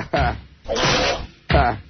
ah.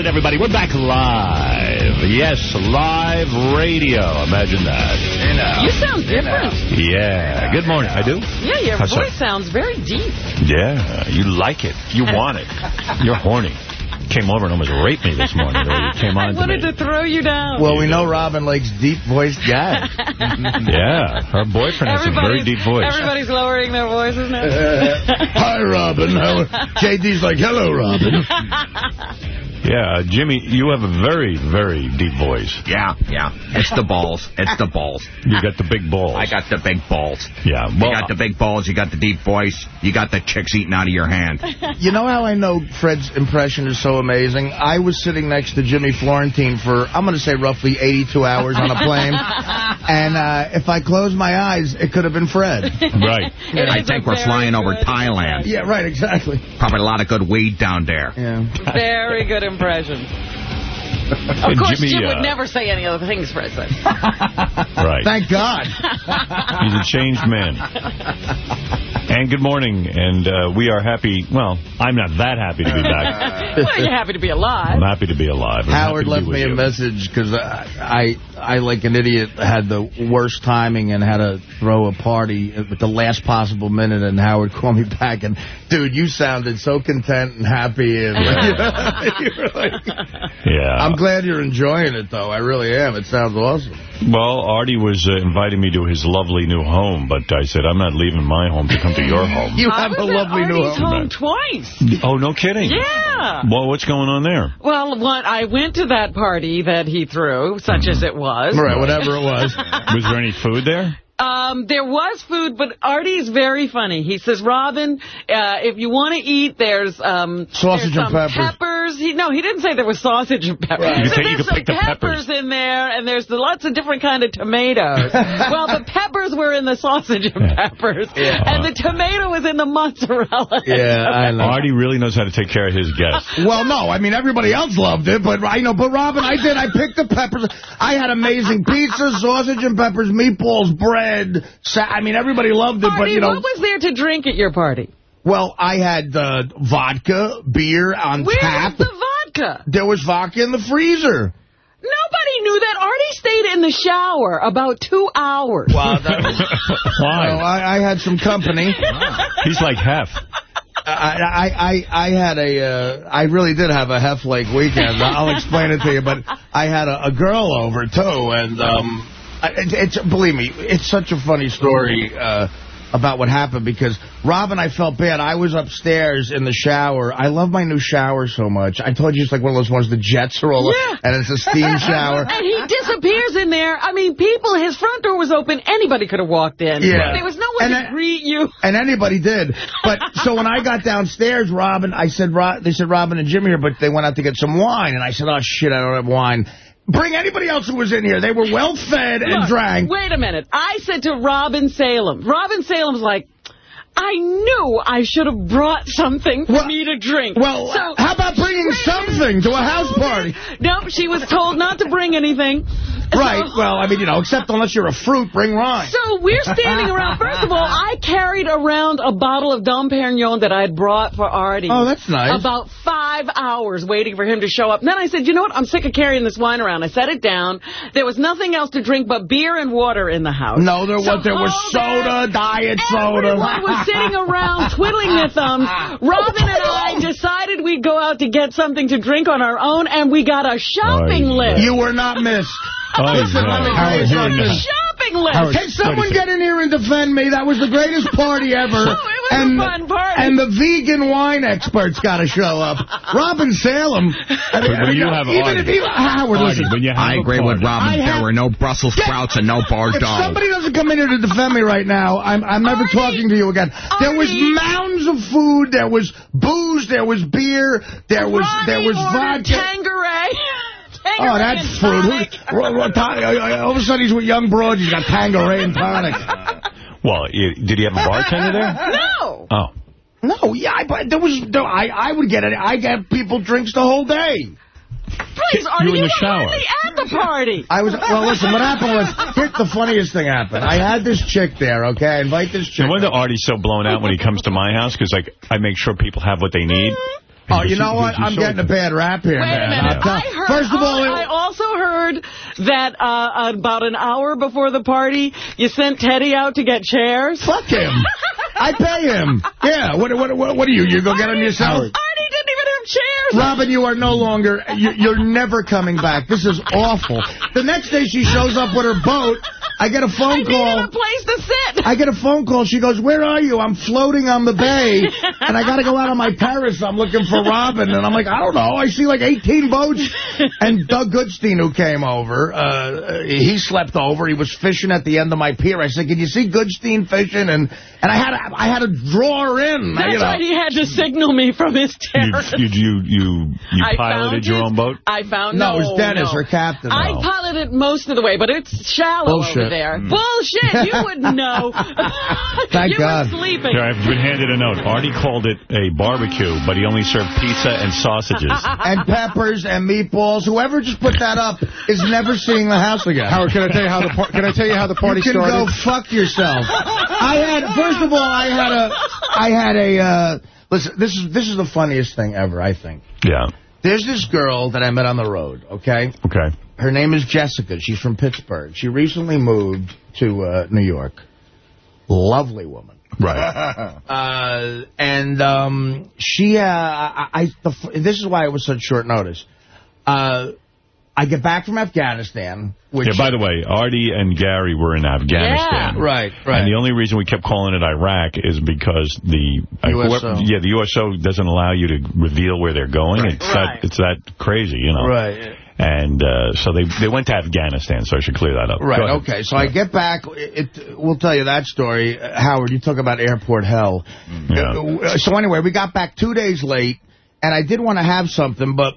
Good morning, everybody. We're back live. Yes, live radio. Imagine that. You sound different. Yeah. Good morning. I do? Yeah, your How's voice that? sounds very deep. Yeah. You like it. You want it. You're horny. Came over and almost raped me this morning. You came I on to wanted me. to throw you down. Well, we know Robin likes deep-voiced guys. Yeah. Her boyfriend has a very deep voice. Everybody's lowering their voices now. Hi, Robin. How, JD's like, hello, Robin. Yeah, Jimmy, you have a very, very deep voice. Yeah, yeah. It's the balls. It's the balls. You got the big balls. I got the big balls. Yeah. You got the big balls. You got the deep voice. You got the chicks eating out of your hand. You know how I know Fred's impression is so amazing? I was sitting next to Jimmy Florentine for, I'm going to say, roughly 82 hours on a plane. and uh, if I closed my eyes, it could have been Fred. right. It I think we're flying over good- Thailand. Yeah, right, exactly. Probably a lot of good weed down there. Yeah. Very good impression. Of And course, Jimmy, Jim uh, would never say any other things, Fred said. Right. Thank God. He's a changed man. And good morning, and uh, we are happy. Well, I'm not that happy to be back. well, you're happy to be alive. I'm happy to be alive. I'm Howard left be with me a you. message because I, I, I, like an idiot, had the worst timing and had to throw a party at the last possible minute. And Howard called me back and, dude, you sounded so content and happy. And you were like, Yeah. I'm glad you're enjoying it, though. I really am. It sounds awesome. Well, Artie was uh, inviting me to his lovely new home, but I said, I'm not leaving my home to come to your home. You have a lovely new Artie's home. home twice. oh, no kidding? Yeah. Well, what's going on there? Well, what, I went to that party that he threw, such as it was. Right, whatever it was. Was there any food there? Um, there was food, but Artie's very funny. He says, Robin, uh, if you want to eat, there's um, Sausage there's and some peppers. peppers. He, no, he didn't say there was sausage and peppers. Right. He You said say you there's some pick the peppers. in there, and there's lots of different kind of tomatoes. well, the peppers were in the sausage and peppers, and the tomato was in the mozzarella. Yeah, I know. Artie really knows how to take care of his guests. Well, no, I mean, everybody else loved it, but I know, but Robin, I did. I picked the peppers. I had amazing pizza, sausage and peppers, meatballs, bread. Sa I mean, everybody loved it, but, you know, what was there to drink at your party? well, I had uh, vodka, beer on Where tap. was the vodka? There was vodka in the freezer. Nobody knew that. Artie stayed in the shower about two hours. Wow, that was, so Why? I, I had some company. He's like Hef. I, I, I, I had a, uh, I really did have a Hef-like weekend. I'll explain it to you, but I had a, a girl over, too, and, um, I- it, it's, believe me, it's such a funny story, uh, about what happened because Robin, I felt bad. I was upstairs in the shower. I love my new shower so much. I told you it's like one of those ones the jets are all Yeah. and it's a steam shower. And he disappears in there. I mean, people, his front door was open. Anybody could have walked in. Yeah. There was no one And to I- greet you. And anybody did. But so when I got downstairs, Robin, I said, Ro they said Robin and Jimmy here, but they went out to get some wine. And I said, oh, shit, I don't have wine. Bring anybody else who was in here. They were well fed and Look, drank. Wait a minute. I said to Robin Salem. Robin Salem's like, I knew I should have brought something for Well- me to drink. Well, So how about bringing something to a house party? No, she was told not to bring anything. Right. So- Well, I mean, you know, except unless you're a fruit, bring wine. So we're standing around. First of all, I carried around a bottle of Dom Perignon that I had brought for Artie. Oh, that's nice. About five hours waiting for him to show up. And then I said, you know what? I'm sick of carrying this wine around. I set it down. There was nothing else to drink but beer and water in the house. no, there So was there was all day, soda, diet soda. And everyone was sitting around twiddling their thumbs. Robin and I decided we'd go out to get something to drink on our own, and we got a shopping Oy, list. You were not missed. Oh, Listen, let me tell you Howard, you're a shopping list. Howard, Can someone get in here and defend me? That was the greatest party ever. Oh, it was a and, fun party. And the vegan wine experts got to show up. Robin Salem. I But when you have even if you, Howard, listen. when you have I a agree with party- Robin. I there were no Brussels Get- sprouts and no bar If somebody doesn't come in here to defend me right now, I'm, I'm never Artie! talking to you again. There was mounds of food. There was booze. There was beer. There was Ronnie there was ordered vodka. Tanqueray. Oh, that's and fruit. Who- ro- ro- ton- All of a sudden, he's with young broads. He's got Tanqueray and tonic. Well, you, did he have a bartender there? No. Oh. No, yeah, I, but there was, there, I, I would get it. I get people drinks the whole day. Please, Artie, You were in you the were shower. hardly at the party. I was, well, listen, what happened was, here's the funniest thing happened. I had this chick there, okay? I invite this chick. No wonder Artie's so blown out when he comes to my house, because like I make sure people have what they need. Mm-hmm. Oh, you know what? I'm getting a bad rap here, Wait man. a minute. I'll tell- I heard, First of all, oh, I also heard that uh, about an hour before the party, you sent Teddy out to get chairs. fuck him. I pay him. Yeah. What, what, what, what are you? You go get him yourself? Artie didn't even have chairs. Robin, you are no longer, you, you're never coming back. This is awful. The next day she shows up with her boat. I get a phone needed call. a place to sit. I get a phone call. She goes, where are you? I'm floating on the bay, and I got to go out on my terrace. I'm looking for Robin. And I'm like, I don't know. I see like 18 boats. And Doug Goodstein, who came over, uh, he slept over. He was fishing at the end of my pier. I said, can you see Goodstein fishing? And and I had to, I had to draw her in. That's you know. why he had to signal me from his terrace. you, you, you, you I piloted your it. own boat? I found No, no. it was Dennis, no. her captain, I though. piloted most of the way, but it's shallow Bullshit. over there. Bullshit! You wouldn't know. Thank you God. were sleeping. Here, I've been handed a note. Artie called it a barbecue, but he only served pizza and sausages. and peppers and meatballs. Whoever just put that up is never seeing the house again. Howard, can I tell you how the par- can I tell you how the party you can started? go fuck yourself. I had first of all, I had a, I had a. Uh, listen, this is this is the funniest thing ever. I think Yeah. there's this girl that I met on the road. Okay, Okay. her name is Jessica. She's from Pittsburgh. She recently moved to uh, New York. Lovely woman. Right. Uh, and um, she, uh, I, I the, this is why it was such short notice. Uh, I get back from Afghanistan, which Yeah, by the way, Artie and Gary were in Afghanistan. Yeah. right, right. And the only reason we kept calling it Iraq is because the uh, USO. yeah the USO doesn't allow you to reveal where they're going. Right. It's Right. that it's that crazy, you know. Right. And uh, so they they went to Afghanistan. So I should clear that up. Right, okay. So I get back. It, it, we'll tell you that story. Uh, Howard, you talk about airport hell. Yeah. Uh, So anyway, we got back two days late, and I did want to have something, but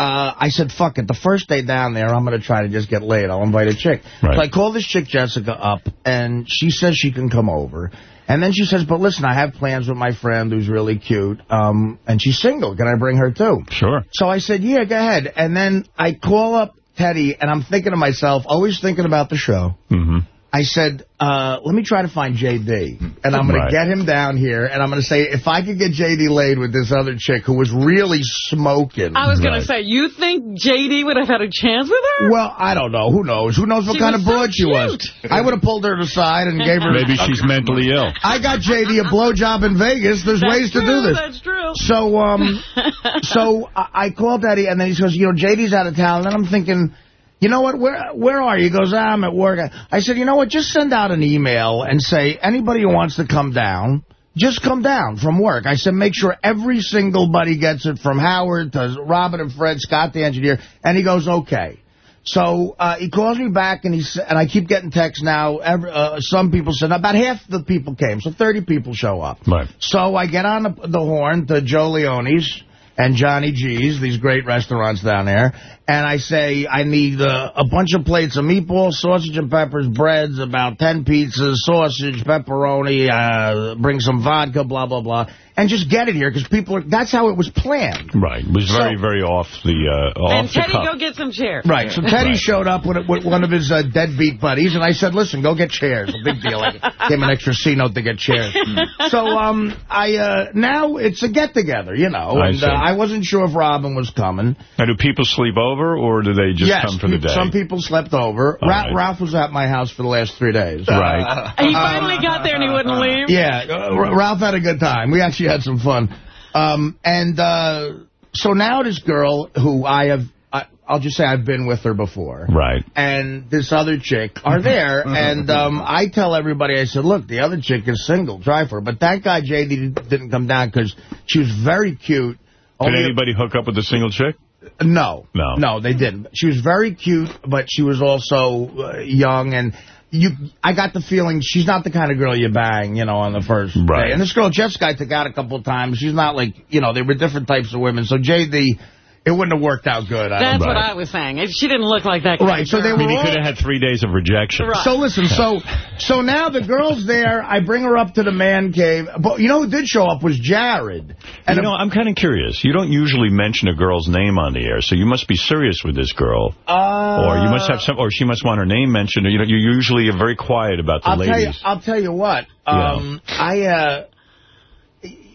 uh, I said, fuck it. The first day down there, I'm going to try to just get laid. I'll invite a chick. Right. So I call this chick, Jessica, up, and she says she can come over. And then she says, but listen, I have plans with my friend who's really cute, um, and she's single. Can I bring her, too? Sure. So I said, yeah, go ahead. And then I call up Teddy, and I'm thinking to myself, always thinking about the show. hmm I said, uh, let me try to find J.D. And I'm going Right. to get him down here, and I'm going to say, if I could get J.D. laid with this other chick who was really smoking. I was going Right. to say, you think J.D. would have had a chance with her? well, I don't know. Who knows? Who knows what She kind was of broad so she was? I would have pulled her aside and gave her... Maybe she's mentally ill. I got J.D. a blowjob in Vegas. There's That's ways to true, do this. That's true. So, um, so I, I called Eddie, and then he says, you know, JD's out of town. And then I'm thinking, you know what, where where are you? He goes, ah, I'm at work. I said, you know what, just send out an email and say, anybody who wants to come down, just come down from work. I said, make sure every single buddy gets it from Howard to Robin and Fred, Scott the engineer. And he goes, okay. So uh, he calls me back, and he and I keep getting texts now. Every, uh, some people said about half the people came, so 30 people show up. Right. So I get on the, the horn to Joe Leone's and Johnny G's, these great restaurants down there, and I say I need uh, a bunch of plates of meatballs, sausage and peppers, breads, about 10 pizzas, sausage, pepperoni, uh, bring some vodka, blah, blah, blah, and just get it here, because people are, that's how it was planned. Right. It was very, So- very off the uh, off and the Teddy, go get some chairs. Right, so Teddy Right. showed up with, with one of his uh, deadbeat buddies, and I said, listen, go get chairs. A big deal. I gave him an extra C note to get chairs. so um, I uh, now it's a get-together, you know, I and see. uh, I wasn't sure if Robin was coming. Now, do people sleep over, or do they just yes, come for the pe- day? some people slept over. Ra- right. Ralph was at my house for the last three days. Right. He finally got there and he wouldn't leave. Yeah, uh, R- Ralph had a good time. We actually had some fun. Um, and uh, so now this girl who I have, I, I'll just say I've been with her before. Right. and this other chick are there, and um, I tell everybody, I said, look, the other chick is single, try for her. But that guy, JD, didn't come down because she was very cute. Did anybody hook up with the single chick? No. No. No, they didn't. She was very cute, but she was also uh, young, and you. I got the feeling she's not the kind of girl you bang, you know, on the first Right. day. And this girl, Jessica, I took out a couple of times. She's not like, you know, they were different types of women. So JD, it wouldn't have worked out good. I don't That's know. what I was saying. She didn't look like that Right, of so they girl. I mean, he could have had three days of rejection. Right. So listen, so so now the girl's there. I bring her up to the man cave. But you know who did show up was Jared. And you know, I'm kind of curious. You don't usually mention a girl's name on the air, so you must be serious with this girl. uh, or you must have some, or she must want her name mentioned. Or, you know, you usually are very quiet about the I'll tell you. ladies. I'll tell you what. Um, I uh,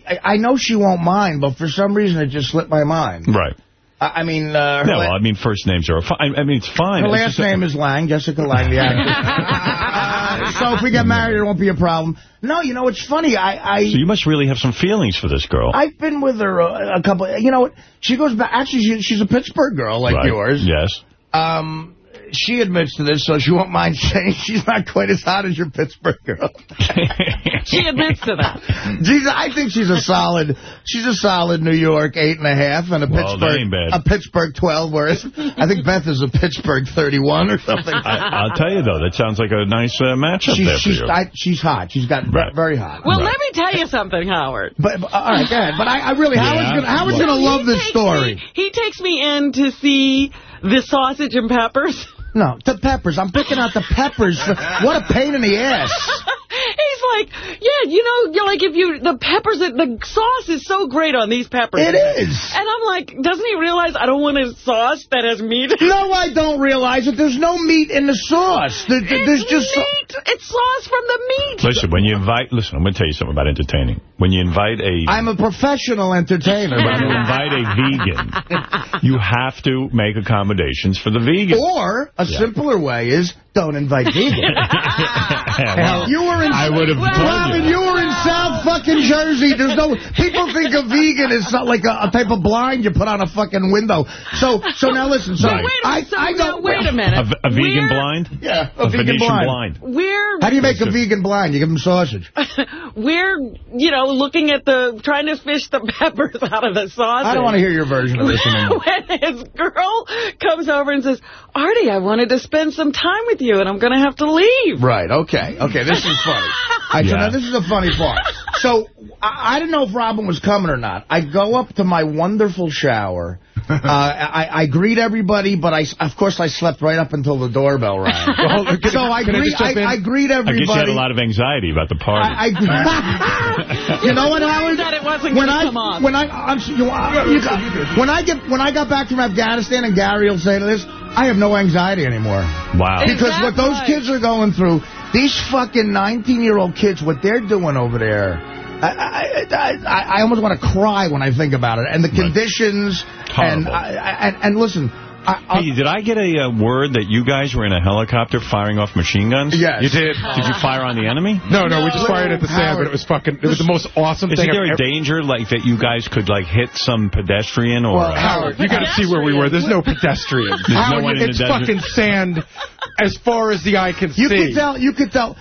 I, I know she won't mind, but for some reason it just slipped my mind. Right. I, mean, uh, No, well, I mean, first names are fine. I mean, it's fine. her last name is Lang, Jessica Lang, the actress. Uh, so if we get married, it won't be a problem. No, you know, it's funny. I, I So you must really have some feelings for this girl. I've been with her a, a couple. You know, she goes back. Actually, she, she's a Pittsburgh girl like right. yours. Yes. Um, she admits to this, so she won't mind saying she's not quite as hot as your Pittsburgh girl. She admits to that. She's, I think she's a solid. She's a solid New York eight and a half, and a Well, that Pittsburgh ain't bad. a Pittsburgh twelve. Whereas I think Beth is a Pittsburgh thirty-one or something. I, I'll tell you, though, that sounds like a nice uh, matchup she's there for she's you. I, she's hot. She's got Right. very hot. Well, Right. let me tell you something, Howard. But, but all right, go ahead. But I, I really Howard's Yeah. gonna Howard's Well, gonna love this story. me- he takes me in to see the sausage and peppers. No, the peppers. I'm picking out the peppers. For, what a pain in the ass. He's like, yeah, you know, you're like if you the peppers, the sauce is so great on these peppers. It is. And I'm like, doesn't he realize I don't want a sauce that has meat? No, I don't realize it. There's no meat in the sauce. There, there- there's it's just... meat. It's sauce from the meat. Listen, when you invite, listen, I'm going to tell you something about entertaining. When you invite a, I'm a professional entertainer. when you invite a vegan, you have to make accommodations for the vegan. Or a simpler way is don't invite vegan. Well, you were in... I would have told Robin, you. you were in South fucking Jersey. There's no... People think a vegan is not like a, a type of blind you put on a fucking window. So so now listen. So But wait a I, minute, so I now, don't... wait a minute. A, v- a vegan We're- blind? Yeah, a, A vegan blind. blind. We're How do you make a vegan blind? You give them sausage. we're you know looking at the trying to fish the peppers out of the sausage. I don't want to hear your version of this anymore. when his girl comes over and says, Artie, I wanted to spend some time with you, and I'm going to have to leave. Right, okay. Okay, this is funny. I so Yeah. now this is a funny part. So, I, I didn't know if Robin was coming or not. I go up to my wonderful shower. Uh, I, I greet everybody, but I, of course I slept right up until the doorbell rang. so I can I greet, just jump I, in? I greet I guess you had a lot of anxiety about the party. I, I, you know what, Howard? that it wasn't when I come off. when I I'm, you, you, you, when I get when I got back from Afghanistan and Gary will say to this, I have no anxiety anymore. wow. Because that what those kids are going through, these fucking 19-year-old kids, what they're doing over there, I, I, I, I almost want to cry when I think about it. And the conditions, and, Horrible. I, and, and listen, I, I, Hey, did I get a uh, word that you guys were in a helicopter firing off machine guns? Yes. You did. Did you fire on the enemy? No, no, we just fired at the sand, but it was fucking, it was the most awesome thing. Isn't there I've a ever... danger like that you guys could like hit some pedestrian or Well, uh, Howard, you got to see where we were. There's no pedestrians. There's no one in the it's fucking sand as far as the eye can you see. could tell, you could tell,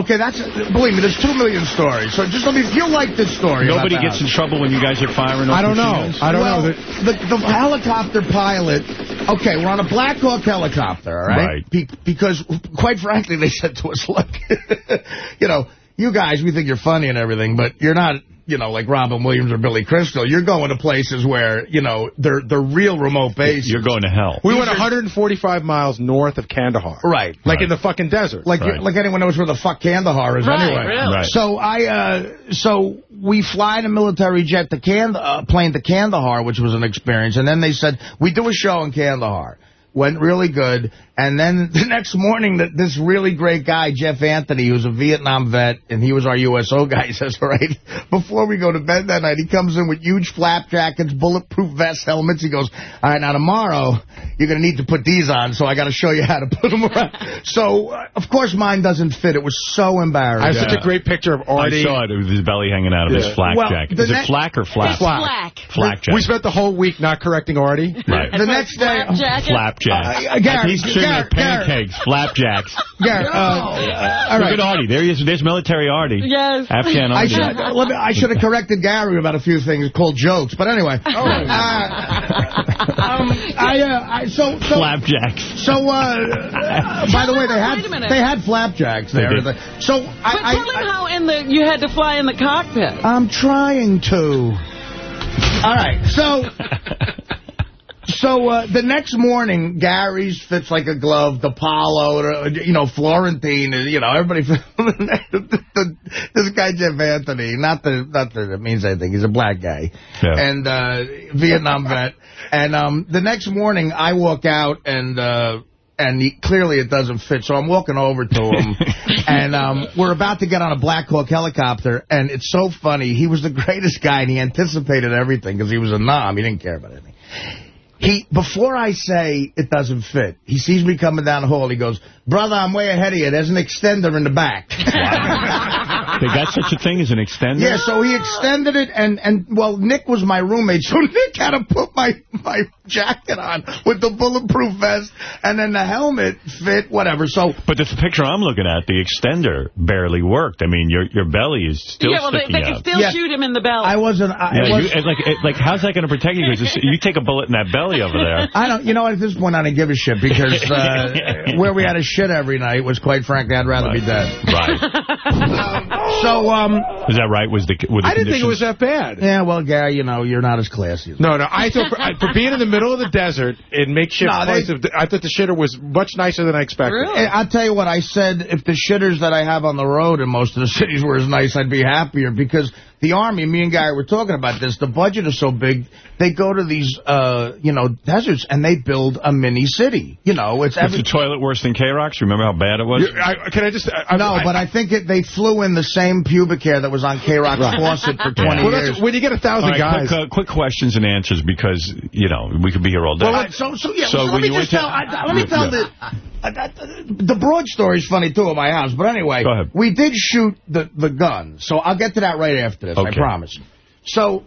okay, that's, believe me, there's two million stories. So just let me, if you like this story. nobody gets in trouble when you guys are firing off I don't know. guns? I don't well, know. That, the, the helicopter pilot, okay, we're on a Black Hawk helicopter, all right? Right. Be because, quite frankly, they said to us, look, you know, you guys, we think you're funny and everything, but you're not, you know, like Robin Williams or Billy Crystal. You're going to places where, you know, they're, they're real remote bases. You're going to hell. we went 145 miles north of Kandahar. Right. Like Right. in the fucking desert. Like, Right. like anyone knows where the fuck Kandahar is Right, anyway. really. Right. So I, uh, so we fly in a military jet to Kand uh, plane to Kandahar, which was an experience. And then they said, we do a show in Kandahar. Went really good. And then the next morning, that this really great guy, Jeff Anthony, who's a Vietnam vet, and he was our USO guy, he says, all right, before we go to bed that night, he comes in with huge flap jackets, bulletproof vests, helmets. He goes, all right, now tomorrow, you're going to need to put these on, so I got to show you how to put them around. So, uh, of course, mine doesn't fit. It was so embarrassing. I embarrassing. have such a great picture of Artie. I saw it. It was his belly hanging out of his Yeah. flak Well, jacket. the Is it flak or flak? It's black. Flak jacket. We spent the whole week not correcting Artie. Right. the next day... Flap jacket. Flapjack. Uh, Garrett, He's sitting Garrett, with pancakes, flapjacks. Garrett, uh, uh, all Look at Artie. There he is. There's military Artie. Yes. Afghan I Artie. should, uh, let me, I should have corrected Gary about a few things called jokes, but anyway. Uh, um, I, uh, I, so, so, Flapjacks. so, uh, by the way, they had, Wait a minute. they had flapjacks there. They did. So, But I, tell him I, how in the you had to fly in the cockpit. I, I'm trying to. All right, so, so, uh, the next morning, Gary's fits like a glove, DiPaolo, uh, you know, Florentine, uh, you know, everybody. this guy, Jeff Anthony, not the not that it means anything. He's a black guy. Yeah. And, uh, Vietnam vet. And, um, the next morning, I walk out and, uh, and he, clearly it doesn't fit. So I'm walking over to him, and um, we're about to get on a Black Hawk helicopter, and it's so funny. He was the greatest guy, and he anticipated everything because he was a nom. He didn't care about anything. He Before I say it doesn't fit, he sees me coming down the hall. He goes, brother, I'm way ahead of you. There's an extender in the back. They got such a thing as an extender? Yeah, so he extended it, and, and well, Nick was my roommate, so Nick had to put my, my jacket on with the bulletproof vest, and then the helmet fit, whatever. So, But this picture I'm looking at, the extender barely worked. I mean, your your belly is still yeah, well, they, they can still Yeah. shoot him in the belly. I wasn't... I, yeah, it you, was, like, it- like, how's that going to protect you? Because you take a bullet in that belly over there. I don't, you know, at this point, I don't give a shit because uh, where we had a shit every night was, quite frankly, I'd rather be dead. Right. So, um, Is that right? Was the, were the I didn't think it was that bad. yeah, well, Gary, you know, you're not as classy as No, no. I thought for, I- for being in the middle of the desert in makeshift No, they- place, of, I thought the shitter was much nicer than I expected. Really? Hey, I'll tell you what, I said if the shitters that I have on the road in most of the cities were as nice, I'd be happier because the Army, me and Gary were talking about this, the budget is so big, they go to these, uh, you know, deserts and they build a mini city. You know, it's Was every... the toilet worse than K-Rocks? Remember how bad it was? I, can I just... I, No, I, but I think it, they flew in the same pubic hair that was on K-Rock's faucet for 20 well, years. that's, when you get a thousand right, guys... quick, uh, quick questions and answers because, you know, we could be here all day. All right, so, so, yeah, So so let me just went to- tell, I, let me tell Yeah. the, the broad story's funny, too, at my house. But anyway, we did shoot the, the gun. So I'll get to that right after this, I promise. So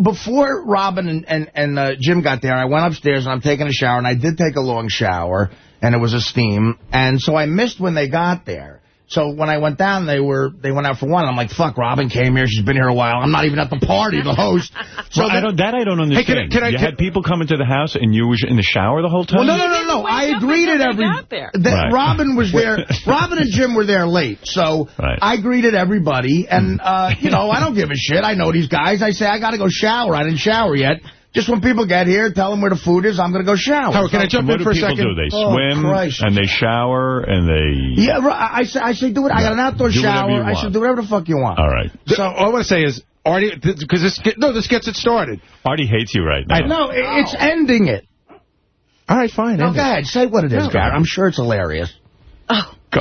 before Robin and, and, and uh, Jim got there, I went upstairs and I'm taking a shower, and I did take a long shower, and it was a steam. And so I missed when they got there. So when I went down, they were they went out for one. I'm like, fuck, Robin came here. She's been here a while. I'm not even at the party, the host. So Well, I don't, that I don't understand. Hey, can I- can I- you can- had people come into the house and you were in the shower the whole time? Well, no, no, no, no. I greeted until they every. there. that Right. Robin was there. Robin and Jim were there late, so Right. I greeted everybody. And uh, you know, I don't give a shit. I know these guys. I say I got to go shower. I didn't shower yet. Just when people get here, tell them where the food is. I'm going to go shower. Howard, can I jump in for a people second? do? They Oh, swim Christ. and they shower and they... Yeah, I I say, I say, do it. I got an outdoor Do shower. you I want. said, do whatever the fuck you want. All right. So all I want to say is, Artie, because this get, no, this gets it started. Artie hates you right now. No, it- it's ending it. All right, fine. No, go ahead. Say what it is, Gary. I'm sure it's hilarious. Go-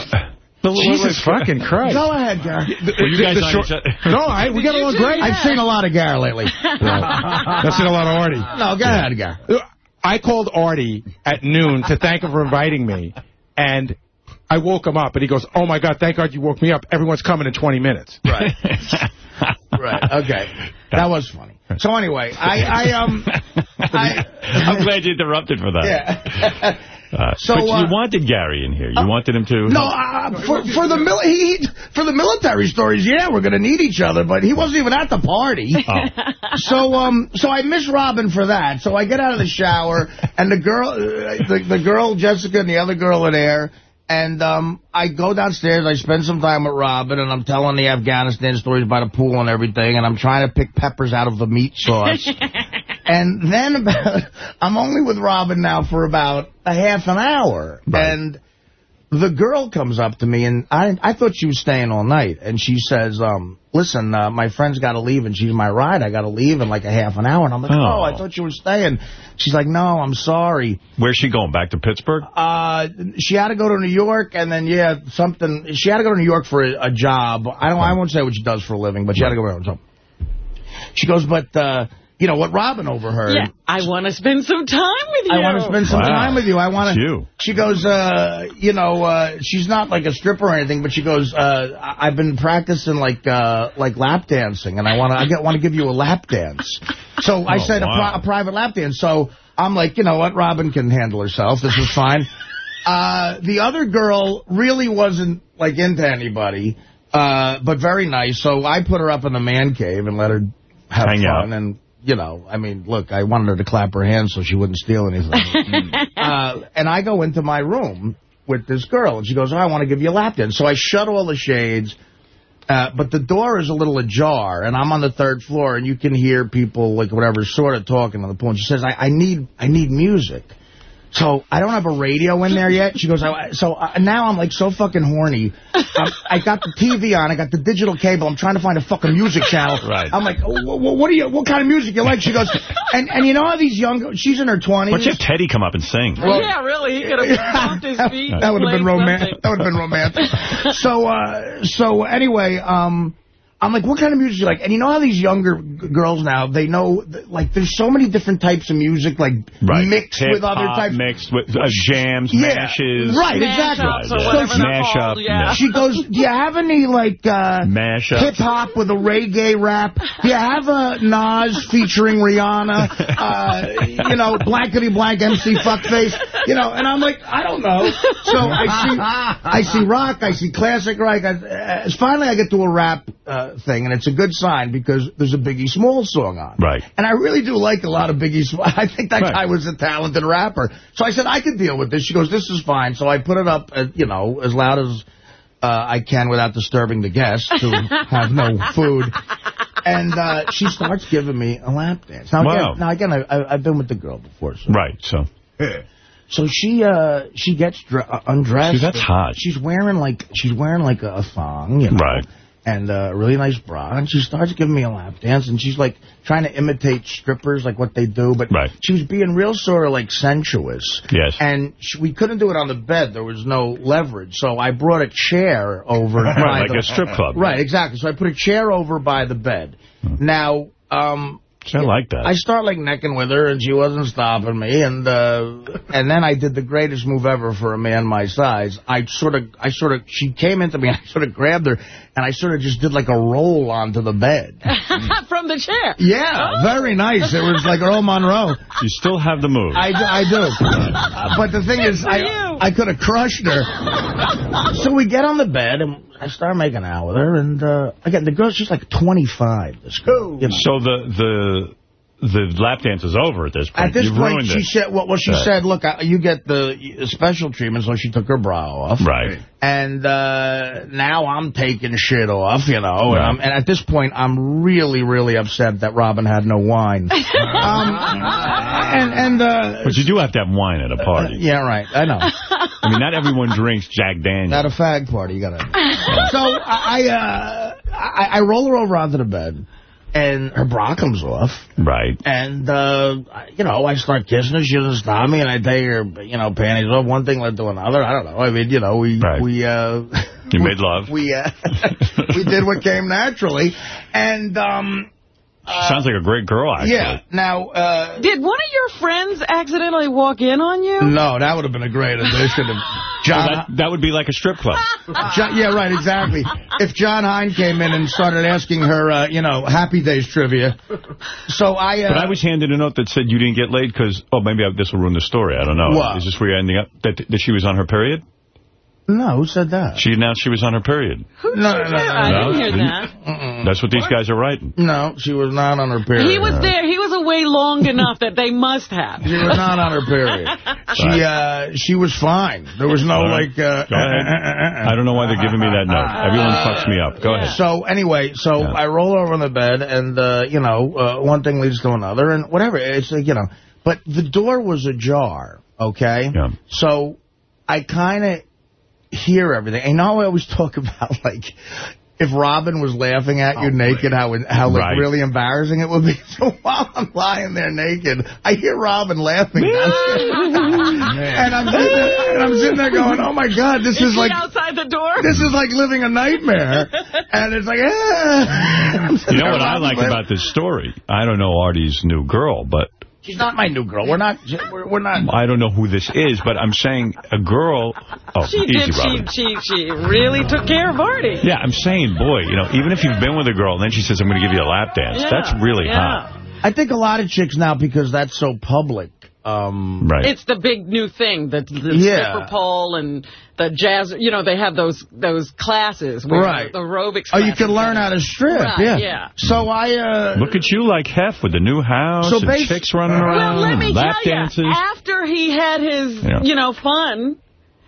Jesus fucking Christ. Go ahead, Gary. Well, you guys The on short- No, I, we got You along great. I've seen a lot of Gary lately. I've seen a lot of Artie. No, go ahead, Gary. I called Artie at noon to thank him for inviting me, and I woke him up, and he goes, oh, my God, thank God you woke me up. Everyone's coming in 20 minutes. Right. right. Okay. That was funny. So anyway, I, I um, I, I'm glad you interrupted for that. yeah. Uh, So, but uh, you wanted Gary in here. You wanted him to... No, uh, for for the mil he, for the military stories, yeah, we're gonna need each other, but he wasn't even at the party. Oh. So um, so I miss Robin for that. So I get out of the shower, and the girl, uh, the the girl Jessica and the other girl are there. And um, I go downstairs, I spend some time with Robin, and I'm telling the Afghanistan stories by the pool and everything, and I'm trying to pick peppers out of the meat sauce. and then about, I'm only with Robin now for about a half an hour. Right. And the girl comes up to me, and I I thought she was staying all night. And she says, um, listen, uh, my friend's got to leave, and she's my ride. I got to leave in like a half an hour. And I'm like, Oh. oh, I thought you were staying. She's like, no, I'm sorry. Where's she going? Back to Pittsburgh? Uh, she had to go to New York, and then, yeah, something. She had to go to New York for a, a job. I don't. I won't say what she does for a living, but she had to go to so. She goes, but, uh, you know, what Robin overheard. Yeah, I want to spend some time with you. I want to spend some Wow. time with you. I want to. She goes, uh, you know, uh, she's not like a stripper or anything, but she goes, uh, I- I've been practicing like uh, like lap dancing, and I want to I want to give you a lap dance. So I Oh, said a, pri a private lap dance. So I'm like, you know what, Robin can handle herself. This is fine. uh, the other girl really wasn't like into anybody, uh, but very nice. So I put her up in the man cave and let her have Hang fun out. and you know, I mean, look, I wanted her to clap her hands so she wouldn't steal anything. uh, and I go into my room with this girl, and she goes, oh, I want to give you a lap dance. So I shut all the shades, uh, but the door is a little ajar, and I'm on the third floor, and you can hear people, like, whatever, sort of talking on the. And she says, I, I need I need music. So I don't have a radio in there yet. She goes, I, so uh, now I'm like so fucking horny. Um, I got the TV on. I got the digital cable. I'm trying to find a fucking music channel. Right. I'm like, "Wh- wh- what do you, what kind of music you like? She goes, and, and you know how these young, she's in her 20s. Why don't you have Teddy come up and sing? yeah, really. He could have his feet. that would have been romantic. That would have been romantic. so, uh, so anyway, um, I'm like, what kind of music do you like? And you know how these younger girls now, they know, like, there's so many different types of music, like, Right. mixed with other Hip-hop types. Mixed with uh, jams, Yeah. mashes. Right, exactly. Mashups So or she- Mash up, yeah. She goes, do you have any, like, uh, Mashups. hip-hop with a reggae rap? Do you have a Nas featuring Rihanna? Uh, you know, blankety blank MC fuckface? You know, and I'm like, I don't know. So I see I see rock, I see classic rock. I, uh, finally, I get to a rap uh, thing, and it's a good sign because there's a Biggie Smalls song on. Right. And I really do like a lot of Biggie Smalls. I think that Right. guy was a talented rapper. So I said, I could deal with this. She goes, this is fine. So I put it up, uh, you know, as loud as uh, I can without disturbing the guests who have no food. And uh, she starts giving me a lap dance. Now, Wow. again, now again I, I, I've been with the girl before. So, Right, so. so she uh, she gets dr uh, undressed. See, that's hot. She's wearing like she's wearing like a, a thong, you know, Right. And uh, a really nice bra. And she starts giving me a lap dance, and she's like trying to imitate strippers, like what they do. But Right. she was being real sort of like sensuous. Yes. And she, we couldn't do it on the bed. There was no leverage. So I brought a chair over. Right, like the- a strip club. Right, exactly. So I put a chair over by the bed. Now, um, I like that. I start like necking with her, and she wasn't stopping me. And uh, and then I did the greatest move ever for a man my size. I sort of, I sort of, she came into me, I sort of grabbed her, and I sort of just did like a roll onto the bed. From the chair. Yeah, very nice. It was like Earl Monroe. you still have the move. I, do- I do. But the thing is, I you. I could have crushed her. so we get on the bed, and I start making out with her. And uh, again, the girl, she's like 25. This girl. You know. so the the the lap dance is over at this point. At this You've point, she it. said, well, well she Right. said, look, I, you get the special treatment, so she took her bra off. Right. And uh, now I'm taking shit off, you know. And, Right. I'm, and at this point, I'm really, really upset that Robin had no wine. um, and, and uh, But you do have to have wine at a party. yeah, right, I know. I mean, not everyone drinks Jack Daniels. At a fag party, you gotta. so I, uh, I, I roll her over onto the bed, and her bra comes off. Right. And, uh, you know, I start kissing her. She doesn't stop me. And I take her, you know, panties off. One thing led to another. I don't know. I mean, you know, we, Right. we, uh... You we- made love. We, uh, we did what came naturally. And, um... Sounds like a great girl, actually. Yeah. Now, uh... Did one of your friends accidentally walk in on you? No, that would have been a great addition. If John, Well, that, that would be like a strip club. John, yeah, right, exactly. If John Hein came in and started asking her, uh, you know, Happy Days trivia. So I... Uh, But I was handed a note that said you didn't get laid because, oh, maybe I, this will ruin the story. I don't know. What? Is this where you're ending up? That, that she was on her period? No, who said that? She announced she was on her period. No, no, no, no. I didn't hear Didn't? that. That's what these guys are writing. No, she was not on her period. He was there. He was away long enough that they must have. She was not on her period. She uh, she was fine. There was no All right. like. Uh, Go ahead. I don't know why they're giving me that note. Everyone fucks me up. Go ahead. So anyway, so Yeah. I roll over on the bed, and uh, you know, uh, one thing leads to another, and whatever. It's like you know, but the door was ajar. Okay. Yeah. So I kind of hear everything. And now I always talk about like. If Robin was laughing at you naked, how how like Right. really embarrassing it would be. So while I'm lying there naked, I hear Robin laughing. and I'm sitting there, and I'm sitting there going, "Oh my God, this Is is like outside the door? this is like living a nightmare. and it's like, ah. You know what I like about this story? I don't know Artie's new girl, but She's not my new girl. We're not. We're, we're not. I don't know who this is, but I'm saying a girl... Oh, She easy, did. She, Robin. she she really took care of Artie. Yeah, I'm saying, boy, you know, even if you've been with a girl and then she says, I'm going to give you a lap dance, Yeah, that's really yeah. hot. I think a lot of chicks now because that's so public. Um, Right. It's the big new thing, the, the Yeah. stripper pole and the jazz. You know, they have those those classes, where Right. The aerobics. oh, you can learn how to strip. Right, yeah. yeah. So I. Uh, Look at you like Hef with the new house So and chicks running Well, around, let me lap tell dances. you, after he had his, Yeah. you know, fun,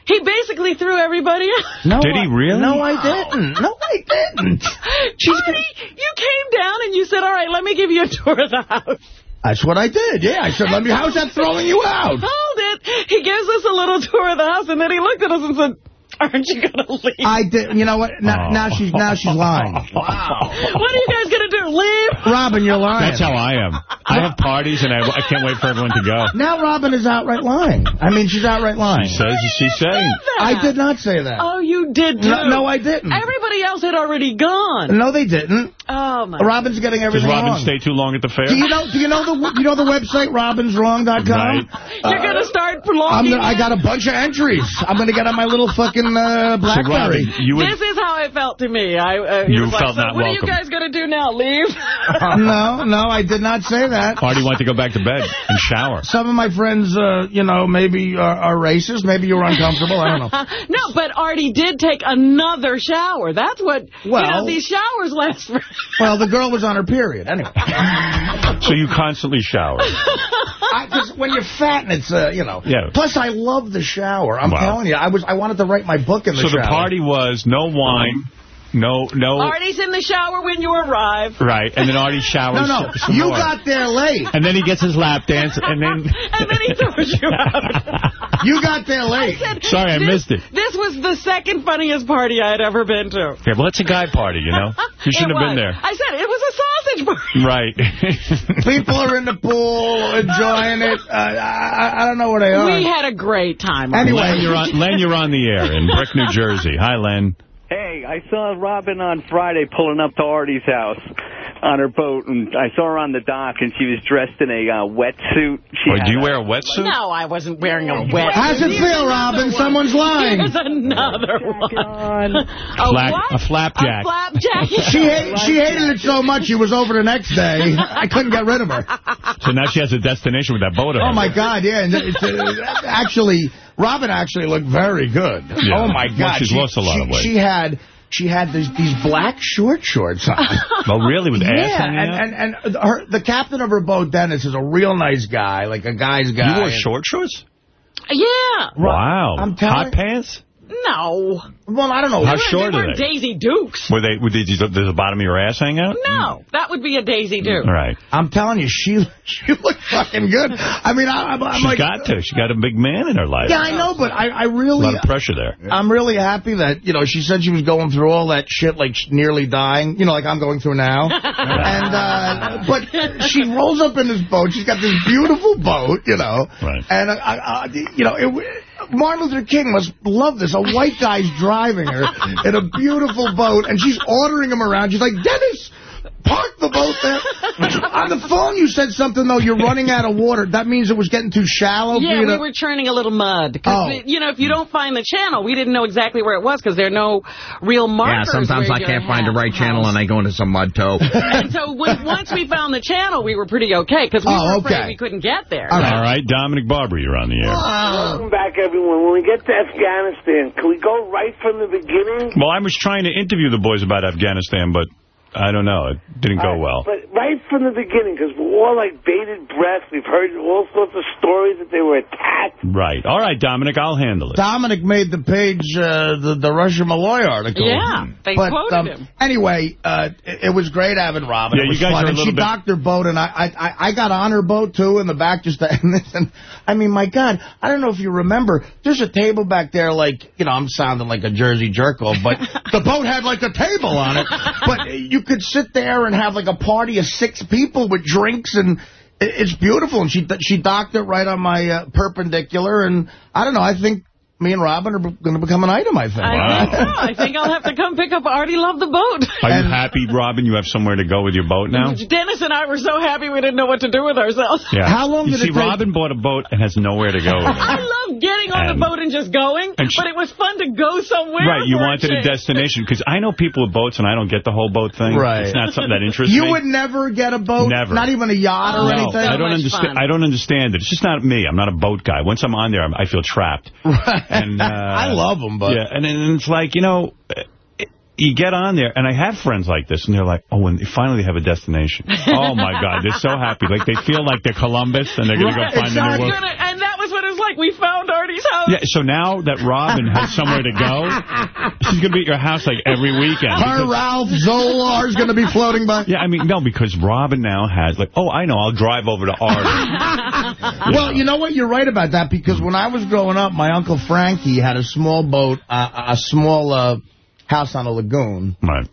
he basically threw everybody out. no, Did he I- really? No, I didn't. No, I didn't. She's Artie, you came down and you said, all right, let me give you a tour of the house. That's what I did. Yeah, I said, "Let me." How's that throwing you out? Hold it. he gives us a little tour of the house, and then he looked at us and said, aren't you going to leave? I did. You know what? Now, Oh. now she's now she's lying. Wow. what are you guys going to do, leave? Robin, you're lying. That's how I am. I have parties, and I, I can't wait for everyone to go. Now Robin is outright lying. I mean, she's outright lying. She says she's saying. I did not say that. Oh, you did too. No, no, I didn't. Everybody else had already gone. No, they didn't. Oh, my. Robin's getting everything Does everything Robin wrong. stay too long at the fair? Do you know? Do you know the you know the website robinswrong.com? Right. You're going to start I'm gonna, I got a bunch of entries. I'm going to get on my little fucking uh, So, Robin, BlackBerry. you would... This is how it felt to me. I, uh, You was like, felt so not what welcome." are you guys going to do now? Leave? no, no, I did not say that. Artie wanted to go back to bed and shower. Some of my friends, uh, you know, maybe are, are racist. Maybe you were uncomfortable. I don't know. no, but Artie did take another shower. That's what, you know, Well- these showers last for... Well, the girl was on her period. Anyway. So you constantly shower. Because when you're fat and it's, uh, you know. Yeah. Plus, I love the shower. I'm Wow. telling you, I was I wanted to write my the So the party was no wine, no, no... Artie's in the shower when you arrive. Right, and then Artie showers No, no, some you more. got there late. And then he gets his lap dance, and then... and then he throws you out. You got there late. Sorry, I missed it. This was the second funniest party I had ever been to. Yeah, well, it's a guy party, you know? You shouldn't have been there. I said it was a sausage party. Right. People are in the pool enjoying it. Uh, I, I don't know where they are. We had a great time. Anyway. Len, you're on, Len, you're on the air in Brick, New Jersey. Hi, Len. Hey, I saw Robin on Friday pulling up to Artie's house on her boat, and I saw her on the dock, and she was dressed in a uh, wetsuit. She Or had do you a- wear a wetsuit? No, I wasn't wearing a wet. How's it feel, Robin? one. Someone's lying. Here's another one. A Flag- what? a flapjack. A flapjack. She ha she hated it so much she was over the next day. I couldn't get rid of her. So now she has a destination with that boat. of Oh, my God, yeah. And it's, uh, actually, Robin actually looked very good. Yeah. Oh, my Well, God. she's she, lost a lot she, of weight. She had... She had these, these black short shorts on. Oh, really? With ass yeah, hanging and, out? and, and her, the captain of her boat, Dennis, is a real nice guy, like a guy's guy. You wore short shorts? Yeah. Wow. I'm telling- Hot pants? No. Well, I don't know. How They short were are they? Daisy Dukes. Were they? Were they did the bottom of your ass hang out? No, that would be a Daisy Duke. All right. I'm telling you, she she looked fucking good. I mean, I, I'm, I'm She's like, got to. She got a big man in her life. yeah, I know, but I, I really, a lot of pressure there. I'm really happy that, you know, she said she was going through all that shit, like nearly dying, you know, like I'm going through now. and, uh, but she rolls up in this boat. She's got this beautiful boat, you know. Right. And, I, uh, you know, it, Martin Luther King must love this. A white guy's driving her in a beautiful boat, and she's ordering him around. She's like, Dennis, park the boat there. On the phone, you said something, though, you're running out of water. That means it was getting too shallow Yeah, you we to... were churning a little mud. Oh. we- you know, if you don't find the channel, we didn't know exactly where it was because there are no real markers. Yeah, sometimes I can't find the have right channel and I go into some mud toe. And so when, once we found the channel, we were pretty okay because we Oh, were afraid we couldn't get there. All right. All right, Dominic Barber, you're on the air. Welcome back, everyone. When we get to Afghanistan, can we go right from the beginning? Well, I was trying to interview the boys about Afghanistan, but I don't know. It didn't go well. But right from the beginning, because we're all like bated breath. We've heard all sorts of stories that they were attacked. Right. All right, Dominic, I'll handle it. Dominic made the page, uh, the, the Rush and Molloy article. Yeah, they but, quoted um, him. Anyway, uh, it, it was great having Robin. Yeah, it was you guys fun. are a and she little bit- docked her boat, and I, I, I- I got on her boat, too, in the back. just and, this, and I mean, my God, I don't know if you remember, there's a table back there, like, you know, I'm sounding like a Jersey jerko, but the boat had, like, a table on it. But you could sit there and have, like, a party of six people with drinks, and it's beautiful. And she she docked it right on my uh, perpendicular, and I don't know, I think me and Robin are going to become an item, I think. I Wow. think so. I think I'll have to come pick up Artie Love the boat. Are you happy, Robin? You have somewhere to go with your boat now? Dennis and I were so happy we didn't know what to do with ourselves. Yeah. How long you did see, it take- See, Robin bought a boat and has nowhere to go. I love getting on And- the boat and just going, and she- but it was fun to go somewhere. Right, you wanted a destination, because I know people with boats and I don't get the whole boat thing. Right. It's not something that interests You me. You would never get a boat? Never. Not even a yacht or no, anything? I don't understand. fun. I don't understand it. It's just not me. I'm not a boat guy. Once I'm on there, I'm, I feel trapped. And uh, I love them, but... yeah, and, and it's like you know, uh, you get on there, and I have friends like this, and they're like, oh, when they finally have a destination. oh my God, they're so happy. Like they feel like they're Columbus, and they're going to go find the exactly. new We're world. and that like. We found Artie's house. Yeah, so now that Robin has somewhere to go, she's going to be at your house like every weekend. Her Ralph Zolar is going to be floating by. Yeah, I mean, no, because Robin now has, like, oh, I know, I'll drive over to Artie. Well, you know what? You're right about that because when I was growing up, my Uncle Frankie had a small boat, uh, a small uh, house on a lagoon. Right.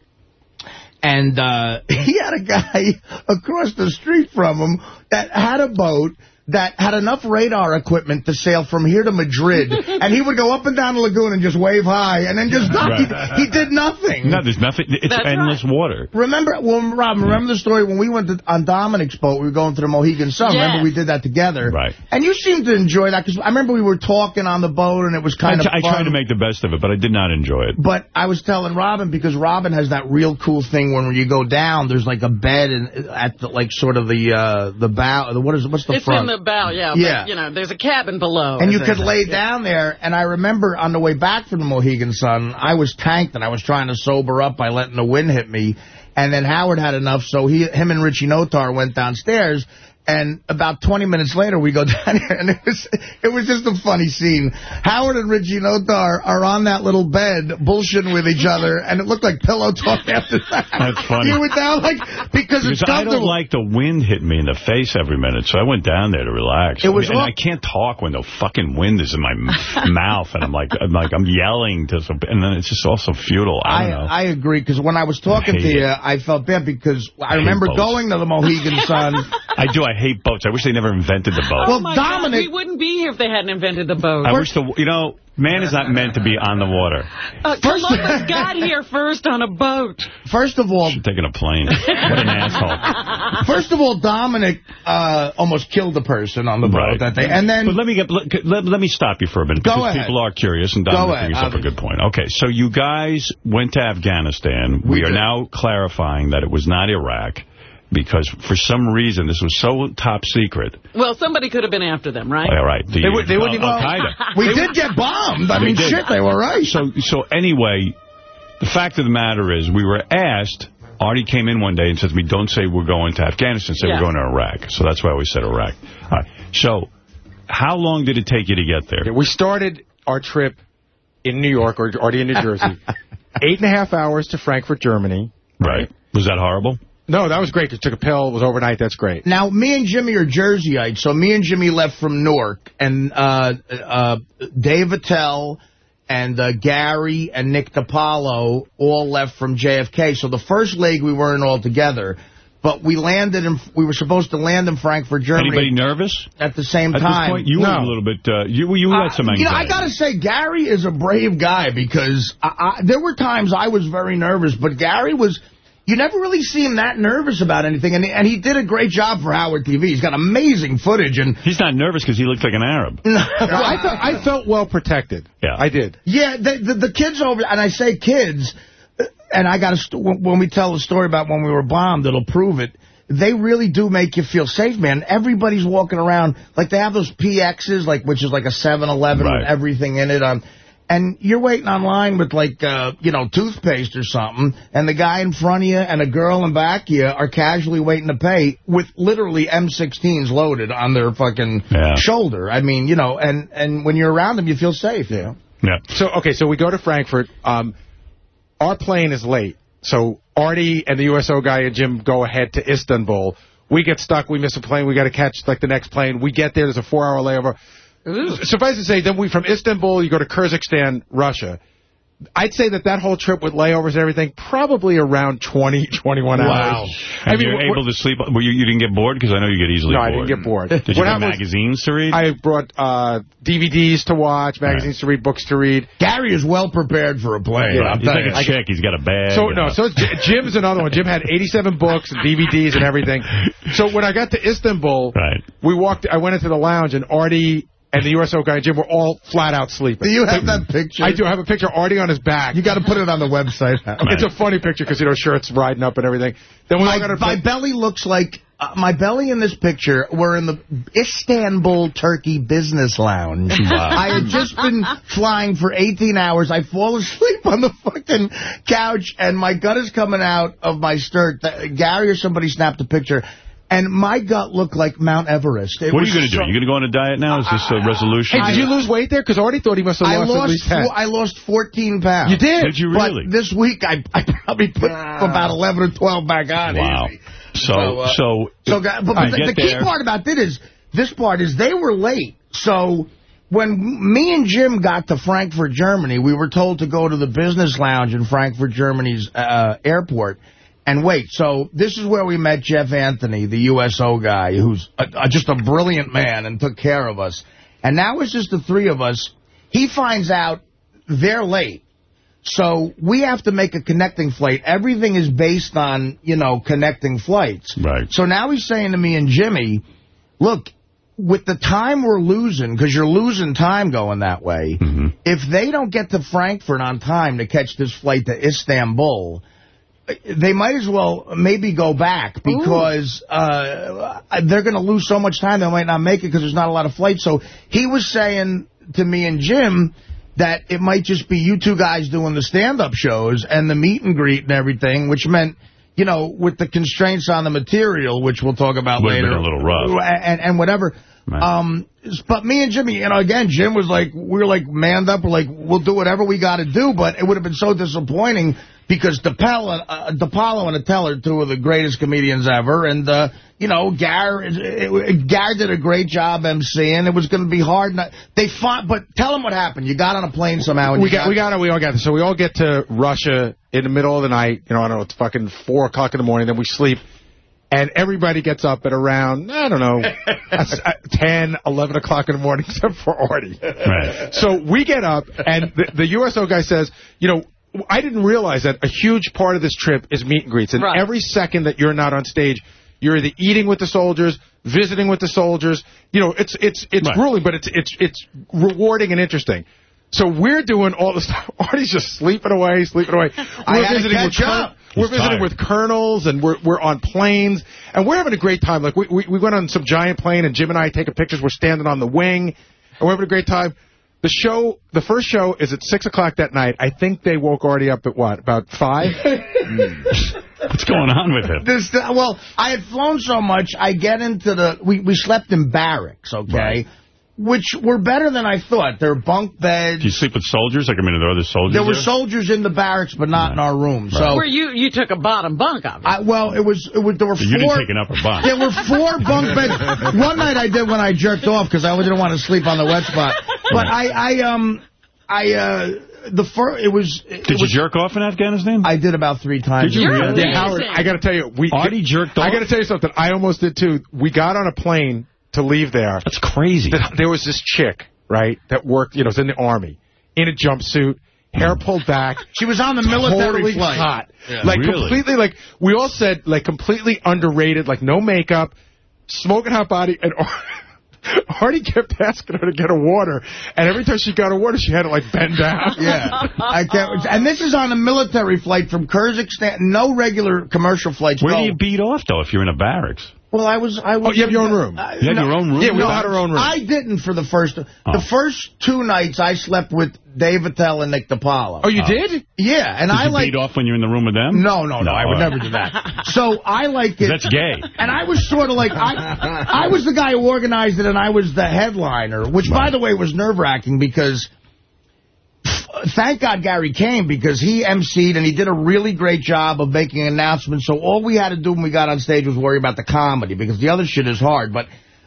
And uh, he had a guy across the street from him that had a boat that had enough radar equipment to sail from here to Madrid. and he would go up and down the lagoon and just wave high and then just Right. he, he did nothing. No, there's nothing. It's That's endless water. Remember, well, Rob, remember the story when we went to, on Dominic's boat, we were going to the Mohegan Sun. Yes. Remember we did that together? Right. And you seemed to enjoy that because I remember we were talking on the boat and it was kind I, of I fun. tried to make the best of it, but I did not enjoy it. But I was telling Robin because Robin has that real cool thing when when you go down, there's like a bed and at the, like sort of the uh, the bow. The, what is what's the It's front? The bow, yeah. Yeah. But, you know, there's a cabin below. and you could lay down there. And I remember on the way back from the Mohegan Sun, I was tanked and I was trying to sober up by letting the wind hit me. And then Howard had enough, so he, him and Richie Notar went downstairs. And about 20 minutes later, we go down here, and it was it was just a funny scene. Howard and Richie Notar are on that little bed bullshitting with each other, and it looked like pillow talk after that. That's funny. You were down like, because it's Because I don't like the wind hitting me in the face every minute, so I went down there to relax. It was and I can't talk when the fucking wind is in my mouth, and I'm like, I'm like, I'm yelling to some, and then it's just also futile. I I, don't know. I agree, because when I was talking to you, it. I felt bad because I, hate remember going to the Mohegan Sun. I do. I hate boats. I wish they never invented the boat. Oh, Well, my Dominic- God, we wouldn't be here if they hadn't invented the boat. I wish the, you know, man is not meant to be on the water. Uh, Columbus got here first on a boat. First of all, Taking a plane. What an asshole. first of all, Dominic uh, almost killed a person on the boat Right. that day, and then But let me get let, let, let me stop you for a minute Go because ahead. people are curious and Dominic ahead. brings up a good point. Okay, so you guys went to Afghanistan. We, We are did. now clarifying that it was not Iraq because for some reason this was so top secret. Well, somebody could have been after them, right? All right, the, They would- they wouldn't oh, even- Al Qaeda. we did get bombed. I mean, did. shit, they were right. So so anyway, the fact of the matter is we were asked. Artie came in one day and said to me, don't say we're going to Afghanistan, say Yeah. we're going to Iraq. So that's why we said Iraq. All right. So how long did it take you to get there? Yeah, we started our trip in New York, or already in New Jersey. Eight and a half hours to Frankfurt, Germany. Right. Was that horrible? No, that was great. Just took a pill, It was overnight. That's great. Now, me and Jimmy are Jerseyites, so me and Jimmy left from Newark, and uh, uh, Dave Attell and uh, Gary and Nick DiPaolo all left from JFK. So the first leg we weren't all together, but we landed in. We were supposed to land in Frankfurt, Germany, Anybody nervous? at the same At time. this point, you were a little bit, uh, you you had some Uh, anxiety. You know, I got to say, Gary is a brave guy because I, I, there were times I was very nervous, but Gary was. You never really see him that nervous about anything, and, and he did a great job for Howard TV. He's got amazing footage, and He's not nervous because he looks like an Arab. I, felt, I felt well protected. Yeah. I did. Yeah, the, the, the kids over, and I say kids, uh, and I got to, when we tell the story about when we were bombed, it'll prove it. They really do make you feel safe, man. Everybody's walking around, like they have those PXs, like which is like a 7-Eleven Right. with everything in it. Um, and you're waiting online with like, uh, you know, toothpaste or something, and the guy in front of you and a girl in back of you are casually waiting to pay with literally M16s loaded on their fucking Yeah. shoulder. I mean, you know, and, and when you're around them, you feel safe. Yeah. Yeah. So, okay, so we go to Frankfurt. Um, our plane is late. So Artie and the USO guy and Jim go ahead to Istanbul. We get stuck. We miss a plane. We got to catch like the next plane. We get there. There's a four-hour layover. Suffice to say, then we from Istanbul, you go to Kyrgyzstan, Russia. I'd say that that whole trip with layovers and everything, probably around 20, 21 Wow. hours. And I mean, you're able to sleep. Well, you, you didn't get bored because I know you get easily No, bored. I didn't get bored. Did you What have magazines to read? I brought uh, DVDs to watch, magazines to read, books to read. Gary is well prepared for a plane. Right. I'm He's telling like a chick. He's got a bag. So no, so J- Jim's another one. Jim had 87 books and DVDs and everything. So when I got to Istanbul, Right. we walked. I went into the lounge and Artie and the USO guy and Jim were all flat out sleeping. Do you have that picture? I do have a picture. already on his back. You got to put it on the website. It's a funny picture because you know shirts riding up and everything. Then we My, got my belly looks like uh, my belly in this picture. We're in the Istanbul Turkey Business Lounge. I had just been flying for 18 hours. I fall asleep on the fucking couch, and my gut is coming out of my skirt. Gary or somebody snapped a picture. And my gut looked like Mount Everest. It what are you going to do? so- you going to go on a diet now? Is this a resolution? Hey, did you lose weight there? Because I already thought he must have I lost, at least 10. I lost 14 pounds. You did? Did you really? But this week, I, I probably put about 11 or 12 back on. Wow. easy. So, So, uh, so, So, but, but the, the key part about it is this part is they were late. So when me and Jim got to Frankfurt, Germany, we were told to go to the business lounge in Frankfurt, Germany's uh, airport and wait. So this is where we met Jeff Anthony, the USO guy, who's a, a, just a brilliant man and took care of us. And now it's just the three of us. He finds out they're late. So we have to make a connecting flight. Everything is based on, you know, connecting flights. Right. So now he's saying to me and Jimmy, look, with the time we're losing, because you're losing time going that way, Mm-hmm. if they don't get to Frankfurt on time to catch this flight to Istanbul, they might as well maybe go back because uh, they're going to lose so much time they might not make it because there's not a lot of flights. So he was saying to me and Jim that it might just be you two guys doing the stand-up shows and the meet and greet and everything, which meant, you know, with the constraints on the material, which we'll talk about Would've later. a little rough. And, and whatever. Um, but me and Jimmy, you know, again, Jim was like, we were like manned up. We're like, we'll do whatever we got to do. But it would have been so disappointing because DiPaolo, uh, DiPaolo and Attell are two of the greatest comedians ever. And, uh, you know, Gar, it, it, Gar did a great job emceeing. It was going to be hard. Not, they fought, but tell them what happened. You got on a plane somehow. And we you got, we got it. We all got it. So we all get to Russia in the middle of the night. You know, I don't know, it's fucking 4 o'clock in the morning. Then we sleep. And everybody gets up at around, I don't know, uh, 10, 11 o'clock in the morning, except for Artie. Right. So we get up, and the, the USO guy says, you know, I didn't realize that a huge part of this trip is meet and greets. And Right. every second that you're not on stage, you're either eating with the soldiers, visiting with the soldiers. You know, it's it's it's Right. grueling, but it's it's it's rewarding and interesting. So we're doing all this stuff. Artie's just sleeping away, sleeping away. We're visiting with up. we're He's visiting tired. with colonels, and we're we're on planes, and we're having a great time. Like we, we we went on some giant plane, and Jim and I taking pictures. We're standing on the wing, and we're having a great time. The show, the first show is at six o'clock that night. I think they woke Artie up at what about five? What's going on with him? This, uh, well, I had flown so much, I get into the, we, we slept in barracks, okay? Right. Which were better than I thought. They're bunk beds. Do you sleep with soldiers? Like, I mean, are there other soldiers There were there? soldiers in the barracks, but not in our room. So, Where you, you took a bottom bunk, obviously. I, well, it was, it was, there were So you didn't four. take an upper bunk. There were four bunk beds. One night I did when I jerked off because I didn't want to sleep on the wet spot. But I, I, um, I, uh, the first, it was. It Did you jerk off in Afghanistan? I did about three times. Did you You're really? amazing. Howard, I got to tell you, we Artie jerked off? I got to tell you something. I almost did too. We got on a plane to leave there. That's crazy. There was this chick, right, that worked, you know, was in the army, in a jumpsuit, hair hmm. pulled back. She was on the military totally flight. hot. Like Really? completely, like, we all said, like, completely underrated, like, no makeup, smoking hot body, and Artie kept asking her to get her water, and every time she got her water, she had to, like, bend down. Yeah, I can't. And this is on a military flight from Kyrgyzstan. No regular commercial flights. Where go. do you beat off, though, if you're in a barracks? Well, I was. I was Oh, you have your own room? Uh, You have no. your own room? Yeah, we No, all had our own room. I didn't for the first. Oh. The first two nights I slept with Dave Attell and Nick DiPaolo. Oh, you did? Yeah, and Did I you like. beat off when you're in the room with them? No, no, no, I would right. never do that. So I like it. That's gay. And I was sort of like, I, I was the guy who organized it, and I was the headliner, which, by the way, was nerve-wracking because, thank God Gary came, because he emceed, and he did a really great job of making announcements, so all we had to do when we got on stage was worry about the comedy, because the other shit is hard. But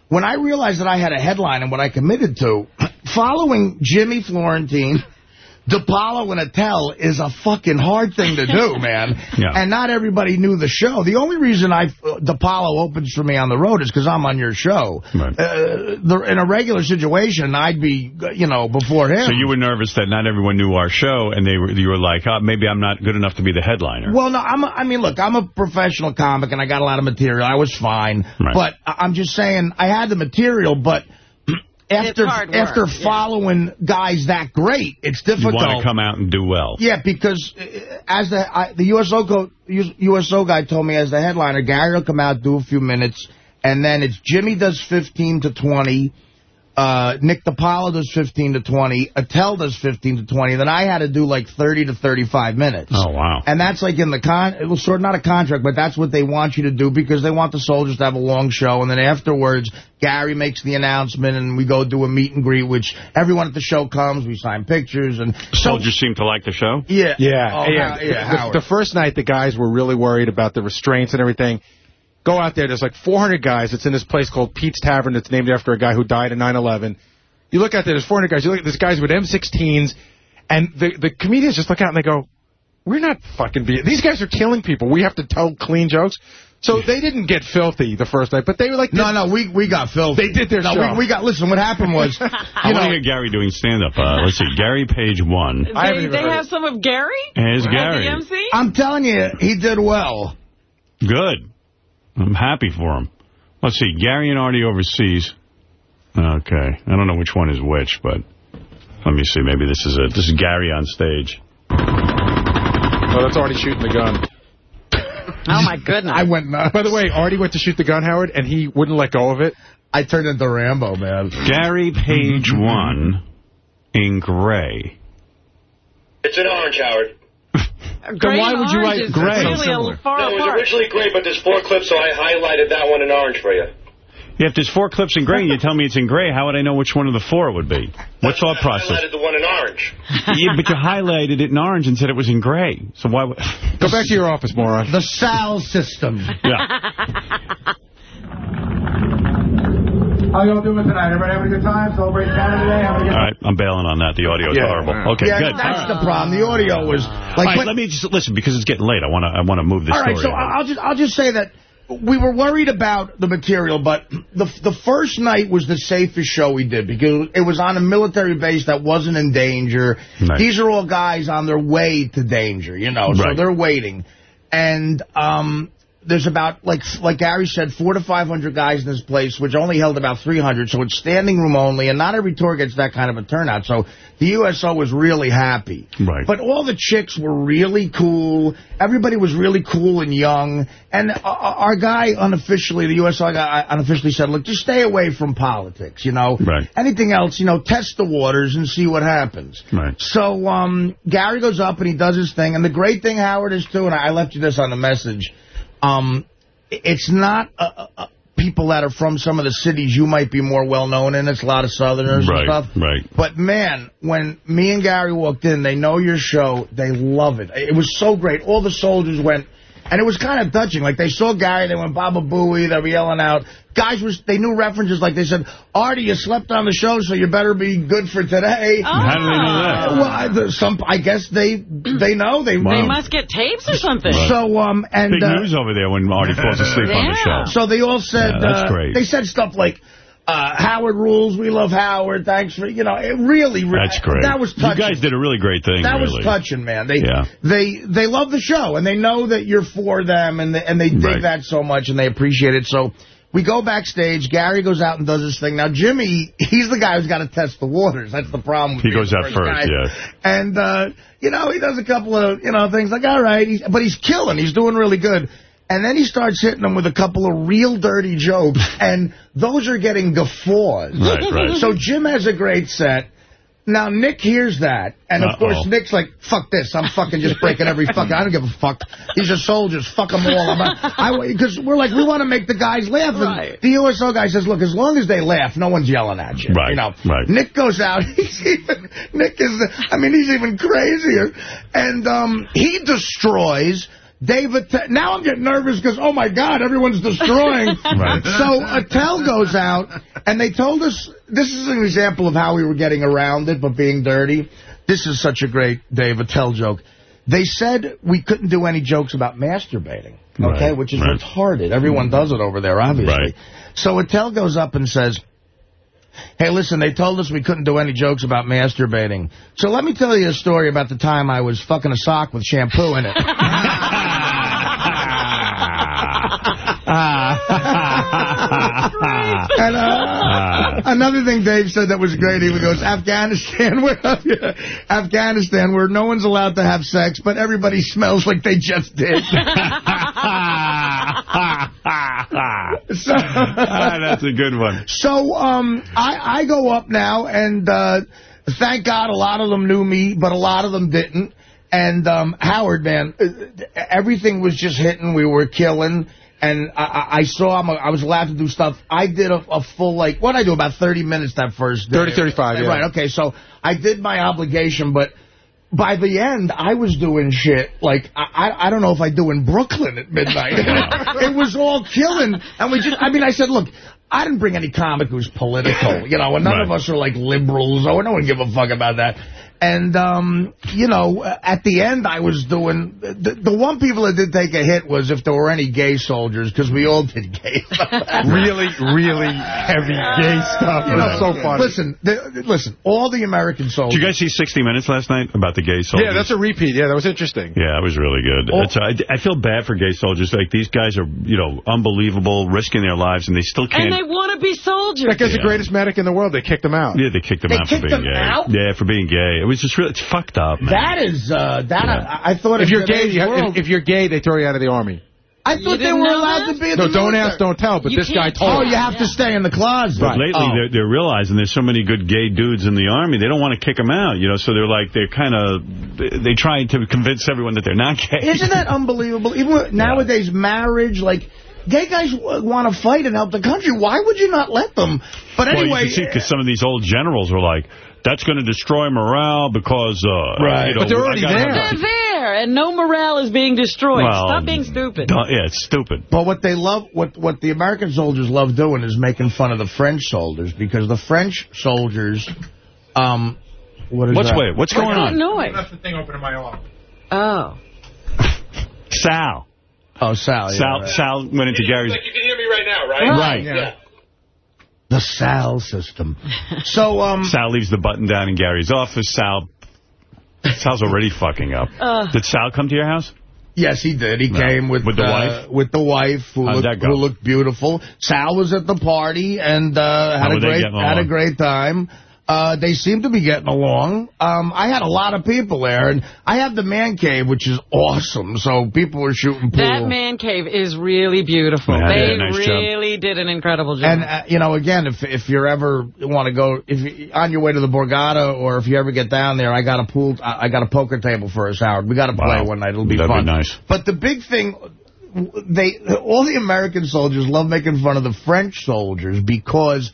when I realized that I had a headline and what I committed to, following Jimmy Florentine... DiPaolo and Attell is a fucking hard thing to do, man. Yeah. And not everybody knew the show. The only reason I DiPaolo opens for me on the road is because I'm on your show. Right. Uh, the, in a regular situation, I'd be, you know, before him. So you were nervous that not everyone knew our show, and they were you were like, oh, maybe I'm not good enough to be the headliner. Well, no, I'm. A, I mean, look, I'm a professional comic, and I got a lot of material. I was fine, Right. but I'm just saying I had the material, but. After hard work, after yeah. following guys that great, it's difficult. you difficult. want to come out and do well. Yeah, because uh, as the I, the USO go, USO guy told me as the headliner, Gary will come out, do a few minutes, and then it's Jimmy does 15 to 20, uh, Nick DiPaolo does 15 to 20, Attell does 15 to 20, then I had to do like 30 to 35 minutes. Oh, wow. And that's like in the con, it was sort of not a contract, but that's what they want you to do because they want the soldiers to have a long show. And then afterwards, Gary makes the announcement and we go do a meet and greet, which everyone at the show comes, we sign pictures. and so- Soldiers seem to like the show. Yeah. Yeah, Oh, yeah. How- yeah, the, the first night, the guys were really worried about the restraints and everything. Go out there. There's like 400 guys. It's in this place called Pete's Tavern. It's named after a guy who died in 9/11. You look out there. There's 400 guys. You look at these guys with M16s, and the the comedians just look out and they go, "We're not fucking being. These guys are killing people. We have to tell clean jokes." So they didn't get filthy the first night, but they were like, No, no, we we got filthy. They did their no, show. We, we got. Listen, what happened was, I you want to know, hear Gary doing stand-up. Uh, let's see, Gary Page one. I haven't They, even they have it. some of Gary? Here's Gary. the MC? I'm telling you, he did well. Good. I'm happy for him. Let's see, Gary and Artie overseas. Okay, I don't know which one is which, but let me see. Maybe this is it. This is Gary on stage. "Oh, that's already shooting the gun." Oh, my goodness. I went nuts. By the way, Artie went to shoot the gun, Howard, and he wouldn't let go of it. I turned into Rambo, man. Gary Page mm-hmm. one in gray. It's an orange, Howard. Gray why would you orange write is gray? Really So far No, it was originally gray, but there's four clips, so I highlighted that one in orange for you. Yeah, if there's four clips in gray and you tell me it's in gray, how would I know which one of the four it would be? What thought process? I process? highlighted the one in orange. yeah, but you highlighted it in orange and said it was in gray. So why would... Go back to your office, moron. The Sal system. Yeah. How y'all doing tonight? Everybody having a good time? Celebrating Canada Day? Having a All right, I'm bailing on that. The audio is Yeah. horrible. Okay, yeah, good. that's the problem. The audio was like. right, but- let me just listen because it's getting late. I want to I want to move this all right, story. so along. I'll just I'll just say that we were worried about the material, but the the first night was the safest show we did because it was on a military base that wasn't in danger. Right. These are all guys on their way to danger, you know, so Right. they're waiting, and um. There's about, like like Gary said, four to 500 guys in this place, which only held about 300, so it's standing room only, and not every tour gets that kind of a turnout. So the USO was really happy. Right. But all the chicks were really cool. Everybody was really cool and young. And uh, our guy unofficially, the USO guy unofficially said, look, just stay away from politics, you know. Right. Anything else, you know, test the waters and see what happens. Right. So um, Gary goes up and he does his thing. And the great thing, Howard, is too, and I left you this on the message, um, it's not uh, uh, uh, people that are from some of the cities you might be more well-known in. It's a lot of Southerners Right, and stuff. right. But, man, when me and Gary walked in, they know your show. They love it. It was so great. All the soldiers went, and it was kind of touching. Like, they saw Gary, they went, Baba Booey, they were yelling out. Guys, was they knew references. Like, they said, Artie, you slept on the show, so you better be good for today. How do they know that? Well, I, the- some, I guess they they know. They, Wow. They must get tapes or something. So, um, and... Big uh, news over there when Artie falls asleep on the show. so they all said, Yeah, that's uh, great. they said stuff like, uh, Howard rules, we love Howard, thanks for, you know, it really, re- That's great. That was You touching. guys did a really great thing, that really. was touching, man. They, Yeah. they, they love the show, and they know that you're for them, and they, and they dig Right. that so much, and they appreciate it. So we go backstage. Gary goes out and does his thing. Now, Jimmy, he's the guy who's got to test the waters. That's the problem. With He goes out first, guy. yeah. And, uh, you know, he does a couple of, you know, things like, all right, he's, but he's killing. He's doing really good. And then he starts hitting them with a couple of real dirty jokes, and those are getting guffaws. Right, right. So Jim has a great set. Now, Nick hears that, and of Uh-oh. course, Nick's like, fuck this. I'm fucking just breaking every fucking... I don't give a fuck. These are soldiers. Fuck them all. Because we're like, we want to make the guys laugh. And Right. the USO guy says, look, as long as they laugh, no one's yelling at you. Right, You know? right. Nick goes out. He's even... Nick is... I mean, he's even crazier. And um, he destroys... David, now I'm getting nervous because, oh, my God, everyone's destroying. Right. So Attell goes out, and they told us, this is an example of how we were getting around it, but being dirty. This is such a great Dave Attell joke. They said we couldn't do any jokes about masturbating, okay, Right, which is right. retarded. Everyone does it over there, obviously. So Attell goes up and says, Hey, listen, they told us we couldn't do any jokes about masturbating. So let me tell you a story about the time I was fucking a sock with shampoo in it. And uh, another thing Dave said that was great, he goes, Afghanistan, where Afghanistan, where no one's allowed to have sex, but everybody smells like they just did. so, Ah, that's a good one. so um, I, I go up now, and uh, thank God a lot of them knew me, but a lot of them didn't. And um, Howard, man, everything was just hitting. We were killing. And I, I I saw him. I was allowed to do stuff. I did a, a full, like, what did I do, about 30 minutes that first day? 30, 35, yeah. Right, okay. So I did my obligation, but by the end, I was doing shit like I I, don't know if I do in Brooklyn at midnight. it was all killing, and we just. I mean, I said, look. I didn't bring any comic who's political, you know, and none of us are like liberals, or no one give a fuck about that. And, um, you know, at the end, I was doing... The, the one people that did take a hit was if there were any gay soldiers, because we all did gay really, really heavy gay stuff. You know, so funny. Listen, the, listen, all the American soldiers... Did you guys see 60 Minutes last night about the gay soldiers? Yeah, that's a repeat. Yeah, that was interesting. Yeah, that was really good. It's, I, I feel bad for gay soldiers. Like, these guys are, you know, unbelievable, risking their lives, and they still can't... And they want to be soldiers. That guy's Yeah. the greatest medic in the world. They kicked him out. yeah, they kicked them They out for kicked being them gay. out? Yeah, for being gay. It was just really, it's fucked up, man. That is, uh, that, Yeah. I, I thought If you're gay, you have, if, if you're gay, they throw you out of the army. I thought they didn't were allowed that? to be in No, the don't military. ask, don't tell. But You this guy told Oh, you have to stay in the closet. But lately, Oh. they're, they're realizing there's so many good gay dudes in the army, they don't want to kick them out, you know, so they're like, they're kind of, they try to convince everyone that they're not gay. Isn't that unbelievable? Even with- nowadays, marriage, like, gay guys want to fight and help the country. Why would you not let them? But well, anyway... you can see, because some of these old generals were like, that's going to destroy morale because, uh, Right. you know, But they're already there. They're there, and no morale is being destroyed. Well, Stop being stupid. Duh, Yeah, it's stupid. But what they love, what what the American soldiers love doing is making fun of the French soldiers because the French soldiers, um, what is What's that? wait? What's What's going that on? noise? That's the thing open in my office. Oh. Sal. Oh, Sal. yeah, Sal, right. Sal went into Gary's. Like, you can hear me right now, right? Right. Yeah. The Sal system. So, um, Sal leaves the button down in Gary's office. Sal, Sal's already fucking up. Uh. Did Sal come to your house? yes, he did. He No. came with With the uh, wife? With the wife, who looked, who looked beautiful. Sal was at the party and uh, How had a great had a great time. Uh, they seem to be getting along. Um, I had a lot of people there, and I have the man cave, which is awesome. So people were shooting pool. That man cave is really beautiful. Yeah, they did a nice job. really did an incredible job. And, uh, you know, again, if if you're ever want to go, if you, on your way to the Borgata, or if you ever get down there, I got a pool, I I got a poker table for us, Howard. We got to play Wow. one night. It'll be That'd be fun. nice. But the big thing, they all the American soldiers love making fun of the French soldiers because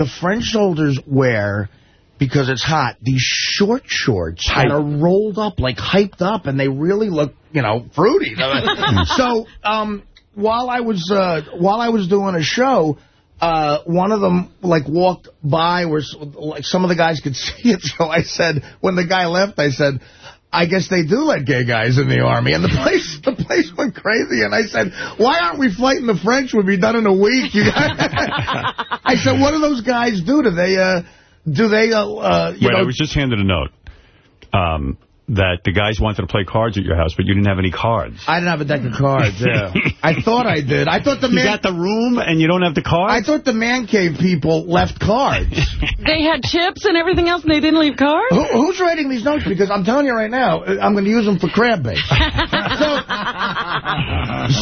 the French soldiers wear, because it's hot, these short shorts that are rolled up, like hyped up, and they really look, you know, fruity. so, um, while I was uh, while I was doing a show, uh, one of them like walked by where like some of the guys could see it. So I said, when the guy left, I said. I guess they do let gay guys in the army. And the place the place went crazy. And I said, why aren't we fighting the French? We'd be done in a week. I said, what do those guys do? Do they, uh, do they, uh, uh you Wait, know, I was just handed a note um, that the guys wanted to play cards at your house, but you didn't have any cards. I didn't have a deck of cards, yeah. I thought I did. I thought the You man... got the room and you don't have the cards? I thought the man cave people left cards. they had chips and everything else, and they didn't leave cards? Who, who's writing these notes? Because I'm telling you right now, uh, I'm going to use them for crab bait. so,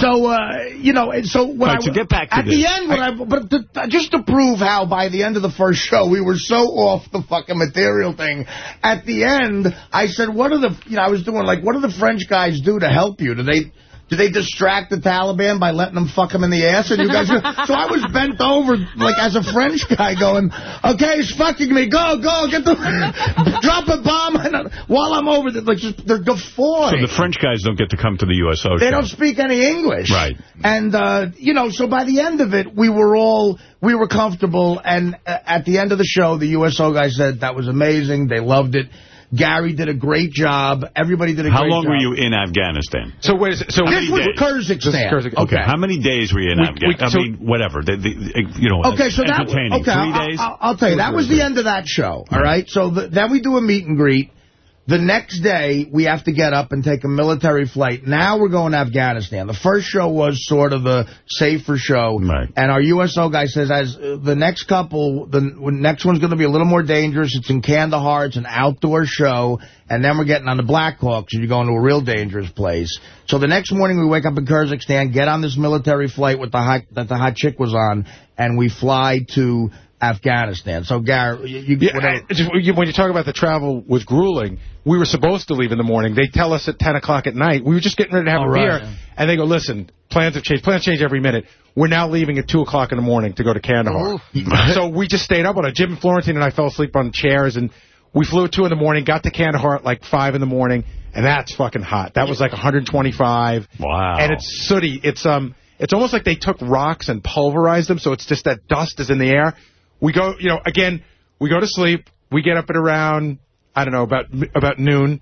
so uh, you know, so when Right, I, so get back to at this. the end, when I, but to, just to prove how by the end of the first show we were so off the fucking material thing. At the end, I said, "What are the?" You know, I was doing like, "What do the French guys do to help you? Do they?" Do they distract the Taliban by letting them fuck them in the ass? And you guys, so I was bent over like as a French guy, going, "Okay, he's fucking me. Go, go, get the drop a bomb." And while I'm over, there, like just they're guffawing. So the French guys don't get to come to the USO They show. don't speak any English. Right. And, uh, you know, so by the end of it, we were all, we were comfortable. And uh, at the end of the show, the USO guy said that was amazing. They loved it. Gary did a great job. Everybody did a How great job. How long were you in Afghanistan? So wait, a sec- so This was days? Kyrgyzstan. This Kyrgyzstan. Okay. How many days were you in We- Afghanistan? we- so- I mean, whatever. The, the, you know, Okay, so that entertaining. okay, Three I'll, days? I'll, I'll tell you that was the end of that show. All right, so the, then we do a meet and greet. The next day, we have to get up and take a military flight. Now we're going to Afghanistan. The first show was sort of the safer show. Right. And our USO guy says, as uh, the next couple, the next one's going to be a little more dangerous. It's in Kandahar. It's an outdoor show. And then we're getting on the Blackhawks, and you're going to a real dangerous place. So the next morning, we wake up in Kyrgyzstan, get on this military flight with the hot, that the hot chick was on, and we fly to Afghanistan. So, Gary, you, you Yeah. I- just, when you talk about the travel was grueling, we were supposed to leave in the morning. They tell us at 10 o'clock at night. We were just getting ready to have Oh, a right. beer. And they go, listen, plans have changed. Plans change every minute. We're now leaving at 2 o'clock in the morning to go to Kandahar. so we just stayed up on it. Jim and Florentine and I fell asleep on chairs, and We flew at 2 in the morning, got to Kandahar at like 5 in the morning, and that's fucking hot. That was like 125. Wow. And it's sooty. It's um, it's almost like they took rocks and pulverized them, so it's just that dust is in the air. We go, you know, again, we go to sleep. We get up at around, I don't know, about about noon.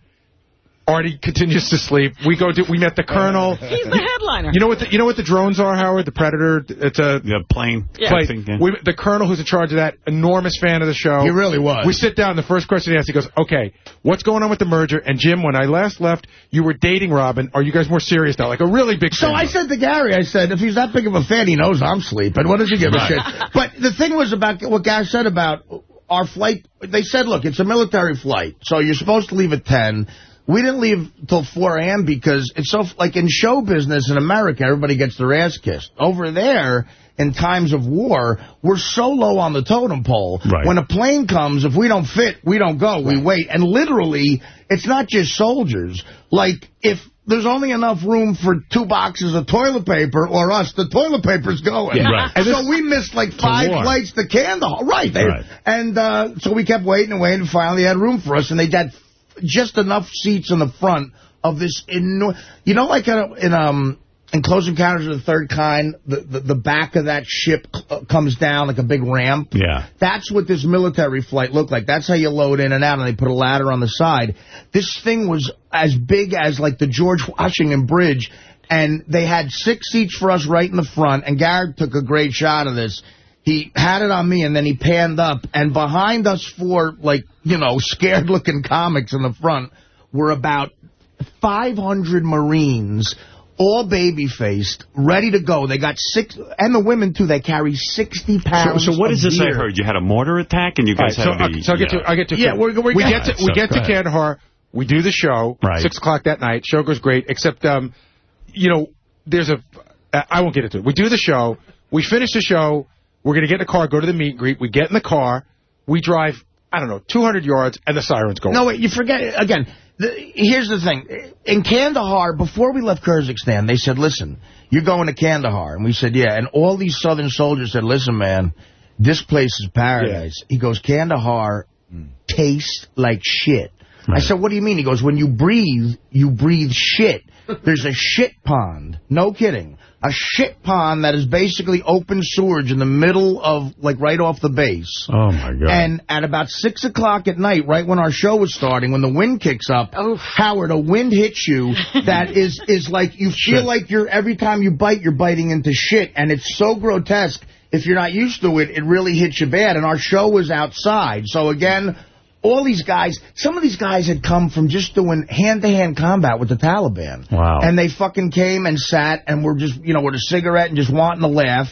Artie continues to sleep. We go to, we met the colonel. He's the headliner. You know what the, you know what the drones are, Howard? The Predator. It's a yeah, plane. Yeah. plane. Thing, yeah. We, the colonel who's in charge of that, enormous fan of the show. He really was. We sit down. The first question he asks, he goes, "Okay, what's going on with the merger?" And Jim, when I last left, you were dating Robin. Are you guys more serious now? Like a really big. So fan. I said to Gary, I said, if he's that big of a fan, he knows I'm sleeping. What does he give Right. a shit? But the thing was about what Gary said about our flight. They said, look, it's a military flight, so you're supposed to leave at 10. We didn't leave till 4 a.m. because it's so, like in show business in America, everybody gets their ass kissed. Over there, in times of war, we're so low on the totem pole. Right. When a plane comes, if we don't fit, we don't go. We wait. And literally, it's not just soldiers. Like, if there's only enough room for two boxes of toilet paper or us, the toilet paper's going. Yeah. Right. And so we missed like five flights to Kandahar. Right. They, Right. And uh, so we kept waiting and waiting and finally had room for us. And they had just enough seats in the front of this enormous... You know, like in, in um... In Close Encounters of the Third Kind, the, the, the back of that ship uh, comes down like a big ramp. Yeah. That's what this military flight looked like. That's how you load in and out, and they put a ladder on the side. This thing was as big as, like, the George Washington Bridge, and they had six seats for us right in the front, and Garrett took a great shot of this. He had it on me, and then he panned up, and behind us four, like, you know, scared-looking comics in the front were about 500 Marines all baby-faced, ready to go. They got six, and the women, too, they carry 60 pounds so what of is this I heard? You had a mortar attack and you guys so, had to be... okay, so I get yeah. to I get to Yeah, we're- we're we getting- get to All right, we get to ahead. Kandahar. We do the show. Right. Six o'clock that night. Show goes great. Except, um, you know, there's a. Uh, won't get into it. We do the show. We finish the show. We're gonna get in the car, go to the meet and greet. We get in the car. We drive. I don't know, 200 yards, and the sirens go. No, off. wait, you forget, again, the, here's the thing. In Kandahar, before we left Kyrgyzstan, they said, listen, you're going to Kandahar. And we said, yeah. And all these southern soldiers said, listen, man, this place is paradise. He goes, Kandahar mm. tastes like shit. I said, what do you mean? He goes, when you breathe, you breathe shit. There's a shit pond. No kidding. A shit pond that is basically open sewage in the middle of, like, right off the base. Oh, my God. And at about 6 o'clock at night, right when our show was starting, when the wind kicks up, Howard, a wind hits you that is, is like, you feel like you're, every time you bite, you're biting into shit. And it's so grotesque. If you're not used to it, it really hits you bad. And our show was outside. So again, all these guys, some of these guys had come from just doing hand-to-hand combat with the Taliban. Wow. And they fucking came and sat and were just, you know, with a cigarette and just wanting to laugh.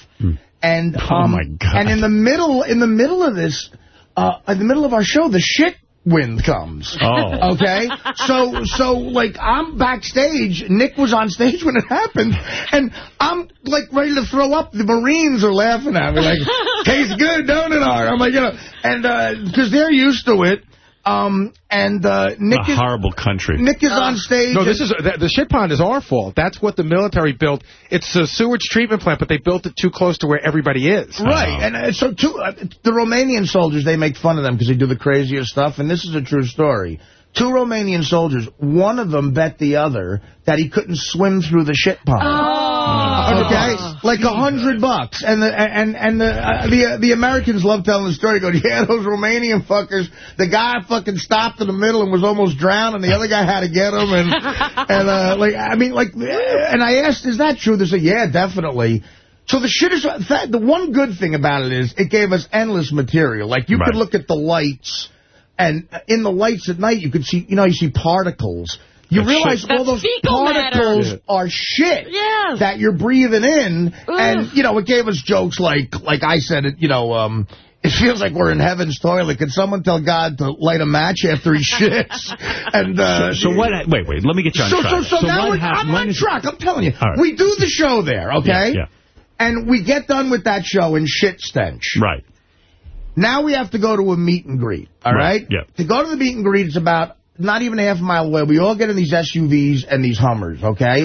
And Oh, um, my God. and in the middle, in the middle of this, uh, in the middle of our show, the shit wind comes. Oh. Okay? So, so, like, I'm backstage. Nick was on stage when it happened. And I'm, like, ready to throw up. The Marines are laughing at me, like, tastes good, don't it, Art? I'm like, you know, and, uh, because they're used to it. Um, and, uh, Nick a is, horrible country. Nick is on stage. No, this is the, the shit pond is our fault. That's what the military built. It's a sewage treatment plant, but they built it too close to where everybody is. Right, and uh, so two, uh, the Romanian soldiers, they make fun of them because they do the craziest stuff, and this is a true story. Two Romanian soldiers, one of them bet the other that he couldn't swim through the shit pond. Okay, like a hundred bucks, and the and and the uh, the uh, the Americans love telling the story. Go, yeah, those Romanian fuckers. The guy fucking stopped in the middle and was almost drowned, and the other guy had to get him, and and uh, like I mean, like, and I asked, is that true? They said, yeah, definitely. So the shit is, the one good thing about it is it gave us endless material. Like you Right. could look at the lights, and in the lights at night you could see, you know, you see particles. You That's realize shit. all That's those fecal matter. particles are shit Yes. that you're breathing in. Ugh. And, you know, it gave us jokes like, like I said, it, you know, um, it feels like we're in heaven's toilet. Can someone tell God to light a match after he shits? and uh, So what... Wait, wait, let me get you on so, track. so, so, now we're, hap- I'm on track. I'm telling you. All right. We do the show there, okay? Yeah, yeah. And we get done with that show in shit stench. Right. Now we have to go to a meet and greet, all Right, right? yeah. To go to the meet and greet, it's about not even a half a mile away. We all get in these SUVs and these Hummers, okay?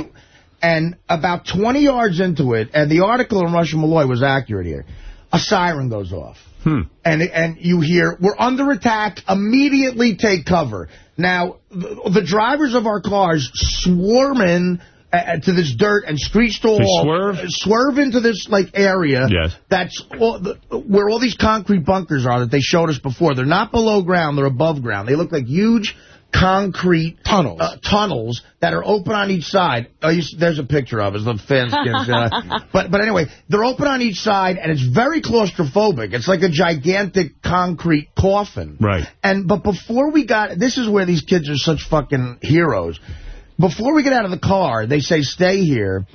And about 20 yards into it, and the article in Rush and Molloy was accurate here, a siren goes off. Hmm. and and you hear, we're under attack, immediately take cover. Now, the, the drivers of our cars swarm in uh, to this dirt and screech to a They halt. swerve? uh, Swerve into this, like, area. Yes. That's all the, where all these concrete bunkers are that they showed us before. They're not below ground, they're above ground. They look like huge concrete Tunnels. uh, tunnels that are open on each side. Oh, you, there's a picture of it. The fence. uh, but but anyway, they're open on each side, and it's very claustrophobic. It's like a gigantic concrete coffin. Right. And but before we got, this is where these kids are such fucking heroes. Before we get out of the car, they say stay here.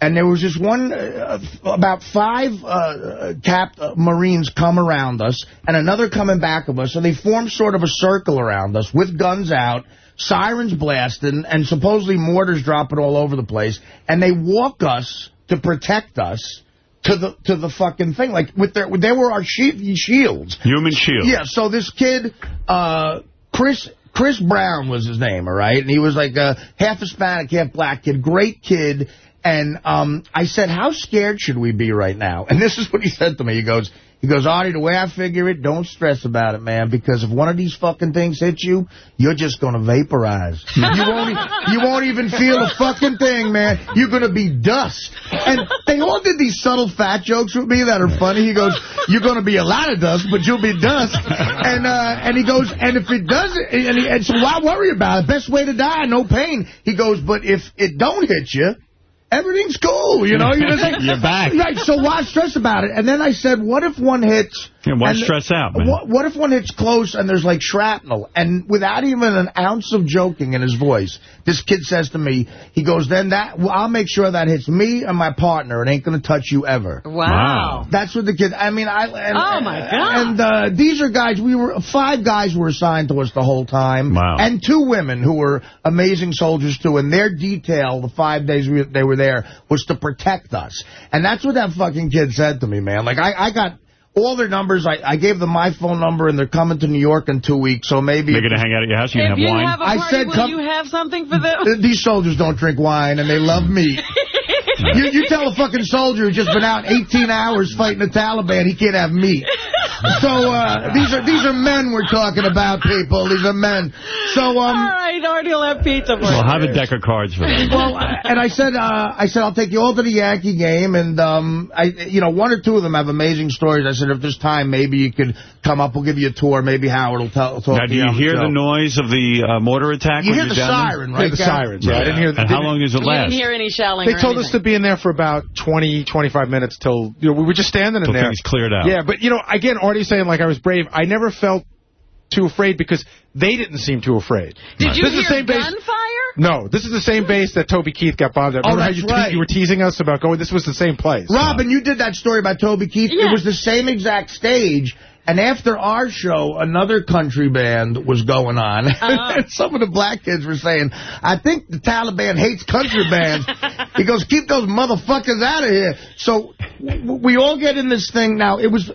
And there was this one, uh, about five uh, capped uh, Marines come around us, and another coming back of us, and they form sort of a circle around us with guns out, sirens blasting, and supposedly mortars dropping all over the place, and they walk us to protect us to the to the fucking thing. Like, with their, they were our she shields. Human shield. Yeah, so this kid, uh, Chris Chris Brown was his name, all right? And he was like a half Hispanic, half black kid, great kid. And um, I said, how scared should we be right now? And this is what he said to me. He goes, he goes, Artie, the way I figure it, don't stress about it, man, because if one of these fucking things hits you, you're just going to vaporize. you, won't, e- you won't even feel a fucking thing, man. You're going to be dust. And they all did these subtle fat jokes with me that are funny. He goes, you're going to be a lot of dust, but you'll be dust. And uh, and he goes, and if it doesn't, and, he, and so why worry about it? Best way to die, no pain. He goes, but if it don't hit you, everything's cool, you know? You're, just like, You're back. Right, so why stress about it? And then I said, what if one hits... Yeah, why and- stress out, man? What, what if one hits close and there's like shrapnel? And without even an ounce of joking in his voice, this kid says to me, he goes, then that, well, I'll make sure that hits me and my partner. It ain't going to touch you ever. Wow. That's what the kid. I mean, I. And, Oh, my God. And uh, these are guys. We were five guys were assigned to us the whole time. Wow. And two women who were amazing soldiers too. And their detail, the five days we, they were there, was to protect us. And that's what that fucking kid said to me, man. Like I, I got. All their numbers, I, I gave them my phone number, and they're coming to New York in two weeks, so maybe... They're going to hang out at your house. You can If have you wine. have a I party, said will come- you have something for them? These soldiers don't drink wine, and they love meat. you, you tell a fucking soldier who's just been out 18 hours fighting the Taliban he can't have meat. So uh, these are these are men we're talking about, people. These are men. So All um. right, Artie will have pizza for Well, you. have a deck of cards for them. Well, and I said, uh, I said I'll take you all to the Yankee game, and um, I, you know, one or two of them have amazing stories. I said if there's time, maybe you could come up. We'll give you a tour. Maybe Howard will tell. Talk Now, to do you on hear show. the noise of the uh, mortar attack You when hear you're the down there? siren, right? the sirens, yeah. I didn't hear And how long does it You last? didn't hear any shelling They or told us to be in there for about 20, 25 minutes till, you know, we were just standing in there. things cleared out. Yeah, but, you know, again, Artie's saying, like, I was brave. I never felt too afraid because they didn't seem too afraid. Did you This is hear the same base- gunfire? No, this is the same base that Toby Keith got bombed at. Oh, Remember how you, right. you were teasing us about going, this was the same place. Robin, you did that story about Toby Keith. Yeah. It was the same exact stage. And after our show, another country band was going on. Uh-huh. and some of the black kids were saying, I think the Taliban hates country bands. he goes, keep those motherfuckers out of here. So we all get in this thing now. It was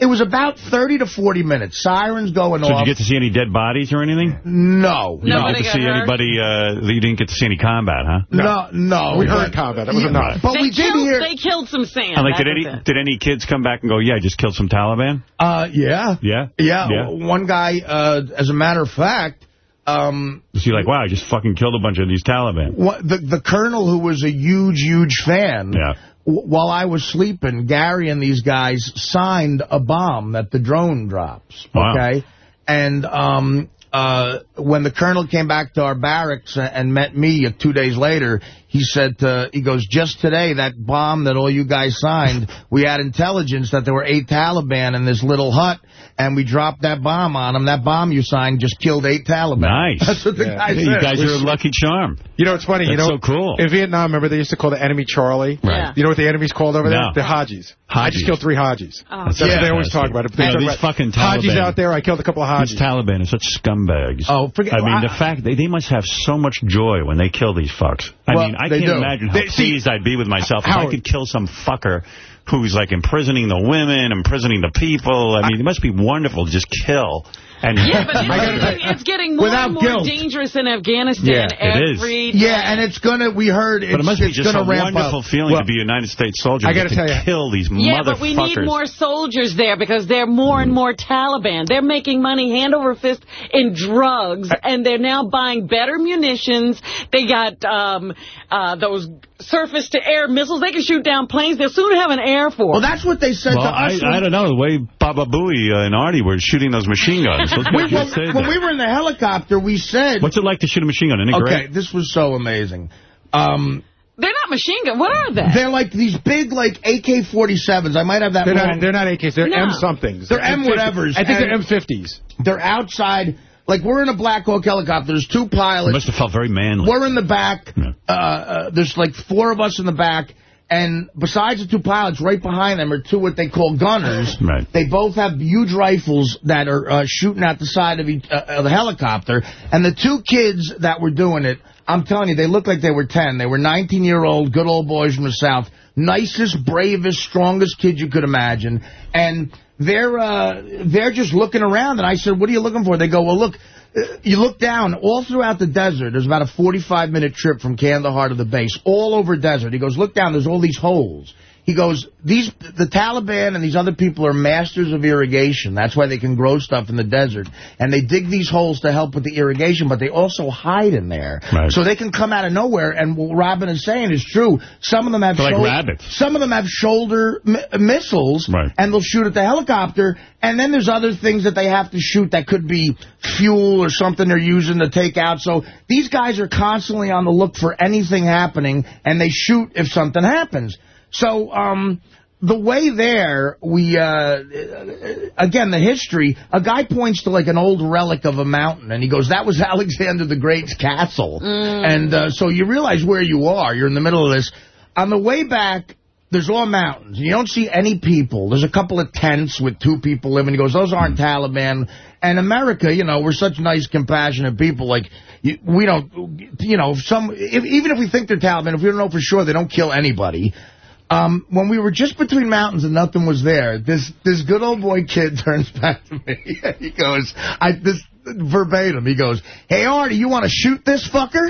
it was about 30 to 40 minutes. Sirens going So did you get to see any dead bodies or anything? no. You didn't get to see hurt? anybody, uh, you didn't get to see any combat, huh? No, no. We heard combat. That was Yeah, enough. But they we did killed, hear... They killed some sand. And like, did any did any kids come back and go, yeah, I just killed some Taliban? Uh, yeah. Yeah? Yeah, Yeah. one guy, uh, as a matter of fact, um, Was he like, wow, I just fucking killed a bunch of these Taliban? what, the the colonel who was a huge, huge fan. Yeah. While I was sleeping, Gary and these guys signed a bomb that the drone drops. Wow. Okay, and um, uh, when the colonel came back to our barracks and met me uh, two days later, he said, uh, he goes, just today, that bomb that all you guys signed, we had intelligence that there were eight Taliban in this little hut, and we dropped that bomb on them. That bomb you signed just killed eight Taliban. Nice. That's what the Yeah. guy Hey, said. you guys are a lucky charm. You know, it's funny. you That's know, so cool. In Vietnam, remember they used to call the enemy Charlie? Right. You know what the enemy's called over No. there? The Hajis. I just killed three Hajis. Oh, That's Yeah. what they always talk about. If they Yeah, talk these about fucking Hajis out there, I killed a couple of Hajis. These Taliban are such scumbags. Oh, forget- I mean, I- the fact they, they must have so much joy when they kill these fucks. I Well, mean, I they can't do. imagine how They- see, pleased I'd be with myself if I could kill some fucker who's like imprisoning the women, imprisoning the people. I mean, it must be wonderful to just kill And Yeah, but it's, tell it's getting more without and more guilt. dangerous in Afghanistan Yeah, it is. every day. Yeah, and it's gonna. We heard it's, But it must be just a gonna ramp wonderful up. feeling Well, to be a United States soldier. I gotta to tell you- kill these Yeah, motherfuckers. but we need more soldiers there because they're more and more Taliban. They're making money hand over fist in drugs, and they're now buying better munitions. They got um, uh, those surface-to-air missiles. They can shoot down planes. They'll soon have an air force. Well, that's what they said Well, to us. I, I don't know. The way Baba Booey uh, and Artie were shooting those machine guns. Let's We, when, when we were in the helicopter, we said. What's it like to shoot a machine gun? Isn't it okay, great? this was so amazing. Um, they're not machine gun. What are they? they're like these big, like AK-47s. I might have that They're wrong. not, they're not AKs. They're No. M somethings. They're M whatevers, I think they're M50s. They're outside. Like we're in a Black Hawk helicopter. There's two pilots. must have felt very manly. We're in the back. Yeah. Uh, uh, there's like four of us in the back. And besides the two pilots, right behind them are two what they call gunners. Right. They both have huge rifles that are uh, shooting out the side of, each, uh, of the helicopter. And the two kids that were doing it, I'm telling you, they looked like they were 10. They were 19-year-old, good old boys from the South. Nicest, bravest, strongest kids you could imagine. And they're uh, they're just looking around. And I said, what are you looking for? They go, well, look, uh, you look down all throughout the desert. There's about a 45-minute trip from Kandahar to the base, all over desert. He goes, look down. There's all these holes. He goes, these the Taliban and these other people are masters of irrigation. That's why they can grow stuff in the desert. And they dig these holes to help with the irrigation, but they also hide in there. Right. So they can come out of nowhere. And what Robin is saying is true. Some of them have like rabbits. Some of them have shoulder mi- missiles, Right. and they'll shoot at the helicopter. And then there's other things that they have to shoot that could be fuel or something they're using to take out. So these guys are constantly on the look for anything happening, and they shoot if something happens. So um, the way there, we, uh, again, the history, a guy points to like an old relic of a mountain, and he goes, that was Alexander the Great's castle. And uh, so you realize where you are. You're in the middle of this. On the way back, there's all mountains. You don't see any people. There's a couple of tents with two people living. He goes, those aren't Taliban. And America, you know, we're such nice, compassionate people. Like, we don't, you know, some, if, even if we think they're Taliban, if we don't know for sure, they don't kill anybody. Um, when we were just between mountains and nothing was there, this this good old boy kid turns back to me. he goes, I this verbatim. He goes, "Hey Artie, you want to shoot this fucker?"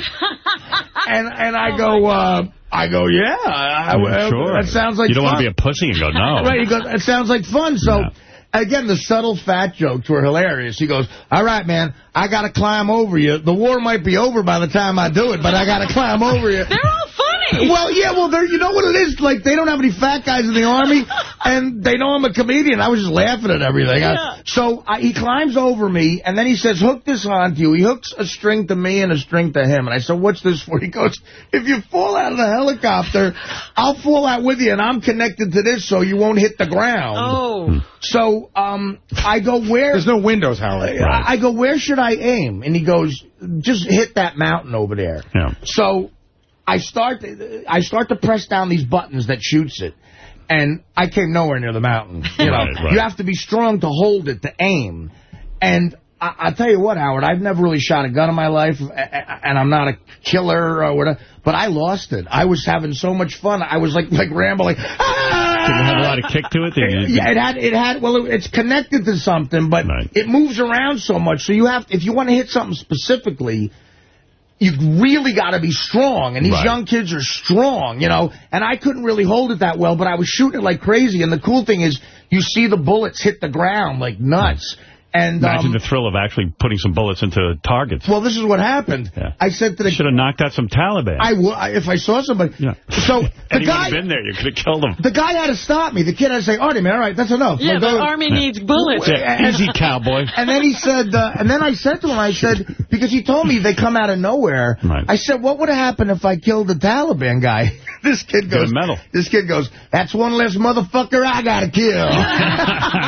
and and I go, uh, I go, yeah, I, Oh, I- sure. That sounds like You don't fun. want to be a pussy and go, no. right? He goes, it sounds like fun. So. Yeah. Again, the subtle fat jokes were hilarious. He goes, all right, man, I got to climb over you. The war might be over by the time I do it, but I got to climb over you. They're all funny. Well, yeah, well, they're, you know what it is? Like, they don't have any fat guys in the Army, and they know I'm a comedian. I was just laughing at everything. I- Yeah. so I, he climbs over me, and then he says, hook this onto you. He hooks a string to me and a string to him. And I said, what's this for? He goes, if you fall out of the helicopter, I'll fall out with you, and I'm connected to this so you won't hit the ground. Oh. So um, I go, where... There's no windows, Howard. I I go, where should I aim? And he goes, just hit that mountain over there. Yeah. So I start I start to press down these buttons that shoots it. And I came nowhere near the mountain. You know, Right, right. you have to be strong to hold it, to aim. And I, I'll tell you what, Howard, I've never really shot a gun in my life, and I'm not a killer or whatever, but I lost it. I was having so much fun. I was like like rambling. ah! Did it have a lot of kick to it? Yeah, it had, it had, well, it's connected to something, but Right. it moves around so much. So you have, if you want to hit something specifically, you really got to be strong. And these Right. young kids are strong, you know. And I couldn't really hold it that well, but I was shooting it like crazy. And the cool thing is, you see the bullets hit the ground like nuts. And Imagine um, the thrill of actually putting some bullets into targets. well, this is what happened. Yeah. I said to the Should have knocked out some Taliban. I would if I saw somebody. Yeah. So the Anyone guy, been there, you could have killed him. the guy had to stop me. The kid had to say, "Artie, man, all right, that's enough." Yeah, We're the going." Army needs bullets. Yeah, easy, cowboy. And then he said, uh, and then I said to him, I said, because he told me they come out of nowhere. Right. I said, what would have happened if I killed the Taliban guy? this kid goes, medal. this kid goes, that's one less motherfucker I gotta kill.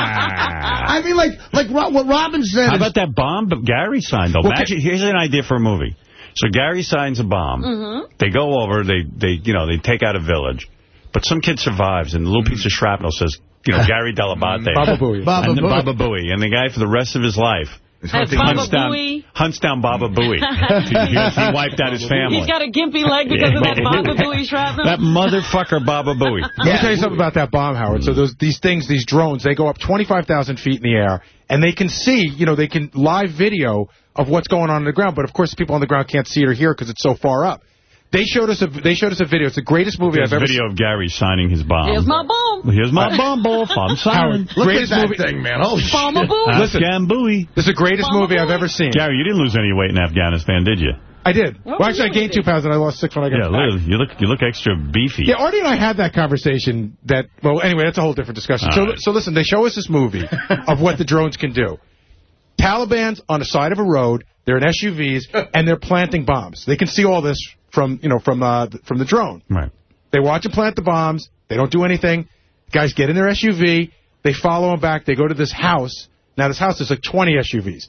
I mean, like, like what Robin said. How is- about that bomb that Gary signed, though? Okay. Imagine, here's an idea for a movie. So Gary signs a bomb. Mm-hmm. They go over, they, they, you know, they take out a village. But some kid survives, and the little piece of shrapnel says, you know, Gary Dell'Abate. Baba Booey. Baba and the Booey. Baba Booey. And the guy, for the rest of his life, That's Baba hunts down, Booey. hunts down Baba Booey. he, he wiped out his family. He's got a gimpy leg because of that Baba Booey shrapnel. That motherfucker Baba Booey. Let me tell you something about that bomb, Howard. So hmm. those these things, these drones, they go up 25,000 feet in the air, and they can see, you know, they can live video of what's going on on the ground. But of course, people on the ground can't see it or hear it because it's so far up. They showed us a they showed us a video. It's the greatest movie There's I've ever video of Gary signing his bomb. Here's my bomb. Here's my bomb, Wolf. I'm signing. Howard, greatest movie. man. Holy Baba Booey. Listen, Afghan Booey. This is the greatest Baba movie I've ever seen. Gary, you didn't lose any weight in Afghanistan, did you? I did. What Well, actually, I gained two pounds and I lost six when I got Yeah, back. look, you look you look extra beefy. Yeah, Artie and I had that conversation that, well, anyway, that's a whole different discussion. All So, right. so listen, they show us this movie of what the drones can do. Taliban's on the side of a road, they're in SUVs, and they're planting bombs. They can see all this from, you know, from, uh, from the drone. Right. They watch them plant the bombs. They don't do anything. Guys get in their SUV. They follow them back. They go to this house. Now, this house is like 20 SUVs.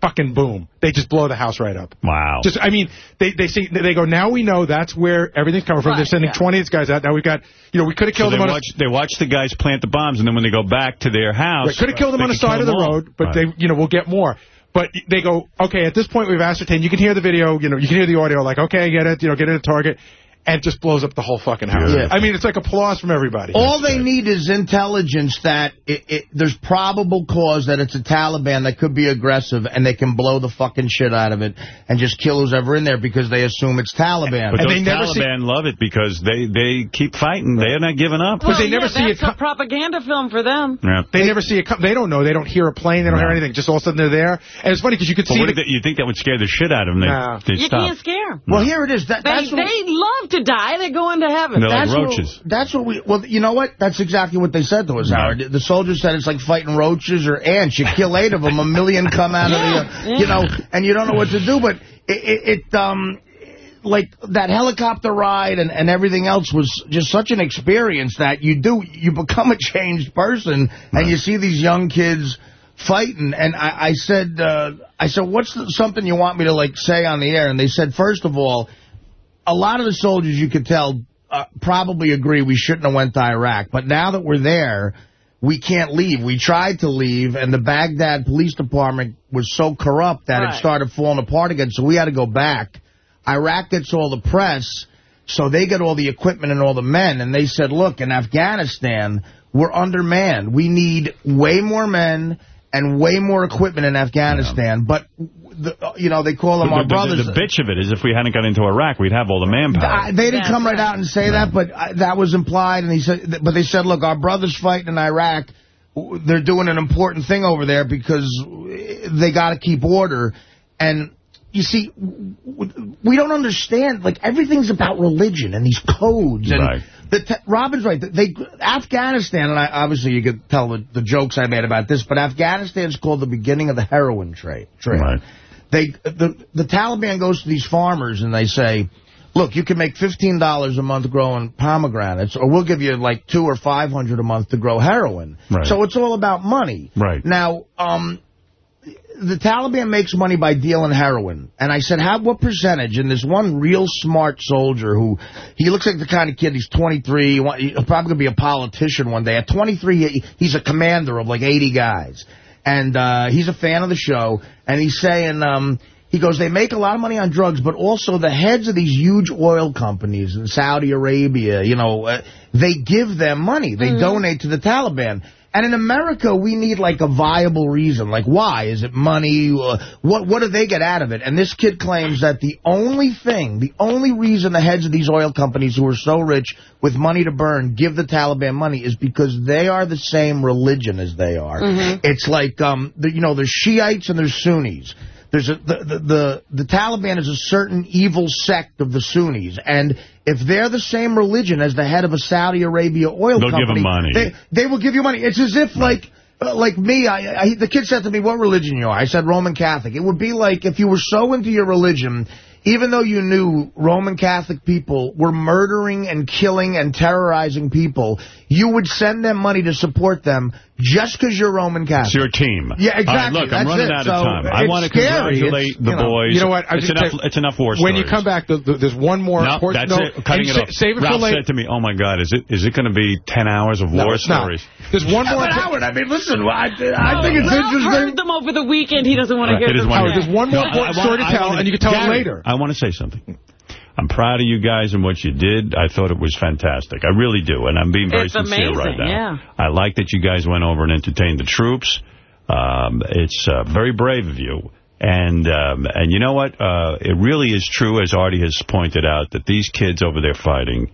Fucking boom. They just blow the house right up. Wow. Just, I mean, they they see they go. Now we know that's where everything's coming from. Right, They're sending yeah. 20 of these guys out. Now we've got, you know, we could have So killed they them on. watch, they watch the guys plant the bombs, and then when they go back to their house... Could have killed them on the side of the all. road, but Right. they, you know, we'll get more. But they go, okay, at this point we've ascertained. You can hear the video, you know, you can hear the audio, like, okay, get it, you know, get it at Target, and it just blows up the whole fucking house. Yeah. I mean, it's like applause from everybody. All they need is intelligence that it, it, there's probable cause that it's a Taliban that could be aggressive and they can blow the fucking shit out of it and just kill who's ever in there because they assume it's Taliban. But And those they never see- Taliban love it because they, they keep fighting. They're not giving up. Well, they never yeah, see that's it co- a propaganda film for them. Yeah. They never see it come. They don't know. They don't hear a plane. They don't No. hear anything. Just all of a sudden they're there. And it's funny because you could But see what the, they, you think that would scare the shit out of them? They, no. You stop. can't scare them. well, here it is. That, They, that's what, they love to die. They're going to heaven. They're like that's roaches. What, that's what we. Well, you know what? That's exactly what they said to us, Howard. The soldiers said it's like fighting roaches or ants. You kill eight of them, a million come out of the, Yeah, you know, and you don't know what to do. But it, it, it um, like that helicopter ride and, and everything else was just such an experience that you do you become a changed person and you see these young kids fighting and I, I said uh, I said what's the, something you want me to like say on the air and they said first of all a lot of the soldiers you could tell uh, probably agree we shouldn't have went to Iraq but now that we're there we can't leave. We tried to leave, and the Baghdad police department was so corrupt that Right. it started falling apart again, so we had to go back. Iraq gets all the press, so they get all the equipment and all the men, and they said, look, in Afghanistan, we're undermanned. We need way more men and way more equipment in Afghanistan, but, the, you know, they call them The, our the- brothers. the bitch of it is if we hadn't got into Iraq, we'd have all the manpower. I, they didn't That's come right right. out and say that, but I, that was implied. And he said, but they said, look, our brothers fighting in Iraq. They're doing an important thing over there because they got to keep order. And you see, we don't understand. Like everything's about religion and these codes. And Right. The Robin's right. They Afghanistan, and I, obviously you could tell the, the jokes I made about this, but Afghanistan's called the beginning of the heroin trade. trade. Right. They the the Taliban goes to these farmers and they say, look, you can make $15 a month growing pomegranates, or we'll give you like two or 500 a month to grow heroin. Right. So it's all about money. Right. Now, um, the Taliban makes money by dealing heroin. And I said, how, what percentage? And there's one real smart soldier who, he looks like the kind of kid, he's 23, he wa- he's probably going to be a politician one day. At 23, he- he's a commander of like 80 guys. And uh, he's a fan of the show. And he's saying, um, he goes, they make a lot of money on drugs, but also the heads of these huge oil companies in Saudi Arabia, you know, uh, they give them money. They donate to the Taliban. And in America, we need, like, a viable reason. Like, why? Is it money? Uh, what What do they get out of it? And this kid claims that the only thing, the only reason the heads of these oil companies who are so rich with money to burn give the Taliban money is because they are the same religion as they are. It's like, um, the, you know, there's Shiites and there's Sunnis. There's a, the, the, the, the Taliban is a certain evil sect of the Sunnis. And if they're the same religion as the head of a Saudi Arabia oil They'll give company. They, they will give you money. It's as if, like, uh, like me, I, I, the kid said to me, what religion you are? I said Roman Catholic. It would be like if you were so into your religion, even though you knew Roman Catholic people were murdering and killing and terrorizing people, you would send them money to support them just because you're Roman Catholic. It's your team. Yeah, exactly. All right, look, I'm running it. out So of time. I want to congratulate It's, the you know- boys. You know what? I It's enough, tell- it's enough war When you come back, th- th- there's one more No, important that's note. it. Cutting it off. Save it Ralph for later. said to me, "Oh my God, is it is it going to be 10 hours of No, war it's not. stories?" There's one more. But Howard, I mean, listen, I, I think it's Ralph interesting. heard them over the weekend. He doesn't want to Right, hear it is them one- Howard, there's one more No, I- important I story to tell, and you can tell it later. I want to say something. I'm proud of you guys and what you did. I thought it was fantastic. I really do, and I'm being very It's sincere right amazing, now. yeah. I like that you guys went over and entertained the troops. Um, it's uh, very brave of you. And um, and you know what? Uh, it really is true, as Artie has pointed out, that these kids over there fighting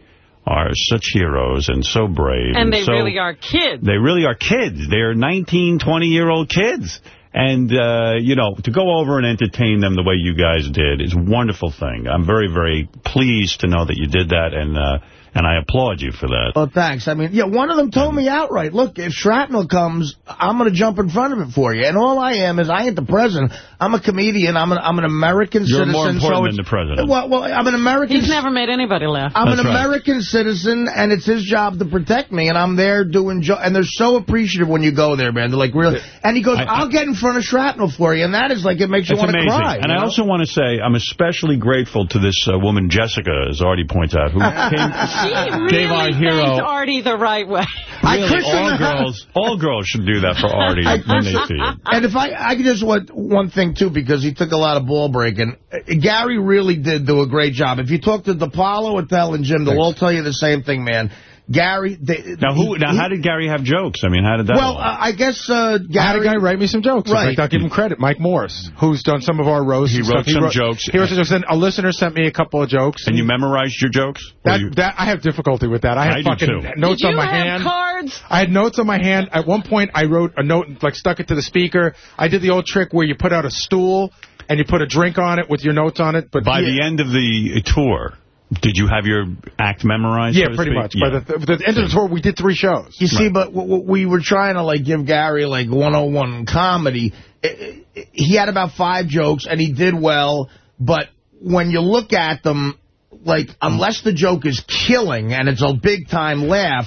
are such heroes and so brave. And they so, really are kids. They really are kids. They're 19, 20-year-old kids. And, uh, you know, to go over and entertain them the way you guys did is a wonderful thing. I'm very, very pleased to know that you did that, and uh, and I applaud you for that. Well, thanks. I mean, yeah, one of them told me outright, look, if shrapnel comes, I'm going to jump in front of it for you. And all I am is I ain't the president. I'm a comedian. I'm an, I'm an American You're citizen. more important so than the president. Well, well, I'm an American He's never made anybody laugh. I'm That's an right. American citizen, and it's his job to protect me, and I'm there doing... Jo and they're so appreciative when you go there, man. They're like, really... And he goes, I- I- I'll get in front of shrapnel for you, and that is like, it makes you want to amazing. cry. and I know? also want to say I'm especially grateful to this uh, woman, Jessica, as Artie points out, who came, She gave our hero... Artie the right way. I Really, christened all girls, all girls should do that for Artie when they see it. And if I, I could just want one thing, too, because he took a lot of ball breaking. Uh, Gary really did do a great job. If you talk to DiPaolo, Attell, and Jim, they'll all tell you the same thing, man. Gary... They, Now, who? he- Now, he- how did Gary have jokes? I mean, how did that? Well, uh, I guess uh, I had a Gary... guy write me some jokes. In Right. fact, I'll give him credit. Mike Morris, who's done some of our roasts. He wrote stuff. some jokes. He wrote some jokes. And a listener sent me a couple of jokes. and you memorized your jokes? That, you- that I have difficulty with that. I have I do, fucking too. notes Did on you my have hand. cards? I had notes on my hand. At one point, I wrote a note, and like stuck it to the speaker. I did the old trick where you put out a stool and you put a drink on it with your notes on it. But By the end of the tour, did you have your act memorized? yeah, so pretty speak? much. Yeah. By the, the end of the tour, we did three shows. You see, but w- w- we were trying to, like, give Gary, like, 101 comedy. I- I- He had about five jokes, and he did well, but when you look at them, like, unless the joke is killing and it's a big-time laugh,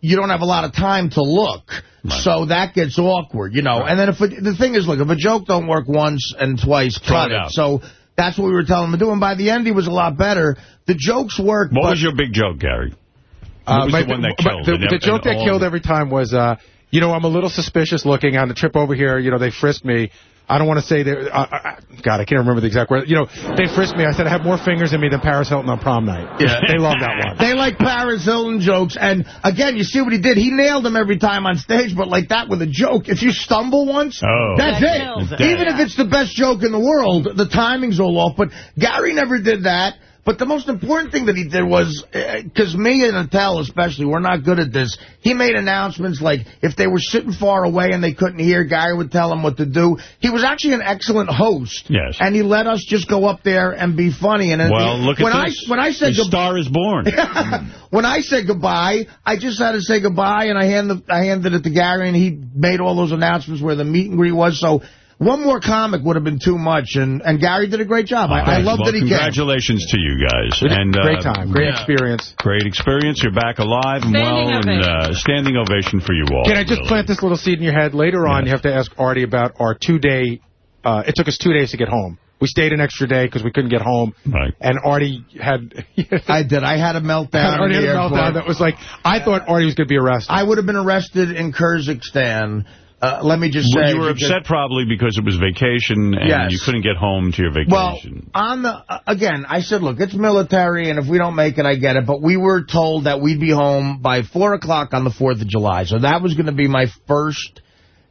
you don't have a lot of time to look. So that gets awkward, you know. And then if it, the thing is, look, if a joke don't work once and twice, cut it it. out. So that's what we were telling him to do. And by the end, he was a lot better. The jokes worked. what but was your big joke, Gary? Uh, was my- the one that but killed? The, And the joke that all- killed every time was, uh, you know, I'm a little suspicious looking on the trip over here. You know, they frisked me. I don't want to say they. Uh, uh, God, I can't remember the exact word. You know, they frisked me. I said I have more fingers in me than Paris Hilton on prom night. Yeah. they love that one. They like Paris Hilton jokes. And, again, you see what he did. He nailed them every time on stage, but like that with a joke. If you stumble once, Oh. that's That it. it. Even if it's the best joke in the world, the timing's all off. But Gary never did that. But the most important thing that he did was, uh, because me and Attell especially, we're not good at this, he made announcements like if they were sitting far away and they couldn't hear, Gary would tell them what to do. He was actually an excellent host. Yes. And he let us just go up there and be funny. And Well, look at when this. I, when I said the goodbye. star is born. when I said goodbye, I just had to say goodbye, and I, hand the, I handed it to Gary, and he made all those announcements where the meet and greet was. So one more comic would have been too much, and, and Gary did a great job. I, I love well, that he came. congratulations to you guys. And, uh, great time, great yeah. experience. Great experience. You're back alive and Standing well, and uh, standing ovation for you all. Can I just really. plant this little seed in your head? Later on, Yes. you have to ask Artie about our two-day. Uh, it took us two days to get home. We stayed an extra day because we couldn't get home. Right. And Artie had. I did. I had a meltdown Artie had a airport. meltdown that was like, I thought Artie was going to be arrested. I would have been arrested in Kyrgyzstan. Uh, let me just Well, say. you were upset probably because it was vacation and Yes. you couldn't get home to your Well, vacation. on the uh, again, I said, look, it's military, and if we don't make it, I get it. But we were told that we'd be home by 4 o'clock on the 4th of July. So that was going to be my first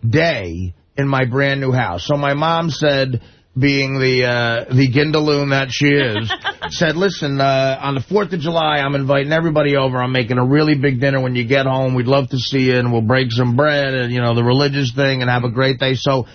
day in my brand new house. So my mom said, being the uh, the gindaloon that she is, said, listen, uh, on the 4th of July, I'm inviting everybody over. I'm making a really big dinner when you get home. We'd love to see you, and we'll break some bread and, you know, the religious thing and have a great day. So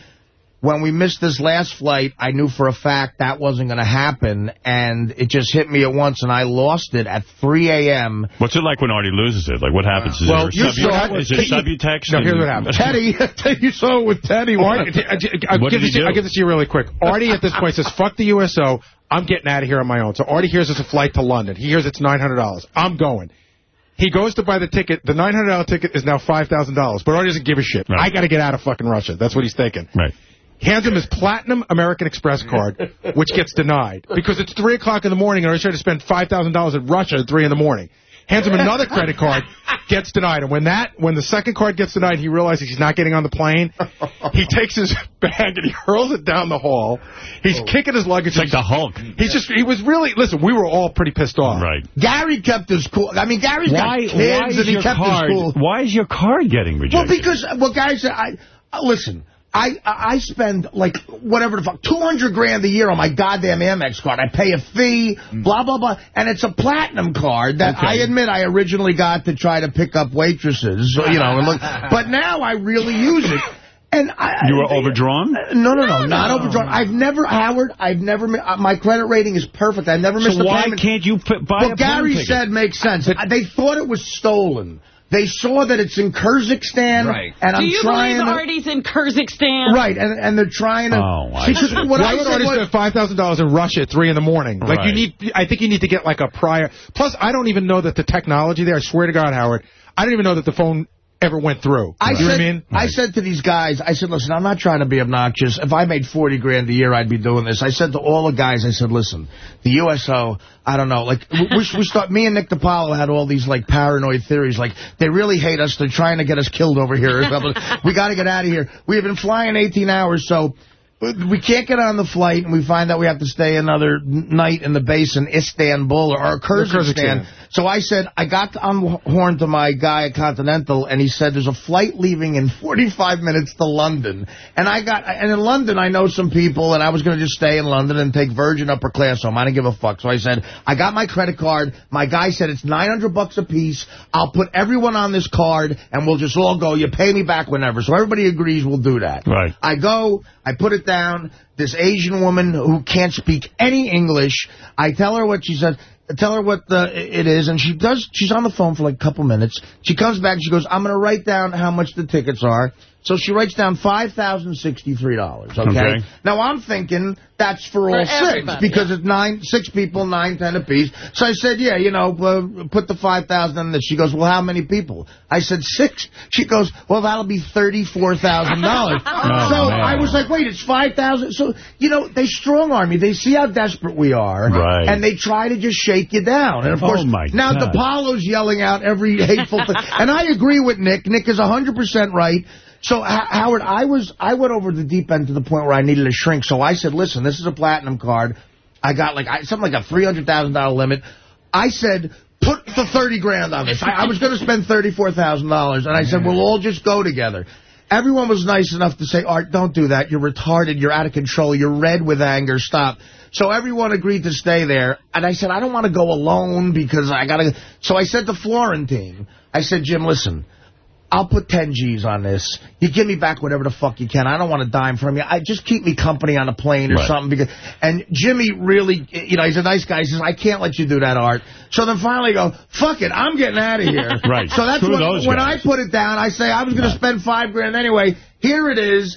when we missed this last flight, I knew for a fact that wasn't going to happen, and it just hit me at once, and I lost it at 3 a.m. What's it like when Artie loses it? Like, what happens? Is Well, you saw- is there subutext? No, here's what happened. Teddy, you saw it with Teddy. Artie, I, I, I'll, What give this you- I'll give this to you really quick. Artie at this point says, fuck the USO. I'm getting out of here on my own. So Artie hears it's a flight to London. He hears it's $900. I'm going. He goes to buy the ticket. The $900 ticket is now $5,000. But Artie doesn't give a shit. Right. I got to get out of fucking Russia. That's what he's thinking. Right. Hands him his platinum American Express card, which gets denied. Because it's 3 o'clock in the morning and I trying to spend $5,000 in Russia at 3 in the morning. Hands him another credit card, gets denied. And when that, when the second card gets denied, he realizes he's not getting on the plane. He takes his bag and he hurls it down the hall. He's kicking his luggage. It's like the Hulk. He's just, he was really, listen, we were all pretty pissed off. Right. Gary kept his cool. I mean, Gary's Why, got kids why and he your kept card, his cool. why is your card getting rejected? Well, because, well, Gary said, I, uh, listen, I I spend like whatever the fuck, 200 grand a year on my goddamn Amex card. I pay a fee, blah, blah, blah. And it's a platinum card that Okay. I admit I originally got to try to pick up waitresses, you know, look, but now I really use it. And I, You were overdrawn? Uh, No, no, no, not overdrawn. I've never, Howard, I've never, uh, my credit rating is perfect. I've never missed So a why payment. can't you buy a What plane Gary said makes sense. Uh, They thought it was stolen. They saw that it's in Kyrgyzstan, Right. and Do I'm Do you trying believe. Artie's in Kyrgyzstan? Right, and and they're trying to... Oh, I See, see. 'cause what Why I would Artie was- spend $5,000 in Russia at 3 in the morning? Like, you need, I think you need to get, like, a prior... Plus, I don't even know that the technology there, I swear to God, Howard, I don't even know that the phone ever went through. I you know said, I mean? I said to these guys, I said, listen, I'm not trying to be obnoxious. If I made 40 grand a year, I'd be doing this. I said to all the guys, I said, listen, the USO, I don't know, like, we, we we start, me and Nick DiPaolo had all these, like, paranoid theories, like, they really hate us, they're trying to get us killed over here we got to get out of here. We have been flying 18 hours, so we can't get on the flight, and we find out we have to stay another night in the base in Istanbul or, or Kyrgyzstan. Kyrgyzstan. So I said, I got on the horn to my guy at Continental, and he said, there's a flight leaving in 45 minutes to London. And I got, and in London, I know some people, and I was going to just stay in London and take Virgin upper class home. I didn't give a fuck. So I said, I got my credit card. My guy said, it's 900 bucks a piece. I'll put everyone on this card, and we'll just all go. You pay me back whenever. So everybody agrees we'll do that. Right. I go, I put it down. This Asian woman who can't speak any English, I tell her what she says. Tell her what the, it is, and she does. She's on the phone for like a couple minutes. She comes back. She goes, "I'm going to write down how much the tickets are." So she writes down five thousand sixty-three dollars. Okay? Okay. Now I'm thinking that's for all For six everybody, because it's nine, six people, nine, ten apiece. So I said, "Yeah, you know, uh, put the five thousand in this." She goes, "Well, how many people?" I said, six. She goes, "Well, that'll be thirty-four thousand dollars." so Oh, man. I was like, "Wait, it's five thousand. So you know, they strong arm you. They see how desperate we are, Right. and they try to just shake you down. And of Oh, course, my now God. DiPaolo's yelling out every hateful thing, and I agree with Nick. Nick is hundred percent right. So Howard, I was I went over the deep end to the point where I needed a shrink. So I said, "Listen, this is a platinum card. I got like I, something like a three hundred thousand dollar limit." I said. Put the 30 grand on this. I, I was going to spend $34,000, and I said, we'll all just go together. Everyone was nice enough to say, Art, don't do that. You're retarded. You're out of control. You're red with anger. Stop. So everyone agreed to stay there. And I said, I don't want to go alone because I got to... So I said to Florentine, I said, Jim, listen, I'll put 10 G's on this. You give me back whatever the fuck you can. I don't want a dime from you. I Just keep me company on a plane or Right. something. because. And Jimmy really, you know, he's a nice guy. He says, I can't let you do that, Art. So then finally I go, fuck it, I'm getting out of here. Right. So that's when, when. I put it down, I say I was going to spend five grand anyway. Here it is.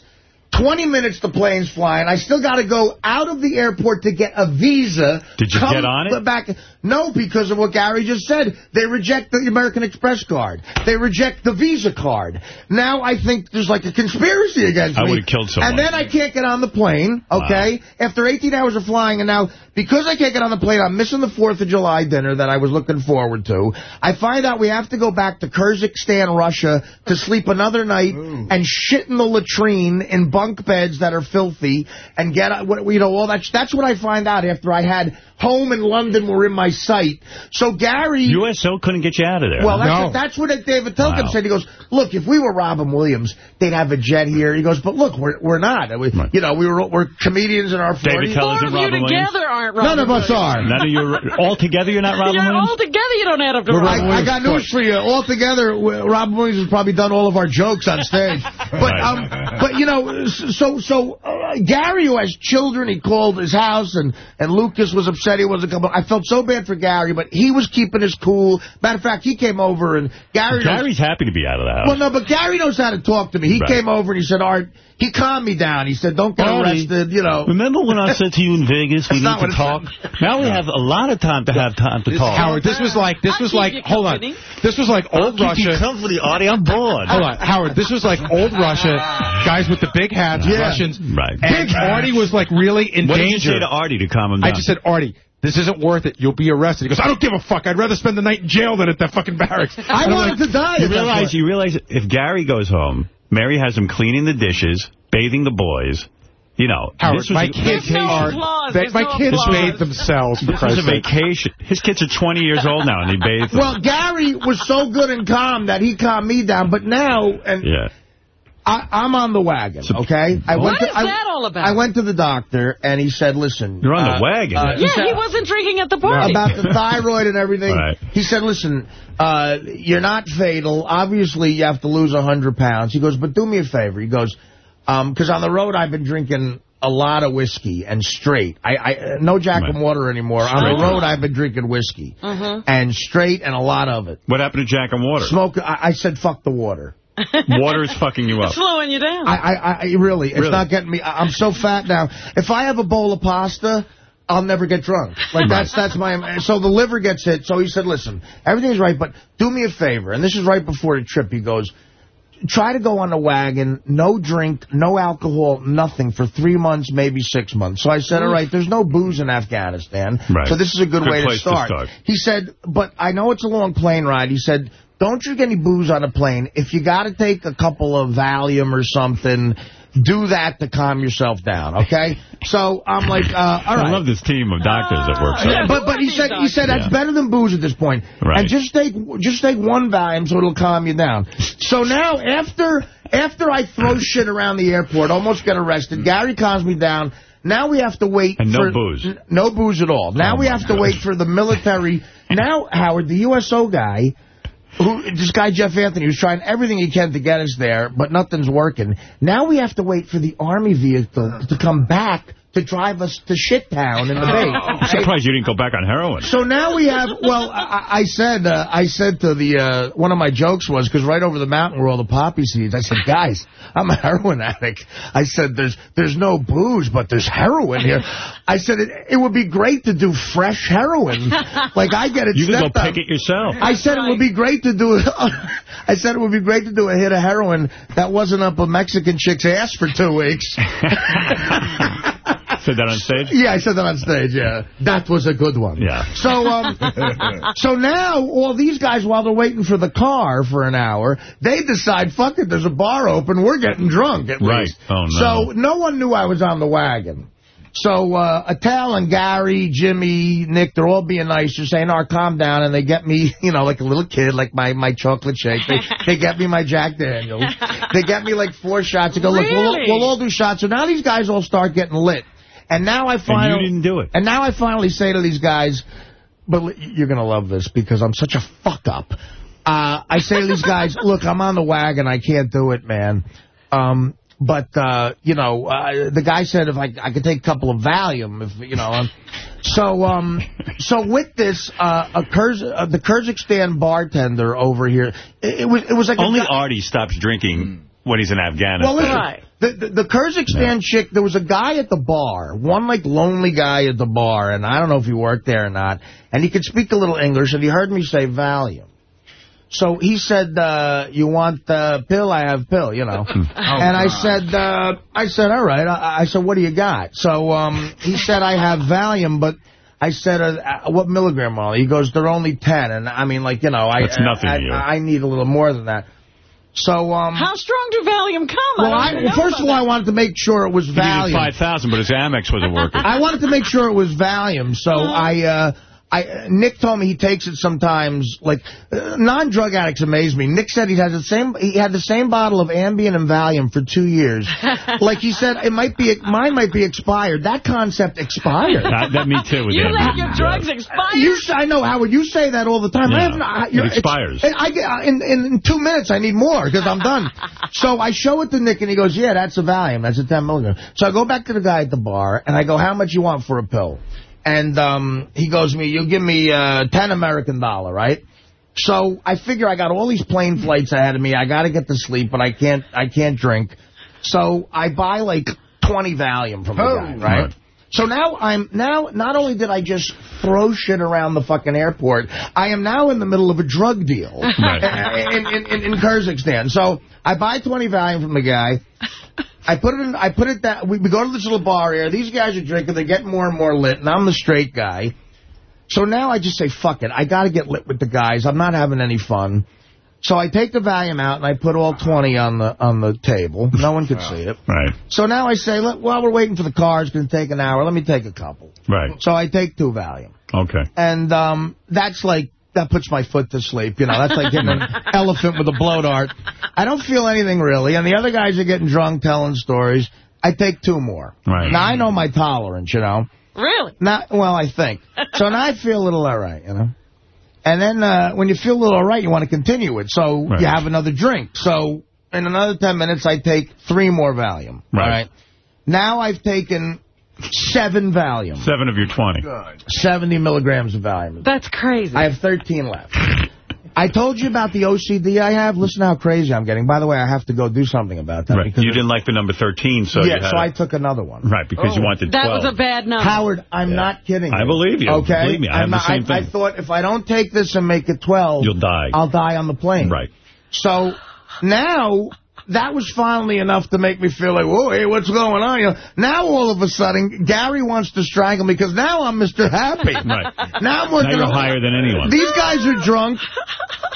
20 minutes the plane's flying. I still got to go out of the airport to get a visa. Did you get on it? Back. No, because of what Gary just said. They reject the American Express card. They reject the Visa card. Now I think there's like a conspiracy against I me. would've killed someone. And then I can't get on the plane, okay? After 18 hours of flying, and now because I can't get on the plane, I'm missing the 4th of July dinner that I was looking forward to. I find out we have to go back to Kyrgyzstan, Russia, to sleep another night and shit in the latrine in bunk beds that are filthy and get, what you know, all that. That's what I find out after I had home in London were in my sight. So Gary... USO couldn't get you out of there. Well, that's, huh? what, that's what David Tilcom Wow. said. He goes, look, if we were Robin Williams, they'd have a jet here. He goes, but look, we're we're not. We, You know, we were we're comedians in our 40s. Dave Attell Four isn't of you Robin Williams? together aren't None of us are. None of you all together. You're not Robin You're Williams. all together. You don't add up to I, Robin I got news for you. All together, Robin Williams has probably done all of our jokes on stage. But, Right. um, but you know, so so uh, Gary, who has children, he called his house, and, and Lucas was upset he wasn't coming. I felt so bad for Gary, but he was keeping his cool. Matter of fact, he came over, and Gary... knows- Gary's happy to be out of the house. Well, no, but Gary knows how to talk to me. He Right. came over and he said, Art, he calmed me down. He said, don't get Artie, arrested, you know. Remember when I said to you in Vegas we need to talk? Now we have a lot of time to have time to talk. Howard, this was like, this I'll was like, you hold on. This was like I'll old keep you Russia. company, Artie. I'm bored. Hold on, Howard. This was like old Russia, guys with the big hats, Yeah. Russians. Right. And Artie was like really in What did you say to Artie to calm him down? I just said, Artie, this isn't worth it. You'll be arrested. He goes, I don't give a fuck. I'd rather spend the night in jail than at that fucking barracks. I And I'm wanted like, to die. You realize, you realize if Gary goes home, Mary has him cleaning the dishes, bathing the boys. You know, Howard, this was my a kids There's no are, they, my no kids applause. made themselves. For This was a vacation. His kids are 20 years old now, and he bathed them. Well, Gary was so good and calm that he calmed me down. But now, and yeah. I, I'm on the wagon, okay? I What to, is I, that all about? I went to the doctor, and he said, listen. You're on the uh, wagon. uh, Yeah, said- he wasn't drinking at the party. about the thyroid and everything. Right. He said, listen, uh, you're not fatal. Obviously, you have to lose 100 pounds. He goes, but do me a favor. He goes, because on the road, I've been drinking a lot of whiskey and straight. I, I No Jack and water anymore. On the road, I've been drinking whiskey. And straight and a lot of it. What happened to Jack and Water? Smoke, I, I said, fuck the water. Water is fucking you up. Slowing you down. I, I, I really, it's Really? not getting me. I- I'm so fat now. If I have a bowl of pasta, I'll never get drunk. Like that's that's my. So the liver gets hit. So he said, "Listen, everything's right, but do me a favor." And this is right before the trip. He goes, "Try to go on the wagon, no drink, no alcohol, nothing for three months, maybe six months." So I said, "All right, there's no booze in Afghanistan, Right. so this is a good, Good way to place to start. start. He said, "But I know it's a long plane ride." He said. Don't drink any booze on a plane. If you got to take a couple of Valium or something, do that to calm yourself down, okay? So I'm like, uh, all right. I love this team of doctors that work. so Yeah, but but he said he said that's Yeah. better than booze at this point. Right. And just take just take one Valium so it'll calm you down. So now after after I throw shit around the airport, almost get arrested, Gary calms me down. Now we have to wait And no for booze. no booze at all. Now Oh, we my have to wait for the military. now Howard, the USO guy who this guy Jeff Anthony who's trying everything he can to get us there, but nothing's working. Now we have to wait for the army vehicle to come back to drive us to shit town in the bay. I'm surprised you didn't go back on heroin. So now we have. Well, I, I said. Uh, I said to the uh, one of my jokes was because right over the mountain were all the poppy seeds. I said, guys, I'm a heroin addict. I said, there's there's no booze, but there's heroin here. I said it, it would be great to do fresh heroin. Like I get it. You can go up. pick it yourself. I said it would be great to do. I said it would be great to do a hit of heroin that wasn't up a Mexican chick's ass for two weeks. Said that on stage? Yeah, I said that on stage, yeah. That was a good one. Yeah. So, um, so now all these guys, while they're waiting for the car for an hour, they decide, fuck it, there's a bar open, we're getting drunk at Right. least. Oh, no. So no one knew I was on the wagon. So uh, Attell and Gary, Jimmy, Nick, they're all being nice. They're saying, "Oh, calm down," and they get me, you know, like a little kid, like my my chocolate shake. They they get me my Jack Daniels. They get me like four shots. They go, "Look, we'll, we'll all do shots." So now these guys all start getting lit, and now I finally... And you didn't do it. and now I finally say to these guys, but you're going to love this because I'm such a fuck up. Uh, I say to these guys, look, I'm on the wagon. I can't do it, man. Um, but, uh, you know, uh, the guy said if I, I could take a couple of Valium, if, you know. Um, so, um, so with this, uh, a Kurz, uh, the Kyrgyzstan bartender over here, it, it was it was like Only Artie stops drinking when he's in Afghanistan. well, listen, the, the, the Kyrgyzstan chick, there was a guy at the bar, one, like, lonely guy at the bar, and I don't know if he worked there or not, and he could speak a little English, and he heard me say Valium. So he said, uh, you want uh, pill? I have pill, you know. and I said, uh, I said, all right. I, I said, what do you got? So um, he said, I have Valium, but I said, uh, uh, what milligram are they? He goes, they're only 10. And I mean, like, you know, I, That's nothing I. I, I need a little more than that. So, um... How strong do Valium come? Well, I I, don't well, know first of about all, I wanted to make sure it was He needed Valium. 5,000, but his Amex wasn't working. I wanted to make sure it was Valium, so I, uh, I, Nick told me he takes it sometimes. Like uh, non-drug addicts amaze me. Nick said he has the same. He had the same bottle of Ambien and Valium for two years. like he said, it might be mine might be expired. That concept expired. that, that me too with You Ambien. let your drugs expire? You, s- I know, Howard. You say that all the time. I Yeah, have no- I- it you're- expires. it's- I get uh, in, in two minutes. I need more because I'm done. so I show it to Nick, and he goes, "Yeah, that's a Valium. That's a 10 milligram." So I go back to the guy at the bar, and I go, "How much you want for a pill?" And um, he goes, "Me, you give me uh, 10 American dollar, right?" So I figure I got all these plane flights ahead of me. I got to get to sleep, but I can't. I can't drink. So I buy like 20 Valium from the Oh. guy, right? Right. So now I'm now not only did I just throw shit around the fucking airport, I am now in the middle of a drug deal in, in, in, in Kyrgyzstan. So I buy 20 Valium from the guy. I put it in, I put it that we, we go to this little bar here. These guys are drinking. They're getting more and more lit, and I'm the straight guy. So now I just say, fuck it. I got to get lit with the guys. I'm not having any fun. So I take the Valium out, and I put all 20 on the on the table. No one could see it. Right. So now I say, Let, while we're waiting for the car, it's going to take an hour. Let me take a couple. Right. So I take two Valium. Okay. And um, that's like, that puts my foot to sleep. You know, that's like hitting an elephant with a blow dart. I don't feel anything really. And the other guys are getting drunk telling stories. I take two more. Right. Now, I know my tolerance, you know. Really? Not Well, I think. So now I feel a little all right, you know. And then uh, when you feel a little all right, you want to continue it. So Right. you have another drink. So in another 10 minutes, I take three more Valium. Right. All right. Now I've taken seven Valium. Seven of your 20. 70 milligrams of Valium. That's crazy. I have 13 left. I told you about the OCD I have. Listen how crazy I'm getting. By the way, I have to go do something about that. Right. because You didn't like the number 13, so yeah, you had so to- I took another one. Right, because you oh. wanted 12. That was a bad number. Howard, I'm Yeah. not kidding. I believe you. Okay, Believe me, I have I'm the not- same I, thing. I thought if I don't take this and make it 12, You'll die. I'll die on the plane. Right. So now that was finally enough to make me feel like, whoa, hey, what's going on? You know, now all of a sudden, Gary wants to strangle me because now I'm Mr. Happy. Right. Now I'm working Now you're higher than anyone. These guys are drunk.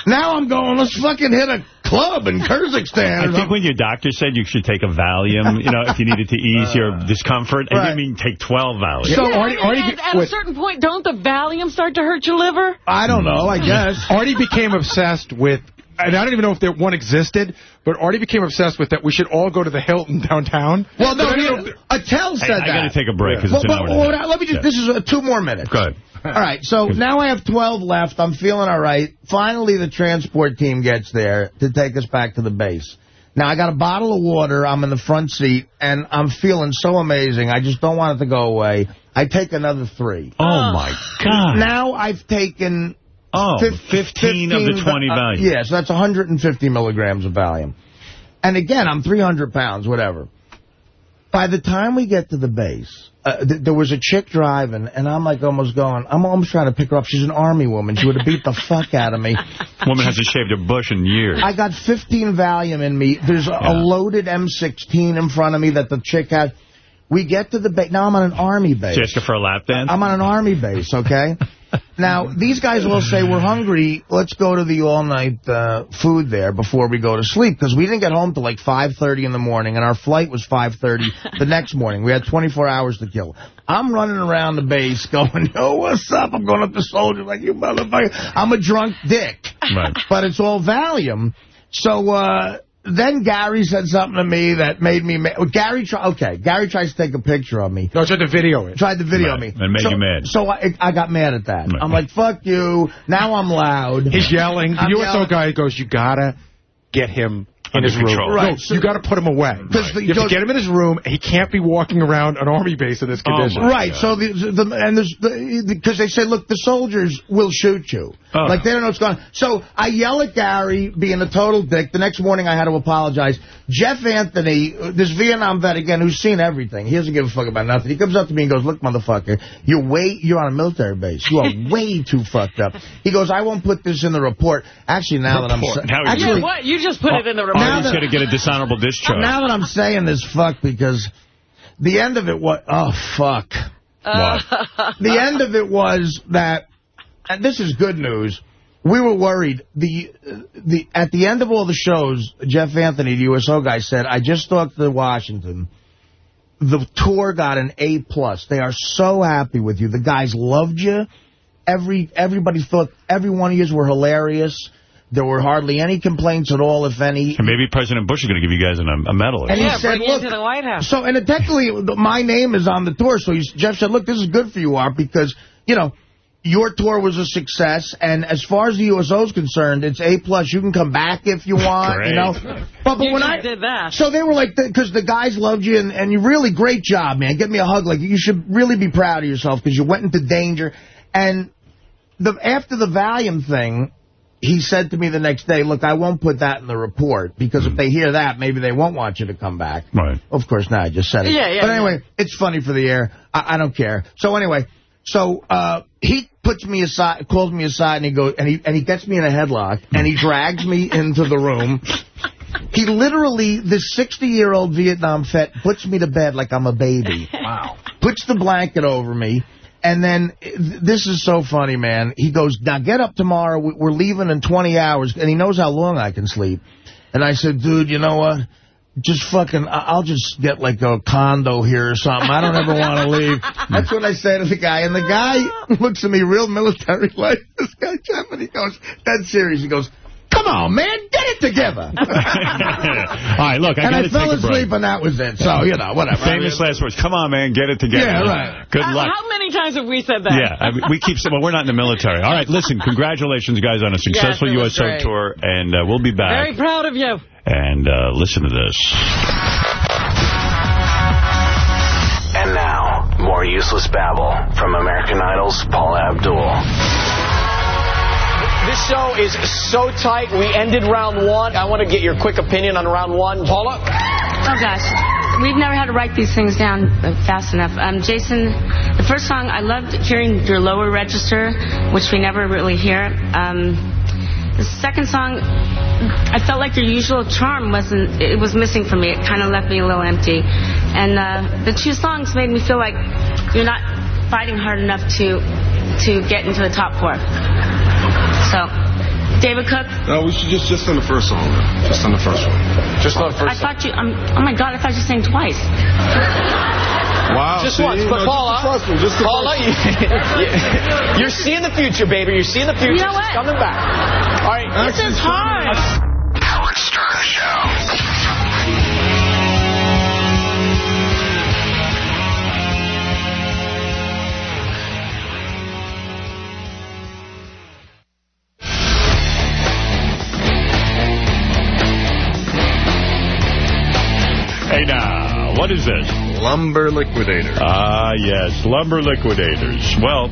Now I'm going, let's fucking hit a club in Kazakhstan. I think when your doctor said you should take a Valium, you know, if you needed to ease your uh, discomfort, I didn't mean take 12 Valium. So Yeah, Artie, Artie, at, at a certain point, don't the Valium start to hurt your liver? I don't know, I guess. Artie became obsessed with, and I don't even know if there one existed, but Artie became obsessed with that we should all go to the Hilton downtown. Well, no, But I you don't know, know- Attell said I, that. I got to take a break because Well, it's an but- hour. well, let me just, Yeah. this is uh, two more minutes. Go ahead. All right, so now I have 12 left. I'm feeling all right. Finally, the transport team gets there to take us back to the base. Now, I got a bottle of water. I'm in the front seat, and I'm feeling so amazing. I just don't want it to go away. I take another three. Oh, my God. Now I've taken... Oh, fif- 15 of the 20 uh, Valium. Yeah, so that's 150 milligrams of Valium. And again, I'm 300 pounds, whatever. By the time we get to the base, uh, th there was a chick driving, and I'm like almost going, I'm almost trying to pick her up. She's an army woman. She would have beat the fuck out of me. Woman hasn't shaved her bush in years. I got 15 Valium in me. There's a, a loaded M16 in front of me that the chick had. We get to the base. Now I'm on an army base. Did you ask her for a lap dance? I'm on an army base, okay? now, these guys will say, we're hungry. Let's go to the all-night uh, food there before we go to sleep, because we didn't get home till like 5.30 in the morning, and our flight was 5.30 the next morning. We had 24 hours to kill. I'm running around the base going, yo, what's up? I'm going up to soldiers like, you motherfucker. I'm a drunk dick. Right. But it's all Valium. So, uh... Then Gary said something to me that made me mad. Gary, try, okay, Gary tries to take a picture of me. No, I tried to video it. Tried to video Right, me. and made so, you mad. So I, I got mad at that. Right. I'm like, fuck you. Now I'm loud. He's yelling. The I'm USO yelling. guy goes, you gotta get him in Under his room. Right, No, so- you gotta put him away. 'Cause the- you have to get him in his room. He can't be walking around an army base in this Oh, condition. my Right, God. so the, the and there's because they say, look, the soldiers will shoot you. Oh. Like they don't know what's going on. So I yell at Gary, being a total dick. The next morning I had to apologize. Jeff Anthony, uh, this Vietnam vet again, who's seen everything. He doesn't give a fuck about nothing. He comes up to me and goes, look, motherfucker, you're way, you're on a military base. You are way too fucked up. He goes, I won't put this in the report. Actually, now Report. that I'm Now actually, Yeah, what? You just put it in the Oh, report. Now he's going to get a dishonorable discharge. now that I'm saying this, fuck, because the end of it was, oh, fuck. What? The end of it was that, and this is good news, we were worried. The the At the end of all the shows, Jeff Anthony, the USO guy, said, I just talked to Washington. The tour got an A+. plus. They are so happy with you. The guys loved you. Every Everybody thought every one of you were hilarious. There were hardly any complaints at all, if any. And maybe President Bush is going to give you guys an, a medal. or And he yeah, said, look, into the White House. so, and technically, my name is on the tour. So he's, Jeff said, look, this is good for you, Art, because, you know, your tour was a success. And as far as the USO is concerned, it's A+. plus. You can come back if you want, you know. But, but You when I did that. So they were like, because the guys loved you, and, and you really, great job, man. Give me a hug. Like, you should really be proud of yourself because you went into danger. And the after the Valium thing, he said to me the next day, look, I won't put that in the report because if they hear that, maybe they won't want you to come back. Right. Of course not. I just said it. Yeah, yeah, But anyway, it's funny for the air. I, I don't care. So anyway, so uh, he puts me aside, calls me aside, and he goes, and he and he gets me in a headlock, and he drags me into the room. He literally, this 60-year-old Vietnam vet, puts me to bed like I'm a baby. Wow. Puts the blanket over me. And then, this is so funny, man. He goes, now get up tomorrow. We- We're leaving in 20 hours. And he knows how long I can sleep. And I said, dude, you know what? Just fucking, I'll just get like a condo here or something. I don't ever want to leave. That's what I say to the guy. And the guy looks at me real military like, this guy, Jeff, and he goes, that's serious. He goes, come on, man, get it together. All right, look, I and got I to fell take a break. asleep and that was it. So, you know, whatever. Famous last words. Come on, man, get it together. Yeah, right. Good Uh, luck. How many times have we said that? Yeah, I mean, we keep saying, well, we're not in the military. All right, listen, congratulations, guys, on a successful it was USO great. tour, and uh, we'll be back. Very proud of you. And uh, listen to this. And now, more useless babble from American Idol's Paula Abdul. This show is so tight. We ended round one. I want to get your quick opinion on round one. Paula? Oh gosh, we've never had to write these things down uh, fast enough. Um, Jason, the first song I loved hearing your lower register, which we never really hear. Um, the second song, I felt like your usual charm wasn't. It was missing for me. It kind of left me a little empty. And uh, the two songs made me feel like you're not fighting hard enough to to get into the top four. So, David Cook, No, we should just just on the first song. Just on the first one. Just on the I thought you. Um, oh my God, I thought you sang twice. Wow. Just see, once, you but know, Paula, just the first one, just Paula, first you, are seeing the future, baby. You're seeing the future. You know what? It's coming back. All right. This is hard. Howard Stern Show. Hey, now, what is this? Lumber Liquidator. Ah, yes, Lumber Liquidators. Well,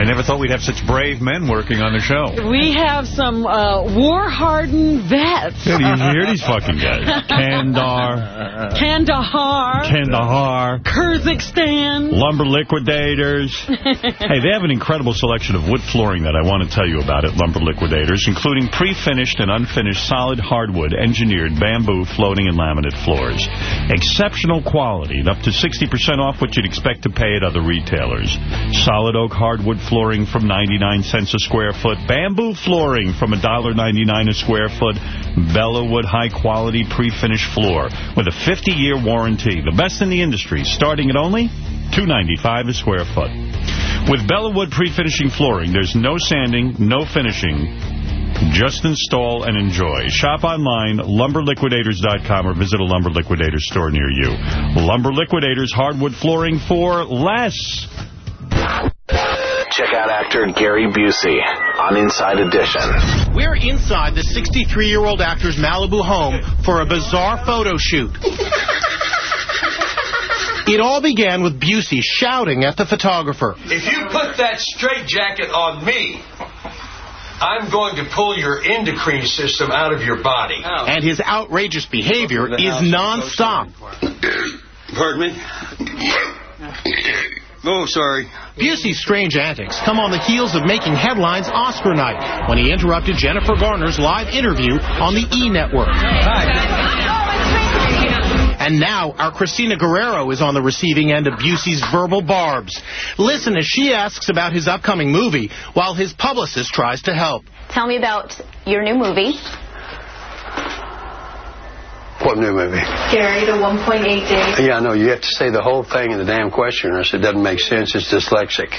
I never thought we'd have such brave men working on the show. We have some uh, war-hardened vets. Yeah, you hear these fucking guys. Kandar, Kandahar. Kandahar, Kyrgyzstan. Lumber Liquidators. hey, they have an incredible selection of wood flooring that I want to tell you about at Lumber Liquidators, including pre-finished and unfinished solid hardwood, engineered bamboo, floating, and laminate floors. Exceptional quality and up to 60% off what you'd expect to pay at other retailers. Solid oak hardwood flooring from 99 cents a square foot. Bamboo flooring from $1.99 a square foot. Bellawood high-quality pre-finished floor with a 50-year warranty. The best in the industry, starting at only $2.95 a square foot. With Bellawood pre-finishing flooring, there's no sanding, no finishing. Just install and enjoy. Shop online, lumberliquidators.com, or visit a Lumber Liquidators store near you. Lumber Liquidators hardwood flooring for less. Check out actor Gary Busey on Inside Edition. We're inside the 63-year-old actor's Malibu home for a bizarre photo shoot. It all began with Busey shouting at the photographer. If you put that straitjacket on me, I'm going to pull your endocrine system out of your body. Oh. And his outrageous behavior is nonstop. Pardon me? Oh, sorry. Busey's strange antics come on the heels of making headlines Oscar night when he interrupted Jennifer Garner's live interview on the E! Network. And now our Christina Guerrero is on the receiving end of Busey's verbal barbs. Listen as she asks about his upcoming movie while his publicist tries to help. Tell me about your new movie. What new movie? Gary, the 1.8 days. Yeah, I know. You have to say the whole thing in the damn question, or else it doesn't make sense. It's dyslexic.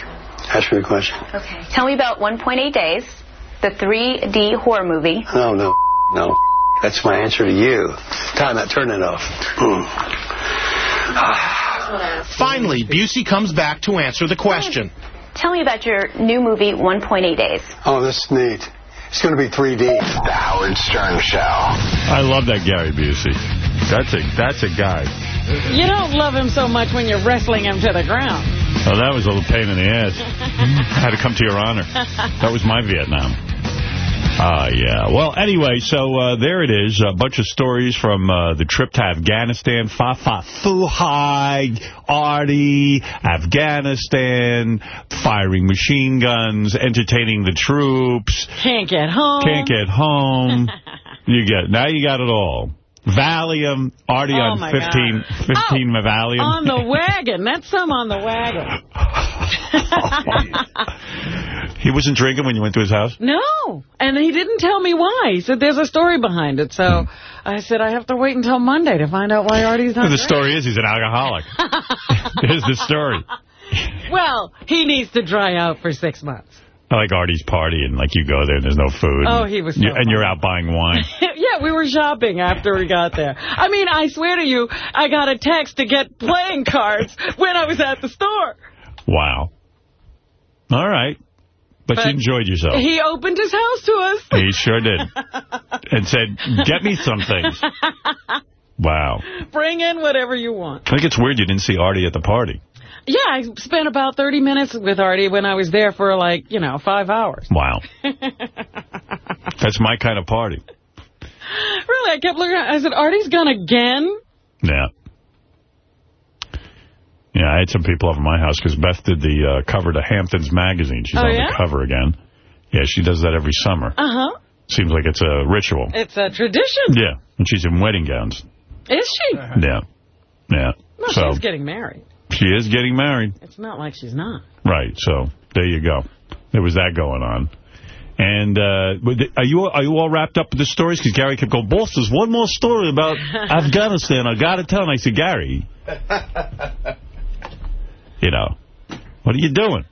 Ask me the question. Okay. Tell me about 1.8 days, the 3D horror movie. No, no, no. That's my answer to you. Time out. Turn it off. Hmm. Finally, Busey comes back to answer the question. Tell me about your new movie, 1.8 days. Oh, this is neat. It's going to be 3D. The Howard Stern Show. I love that Gary Busey. That's a that's a guy. You don't love him so much when you're wrestling him to the ground. Oh, that was a little pain in the ass. I had to come to your honor. That was my Vietnam. Ah, yeah. Well, anyway, so uh, there it is. A bunch of stories from uh, the trip to Afghanistan. Fafa Fuhai, Artie, Afghanistan, firing machine guns, entertaining the troops. Can't get home. Can't get home. you get Now you got it all. Valium, Artie Oh, on my 15, 15 Valium. On the wagon. That's some on the wagon. He wasn't drinking when you went to his house? No. And he didn't tell me why. He said there's a story behind it. So I said I have to wait until Monday to find out why Artie's not the drinking. story is he's an alcoholic. Here's the story. Well, he needs to dry out for six months. I like Artie's party, and like you go there and there's no food. Oh, he was so You- And you're out buying wine. yeah, we were shopping after we got there. I mean, I swear to you, I got a text to get playing cards when I was at the store. Wow. All right. But, But you enjoyed yourself. He opened his house to us. He sure did. and said, get me some things. Wow. Bring in whatever you want. I think it's weird you didn't see Artie at the party. Yeah, I spent about 30 minutes with Artie when I was there for like, you know, five hours. Wow. That's my kind of party. Really, I kept looking at I said, Artie's gone again? Yeah. Yeah, I had some people over my house because Beth did the uh, cover to Hamptons magazine. She's Oh, on yeah? the cover again. Yeah, she does that every summer. Uh-huh. Seems like it's a ritual. It's a tradition. Yeah, and she's in wedding gowns. Is she? Yeah. Yeah. Well, so she's getting married. She is getting married. It's not like she's not. Right, so there you go. There was that going on. And uh, are you are you all wrapped up with the stories? Because Gary kept going, boss, there's one more story about Afghanistan. I got to tell. And I said, Gary, you know, what are you doing?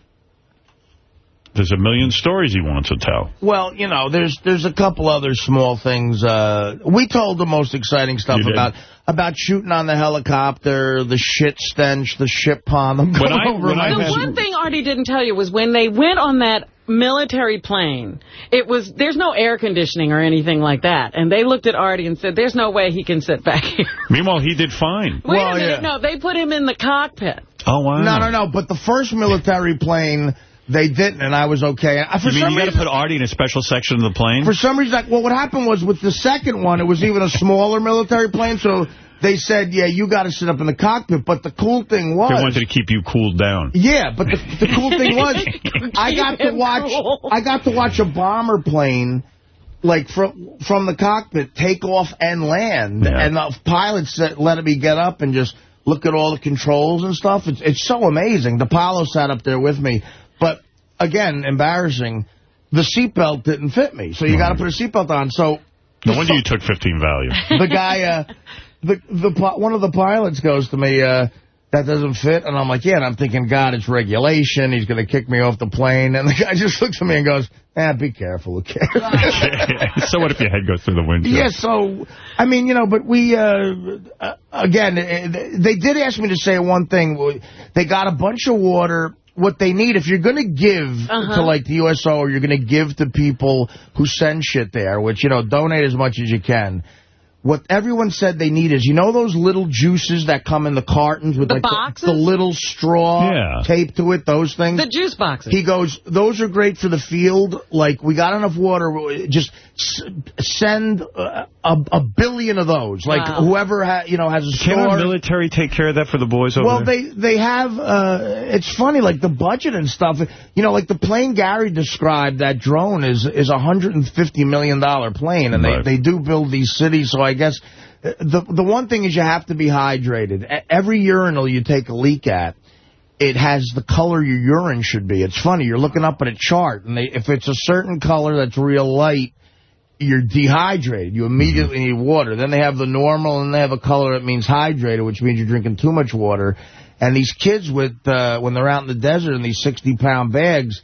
There's a million stories he wants to tell. Well, you know, there's there's a couple other small things. Uh, we told the most exciting stuff about about shooting on the helicopter, the shit stench, the shit pond. I'm going over my the one thing Artie didn't tell you was when they went on that military plane, it was there's no air conditioning or anything like that. And they looked at Artie and said, there's no way he can sit back here. Meanwhile, he did fine. Wait Well, a minute. yeah. No, they put him in the cockpit. Oh, wow. No, no, no. But the first military plane, they didn't, and I was okay. I, for You mean some you got to put Artie in a special section of the plane? for some reason, like, well, what happened was with the second one, it was even a smaller military plane, so they said, yeah, you got to sit up in the cockpit. But the cool thing was... They wanted to keep you cooled down. Yeah, but the, the cool thing was, I got to watch. cool. I got to watch a bomber plane, like from from the cockpit, take off and land, Yeah. and the pilots let me get up and just look at all the controls and stuff. It's it's so amazing. The Apollo sat up there with me, but again, embarrassing. The seatbelt didn't fit me, so you got to put a seatbelt on. So No wonder you took 15 Valium. the guy, uh, the the one of the pilots goes to me, uh, that doesn't fit, and I'm like, yeah, and I'm thinking, God, it's regulation. He's going to kick me off the plane, and the guy just looks at me and goes, eh, be careful, who cares? so what if your head goes through the windshield? Yeah, so, I mean, you know, but we, uh, uh, again, uh, they did ask me to say one thing. They got a bunch of water. What they need, if you're going to give Uh-huh. to, like, the USO, or you're going to give to people who send shit there, which, you know, donate as much as you can, what everyone said they need is, you know those little juices that come in the cartons with, The like, boxes? the, the little straw Yeah. taped to it, those things? The juice boxes. He goes, those are great for the field. Like, we got enough water. Just s send uh, a, a billion of those. Like, Wow. whoever, ha you know, has a Can our store. military take care of that for the boys over Well, there? they they have. Uh, it's funny, like the budget and stuff. You know, like the plane Gary described, that drone is is a hundred and fifty million dollar plane, and Right. they they do build these cities. So I guess uh, the the one thing is you have to be hydrated. E- Every urinal you take a leak at. It has the color your urine should be. It's funny. You're looking up at a chart, and they, if it's a certain color that's real light, you're dehydrated. You immediately need water. Then they have the normal, and they have a color that means hydrated, which means you're drinking too much water. And these kids, with uh, when they're out in the desert in these 60-pound bags,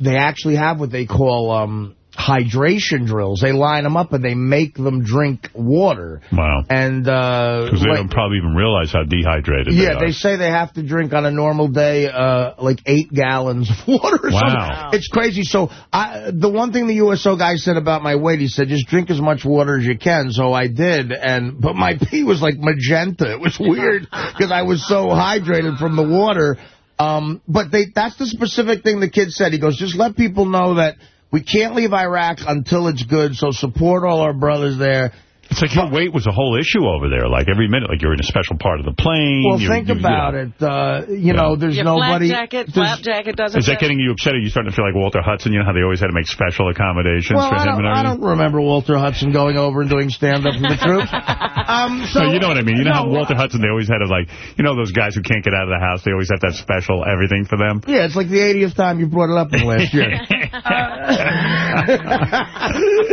they actually have what they call um, hydration drills. They line them up, and they make them drink water. Wow. And uh, Because they like- don't probably even realize how dehydrated they yeah, are. they say they have to drink on a normal day uh, like eight gallons of water. or Wow. something. It's crazy. So I, the one thing the USO guy said about my weight, he said, just drink as much water as you can. So I did. and But my pee was like magenta. It was weird because I was so hydrated from the water. Um, but they that's the specific thing the kid said. He goes, just let people know that We can't leave Iraq until it's good, so support all our brothers there. It's like your weight was a whole issue over there. Like every minute, like you're in a special part of the plane. Well, you're- think you- you about know. it. Uh, you know, there's Your nobody... flak jacket, there's- flap jacket doesn't Is that fit. getting you upset? Are you starting to feel like Walter Hudson? You know how they always had to make special accommodations Well, for I him don't, I don't remember Walter Hudson going over and doing stand-up for the troops. Um, so, no, you know what I mean. You know how no, Walter Hudson, they always had to like, you know those guys who can't get out of the house, they always have that special everything for them? Yeah, it's like the 80th time you brought it up in the last year.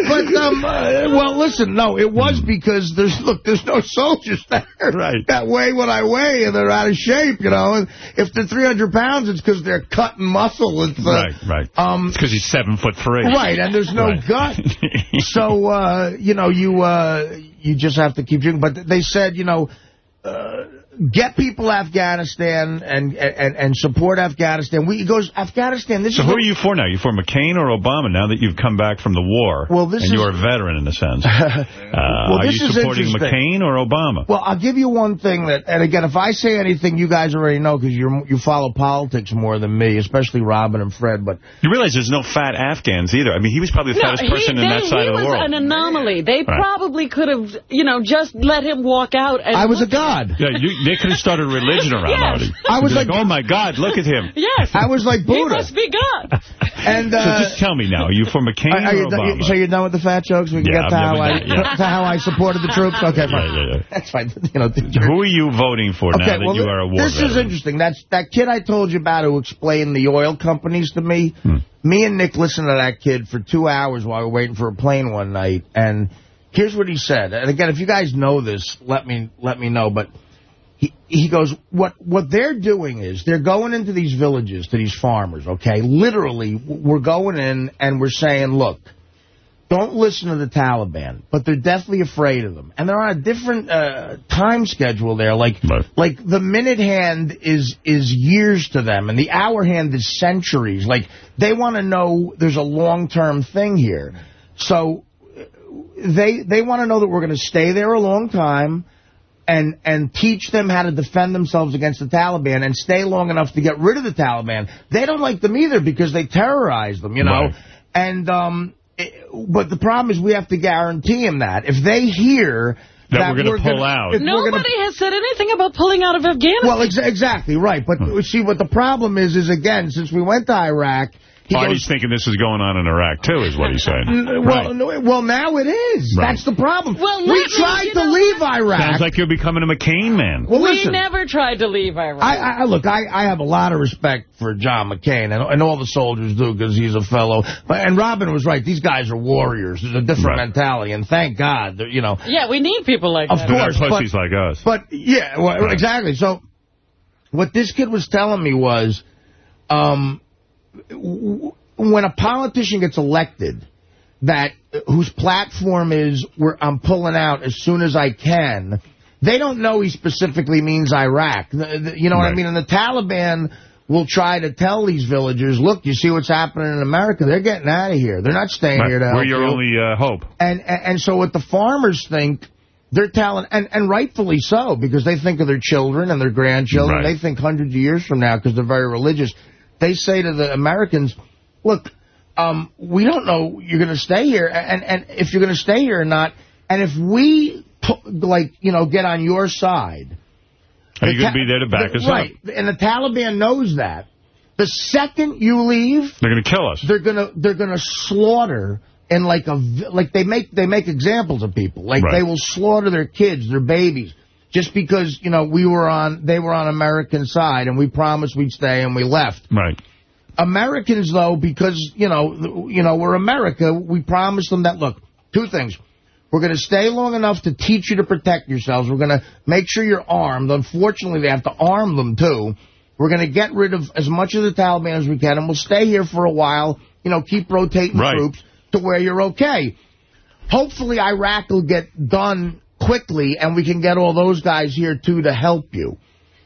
but, um, uh, well, listen, no, it was because there's, look, there's no soldiers there. Right. That weigh what I weigh, and they're out of shape, you know. And if they're 300 pounds, it's because they're cutting muscle. It's, uh, Right, right. Um, it's because he's seven foot three. Right, and there's no Right. gut. so, uh, you know, you uh, you just have to keep drinking. But they said, you know, uh, get people Afghanistan and, and and support Afghanistan. We, he goes, Afghanistan, this So is... who what- are you for now? You for McCain or Obama now that you've come back from the war? Well, this and is- you're a veteran in a sense. Uh, Well, are you supporting. McCain or Obama? Well, I'll give you one thing that, and again, if I say anything, you guys already know because you you follow politics more than me, especially Robin and Fred. But You realize there's no fat Afghans either. I mean, he was probably the No, fattest he, person in they- that side he of the was world. an anomaly. They Right. probably could have, you know, just let him walk out. And I was a god. Yeah, you, they could have started religion around Yes. Artie. I was Be like- oh my God, look at him. Yes. I was like He Buddha. must be God. And so uh, just tell me now, are you for McCain are, are or you, Obama? so you're done with the fat jokes? We can Yeah, get to I'm how done I with that, yeah. to how I supported the troops. Okay, fine. Yeah, yeah, yeah. That's fine. You know, Who are you voting for now that well, you are a war This is veteran? interesting. That's that kid I told you about who explained the oil companies to me. Hmm. Me and Nick listened to that kid for two hours while we were waiting for a plane one night, and here's what he said. And again, if you guys know this, let me let me know. But he he goes, what what they're doing is they're going into these villages to these farmers. Okay, literally, we're going in and we're saying, look. Don't listen to the Taliban, but they're definitely afraid of them. And they're on a different uh, time schedule there. Like, like the minute hand is is years to them, and the hour hand is centuries. Like, they want to know there's a long-term thing here. So they they want to know that we're going to stay there a long time and and teach them how to defend themselves against the Taliban and stay long enough to get rid of the Taliban. They don't like them either because they terrorize them, you know. Right. And um, it- but the problem is we have to guarantee them that if they hear That we're gonna pull gonna- out. if we're gonna- Nobody has said anything about pulling out of Afghanistan. well, exa exactly right. But see, what the problem is is again, since we went to Iraq, he Artie's goes, thinking this is going on in Iraq, too, is what he's saying. N- Right. Well, no, well, now it is. Right. That's the problem. Well, we let tried to know leave Iraq. Sounds like you're becoming a McCain man. well, we listen. never tried to leave Iraq. I, I look. I, I have a lot of respect for John McCain, and, and all the soldiers do because he's a fellow. But and Robin was right. These guys are warriors. There's a different Right. mentality, and thank God, you know. yeah, we need people like Of that. They're not course, but- pussies like us. But yeah, well, Right. exactly. So what this kid was telling me was, um, w- when a politician gets elected, that whose platform is where I'm pulling out as soon as I can. They don't know he specifically means Iraq. You know what I mean? And the Taliban will try to tell these villagers, look, you see what's happening in America? They're getting out of here. They're not staying Right. here to help We're your you. only uh, hope. And, and and so what the farmers think, they're telling, and, and rightfully so, because they think of their children and their grandchildren. Right. They think hundreds of years from now, because they're very religious. They say to the Americans, look, um, we don't know you're going to stay here, and, and if you're going to stay here or not. And if we, like, you know, get on your side. Are you going to be there to back the- us Right. up? Right, and the Taliban knows that. The second you leave, They're going to kill us. they're gonna they're gonna slaughter and like a like they make they make examples of people like Right. they will slaughter their kids their babies just because you know we were on they were on American side and we promised we'd stay and we left Right. Americans though because you know you know we're America we promised them that look two things we're going to stay long enough to teach you to protect yourselves. We're going to make sure you're armed. Unfortunately, they have to arm them, too. We're going to get rid of as much of the Taliban as we can, and we'll stay here for a while, you know, keep rotating Right. troops to where you're okay. Hopefully, Iraq will get done quickly, and we can get all those guys here, too, to help you.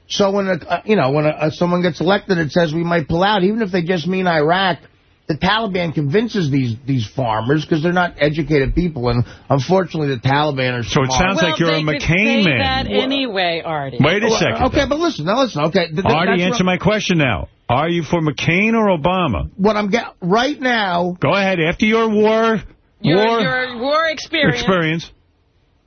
So when, a, uh, you know, when a, uh, someone gets elected, it says we might pull out, even if they just mean Iraq, the Taliban convinces these these farmers because they're not educated people, and unfortunately the Taliban are So it smart. sounds like you're a they could McCain say man. that anyway, Artie. Wait a Well, second. Okay, but listen, now listen, okay. th- th- Artie, answer my question now. Are you for McCain or Obama? What I'm get right now. Go ahead. After your war, Your, war your war experience. experience.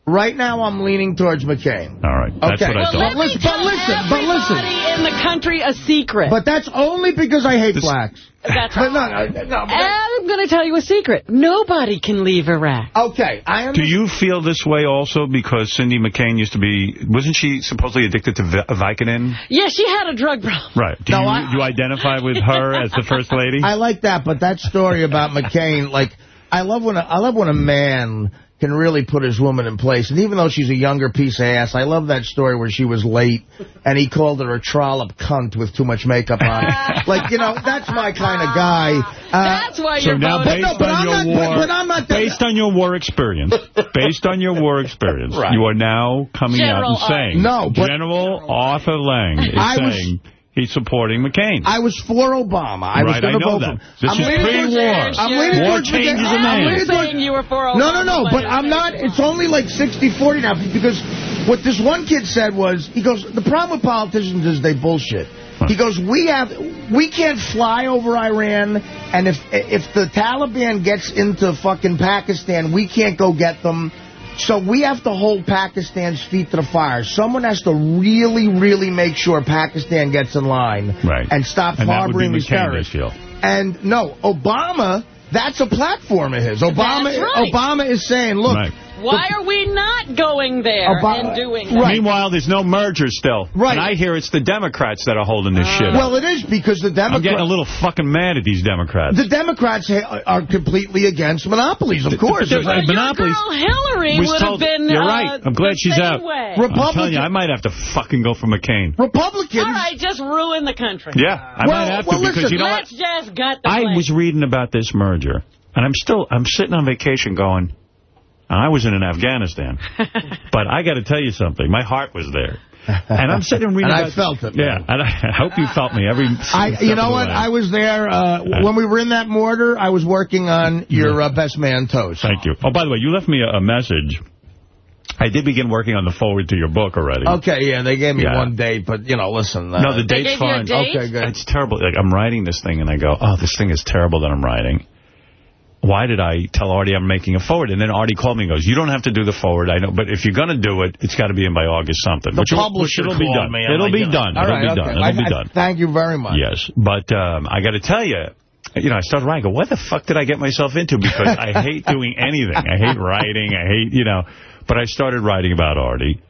Right now, I'm leaning towards McCain. All right. That's Okay. what I Well, thought. let- listen, but listen, but listen. Everybody in the country a secret. But that's only because I hate blacks. That's But no, no, no, but I'm going to tell you a secret. Nobody can leave Iraq. Okay, I Do you feel this way also because Cindy McCain used to be, wasn't she supposedly addicted to Vi- Vicodin? Yeah, she had a drug problem. Right. Do, No, you, I- you identify with her as the first lady? I like that, but that story about McCain, like, I love when a, I love when a man can really put his woman in place. And even though she's a younger piece of ass, I love that story where she was late and he called her a trollop cunt with too much makeup on. like, you know, that's my kind of guy. Uh, That's why so you're now, voting. based but on I'm your not- war, but- but I'm not based on your war experience, based on your war experience, Right. you are now coming General out and saying, No, but- General Arthur Lange is I was- saying he's supporting McCain. I was for Obama. I was going to vote that. for him. This I'm is pre-war. I'm leaning War towards changes McCain. a. I'm You're leaning towards- saying you were for Obama. No, no, no, but but I'm not. It's only like 60-40 now because what this one kid said was, he goes, the problem with politicians is they bullshit. He goes, we have, we can't fly over Iran, and if if the Taliban gets into fucking Pakistan, we can't go get them. So we have to hold Pakistan's feet to the fire. Someone has to really, really make sure Pakistan gets in line Right. and stop And that would be harboring these terrorists. And no, Obama, that's a platform of his. Obama, right. Obama is saying, look, Right. Why are we not going there Obama- and doing that? Meanwhile, there's no merger still. Right. And I hear it's the Democrats that are holding this shit up. well, it is because the I'm getting a little fucking mad at these Democrats. The Democrats are completely against monopolies, of course. but Well, your monopolies girl Hillary was would told- have been You're uh, right. I'm glad she's out. Way. I'm telling Republican- you, I might have to fucking go for McCain. Republicans. All right, just ruin the country. Yeah, I Well, might have to well, because listen, you know what? Let's just gut the I place. was reading about this merger, and I'm still I'm sitting on vacation going, I wasn't in Afghanistan, but I got to tell you something. My heart was there. And I'm sitting reading And I felt it, Yeah, and I, I hope you felt me every I, you know what? I was there uh, when we were in that mortar. I was working on your uh, best man toast. Thank you. Oh, by the way, you left me a, a message. I did begin working on the forward to your book already. Okay, yeah, they gave me Yeah. one date, but you know, listen. Uh, No, the date's gave you a fine. date? Okay, good. It's terrible. Like I'm writing this thing, and I go, "Oh, this thing is terrible that I'm writing." Why did I tell Artie I'm making a forward? And then Artie called me and goes, "You don't have to do the forward. I know, but if you're going to do it, it's got to be in by August something." The which will- publisher which it'll be done. me. It'll like, be done. It'll right, be okay. done. It'll I- be I- done. Thank you very much. Yes, but um, I got to tell you, you know, I started writing. I go, what the fuck did I get myself into? Because I hate doing anything. I hate writing. I hate, you know. But I started writing about Artie,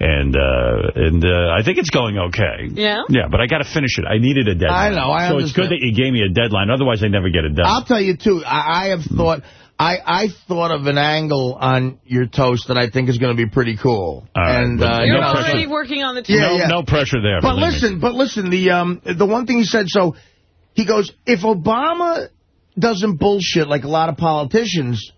and uh, and uh, I think it's going okay. Yeah? Yeah, but I got to finish it. I needed a deadline. I know, I So it's good that you gave me a deadline. Otherwise, I never get it done. I'll tell you too. I, I have thought. I, I thought of an angle on your toast that I think is going to be pretty cool. All right, and but uh, You're you know, already so- working on the Yeah, no, yeah. no pressure there. But believe me. listen, but listen, the um the one thing he said, so he goes, if Obama doesn't bullshit like a lot of politicians,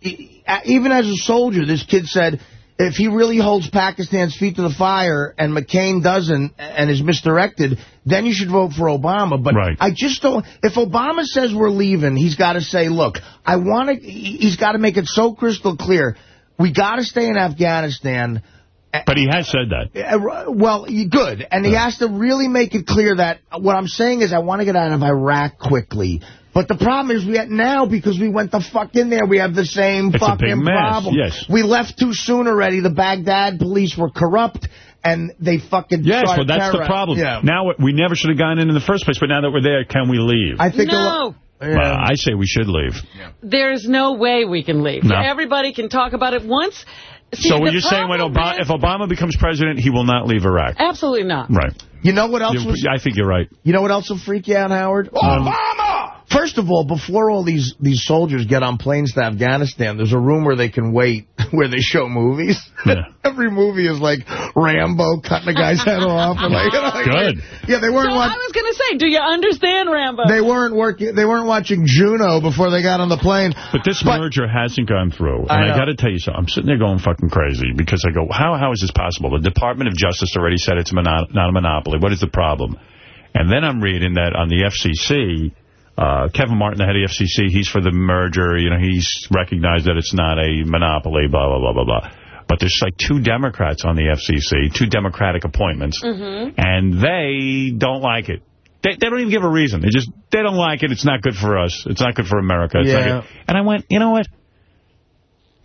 even as a soldier, this kid said, if he really holds Pakistan's feet to the fire and McCain doesn't and is misdirected, then you should vote for Obama. But Right. I just don't, if Obama says we're leaving, he's got to say, look, I want to, he's got to make it so crystal clear. We got to stay in Afghanistan. But he has said that. Uh, Well, good. And he has to really make it clear that what I'm saying is I want to get out of Iraq quickly. But the problem is we had now, because we went the fuck in there, we have the same It's a fucking big mess, problem. yes. We left too soon already. The Baghdad police were corrupt, and they fucking Yes, well, that's the problem. Yeah. Now, we never should have gone in in the first place, but now that we're there, can we leave? I think a No. lo- Well, I say we should leave. There's no way we can leave. No. Everybody can talk about it once. See, so what you're saying, when problem Obama, is- if Obama becomes president, he will not leave Iraq. Absolutely not. Right. You know what else You- was... I think you're right. You know what else will freak you out, Howard? Um, Obama! First of all, before all these, these soldiers get on planes to Afghanistan, there's a room where they can wait, where they show movies. Yeah. Every movie is like Rambo cutting a guy's head off. And like, you know, like- Good. Yeah, they weren't I watching... was going to say, do you understand Rambo? They weren't working. They weren't watching Juno before they got on the plane. But this merger hasn't gone through. And I, I got to tell you something. I'm sitting there going fucking crazy because I go, how how is this possible? The Department of Justice already said it's mono not a monopoly. What is the problem? And then I'm reading that on the FCC, uh, Kevin Martin, the head of the FCC, he's for the merger. You know, he's recognized that it's not a monopoly, blah, blah, blah, blah, blah. But there's like two Democrats on the FCC, two Democratic appointments, Mm-hmm. and they don't like it. They, they don't even give a reason. They just, they don't like it. It's not good for us. It's not good for America. It's not Yeah. good. And I went, you know what?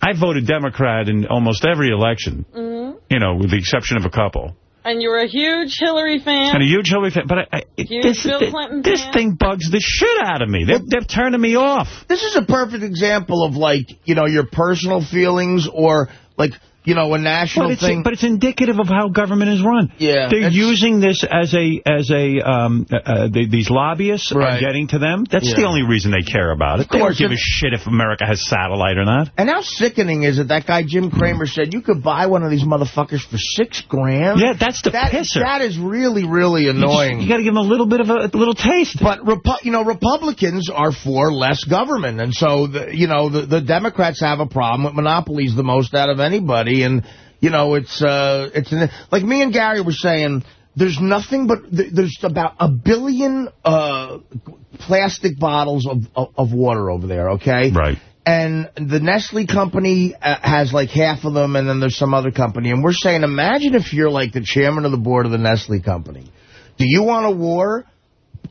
I voted Democrat in almost every election, Mhm. you know, with the exception of a couple. And you're a huge Hillary fan. And a huge Hillary fan. But I, I, Huge this, Bill this, Clinton this fan. thing bugs the shit out of me. They're, they're turning me off. This is a perfect example of, like, you know, your personal feelings or, like, you know, a national But it's, thing. but it's indicative of how government is run. Yeah, They're using this as a, as a um, uh, uh, they, these lobbyists are getting to them. That's the only reason they care about it. Of They don't course, give a shit if America has satellite or not. And how sickening is it that guy Jim Cramer said you could buy one of these motherfuckers for six grand? Yeah, that's the that, pisser. That is really, really annoying. You got to give them a little bit of a, a little taste. But Repu you know, Republicans are for less government, and so the, you know the, the Democrats have a problem with monopolies the most out of anybody, and you know it's uh it's an, like me and Gary were saying. There's nothing but there's about a billion uh plastic bottles of, of of water over there. Okay, right. And the Nestle company uh, has like half of them, and then there's some other company. And we're saying, imagine if you're like the chairman of the board of the Nestle company. Do you want a war?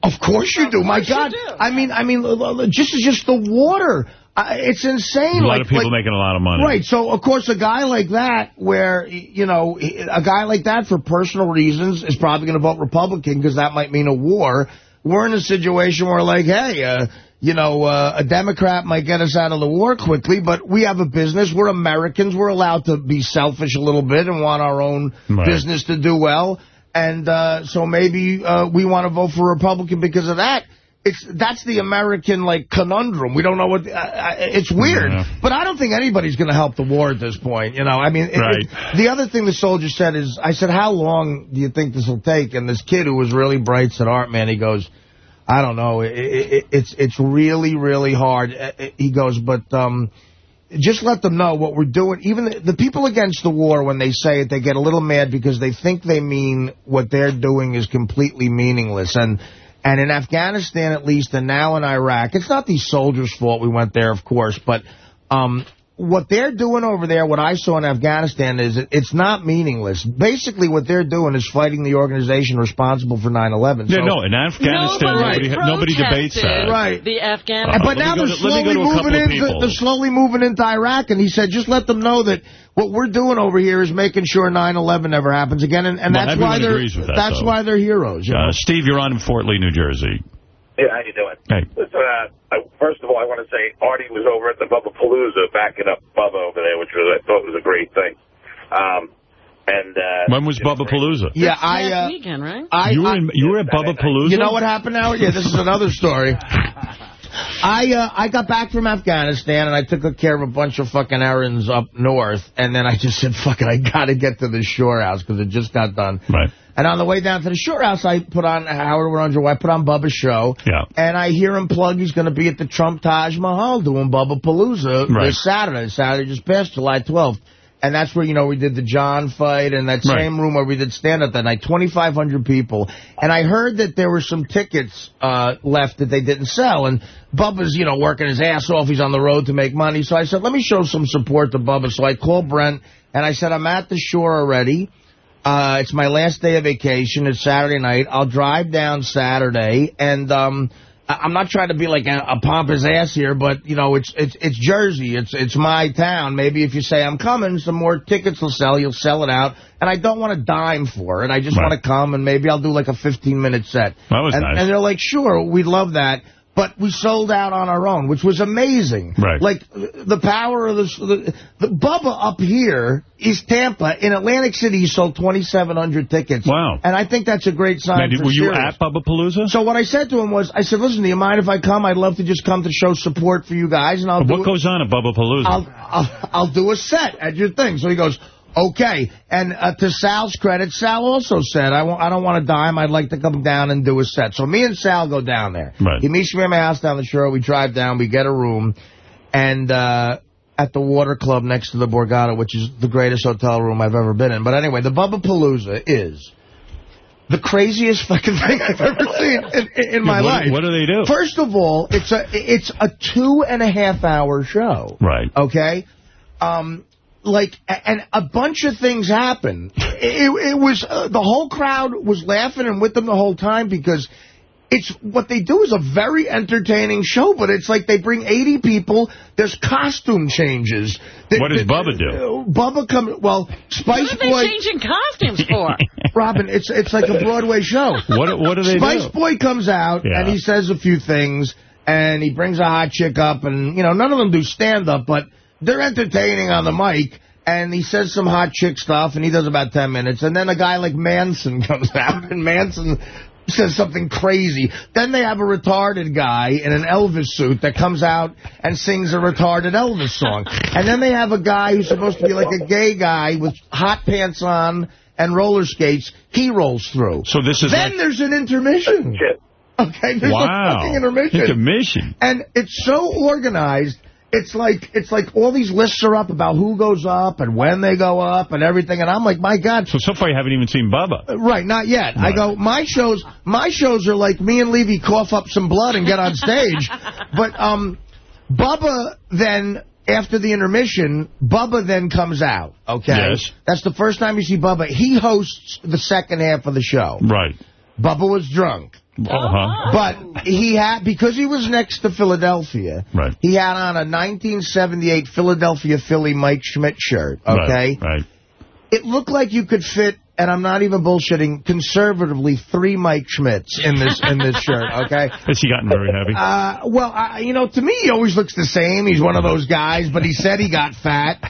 Of course you do. My God. I mean, I mean, l- l- just just the water. I it's insane. A lot like, of people like- making a lot of money. Right. So, of course, a guy like that, where, you know, a guy like that, for personal reasons, is probably going to vote Republican because that might mean a war. We're in a situation where, like, hey, uh, you know, uh, a Democrat might get us out of the war quickly, but we have a business. We're Americans. We're allowed to be selfish a little bit and want our own Right. business to do well. And uh, so maybe uh, we want to vote for Republican because of that. It's That's the American, like, conundrum. We don't know what... Uh, it's weird. Yeah. But I don't think anybody's going to help the war at this point. You know, I mean, it- Right. it- the other thing the soldier said is, I said, how long do you think this will take? And this kid who was really bright said, Art, man, he goes, I don't know. It, it, it- it's it's really, really hard. Uh, uh, He goes, but um, just let them know what we're doing. Even the, the people against the war, when they say it, they get a little mad because they think they mean what they're doing is completely meaningless. And and in Afghanistan, at least, and now in Iraq, it's not these soldiers' fault we went there, of course, but um, what they're doing over there, what I saw in Afghanistan, is it's not meaningless. Basically, what they're doing is fighting the organization responsible for 9-11. Yeah, no, in Afghanistan, nobody, nobody debates that. Right. The Afghan. Uh, but now they're to- let me go slowly to a couple moving of into they're slowly moving into Iraq, and he said, just let them know that what we're doing over here is making sure 9/11 never happens again, and, and Well, that's why they're with that, that's though. why they're heroes. You know? Uh, Steve, you're on in Fort Lee, New Jersey. Yeah, how you doing? Hey. Listen, uh, I- first of all, I want to say Artie was over at the Bubba Palooza backing up Bubba over there, which was I thought was a great thing. Um, and uh, When was Bubba Palooza? Yeah, I. Last Uh, weekend, right? I, you were I- in, you were at Bubba Palooza? You know what happened now? Yeah, this is another story. I uh, I got back from Afghanistan, and I took care of a bunch of fucking errands up north, and then I just said, fuck it, I got to get to the shore house, because it just got done. Right. And on the way down to the shore house, I put on Howard 100, I put on Bubba's show, Yeah. and I hear him plug he's going to be at the Trump Taj Mahal doing Bubba Palooza Right. this Saturday, Saturday just past July 12th. And that's where, you know, we did the John fight and that Right. same room where we did stand-up that night, 2,500 people. And I heard that there were some tickets uh, left that they didn't sell. And Bubba's, you know, working his ass off. He's on the road to make money. So I said, let me show some support to Bubba. So I called Brent, and I said, I'm at the shore already. Uh, it's my last day of vacation. It's Saturday night. I'll drive down Saturday, and um, I'm not trying to be like a, a pompous ass here, but you know, it's it's it's Jersey. It's it's my town. Maybe if you say I'm coming, some more tickets will sell. You'll sell it out, and I don't want a dime for it. I just Right. want to come, and maybe I'll do like a 15 minute set. That was and, nice. And they're like, sure, we'd love that. But we sold out on our own, which was amazing. Right. Like, the power of this, the, the Bubba up here is Tampa. In Atlantic City, he sold 2,700 tickets. Wow. And I think that's a great sign Now, were you at Bubba Palooza? So what I said to him was, I said, listen, do you mind if I come? I'd love to just come to show support for you guys, and I'll do What goes on at Bubba Palooza? I'll, I'll, I'll do a set at your thing. So he goes, okay. And uh, to Sal's credit, Sal also said, I, I don't want a dime. I'd like to come down and do a set. So me and Sal go down there. Right. He meets me at my house down the shore. We drive down. We get a room. And uh, at the Water Club next to the Borgata, which is the greatest hotel room I've ever been in. But anyway, the Bubba Palooza is the craziest fucking thing I've ever seen in, in, in my what, life. What do they do? First of all, it's a it's a two and a half hour show. Right. Okay. Um, like, and a bunch of things happen. It, it was uh, the whole crowd was laughing and with them the whole time because it's what they do is a very entertaining show, but it's like they bring 80 people. There's costume changes. The- What does the- Bubba do? uh, Bubba come well. Spice Boy. What are they Boy. changing costumes for? Robin, it's it's like a Broadway show. What what do they Spice do? Boy comes out Yeah. and he says a few things and he brings a hot chick up and you know none of them do stand up, but they're entertaining on the mic. And he says some hot chick stuff, and he does about 10 minutes. And then a guy like Manson comes out, and Manson says something crazy. Then they have a retarded guy in an Elvis suit that comes out and sings a retarded Elvis song. And then they have a guy who's supposed to be like a gay guy with hot pants on and roller skates. He rolls through. So this is Then like, there's an intermission. Okay, there's a wow. fucking intermission. Intermission. And it's so organized. It's like it's like all these lists are up about who goes up and when they go up and everything. And I'm like, my God. So, so far you haven't even seen Bubba. Right, not yet. I go, my shows my shows are like me and Levy cough up some blood and get on stage. but um, Bubba then, after the intermission, Bubba then comes out, okay? Yes. That's the first time you see Bubba. He hosts the second half of the show. Right. Bubba was drunk. Uh-huh. But he had, because he was next to Philadelphia, Right. he had on a 1978 Philadelphia Philly Mike Schmidt shirt, okay? Right, right. It looked like you could fit, and I'm not even bullshitting, conservatively, three Mike Schmidts in this in this shirt, okay? Has he gotten very heavy? Uh, well, I, you know, to me, he always looks the same. He's one of those guys, but he said he got fat.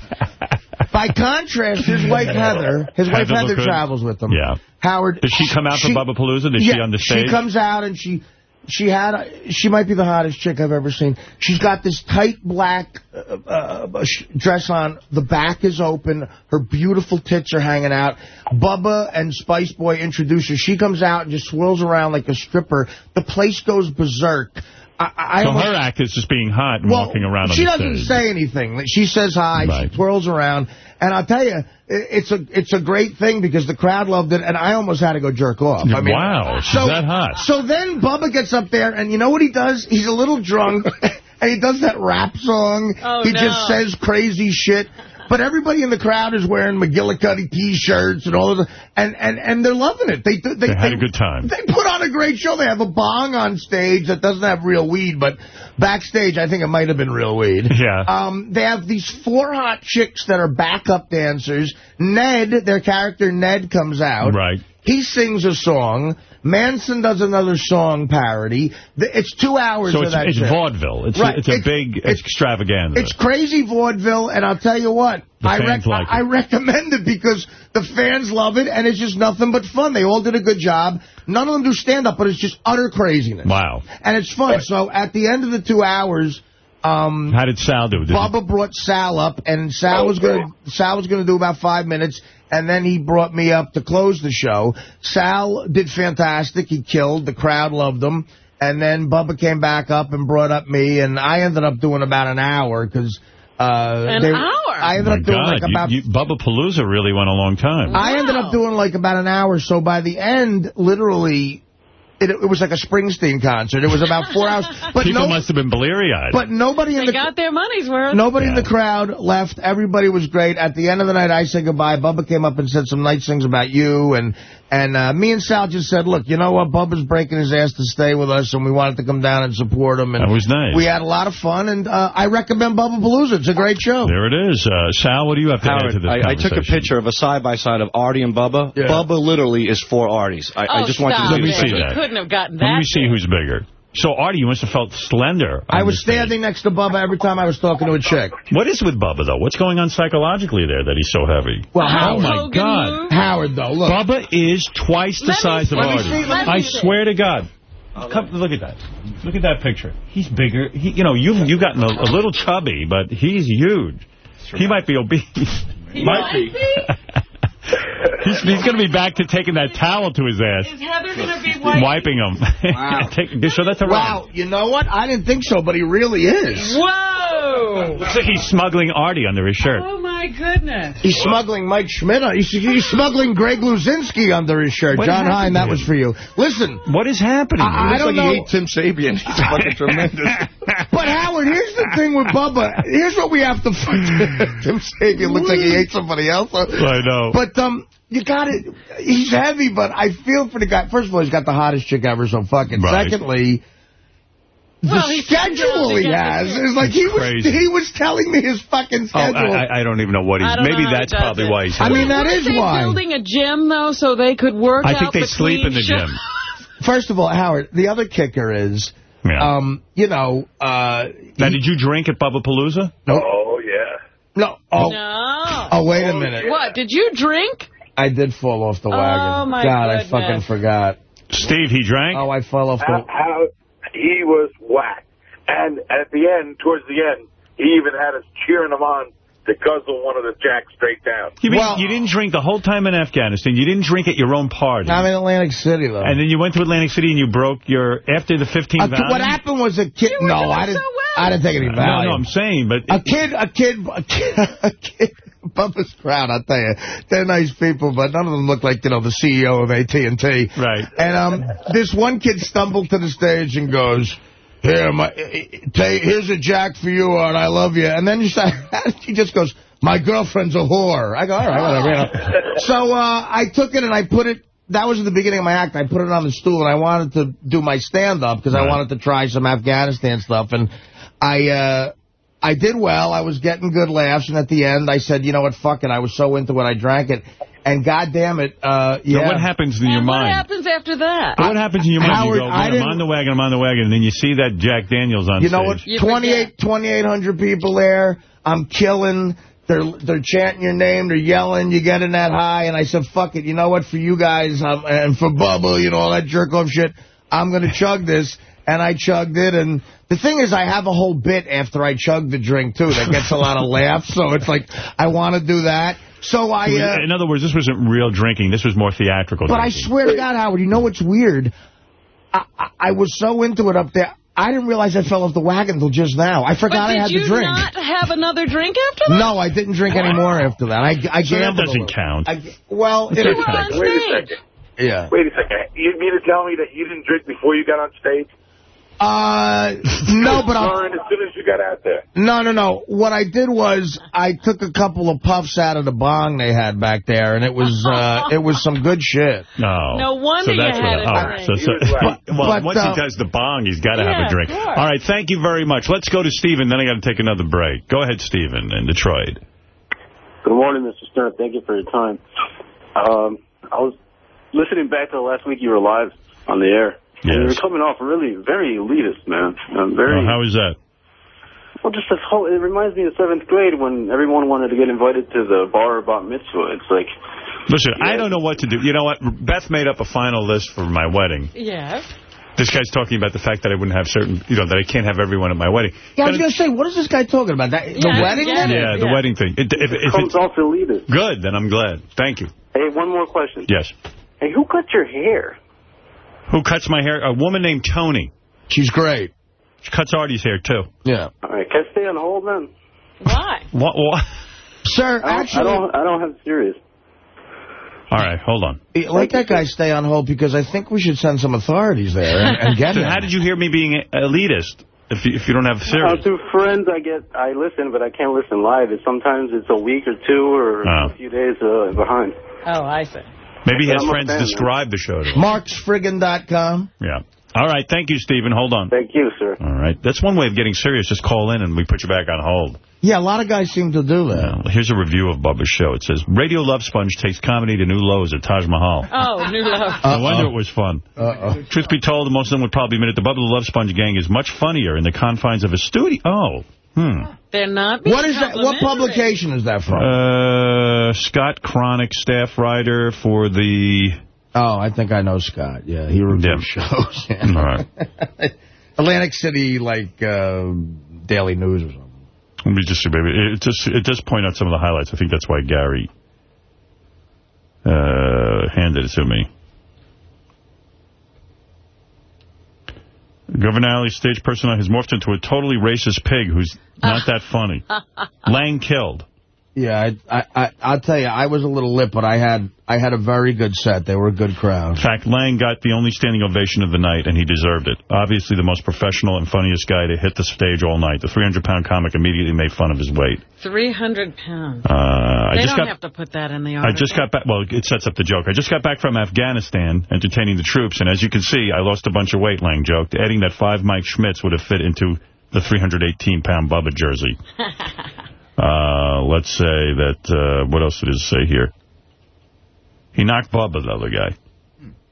By contrast, his wife Heather, his wife Heather Heather travels with him. Yeah. Howard. Does she come out for Bubba Palooza? Does yeah, she on the stage? She comes out and she she had a, she might be the hottest chick I've ever seen. She's got this tight black uh, uh, dress on. The back is open. Her beautiful tits are hanging out. Bubba and Spice Boy introduce her. She comes out and just swirls around like a stripper. The place goes berserk. I, I so her act is just being hot and well, walking around on she doesn't stage. say anything. She says hi. Right. She twirls around, and I'll tell you, it's a it's a great thing because the crowd loved it, and I almost had to go jerk off. I mean, Wow, she's so, that hot. So then Bubba gets up there, and you know what he does? He's a little drunk, and he does that rap song. Oh, he no. just says crazy shit. But everybody in the crowd is wearing McGillicuddy T-shirts and all of the, and, and, and they're loving it. They, they, They had a good time. they put on a great show. They have a bong on stage that doesn't have real weed, but backstage, I think it might have been real weed. Yeah. Um, they have these four hot chicks that are backup dancers. Ned, their character Ned, comes out. Right. He sings a song. Manson does another song parody. It's two hours So of it's, that it's shit. vaudeville. It's, Right. a, it's a It's- big extravaganza. It's crazy vaudeville, and I'll tell you what, I, fans like I recommend it because the fans love it, and it's just nothing but fun. They all did a good job. None of them do stand-up, but it's just utter craziness. wow. And it's fun. So at the end of the two hours, um, How did Sal do? Did Bubba brought Sal up, and Sal was going to Sal was going to do about five minutes, and then he brought me up to close the show. Sal did fantastic. He killed. The crowd loved him. And then Bubba came back up and brought up me, and I ended up doing about an hour because. Uh, An they- hour? I ended My up doing God, like about you, you, Bubba Palooza really went a long time. I ended up doing like about an hour. So by the end, literally, it, it was like a Springsteen concert. It was about four hours. But People no, must have been bleary-eyed. but nobody in They the got their money's worth. Nobody in the crowd left. Everybody was great. At the end of the night, I said goodbye. Bubba came up and said some nice things about you. And and uh, me and Sal just said, look, you know what? Bubba's breaking his ass to stay with us, and we wanted to come down and support him. And That was nice. We had a lot of fun, and uh, I recommend Bubba Palooza. It's a great show. There it is. Uh, Sal, what do you have to add to Howard, this I, I took a picture of a side-by-side of Artie and Bubba. Yeah. Bubba literally is four Arties. I, I Oh, just want you to stop Let me see that. that. Couldn't have gotten that. Let me see who's bigger. So, Artie, you must have felt slender. I was the stage. standing next to Bubba every time I was talking to a chick. What is with Bubba, though? What's going on psychologically there that he's so heavy? Well, oh, Howard, my Hogan God. move? Howard, though, look. Bubba is twice the Let size see- of let Artie. see- let me I see. swear to God. Come, look at that. Look at that picture. He's bigger. He, you know, you've you gotten a, a little chubby, but he's huge. He might be obese. He might be. he's he's going to be back to taking that towel to his ass, Is Heather going to be white? wiping him. Wow. Take, show that to Ron. Wow, you know what? I didn't think so, but he really is. Whoa! Looks like he's smuggling Artie under his shirt. Oh, my goodness. He's smuggling Mike Schmidt. He's, he's smuggling Greg Luzinski under his shirt. What John happened Hein, that was for you. Listen. What is happening? I, I Looks don't like know. he ate Tim Sabean. He's fucking tremendous. But Howard, here's the thing with Bubba. Here's what we have to. Tim Sabean looks like he ate somebody else. I know. But um, you got it. He's heavy, but I feel for the guy. First of all, he's got the hottest chick ever. So fucking. Right. Secondly. The Well, he's schedule he has the- is like he was Crazy. he was telling me his fucking Oh, schedule. I, I don't even know what he's... I don't know Maybe how he that's probably it. why he's... I mean, that is Weren't they why. building a gym, though, so they could work I out think they the sleep in the clean gym. First of all, Howard, the other kicker is, Yeah. um, you know, uh, now, did you drink at Bubba Palooza? no, Oh, yeah. no, oh, No. oh, wait a minute. What, did you drink? I did fall off the wagon. Oh, my God, I fucking forgot. Steve, he drank? Oh, I fell off How, the... how he was whacked. And at the end, towards the end, he even had us cheering him on to guzzle one of the jacks straight down. You mean Well- you didn't drink the whole time in Afghanistan? You didn't drink at your own party? I'm in Atlantic City, though. and then you went to Atlantic City and you broke your... After the 15 A- Valium? what happened was a kid... No, I didn't, so well. I didn't take any No, no, I'm saying, but... A kid, a kid, a kid, a kid, Bubba's crowd, I'll tell you. They're nice people, but none of them look like, you know, the CEO of AT&T. Right. And um, this one kid stumbled to the stage and goes, here, my, take, here's a jack for you, Art, I love you. And then he, started, he just goes, my girlfriend's a whore. I go, all right, whatever. You know. So uh, I took it and I put it, that was at the beginning of my act. I put it on the stool and I wanted to do my stand-up because I wanted to try some Afghanistan stuff. And I... Uh, I did well. I was getting good laughs, and at the end, I said, "You know what? Fuck it." I was so into it, I drank it, and goddamn it, uh, So yeah. what happens in your And what mind? happens after that? What happens in your mind? Howard, you go, I "Man, I'm on the wagon, I'm on the wagon, and then you see that Jack Daniels on You know what? stage. You 28 2,800 people there. I'm killing. They're they're chanting your name. They're yelling. you're getting that high? And I said, "Fuck it." You know what? For you guys, um, and for Bubba, you know all that jerk off shit. I'm gonna chug this. And I chugged it, and the thing is, I have a whole bit after I chug the drink, too, that gets a lot of laughs, so it's like, I want to do that. So I, uh, In other words, this wasn't real drinking. This was more theatrical But I swear to God, Howard, you know what's weird? I, I, I was so into it up there, I didn't realize I fell off the wagon until just now. I forgot I had you to drink. Did you not have another drink after that? No, I didn't drink any more after that. I, I So that gambled. a doesn't count. I, well, it, You were on Wait a stage. second. yeah. Wait a second. You mean to tell me that you didn't drink before you got on stage? Uh, no, but I'll, as soon as you got out there? no, no, no. What I did was I took a couple of puffs out of the bong they had back there, and it was uh, it was some good shit. No. No wonder so you that's had what, a oh, drink. So, so, He was right. well, But, once uh, he does the bong, he's got to have a drink. All right, thank you very much. Let's go to Stephen, then I got to take another break. Go ahead, Stephen, in Detroit. Good morning, Mr. Stern. Thank you for your time. Um, I was listening back to the last week you were live on the air. And you were Yes. coming off really, very elitist, man. Um, very, Oh, how is that? well, just this whole, it reminds me of seventh grade when everyone wanted to get invited to the bar about mitzvah. It's like, Listen, I don't know what to do. You know what? Beth made up a final list for my wedding. Yes. This guy's talking about the fact that I wouldn't have certain, you know, that I can't have everyone at my wedding. Yeah, I was going to say, what is this guy talking about? That, the wedding? yeah. then? Yeah, the Yeah. wedding thing. It, if, if comes it's off elitist. good, then I'm glad. Thank you. Hey, one more question. Yes. Hey, who cut your hair? Who cuts my hair? A woman named Tony. She's great. She cuts Artie's hair, too. Yeah. All right, can I stay on hold then? Why? What? what? Sir, I don't, actually, I don't, I don't have serious. All right, hold on. let that guy stay on hold because I think we should send some authorities there and, and get So him. how did you hear me being elitist if you, if you don't have Uh, serious? through friends, I get, I listen, but I can't listen live. It's sometimes it's a week or two or Oh. a few days uh, behind. Oh, I see. Maybe his friends describe the show to him. MarksFriggin.com. Yeah. All right, thank you, Stephen. Hold on. Thank you, sir. All right. That's one way of getting serious. Just call in and we put you back on hold. Yeah, a lot of guys seem to do that. Well, here's a review of Bubba's show. It says, Radio Love Sponge takes comedy to new lows at Taj Mahal. Oh, new love. No wonder it was fun. Uh-oh. Truth be told, most of them would probably admit it. The Bubba the Love Sponge gang is much funnier in the confines of a studio. Oh, hmm. They're not being What is that? What publication is that from? Uh, Scott Cronick, staff writer for the... oh, I think I know Scott. Yeah, he reviews Yeah. shows. Yeah. All right. Atlantic City, like, uh, Daily News or something. Let me just see, baby. It just it does point out some of the highlights. I think that's why Gary uh, handed it to me. Governor Alley's stage persona has morphed into a totally racist pig who's not that funny. Lange killed. Yeah, I, I, I, I'll tell you, I was a little lit, but I had I had a very good set. They were a good crowd. In fact, Lange got the only standing ovation of the night, and he deserved it. Obviously the most professional and funniest guy to hit the stage all night. The 300-pound comic immediately made fun of his weight. 300 pounds. Uh, I they just don't got, have to put that in the I just got back. Well, it sets up the joke. I just got back from Afghanistan entertaining the troops, and as you can see, I lost a bunch of weight, Lange joked, adding that five Mike Schmidts would have fit into the 318-pound Bubba jersey. Uh, let's say that, uh, what else did it say here? He knocked Bubba, the other guy.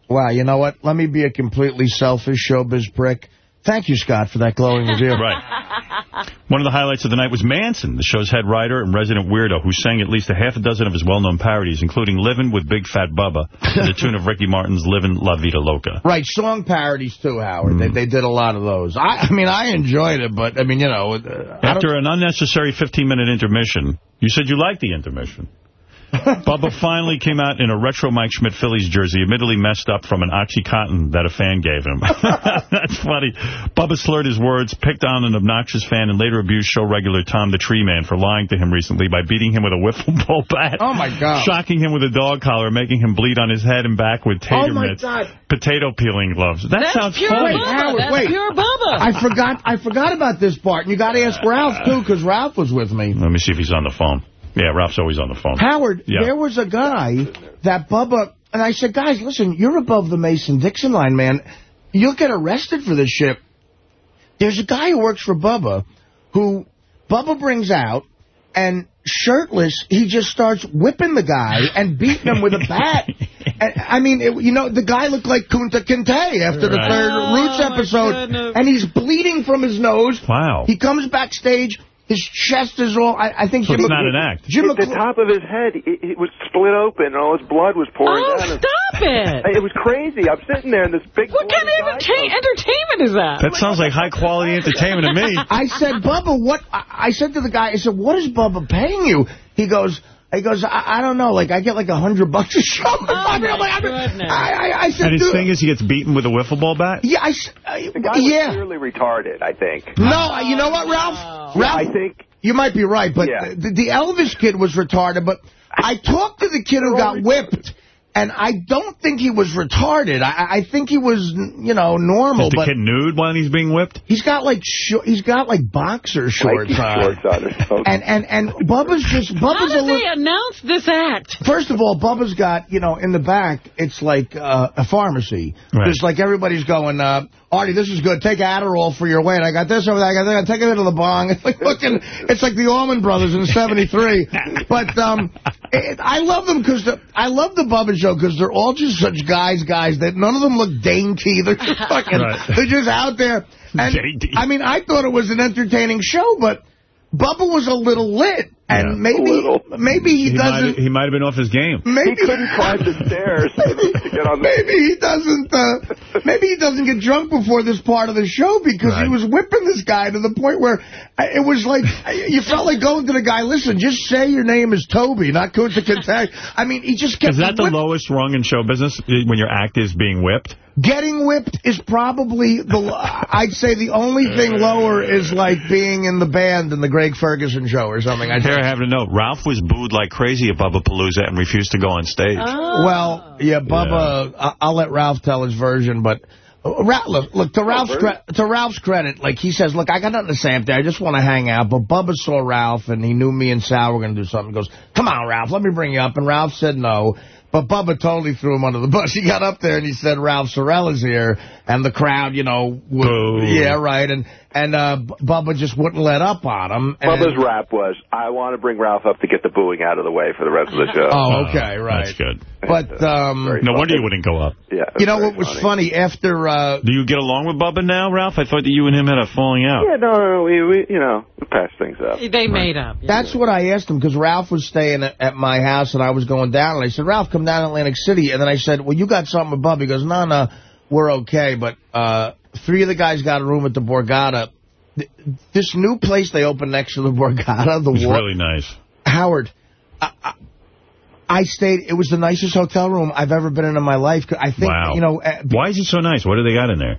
Wow, you know what? Let me be a completely selfish showbiz prick. Thank you, Scott, for that glowing review. Right. One of the highlights of the night was Manson, the show's head writer and resident weirdo, who sang at least a half a dozen of his well-known parodies, including Livin' with Big Fat Bubba, to the tune of Ricky Martin's Livin' La Vida Loca. Right, song parodies, too, Howard. They, they did a lot of those. I, I mean, I enjoyed it, but, I mean, you know... Uh, After an unnecessary 15-minute intermission, you said you liked the intermission. Bubba finally came out in a retro Mike Schmidt Phillies jersey, admittedly messed up from an Oxycontin that a fan gave him. That's funny. Bubba slurred his words, picked on an obnoxious fan, and later abused show regular Tom the Tree Man for lying to him recently by beating him with a wiffle ball bat. Oh, my God. Shocking him with a dog collar, making him bleed on his head and back with tater Oh, my mitts. God. Potato peeling gloves. That That's sounds pure funny. Bubba. Howard, That's wait. pure Bubba. I forgot I forgot about this part, and you got to ask Ralph, too, because Ralph was with me. Let me see if he's on the phone. Yeah, Ralph's always on the phone. Howard, Yeah. there was a guy that Bubba... And I said, guys, listen, you're above the Mason-Dixon line, man. You'll get arrested for this shit. There's a guy who works for Bubba who Bubba brings out, and shirtless, he just starts whipping the guy and beating him with a bat. And, I mean, it, you know, the guy looked like Kunta Kinte after the Right. third Oh, Roots episode. And he's bleeding from his nose. Wow. He comes backstage. His chest is all... I, I think So Jim it's not an act. Jim At the top of his head, it, it was split open, and all his blood was pouring Oh, down. stop it. It was crazy. I'm sitting there, in this big. What kind of entertain entertainment is that? That sounds like high-quality entertainment to me. I said, Bubba, what? I I said to the guy, I said, what is Bubba paying you? He goes, he goes, I, I don't know, like I get like a hundred bucks a show. Oh, I mean, I'm like, I, goodness. I, I, I said, And his thing is he gets beaten with a wiffle ball bat? yeah, I, s- I- The guy was yeah. clearly retarded. I think. No, you know what, Ralph? Ralph, I think. you might be right, but Yeah. the, the Elvis kid was retarded. But I talked to the kid who got whipped. And I don't think he was retarded. I, I think he was, you know, normal. Is the but kid nude when he's being whipped? he's got like short, he's got like boxer shorts on. shorts on or. And and and Bubba's just How Bubba's a did little. they announce this act? First of all, Bubba's got, you know, in the back, it's like uh, a pharmacy. Right. There's like everybody's going, uh, Artie, this is good. Take Adderall for your weight. I got this over there. I got that. Take it into the bong. It's like looking, it's like the Allman Brothers in 73. but um, it, I love them because I love the Bubba show because they're all just such guys, guys that none of them look dainty. They're just fucking, Right. they're just out there. And I mean, I thought it was an entertaining show, but Bubba was a little lit. And Yeah. maybe, maybe he, He doesn't. might, he might have been off his game. Maybe He couldn't climb the stairs to get on the. Maybe he doesn't. Uh, maybe he doesn't get drunk before this part of the show because Right. he was whipping this guy to the point where uh, it was like uh, you felt like going to the guy. Listen, just say your name is Toby, not Kunta Kinte. I mean, he just kept Is that the lowest rung in show business, eh, when your act is being whipped? getting whipped is probably the. Uh, I'd say the only thing lower is like being in the band in the Craig Ferguson show or something. I Here, I have to know, Ralph was booed like crazy at Bubba Palooza and refused to go on stage. Oh. Well, yeah, Bubba, I- I'll let Ralph tell his version, but uh, Ra- look, look to Ralph's to Ralph's credit, like he says, look, I got nothing to say up there. I just want to hang out. But Bubba saw Ralph, and he knew me and Sal were going to do something. He goes, come on, Ralph, let me bring you up. And Ralph said no. But Bubba totally threw him under the bus. He got up there and he said, Ralph Cirella is here. And the crowd, you know, would, Boo. yeah, right. And and uh, Bubba just wouldn't let up on him. And, Bubba's rap was, I want to bring Ralph up to get the booing out of the way for the rest of the show. Oh, okay, right. That's good. But, um, No wonder you wouldn't go up. Yeah. you know very what was funny? After... Uh, Do you get along with Bubba now, Ralph? I thought that you and him had a falling out. Yeah, no, no, no, we, we, you know, we passed things up. They made up. That's what I asked him, because Ralph was staying at, at my house, and I was going down, and I said, Ralph, come down Atlantic City. And then I said, well, you got something Bubba. He goes, no, no, we're okay. But uh, three of the guys got a room at the Borgata. Th- This new place they opened next to the Borgata, the It's really nice. Howard, I, I, I stayed, it was the nicest hotel room I've ever been in in my life. I think, Wow. you know, uh, Why is it so nice? What do they got in there?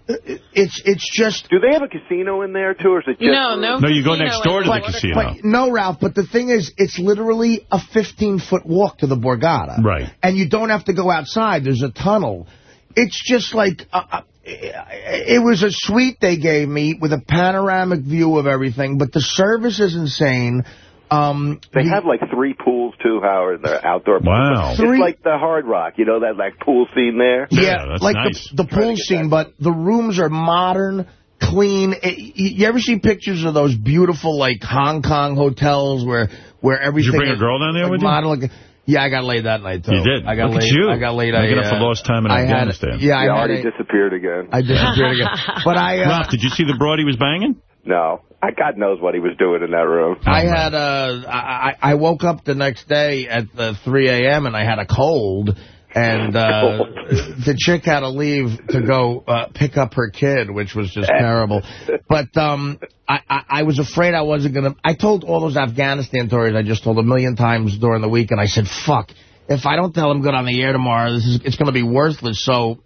it's it's just... Do they have a casino in there, too, or is it just... No, no No, you go next door to the casino. But no, Ralph, but the thing is, it's literally a 15-foot walk to the Borgata. Right. And you don't have to go outside. There's a tunnel. It's just like... Uh, uh, it was a suite they gave me with a panoramic view of everything, but the service is insane. Um, They the- have like three pools, too, Howard, the outdoor pool. Wow. It's Three- like the Hard Rock, you know, that like pool scene there? Yeah, like the, the pool scene, but the rooms are modern, clean. It, you you ever see pictures of those beautiful, like, Hong Kong hotels where where everything You bring a girl down there like, with you? modern, like- yeah, I got laid that night, too. You did? I got Look at laid. you. I got laid. Making I, up for uh, lost time in I had- Afghanistan. yeah, I yeah, had already a- disappeared again. I disappeared again. But I... Uh, Ralph, did you see the broad he was banging? No. I, God knows what he was doing in that room. I had uh, I, I I woke up the next day at uh, 3 a.m. and I had a cold, and uh, the chick had to leave to go uh, pick up her kid, which was just terrible. But um, I, I, I was afraid I wasn't going to... I told all those Afghanistan stories I just told a million times during the week, and I said, fuck, if I don't tell them good on the air tomorrow, this is it's going to be worthless. So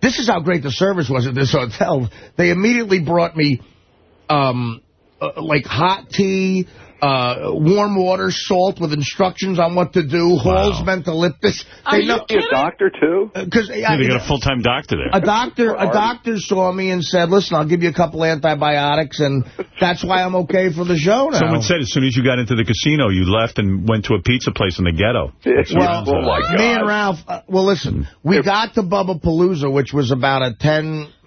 this is how great the service was at this hotel. They immediately brought me um, uh, like hot tea, uh, warm water, salt with instructions on what to do, Hall's mentholyptus. Are you a doctor, too? Because Yeah, they got a full-time doctor there. a doctor, a doctor saw me and said, "Listen, I'll give you a couple antibiotics, and that's why I'm okay for the show now." Someone said as soon as you got into the casino, you left and went to a pizza place in the ghetto. That's what Well, it was, uh, me and Ralph, uh, well, listen, we got to Bubba Palooza, which was about a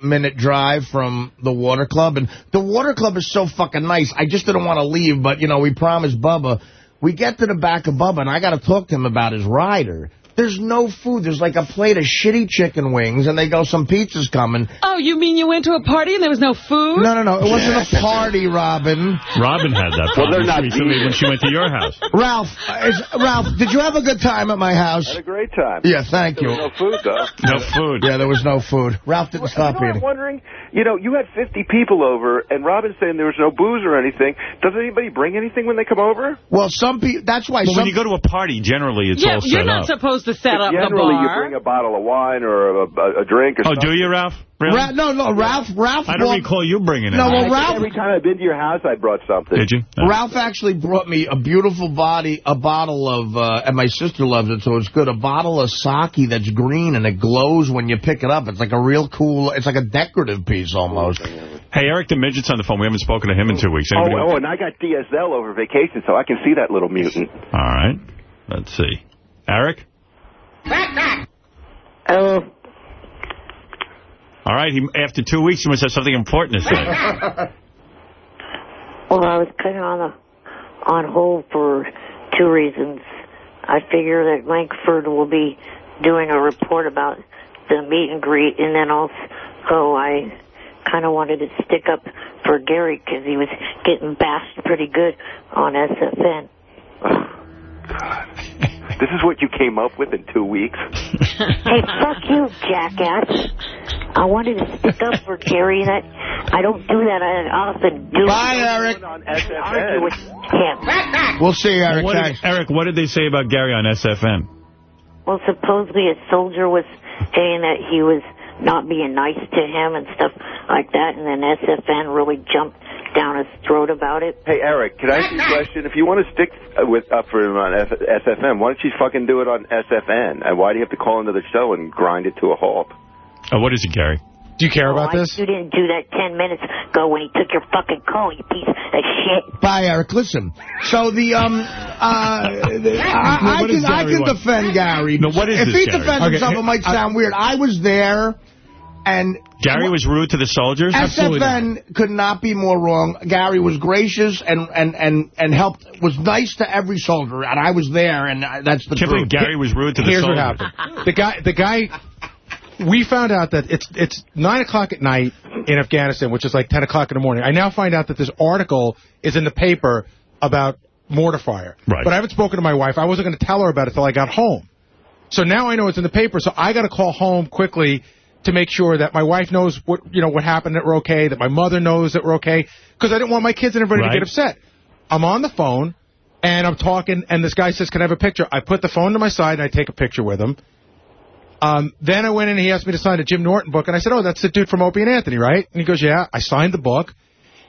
10-minute drive from the Water Club. And the Water Club is so fucking nice. I just didn't want to leave, but, you know, we promised Bubba. We get to the back of Bubba, and I got to talk to him about his rider. There's no food. There's like a plate of shitty chicken wings, and they go, some pizza's coming. Oh, you mean you went to a party and there was no food? No, no, no. It wasn't a party, Robin. Robin had that Well, problem they're not recently when she went to your house. Ralph, uh, is, Ralph, did you have a good time at my house? Had a great time. Yeah, thank There you. was no food, though. No food. Yeah, there was no food. Ralph didn't stop you know, eating. I'm wondering, you know, you had 50 people over, and Robin's saying there was no booze or anything. Does anybody bring anything when they come over? Well, some people, that's why Well, some when you go to a party, generally it's yeah, all set up. Yeah, you're not up. Supposed to set up the Generally, you bring a bottle of wine or a, a, a drink or Oh, something. do you, Ralph? Really? Ra no, no, Ralph, Ralph, I don't brought- recall you bringing it. No, well, Ralph, Every time I've been to your house, I brought something. Did you? No. Ralph actually brought me a beautiful body, a bottle of, uh, and my sister loves it, so it's good, a bottle of sake that's green and it glows when you pick it up. It's like a real cool, it's like a decorative piece almost. Hey, Eric the Midget's on the phone. We haven't spoken to him in two weeks. Oh, Anybody- oh, and I got DSL over vacation, so I can see that little mutant. All right. Let's see. Eric? Hello. Oh. All right. He, after two weeks, he must have something important to say. Well, I was kind of on the on hold for two reasons. I figure that Lankford will be doing a report about the meet and greet, and then also I kind of wanted to stick up for Gary because he was getting bashed pretty good on SFN. This is what you came up with in two weeks? hey, fuck you, jackass. I wanted to stick up for Gary. That I don't do that. I often do. Bye, Eric. Argue with him. We'll see, Eric. What did, Eric, what did they say about Gary on SFN? Well, supposedly a soldier was saying that he was not being nice to him and stuff like that, and then SFN really jumped down his throat about it. Hey, Eric, can I ask you a question? If you want to stick uh, with up for him on F SFN, why don't you fucking do it on SFN? And why do you have to call into the show and grind it to a halt? Oh, what is it, Gary? Do you care Oh, about I- this? You didn't do that ten minutes ago when he took your fucking call, you piece of shit. Bye, Eric. Listen. So the um, uh, the, I, No, I can I can defend Gary. No, what is if this, he Gary? defends Okay, himself, it might I- sound weird. I was there, and Gary was rude to the soldiers? SFN could not be more wrong. Gary was gracious and and and and helped. Was nice to every soldier, and I was there, and I- that's the Can't truth. believe Gary was rude to the Here's soldiers. what happened. The guy, the guy, we found out that it's it's 9 o'clock at night in Afghanistan, which is like 10 o'clock in the morning. I now find out that this article is in the paper about mortar fire. Right. But I haven't spoken to my wife. I wasn't going to tell her about it until I got home. So now I know it's in the paper, so I got to call home quickly to make sure that my wife knows what you know what happened, that we're okay, that my mother knows that we're okay, because I didn't want my kids and everybody Right. to get upset. I'm on the phone, And I'm talking, and this guy says, can I have a picture? I put the phone to my side, and I take a picture with him. Um, then I went in, and he asked me to sign a Jim Norton book, and I said, oh, that's the dude from Opie and Anthony, right? And he goes, yeah. I signed the book.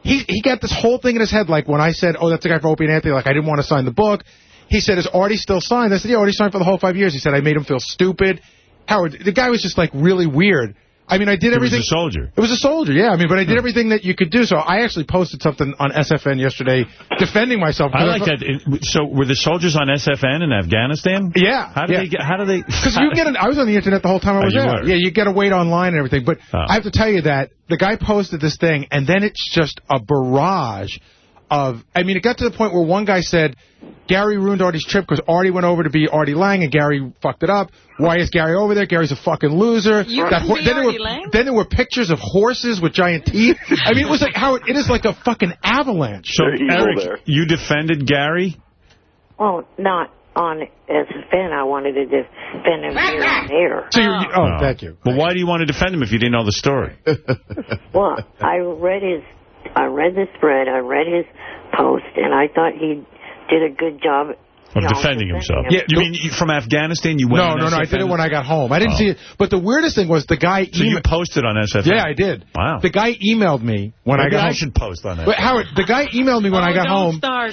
He he got this whole thing in his head, like when I said, oh, that's the guy from Opie and Anthony, like I didn't want to sign the book. He said, is Artie still signed? I said, yeah, Artie signed for the whole five years. He said, I made him feel stupid. Howard, the guy was just like really weird. I mean, I did everything. He was a soldier. It was a soldier, yeah. I mean, but I did everything that you could do. So I actually posted something on SFN yesterday defending myself. I like that. It- So were the soldiers on SFN in Afghanistan? Yeah. How do yeah. they get? How do they? Because you get an, I was on the internet the whole time I Oh, was you there. were? Yeah, you get a wait online and everything. But Oh. I have to tell you that the guy posted this thing, and then it's just a barrage of. I mean, it got to the point where one guy said Gary ruined Artie's trip because Artie went over to be Artie Lange, and Gary fucked it up. Why is Gary over there? Gary's a fucking loser. You can be then, there Artie were, Lang? then there were pictures of horses with giant teeth. I mean, it was like how it is like a fucking avalanche. So Eric, you defended Gary. Well, not on as a fan. I wanted to defend him here on air. So you, oh, oh, thank you. Well, why do you want to defend him if you didn't know the story? Well, I read his, I read the thread, I read his post, and I thought he did a good job Of you defending himself. him. You mean you- from Afghanistan? You went No, no, no. I did it when I got home. I didn't Oh. see it. But the weirdest thing was the guy. So you posted on SFN? Yeah, I did. Wow. The guy emailed me when I Maybe got I home. should post on that. But Howard, the guy emailed me when I Oh, got don't home, start.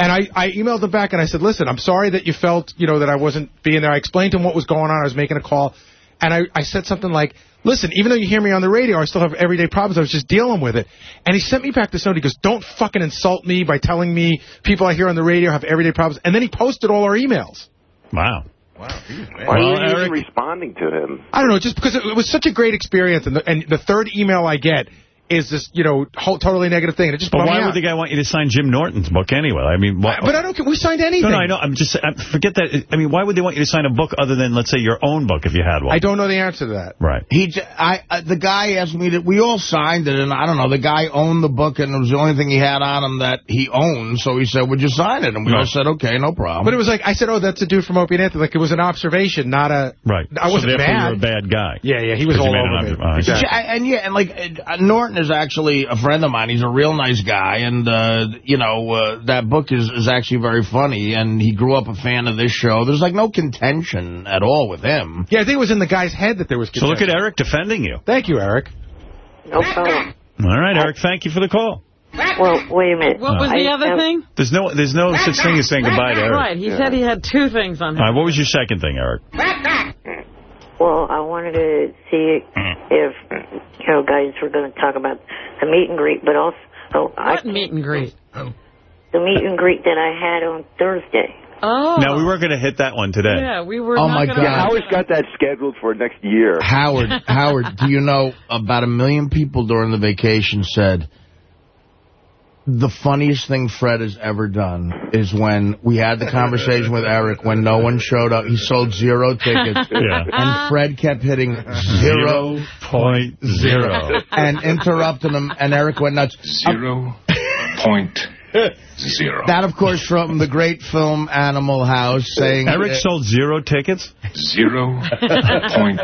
and I, I emailed him back and I said, "Listen, I'm sorry that you felt, you know, that I wasn't being there." I explained to him what was going on. I was making a call, and I, I said something like, "Listen, even though you hear me on the radio, I still have everyday problems. I was just dealing with it." And he sent me back this note. He goes, "Don't fucking insult me by telling me people I hear on the radio have everyday problems." And then he posted all our emails. Wow. Why Well, are you Eric- even responding to him? I don't know, just because it, it was such a great experience, and the, and the third email I get is this, you know, whole, totally negative thing. And it just But why would the guy want you to sign Jim Norton's book anyway? I mean, why, But I don't. We signed anything. No, no, I know. I'm just I forget that. I mean, why would they want you to sign a book other than, let's say, your own book if you had one? I don't know the answer to that. Right. He, j- I, uh, the guy asked me that We all signed it, and I don't know. The guy owned the book, and it was the only thing he had on him that he owned. So he said, "Would you sign it?" And we all said, "Okay, no problem." But it was like I said, oh, that's a dude from Opie and Anthony. Like it was an observation, not a. Right. I wasn't so therefore bad. you're a bad guy. Yeah, yeah, he was you all made over me. obser- I see. Exactly. And yeah, and like uh, Norton is actually a friend of mine. He's a real nice guy, and uh, you know uh, that book is is actually very funny. And he grew up a fan of this show. There's like no contention at all with him. Yeah, I think it was in the guy's head that there was. So look at. Eric defending you. Thank you, Eric. No problem. All right, Eric. Thank you for the call. Well, wait a minute. What was the I other have- thing? There's no, there's no such thing as saying goodbye to Eric. Right, he said he had two things on All right, him. what was your second thing, Eric? Well, I wanted to see mm-hmm. if you know guys were going to talk about the meet and greet, but also oh, I, What meet and greet? Oh. the meet and greet that I had on Thursday. Oh. No, we weren't going to hit that one today. Yeah, we were Oh, not my gonna God. Howard's got that scheduled for next year. Howard, Howard, do you know about a million people during the vacation said the funniest thing Fred has ever done is when we had the conversation with Eric when no one showed up. He sold zero tickets. Yeah. And Fred kept hitting zero point zero. and interrupting him, and Eric went nuts. Zero point zero. That, of course, from the great film Animal House, saying... Eric sold zero tickets? Zero point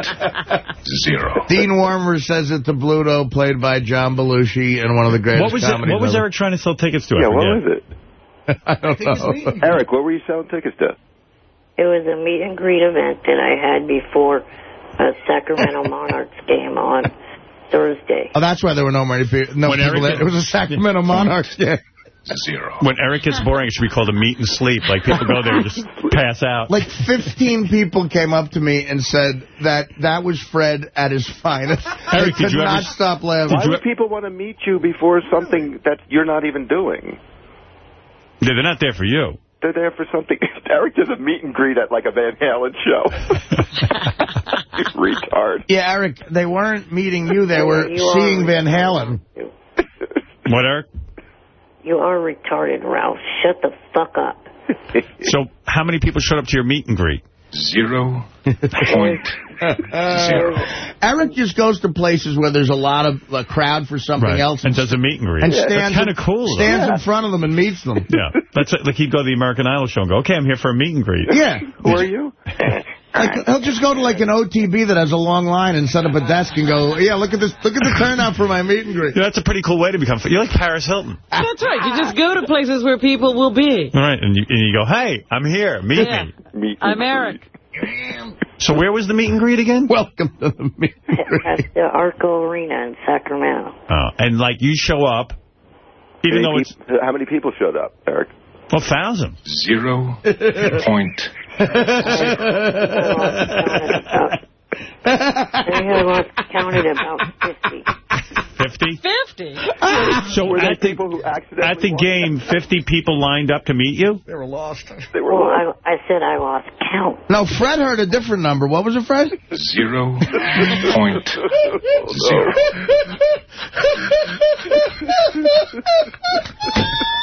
zero. Dean Wormer says it to Bluto, played by John Belushi, in one of the greatest What was, it, what was ever. Eric trying to sell tickets to? Yeah, what was it? I don't know. Eric, what were you selling tickets to? It was a meet and greet event that I had before a Sacramento Monarchs game on Thursday. Oh, that's why there were no many people. No When people Eric- there. It was a Sacramento Monarchs game. Zero. When Eric gets boring, it should be called a meet and sleep. Like, people go there and just pass out. Like 15 people came up to me and said that that was Fred at his finest. Eric, they did could you ever- not stop laughing. Why do people want to meet you before something that you're not even doing? Yeah, they're not there for you. They're there for something. Eric does a meet and greet at like a Van Halen show. Retard. Yeah, Eric, they weren't meeting you. They were seeing Van Halen. What, Eric? You are retarded, Ralph. Shut the fuck up. So, how many people showed up to your meet and greet? Zero point zero. Eric just goes to places where there's a lot of a crowd for something Right. else And does a meet and greet. and That's stands, kind of cool. though. stands in front of them and meets them. Yeah. That's it. like he'd go to the American Idol show and go, okay, I'm here for a meet and greet. Yeah. Who are you? Like, he'll just go to like an OTB that has a long line and set up a desk and go, yeah, look at this, look at the turnout for my meet and greet. Yeah, that's a pretty cool way to become. You're like Paris Hilton. That's right. You just go to places where people will be. All right, and you, and you go, hey, I'm here. Meet Yeah. me. I'm Eric. So where was the meet and greet again? Welcome to the meet At the Arco Arena in Sacramento. Oh, and like you show up, even Many though it's peop- How many people showed up, Eric? a thousand. Zero point. I think I lost counted about 50. 50? 50? So Were at the, people who at the game, 50 people lined up to meet you? They were lost. They were Well, lost. I, I said I lost count. No, Fred heard a different number. What was it, Fred? Zero point zero.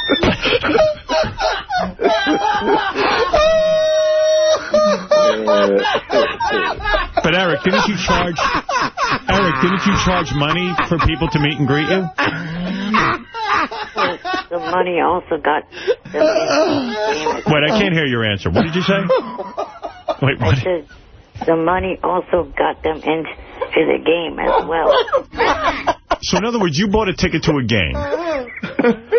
But Eric, didn't you charge Eric, didn't you charge money for people to meet and greet you? The money also got Wait, I can't hear your answer. What did you say? Wait, I said the money also got them into the game as well. So in other words, you bought a ticket to a game.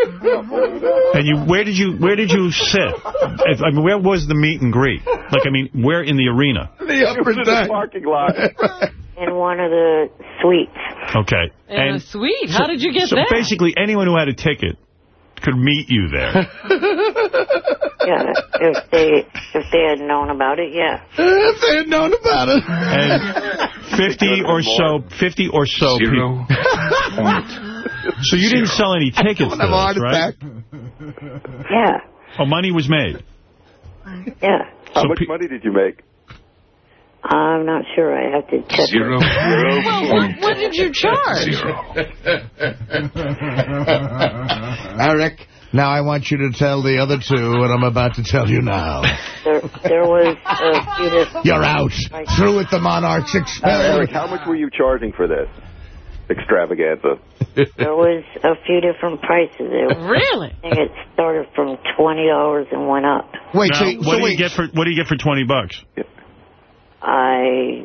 And you where did you where did you sit? I mean, where was the meet and greet? Like, I mean, where in the arena? The upper in the deck. parking lot. In one of the suites. Okay. In a suite. How did you get there? so that? basically, anyone who had a ticket could meet you there. Yeah, if they if they had known about it, yeah. if they had known about it. And 50 or so, 50 or so Zero people. point. So you didn't sell any tickets to Have a heart this, right? Yeah, Oh, money was made. yeah. How So much money did you make? I'm not sure. I have to check. Zero well, what, what did you charge? zero. Eric, now I want you to tell the other two what I'm about to tell you now. There, there was a few. You're out. Through with the Monarchs Uh. Eric, how much were you charging for this extravaganza? There was a few different prices. It, Really? I think it started from twenty dollars and went up. Wait, Now, so, what so do you get for what do you get for 20 bucks? I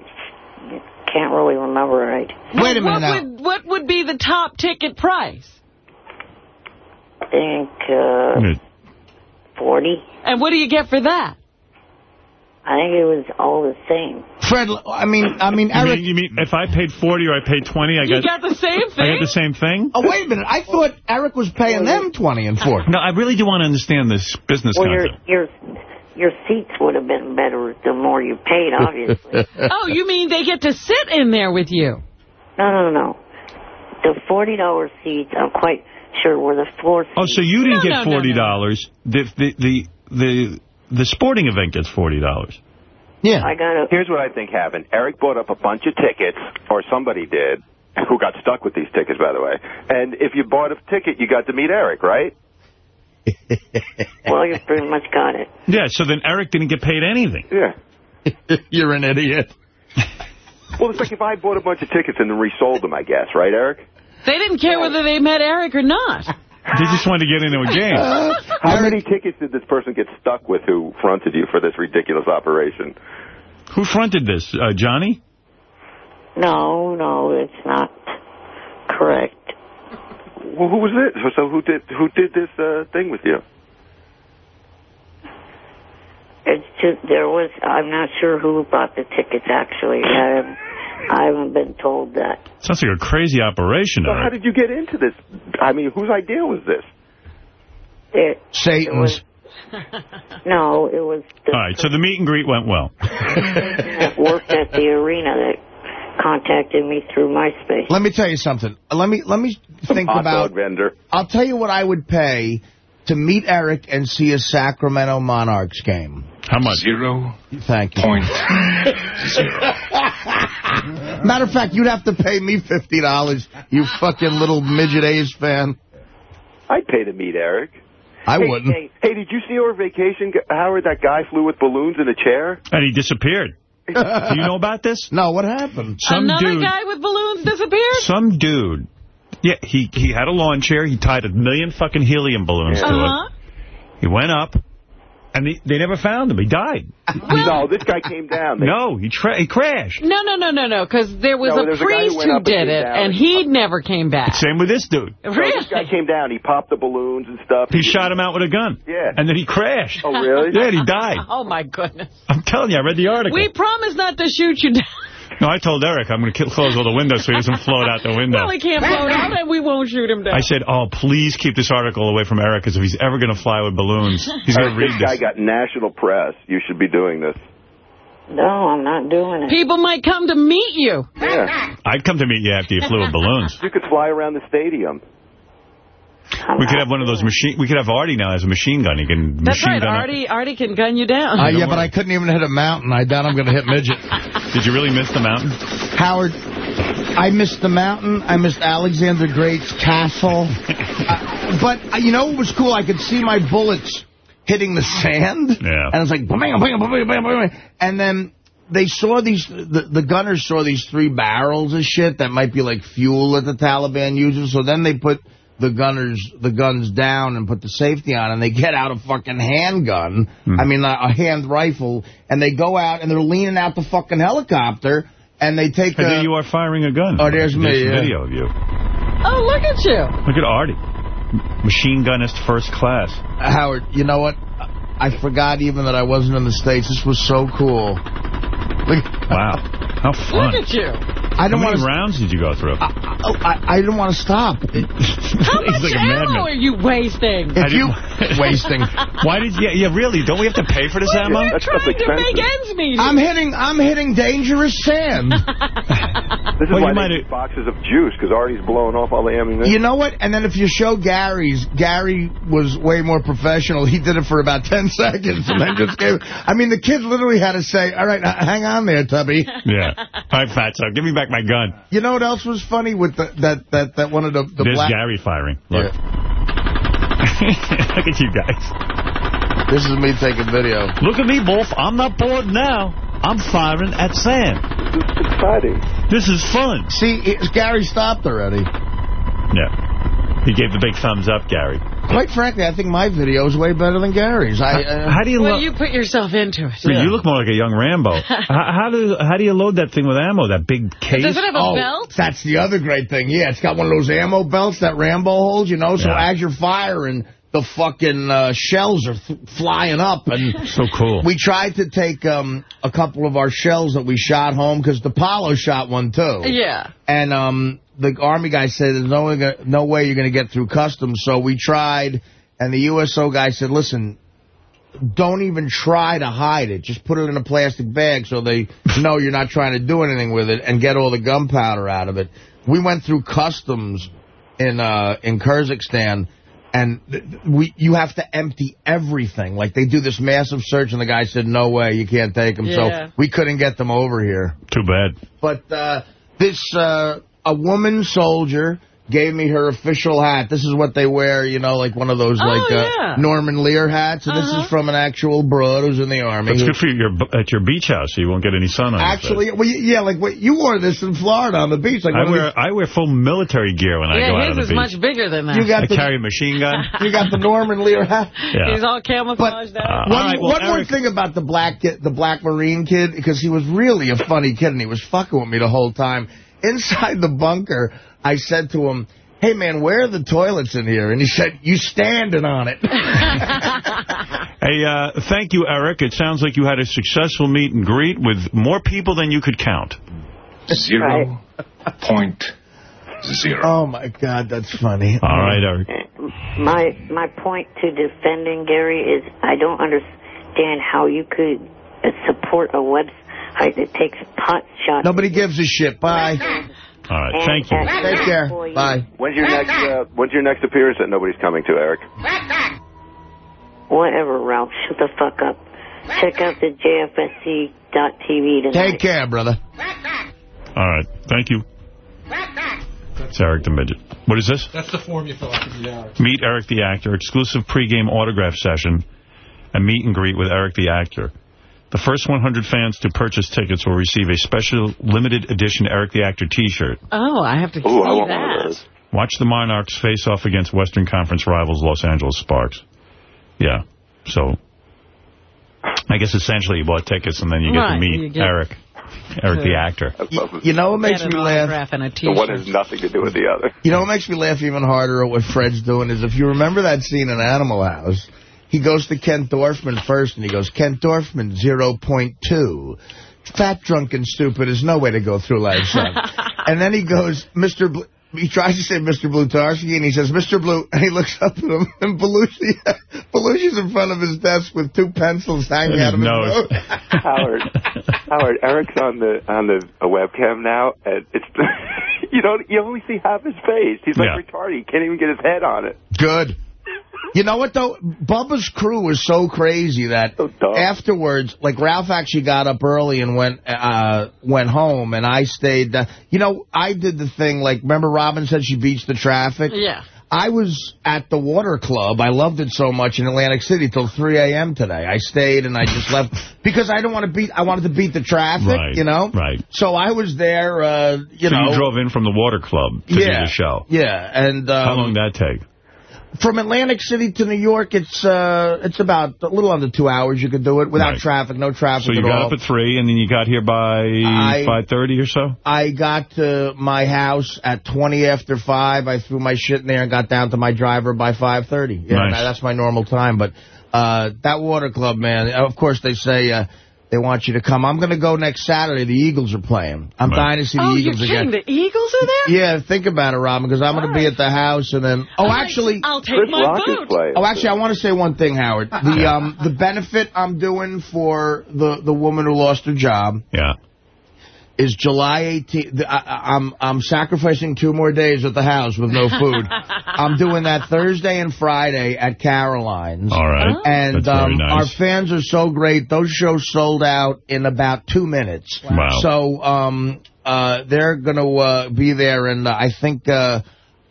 can't really remember right. Wait a minute what. Would, what would be the top ticket price? I think uh, forty. And what do you get for that? I think it was all the same. Fred, I mean, I mean, You mean, you mean if I paid 40 or I paid 20, I You got, got the same thing. I got the same thing? Oh, wait a minute. I thought Eric was paying them 20 and 40. No, I really do want to understand this business Well, your concept. your your seats would have been better the more you paid, obviously. oh, you mean they get to sit in there with you? no, no, no. The forty dollar seats, I'm quite sure were the floor seats. Oh, so you didn't No, get no, no, $40. The, the, the, the, the sporting event gets $40. Yeah. I got a Here's what I think happened. Eric bought up a bunch of tickets, or somebody did, who got stuck with these tickets, by the way. And if you bought a ticket, you got to meet Eric, right? Well, you pretty much got it. Yeah, so then Eric didn't get paid anything. Yeah. You're an idiot. Well, it's like if I bought a bunch of tickets and then resold them, I guess, right, Eric? They didn't care whether they met Eric or not. They just wanted to get into a game. How many tickets did this person get stuck with who fronted you for this ridiculous operation? Who fronted this? Uh, Johnny? No, no, it's not correct. Well, who was it? So, so who did who did this uh, thing with you? It's just there was. I'm not sure who bought the tickets. Actually, I, I haven't been told that. Sounds like a crazy operation, So how Eric. did you get into this? I mean, whose idea was this? It, Satan's. no, it was the All right, so the meet and greet went well. that worked at the arena that contacted me through MySpace. Let me tell you something. Let me let me think Hot about. dog vendor. I'll tell you what I would pay to meet Eric and see a Sacramento Monarchs game. How much? Zero Thank you. point Matter of fact, you'd have to pay me $50, you fucking little midget A's fan. I'd pay to meet Eric. I hey, wouldn't. Hey, hey, did you see our vacation, Howard? That guy flew with balloons in a chair. And he disappeared. Do you know about this? No, what happened? Some Another dude, guy with balloons disappeared? some dude. Yeah, he he had a lawn chair. He tied a million fucking helium balloons to Uh-huh. it. He went up, And they, they never found him. He died. no, this guy came down. They, No, he, tra he crashed. No, no, no, no, no, because there was No, a there's a who priest went who up and did it, and and- he never came back. Same with this dude. So this guy came down. He popped the balloons and stuff. He shot him out with a gun. Yeah. And then he crashed. Oh, really? Yeah, and he died. Oh, my goodness. I'm telling you, I read the article. We promised not to shoot you down. No, I told Eric I'm going to close all the windows so he doesn't float out the window. Well, he can't float out, and we won't shoot him down. I said, oh, please keep this article away from Eric, because if he's ever going to fly with balloons, he's going to read this guy got national press. You should be doing this. No, I'm not doing it. People might come to meet you. Yeah. I'd come to meet you after you flew with balloons. You could fly around the stadium. We could have one of those machine. We could have Artie now as a machine gun. He can That's machine right. gun. up- Artie, Artie can gun you down. Uh, yeah, but I couldn't even hit a mountain. I doubt I'm going to hit Midget. Did you really miss the mountain? Howard, I missed the mountain. I missed Alexander Great's castle. Uh, but, uh, you know what was cool? I could see my bullets hitting the sand. Yeah. And it's like, bam, bam, bam, bam, bam, bam. And then they saw these, the, the gunners saw these three barrels of shit that might be like fuel that the Taliban uses. So then they put the gunners, the guns down and put the safety on, and they get out a fucking handgun, hmm. I mean, a, a hand rifle, and they go out and they're leaning out the fucking helicopter, and they take Hey, the... there you are firing a gun. Oh, there's me, a yeah. video of you. Oh, look at you. Look at Artie. Machine gunist first class. Howard, you know what? I forgot even that I wasn't in the States. This was so cool. Look, Wow. How fun. Look at you. I How don't many want to. rounds did you go through? Oh, I, I didn't want to stop. How much like ammo madman. are you wasting? If you wasting, Why did you? Yeah, really? Don't we have to pay for this ammo? We're trying to make ends meet. I'm hitting. I'm hitting dangerous sand. This is Well, why you they might need boxes of juice, because Artie's blowing off all the ammunition. You know what? And then if you show Gary's, Gary was way more professional. He did it for about 10 seconds and then just gave... I mean, the kid literally had to say, all right, uh, hang on there, Tubby. Yeah. All right, Fatso, give me back my gun. You know what else was funny with the, that, that, that one of the, the There's black... Gary firing. Look. Look at you guys. This is me taking video. Look at me, Wolf. I'm not bored now. I'm firing at Sam. It's exciting. This is fun. See, it's, Gary stopped already. Yeah. He gave the big thumbs up, Gary. Quite frankly, I think my video is way better than Gary's. I, uh, How do you well, load? you put yourself into it. You look more like a young Rambo. how, how do how do you load that thing with ammo? That big case? Does it have a oh, belt? That's the other great thing. Yeah, it's got one of those ammo belts that Rambo holds, you know, so Yeah. as you're firing, the fucking uh, shells are f flying up. and So cool. We tried to take um, a couple of our shells that we shot home, because DiPaolo shot one, too. Yeah. And um, the Army guy said, there's no, way- no way you're going to get through customs. So we tried, and the USO guy said, listen, don't even try to hide it. Just put it in a plastic bag so they know you're not trying to do anything with it and get all the gunpowder out of it. We went through customs in uh, in Kyrgyzstan, and we you have to empty everything. Like, they do this massive search, and the guy said, no way, you can't take them. Yeah. So we couldn't get them over here. Too bad. But uh, this, uh, a woman soldier gave me her official hat. This is what they wear, you know, like one of those Oh, like uh, yeah. Norman Lear hats. And this Uh-huh. is from an actual broad who's in the army. That's good for you. You're at your beach house, so you won't get any sun on your Actually, well, yeah, like what you wore this in Florida on the beach. Like I one of wear I wear full military gear when I go Yeah, out on his the is beach. much bigger than that. You got I the- carry a machine gun. you got the Norman Lear hat. Yeah. He's all camouflaged out. Uh, One, all right, well, one more thing about the black kid, the black Marine kid, because he was really a funny kid and he was fucking with me the whole time. Inside the bunker, I said to him, hey, man, where are the toilets in here? And he said, you standing on it. Hey, uh, thank you, Eric. It sounds like you had a successful meet and greet with more people than you could count. Zero point zero. Oh, my God, that's funny. All right, Eric. My my point to defending Gary is I don't understand how you could uh, support a website that takes pot shots. Nobody gives a shit. Bye. All right, thank you. Take care. Bye. When's your next uh, When's your next appearance that nobody's coming to, Eric? Whatever, Ralph. Shut the fuck up. Check out the JFSC.TV tonight. Take care, brother. All right, thank you. It's Eric the Midget. What is this? That's the form you fill out to be Alex. Meet Eric the Actor, exclusive pregame autograph session, and meet and greet with Eric the Actor. The first 100 fans to purchase tickets will receive a special limited edition Eric the Actor T-shirt. Oh, I have to Ooh, I see want one of that. those. Watch the Monarchs face off against Western Conference rivals Los Angeles Sparks. Yeah, so I guess essentially you bought tickets and then you get Right, to meet get Eric. Eric, the actor. You know what makes me laugh? and a The one has nothing to do with the other. You know what makes me laugh even harder at what Fred's doing is if you remember that scene in Animal House, he goes to Kent Dorfman first and he goes, Kent Dorfman, 0.2. Fat, drunk, and stupid is no way to go through life, son. and then he goes, Mr. Bl he tries to say Mr. Blutarsky, and he says, Mr. Blue, and he looks up at him, and Belushi, Belushi's in front of his desk with two pencils hanging out of his nose. nose. Howard, Howard, Eric's on the on the a webcam now, and it's you don't you only see half his face. He's like Yeah. retarded. He can't even get his head on it. Good. You know what, though? Bubba's crew was so crazy that afterwards, like, Ralph actually got up early and went uh, went home, and I stayed. Uh, you know, I did the thing, like, remember Robin said she beats the traffic? Yeah. I was at the Water Club. I loved it so much in Atlantic City till 3 a.m. today. I stayed and I just left because I didn't want to beat. I wanted to beat the traffic, Right, you know. right. So I was there. Uh, you so know. you drove in from the Water Club to do the show. Yeah, and um, How long did that take? From Atlantic City to New York, it's uh, it's about a little under two hours. You could do it without Right. traffic, no traffic So you got all. up at 3, and then you got here by I- 5.30 or so? I got to my house at 20 after 5. I threw my shit in there and got down to my driver by 5.30. Yeah, Nice. that's my normal time. But uh, that water club, man, of course they say uh, they want you to come. I'm going to go next Saturday. The Eagles are playing. I'm Right. dying to see the Oh, you're Eagles kidding. again. The Eagles are there? Yeah, think about it, Robin, because I'm going to be at the house and then... Oh, actually... I'll take Chris my Rock is Oh, actually, I want to say one thing, Howard. The um the benefit I'm doing for the the woman who lost her job Yeah. Is July 18th. I, I- I'm I'm sacrificing two more days at the house with no food. I'm doing that Thursday and Friday at Caroline's. All right. And That's very um, nice. our fans are so great. Those shows sold out in about two minutes. Wow. So um, uh, they're going to uh, be there, and uh, I think uh,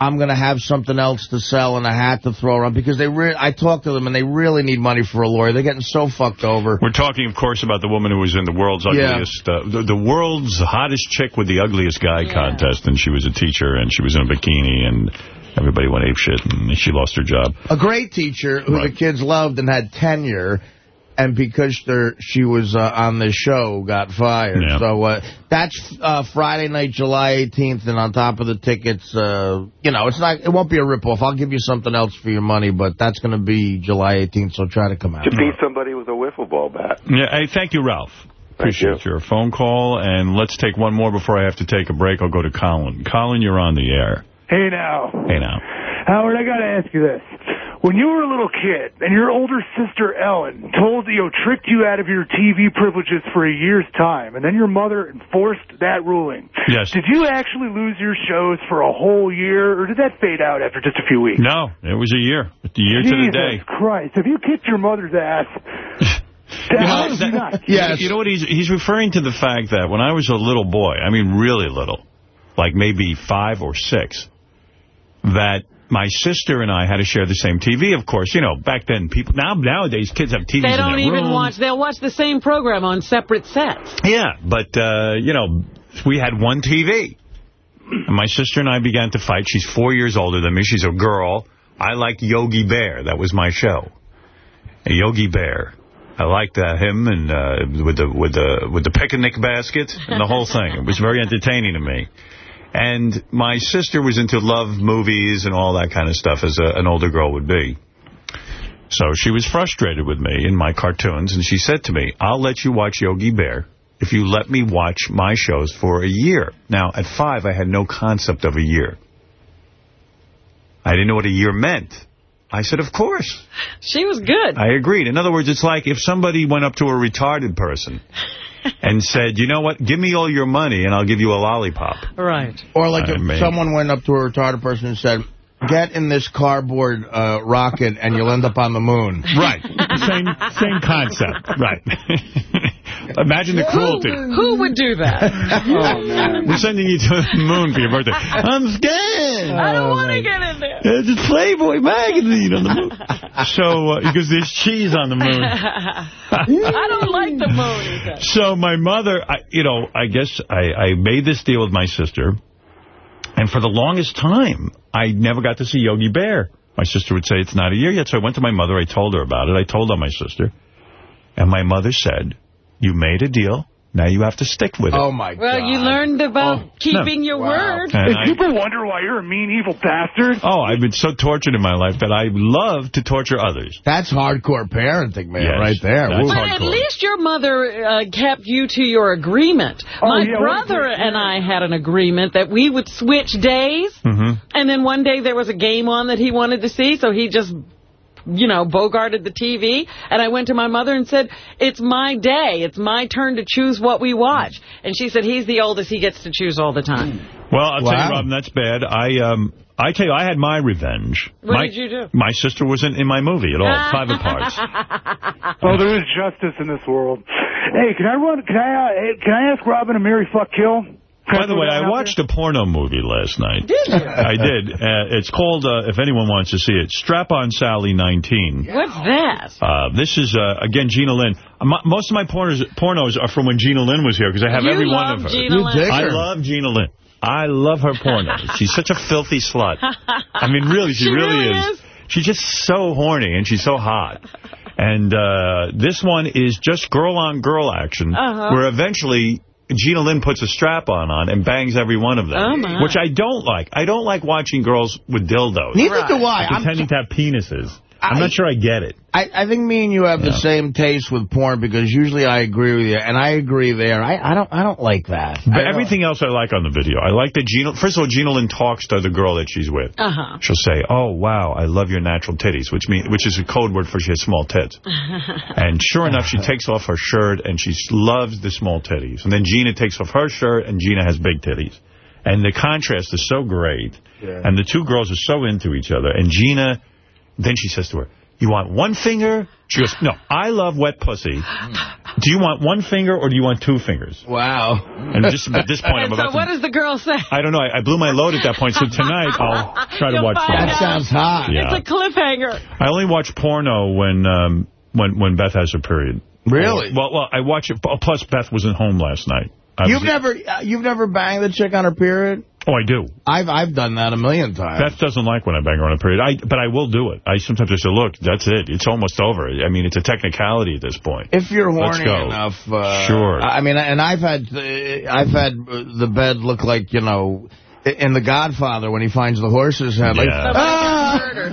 I'm going to have something else to sell and a hat to throw around because they. Re I talked to them, and they really need money for a lawyer. They're getting so fucked over. We're talking, of course, about the woman who was in the world's Yeah. ugliest, uh, the, the world's hottest chick with the ugliest guy contest, and she was a teacher, and she was in a bikini, and everybody went apeshit, and she lost her job. a great teacher who the kids loved and had tenure, and because they're, she was uh, on the show, got fired. Yeah. So uh, that's uh, Friday night, July 18th, and on top of the tickets, uh, you know, it's not, it won't be a ripoff. I'll give you something else for your money, but that's going to be July 18th, so try to come out. To beat somebody with a wiffle ball bat. Yeah, hey, thank you, Ralph. Appreciate your phone call, and let's take one more before I have to take a break. I'll go to Colin. Colin, you're on the air. Hey now, Hey, now. Howard, I got to ask you this. When you were a little kid and your older sister Ellen told you, tricked you out of your TV privileges for a year's time, and then your mother enforced that ruling, Yes. did you actually lose your shows for a whole year, or did that fade out after just a few weeks? No, it was a year. The year to the day. Jesus. Christ, have you kicked your mother's ass? You know, you that- you- You know what? He's, he's referring to the fact that when I was a little boy, I mean really little, like maybe five or six, that my sister and I had to share the same TV, of course. You know, back then, people now nowadays, kids have TVs They don't even room. watch. They'll watch the same program on separate sets. Yeah, but, uh, you know, we had one TV. And my sister and I began to fight. She's four years older than me. She's a girl. I liked Yogi Bear. That was my show. Yogi Bear. I liked uh, him and uh, with the with the with the picnic basket and the whole thing. It was very entertaining to me. And my sister was into love movies and all that kind of stuff, as a, an older girl would be. So she was frustrated with me in my cartoons, and she said to me, I'll let you watch Yogi Bear if you let me watch my shows for a year. Now, at five, I had no concept of a year. I didn't know what a year meant. I said, of course. She was good. I agreed. In other words, it's like if somebody went up to a retarded person and said, you know what, give me all your money and I'll give you a lollipop. Right. Or like I if mean- someone went up to a retarded person and said, get in this cardboard uh, rocket and you'll end up on the moon. Right. Same same concept. Right. Imagine the cruelty. Who would do that? We're sending you to the moon for your birthday. I'm scared. I don't want to get in there. There's a Playboy magazine on the moon. So, uh, because there's cheese on the moon. I don't like the moon. he said. So my mother, I, you know, I guess I, I made this deal with my sister. And for the longest time, I never got to see Yogi Bear. My sister would say, it's not a year yet. So I went to my mother. I told her about it. I told on my sister. And my mother said, you made a deal. Now you have to stick with it. Oh, my god. Well, you learned about keeping your word. And If I- people wonder why you're a mean, evil bastard, Oh, I've been so tortured in my life that I love to torture others. That's hardcore parenting, man, Yes, right there. that's Woo. But at least your mother uh, kept you to your agreement. Oh, My yeah, brother and I had an agreement that we would switch days, Mm-hmm. and then one day there was a game on that he wanted to see, so he just, you know, bogarted the TV. And I went to my mother and said, it's my day. It's my turn to choose what we watch. And she said, he's the oldest. He gets to choose all the time. Well, I'll tell you, Robin, that's bad. I um, I tell you, I had my revenge. What my, did you do? My sister wasn't in my movie at all. Private parts. oh, there is justice in this world. Hey, can I run? Can I? Uh, can I ask Robin to marry, fuck, kill? Can By the way, I out watched a porno movie last night. Did you? I did. Uh, it's called, uh, if anyone wants to see it, Strap on Sally 19. What's that? Uh, this is, uh, again, Gina Lynn. Uh, most of my pornos, pornos are from when Gina Lynn was here, because I have You every one of her. Gina You Lynn. dig I love Gina Lynn. I love her pornos. She's such a filthy slut. I mean, really, she, She really, really is. is. She's just so horny, and she's so hot. And uh, this one is just girl-on-girl action, Uh-huh. where eventually Gina Lynn puts a strap-on on and bangs every one of them, Oh, my. which I don't like. I don't like watching girls with dildos. Neither do I. I'm Pretending to have penises. I'm not sure I get it. I, I think me and you have the same taste with porn because usually I agree with you, and I agree there. I, I don't I don't like that. But everything else I like on the video. I like that Gina... First of all, Gina Lynn talks to the girl that she's with. Uh-huh. She'll say, oh, wow, I love your natural titties, which mean, which is a code word for she has small tits. and sure enough, she takes off her shirt, and she loves the small titties. And then Gina takes off her shirt, and Gina has big titties. And the contrast is so great. And the two girls are so into each other. And Gina, then she says to her, you want one finger? She goes, no, I love wet pussy. Do you want one finger or do you want two fingers? Wow. And just at this point, I'm And about so what to... does the girl say? I don't know. I, I blew my load at that point. So tonight, I'll try to You'll watch find porno. That sounds hot. Yeah. It's a cliffhanger. I only watch porno when um, when when Beth has her period. Really? Well, well, I watch it. Plus, Beth wasn't home last night. I You've never uh, you've never banged the chick on her period? Oh, I do. I've I've done that a million times. Beth doesn't like when I bang her on a period. I, but I will do it. I sometimes I say, look, that's it. It's almost over. I mean, it's a technicality at this point. If you're Let's horny go. enough, uh, Sure. I mean, and I've had uh, I've had the bed look like you know in The Godfather when he finds the horse's head. Like, Yeah. ah! Murdered.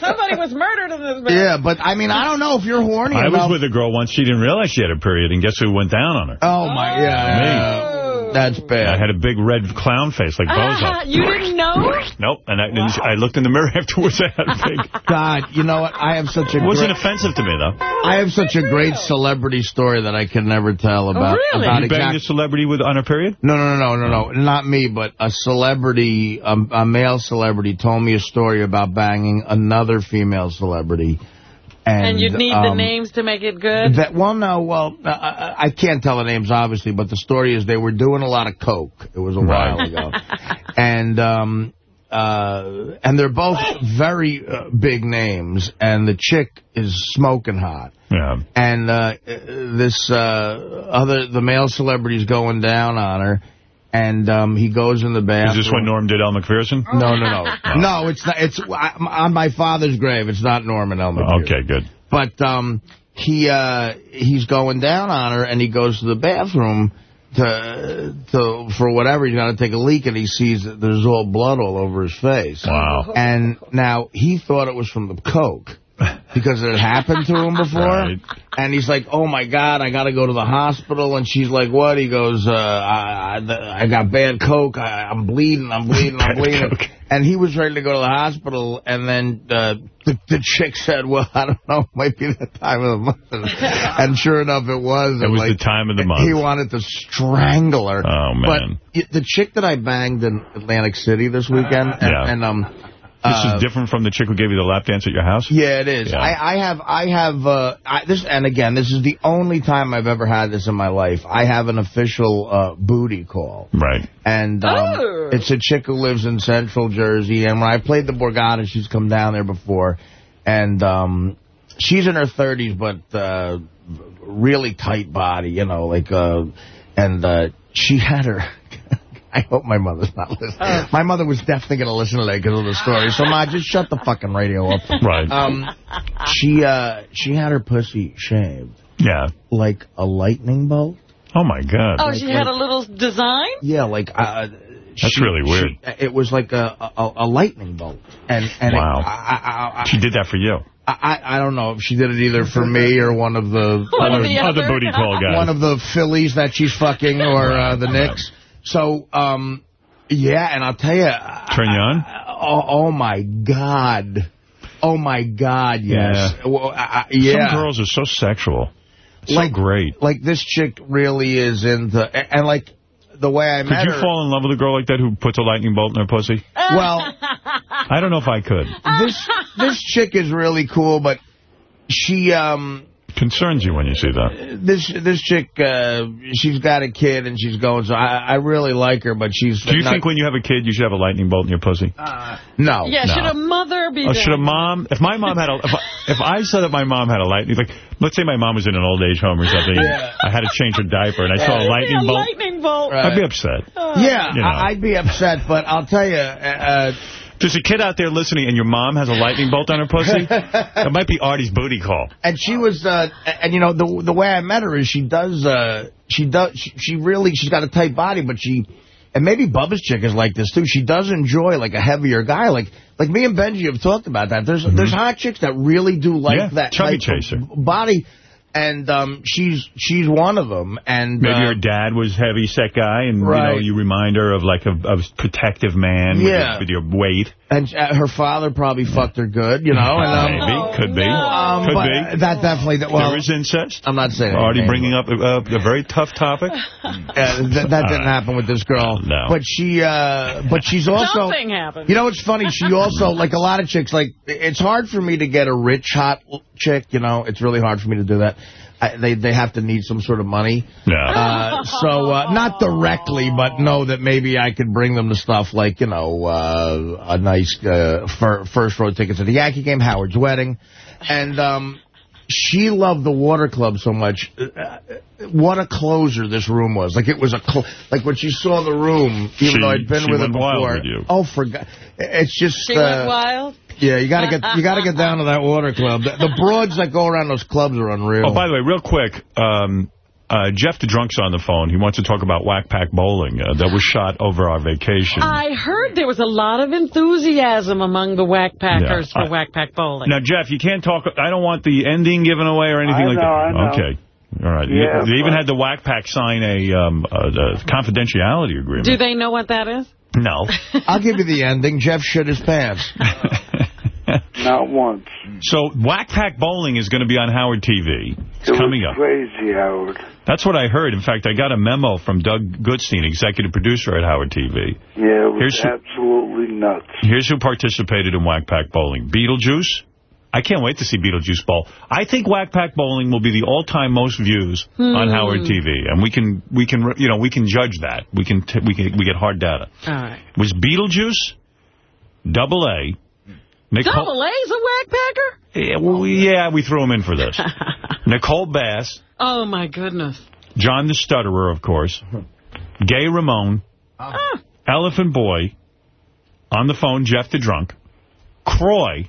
Somebody was murdered in this bed. Yeah, but I mean, I don't know if you're horny I enough. was with a girl once. She didn't realize she had a period, and guess who went down on her? Oh my, yeah, yeah. That's bad. I had a big red clown face like Ah, Bozo. you didn't know? Nope. And I, and I looked in the mirror afterwards. I had a big... God, you know what? I have such a It wasn't offensive to me, though. I have such a great celebrity story that I can never tell about. really? About You banged a celebrity with on a period? no, no, no, no, no, no, not me, but a celebrity, a, a male celebrity told me a story about banging another female celebrity. And, And you'd need the um, names to make it good? That well, no, well, I- I, I can't tell the names obviously, but the story is they were doing a lot of coke. It was a while ago, and um, uh, and they're both very uh, big names, and the chick is smoking hot. Yeah. And uh, this uh, other, the male celebrity's going down on her, and um, he goes in the bathroom. Is this when Norm did Al McPherson? No, no, no. no, it's not. It's on my father's grave. It's not Norman Elmer. Okay, good. But um, he uh, he's going down on her, and he goes to the bathroom to to for whatever. He's got to take a leak, and he sees that there's all blood all over his face. Wow. And now he thought it was from the coke. Because it happened to him before. Right. And he's like, oh, my God, I got to go to the hospital. And she's like, what? He goes, uh, I, I, I got bad coke. I, I'm bleeding. I'm bleeding. I'm bleeding. coke. And he was ready to go to the hospital. And then uh, the, the chick said, well, I don't know. It might be the time of the month. and sure enough, it was. It And, was like, the time of the month. He wanted to strangle her. Oh, man. But the chick that I banged in Atlantic City this weekend, and, Yeah. and um, This uh, is different from the chick who gave you the lap dance at your house? yeah, it is. Yeah. I, I have, I have, uh, I, this, and again, this is the only time I've ever had this in my life. I have an official uh, booty call, Right. and um, Oh. it's a chick who lives in Central Jersey. And when I played the Borgata, she's come down there before, and um, she's in her 30s, but uh, really tight body, you know, like, uh, and uh, she had her. I hope my mother's not listening. My mother was definitely going to listen to that because of the story. So, Ma, just shut the fucking radio up. Right. Um, she uh, she had her pussy shaved. Yeah. like a lightning bolt. Oh, my God. Oh, she had a little design? Yeah, like... Uh, That's really weird. She, it was like a, a, a lightning bolt. And, and Wow. It, I, I, I, She did that for you. I, I don't know if she did it either for me or one of the... One of the other booty call guys. One of the Phillies that she's fucking or uh, the Knicks. So, um, yeah, and I'll tell you... Turn you on? Oh, oh, my God. Oh, my God, yes. Yeah. Well, I, I- yeah. Some girls are so sexual. So Like- great. Like, this chick really is into... And, and like, the way I Could met you fall in love with a girl like that who puts a lightning bolt in her pussy? Well, I don't know if I could. this this chick is really cool, but she... um Concerns you when you see that. this this chick, uh, she's got a kid and she's going, so I, I really like her, but she's... Do you not- think when you have a kid, you should have a lightning bolt in your pussy? No. Yeah, No. should a mother be Or should a mom, if my mom had a, if I, if I said that my mom had a lightning, like, let's say my mom was in an old age home or something, Yeah. I had to change her diaper and I saw a Yeah, lightning bolt, lightning bolt. I'd be upset. Yeah, You know. I- I'd be upset, but I'll tell you, uh, There's a kid out there listening and your mom has a lightning bolt on her pussy, that might be Artie's booty call. and she was, uh, and you know, the the way I met her is she does, uh, she does, she, she really, she's got a tight body, but she, and maybe Bubba's chick is like this too. She does enjoy like a heavier guy, like like me and Benji have talked about that. There's there's hot chicks that really do like. Yeah, that chubby chaser. body, and um, she's she's one of them. And Maybe uh, your dad was heavy set guy, and you know you remind her of like a, a protective man Yeah. with your weight. And uh, her father probably fucked her good, you know. And, um, Maybe, could be, Um, could be. That definitely. Well, there is incest. I'm not saying Artie anything, bringing up a, a very tough topic. Uh, th that didn't happen with this girl. No. But she, uh, but she's also. Something happened. You know what's funny? She also, like a lot of chicks, like, it's hard for me to get a rich, hot chick, you know? It's really hard for me to do that. I, they they have to need some sort of money. Yeah. Uh, so, uh, not directly, but know that maybe I could bring them to stuff like, you know, uh, a nice uh, fir first row tickets to the Yankee game, Howard's wedding. And um, she loved the water club so much. Uh, what a closer this room was. Like, it was a, cl like when she saw the room, even She- though I'd been with her went wild before. with you. Oh, for God. It's just... She uh, went wild? Yeah, you gotta get you gotta get down to that water club. The, the broads that go around those clubs are unreal. Oh, by the way, real quick, um, uh, Jeff the Drunk's on the phone. He wants to talk about Whack Pack Bowling uh, that was shot over our vacation. I heard there was a lot of enthusiasm among the Whack Packers Yeah, for I- Whack Pack Bowling. Now, Jeff, you can't talk. I don't want the ending given away or anything I like know, that. I know. Okay. All right. Yeah, they even had the Whack Pack sign a, um, a, a confidentiality agreement. Do they know what that is? No. I'll give you the ending. Jeff shit his pants. Not once. So Whack Pack Bowling is going to be on Howard TV. It's It coming was up. crazy, Howard. That's what I heard. In fact, I got a memo from Doug Goodstein, executive producer at Howard TV. Yeah, it was Here's who- absolutely nuts. Here's who participated in Whack Pack Bowling. Beetlejuice. I can't wait to see Beetlejuice Bowl. I think Whack Pack Bowling will be the all-time most views on Hmm. Howard TV, and we can we can you know we can judge that. We can t we can we get hard data. All right. Was Beetlejuice, Double A, Nicole? Double A's a Whack Packer? Yeah, well, yeah, we threw him in for this. Nicole Bass, Oh, my goodness. John the Stutterer, of course, Gay Ramone, Ah. Elephant Boy, on the phone, Jeff the Drunk, Croy,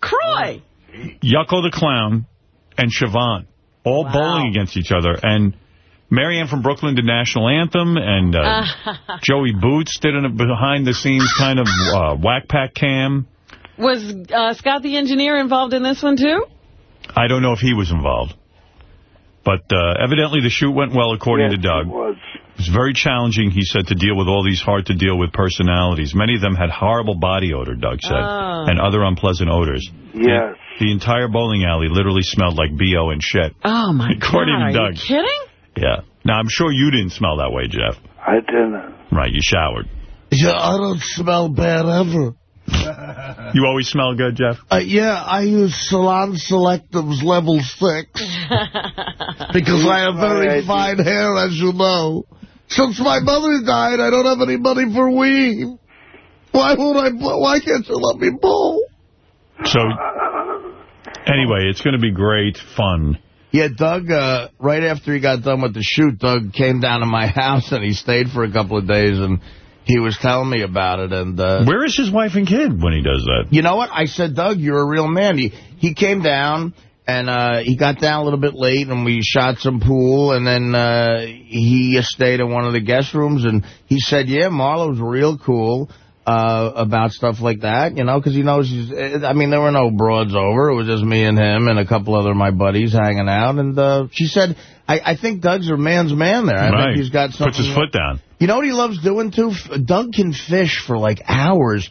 Croy. Yucko the Clown, and Siobhan, all bowling against each other. And Marianne from Brooklyn did National Anthem, and uh, Joey Boots did a behind-the-scenes kind of uh, whack pack cam. Was uh, Scott the engineer involved in this one, too? I don't know if he was involved. But uh, evidently the shoot went well, according to Doug. It was. It was very challenging, he said, to deal with all these hard-to-deal-with personalities. Many of them had horrible body odor, Doug said, Oh. and other unpleasant odors. Yes. The, the entire bowling alley literally smelled like B.O. and shit. Oh, my According God. to Are you kidding? Yeah. Now, I'm sure you didn't smell that way, Jeff. I didn't. Right, you showered. Yeah, I don't smell bad ever. You always smell good, Jeff? Uh, yeah, I use Salon Selectives Level 6 because I have very fine hair, as you know. Since my mother died, I don't have any money for weave. Why won't I? Why can't you let me bowl? So, anyway, it's going to be great fun. Yeah, Doug, uh, right after he got done with the shoot, Doug came down to my house and he stayed for a couple of days and he was telling me about it. And uh, Where is his wife and kid when he does that? You know what? I said, Doug, you're a real man. He, he came down And uh, he got down a little bit late, and we shot some pool, and then uh, he stayed in one of the guest rooms, and he said, yeah, Marlo's real cool uh, about stuff like that, you know, because he knows he's, I mean, there were no broads over. It was just me and him and a couple other of my buddies hanging out. And uh, she said, I, I think Doug's a man's man there. I right. think he's got something. Puts his foot down. You know what he loves doing, too? Doug can fish for, like, hours.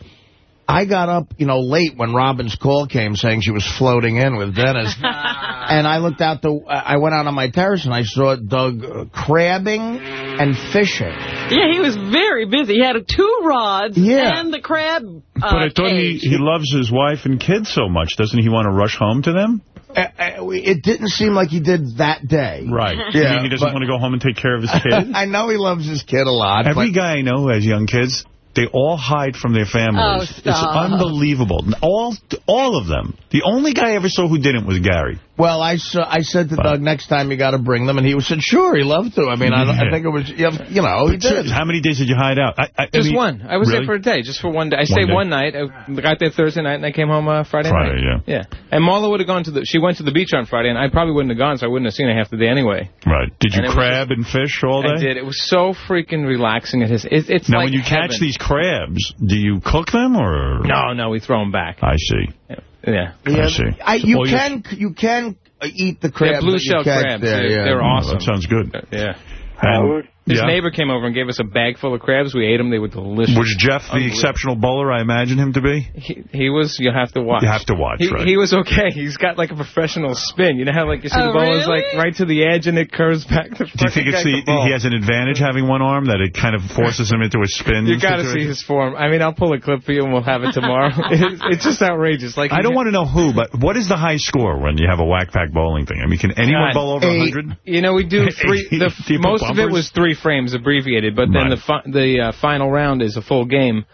I got up, you know, late when Robin's call came saying she was floating in with Dennis. and I looked out the, I went out on my terrace and I saw Doug uh, crabbing and fishing. Yeah, he was very busy. He had two rods Yeah. and the crab uh, But I thought he, cage. he loves his wife and kids so much. Doesn't he want to rush home to them? Uh, uh, It didn't seem like he did that day. Right. Yeah, you mean he doesn't but- want to go home and take care of his kids? I know he loves his kid a lot. Every but guy I know who has young kids, they all hide from their families. Oh, it's unbelievable. All all of them. The only guy I ever saw who didn't was Gary. Well, I saw, I said to Doug, next time you got to bring them, and he said, sure, he loved to. I mean, I, I think it was, you know, he did. How many days did you hide out? I, I, I Just mean- one. I was Really? there for a day, just for one day. I stayed day. one night. I got there Thursday night, and I came home uh, Friday, Friday, night. Yeah. Yeah. And Marla would have gone to the. She went to the beach on Friday, and I probably wouldn't have gone, so I wouldn't have seen her half the day anyway. Right. Did you And it was crab and fish all day? I did. It was so freaking relaxing at his. It, it's Now, like when you catch these crabs, do you cook them or? No, no, we throw them back. I see. Yeah. Yeah, I see. I, you you- can you can uh, eat the crabs. Yeah, blue shell catch crabs. There, yeah. they're awesome. That sounds good. Yeah. Howard? His Yeah. neighbor came over and gave us a bag full of crabs. We ate them. They were delicious. Was Jeff the Unbelievable. exceptional bowler I imagine him to be? He, he was. You have to watch. You have to watch, He, right. he was okay. He's got like a professional spin. You know how like you see Oh, the ball is like right to the edge and it curves back. The Do you think it's the, he has an advantage having one arm that it kind of forces him into a spin? You got to see his form. I mean, I'll pull a clip for you and we'll have it tomorrow. it's, it's just outrageous. Like I don't want to know who, but what is the high score when you have a whack pack bowling thing? I mean, can anyone God, bowl over eight. 100? You know, we do three. The, Do you put most of it was three frames abbreviated, but then Right. the fi the uh, final round is a full game.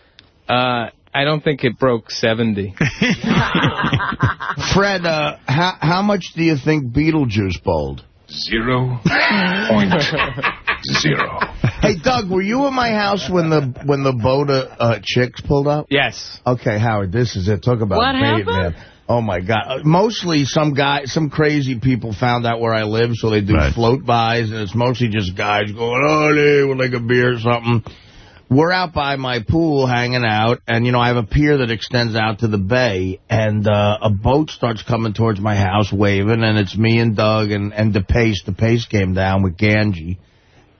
Uh, I don't think it broke 70. Fred, uh, how how much do you think Beetlejuice bowled? Zero point zero. Hey, Doug, were you at my house when the when the boat of uh, chicks pulled up? Yes. Okay, Howard, this is it. Talk about What bait, happened? man. Oh my God! Uh, Mostly some guy, some crazy people found out where I live, so they do float bys, and it's mostly just guys going, "Oh, hey, with like a beer or something." We're out by my pool hanging out, and, you know, I have a pier that extends out to the bay, and uh, a boat starts coming towards my house waving, and it's me and Doug and, and DePace. DePace came down with Ganji,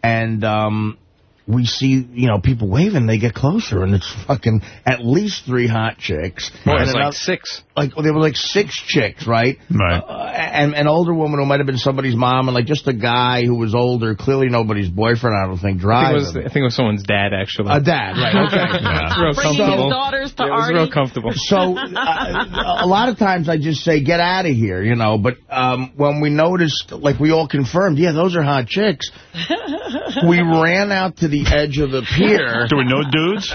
and um, we see, you know, people waving, they get closer, and it's fucking at least three hot chicks. Boy, And it's like another- six. like there were like six chicks, right? Right. Uh, and an older woman who might have been somebody's mom, and like just a guy who was older, clearly nobody's boyfriend. I don't think I think, driving. it was, I think it was someone's dad, actually. A dad, right? Okay. It's real Bringing his comfortable. daughters to Yeah, it was Artie. real comfortable. So uh, a lot of times I just say, get out of here, you know. But um, when we noticed, like we all confirmed, yeah, those are hot chicks. we ran out to the edge of the pier. There were no dudes?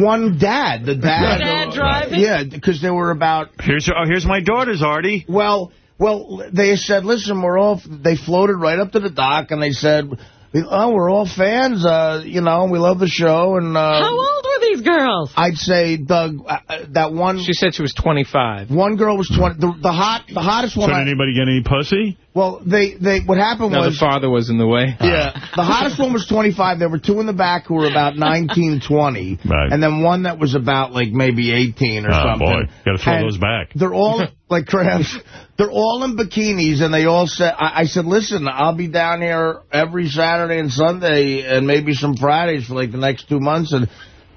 One dad, the dad. Dad driving? Yeah, because there were about Here's your, oh, here's my daughters, Artie. Well, well, they said, listen, we're all, they floated right up to the dock, and they said, oh, we're all fans, uh, you know, we love the show, and... Uh, How old were these girls? I'd say, Doug, uh, uh, that one... She said she was 25. One girl was 20, the, the hot, the hottest So one... did I, anybody get any pussy? Well, they, they, what happened No, the father was in the way. Yeah, the hottest one was 25. There were two in the back who were about 19, 20. Right. And then one that was about, like, maybe 18 or something. Oh, something. boy. Got to throw And those back. They're all, like crabs, they're all in bikinis, and they all said, I, I said, listen, I'll be down here every Saturday and Sunday, and maybe some Fridays for, like, the next two months, and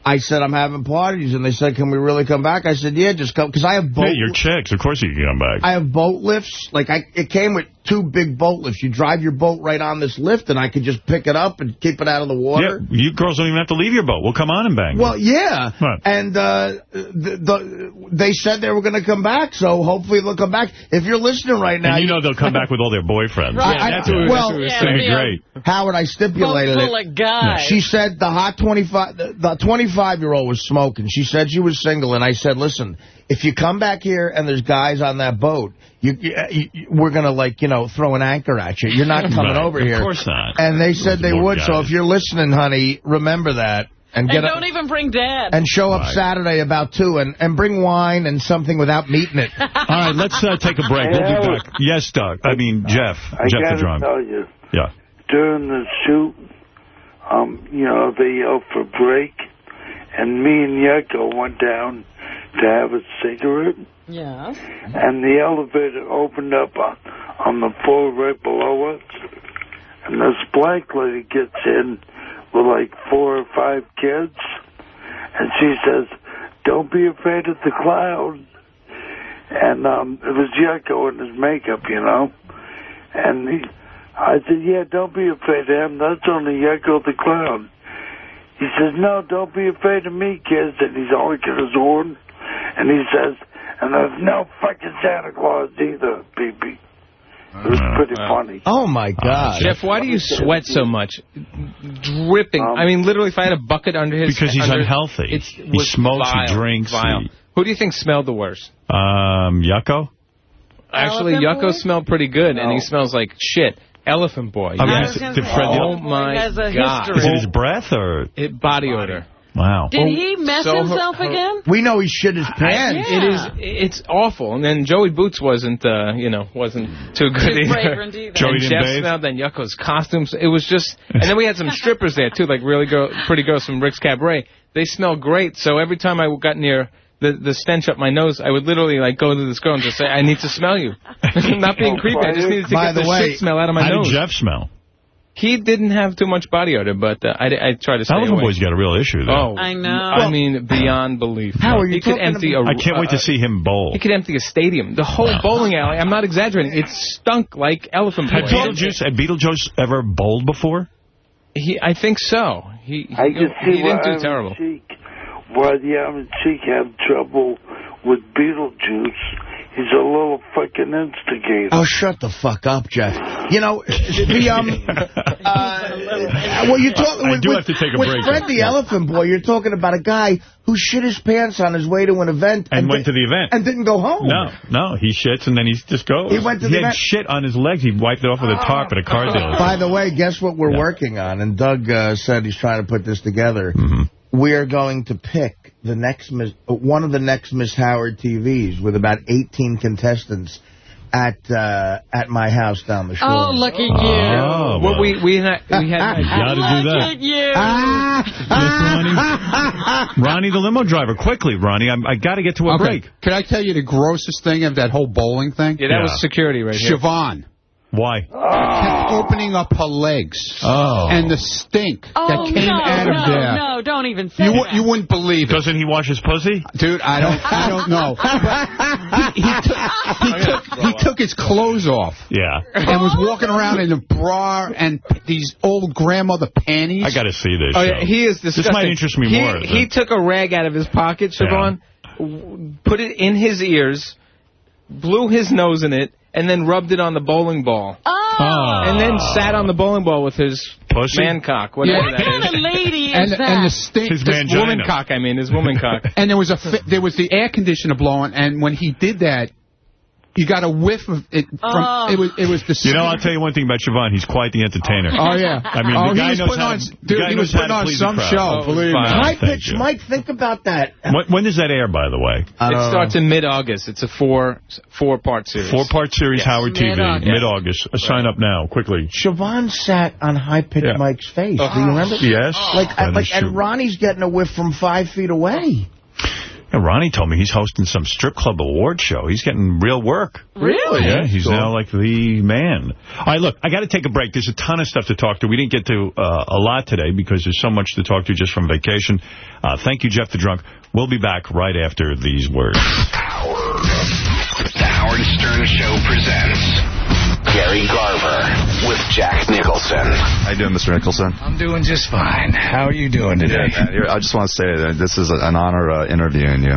I said, I'm having parties, and they said, can we really come back? I said, yeah, just come, because I have boat... Yeah, you're chicks. Of course you can come back. I have boat lifts. Like, I, it came with two big boat lifts. You drive your boat right on this lift, and I could just pick it up and keep it out of the water. Yeah, you girls don't even have to leave your boat. We'll come on and bang. Well, yeah. Right. And uh, the, the, they said they were going to come back, so hopefully they'll come back. If you're listening right now... and you know they'll come back with all their boyfriends. Right. Yeah, that's what well, that's what we It's said. going to be Yeah, great. Howard, I stipulated Boat it. of. She said the hot 25, the- the 25-year-old was smoking. She said she was single, and I said, listen, if you come back here and there's guys on that boat, you, you, you, we're going to, like, you know, throw an anchor at you. You're not coming Right. over Of here. course not. And they said Those they more would, so if you're listening, honey, remember that. And And don't even bring Dad. and show up Saturday about 2 and, and bring wine and something without meat in it. All right, let's uh, take a break. We'll be back. Yes, Doug. I mean, Jeff. I Jeff the gotta tell you, Yeah. during the shoot, um, you know, they yelled for break, and me and Yucko went down to have a cigarette, Yeah. and the elevator opened up on, on the floor right below us, and this black lady gets in with like four or five kids, and she says, "Don't be afraid of the clouds." And um, it was Yucko in his makeup, you know, and he, I said, "Yeah, don't be afraid of him. That's only Yucko the clown." He says, "No, don't be afraid of me, kids." And he's honking his horn, and he says, "And there's no fucking Santa Claus either, BB." It was uh, pretty funny. Oh, my uh, God. Jeff, why do you sweat so much? Dripping. Um, I mean, literally, if I had a bucket under his... Because he's under- unhealthy. It's, He was smokes, he drinks, Vile. he- Who do you think smelled the worst? Um, Yucko? Actually, Elephant Yucko Boy? smelled pretty good, and he smells like shit. Elephant Boy. I mean, yes. is it- did Fred oh my has a God. history. Is it his breath or? It, body odor. Wow. Did he mess so himself her- her- again? We know he shit his pants. It is. It's awful. And then Joey Boots wasn't, uh, you know, wasn't too good Too either. either. Joey and didn't Jeff bathe? smelled. Then Yucko's costumes. It was just. And then we had some strippers there too, like really girl, pretty girls from Rick's Cabaret. They smell great. So every time I got near the the stench up my nose, I would literally like go to this girl and just say, "I need to smell you." Not being creepy. I just needed to By get the, the way, shit smell out of my nose. How did Jeff smell? He didn't have too much body odor, but uh, I, I tried to stay Elephant away. Boy's got a real issue there. Oh, I know. I mean, beyond belief. How are you he could talking empty a. I can't wait to uh, see him bowl. He could empty a stadium. The whole bowling alley. I'm not exaggerating. It stunk like elephant Had boy. Beetlejuice, had Beetlejuice ever bowled before? He, I think so. He, he, I can he see didn't why do Iron terrible. Cheek, why the Iron Sheik have trouble with Beetlejuice. He's a little fucking instigator. Oh, shut the fuck up, Jeff. You know, the, um, uh, well, you're talking I with, do with, have to take a with break. Fred the Elephant Boy, you're talking about a guy who shit his pants on his way to an event. And went to the event. And didn't go home. No, no, he shits and then he just goes. He went to he the had event- shit on his legs. He wiped it off with a tarp at a car dealership. By the way, guess what we're working on? And Doug uh, said he's trying to put this together. Mm-hmm. We are going to pick the next Miss, uh, one of the next Miss Howard TVs with about 18 contestants at uh, at my house down the shore. Oh, look at you. Oh, Well, well. we we had we had You gotta do that. Look at you. Yes, Ronnie. Ronnie, the limo driver. Quickly, Ronnie. I'm, I got to get to a Okay. break. Can I tell you the grossest thing of that whole bowling thing? yeah, that Yeah. was security right here. Siobhan Why? kept opening up her legs. Oh. And the stink Oh, that came no, out of no, there. no, don't even say You, that. you wouldn't believe it. Doesn't he wash his pussy? Dude, I don't I don't know. He, he, took, he, took, he took his clothes off Yeah. and was walking around in a bra and these old grandmother panties. I got to see this. Oh show. yeah, he is disgusting. This might interest me he, more. He than- took a rag out of his pocket, Siobhan, w put it in his ears, blew his nose in it, and then rubbed it on the bowling ball. Oh. And then sat on the bowling ball with his Pussy? man cock, whatever Yeah. What that kind is. of lady is and, that? and the stink. His this mangina. Woman cock, I mean, his woman cock. And there was a fi- there was the air conditioner blowing, and when he did that, you got a whiff of it. From, Oh. It was it was the. You know, I'll tell you one thing about Siobhan. He's quite the entertainer. Oh yeah. I mean, oh, the guy he was knows putting how on, to- the dude, guy he was putting on some show. Oh, believe me. fine. High Thank pitch. Mike, think about that. When, when does that air, by the way? It starts in mid-August. It's a four four part series. Four-part series, Yes. Howard TV, Mid-August. mid-August. Uh, Sign up now, quickly. Siobhan sat on High Pitch Yeah. Mike's face. Do you remember? Yes. Like, That like, and Ronnie's getting a whiff from five feet away. Yeah, Ronnie told me he's hosting some strip club award show. He's getting real work. Really? Yeah, he's now like the man. All right, look, I got to take a break. There's a ton of stuff to talk to. We didn't get to uh, a lot today because there's so much to talk to just from vacation. Uh, thank you, Jeff the Drunk. We'll be back right after these words. The Howard Stern Show presents Gary Garver with Jack Nicholson. How you doing, Mr. Nicholson? I'm doing just fine. How are you doing today? Yeah, I just want to say that this is an honor uh, interviewing you.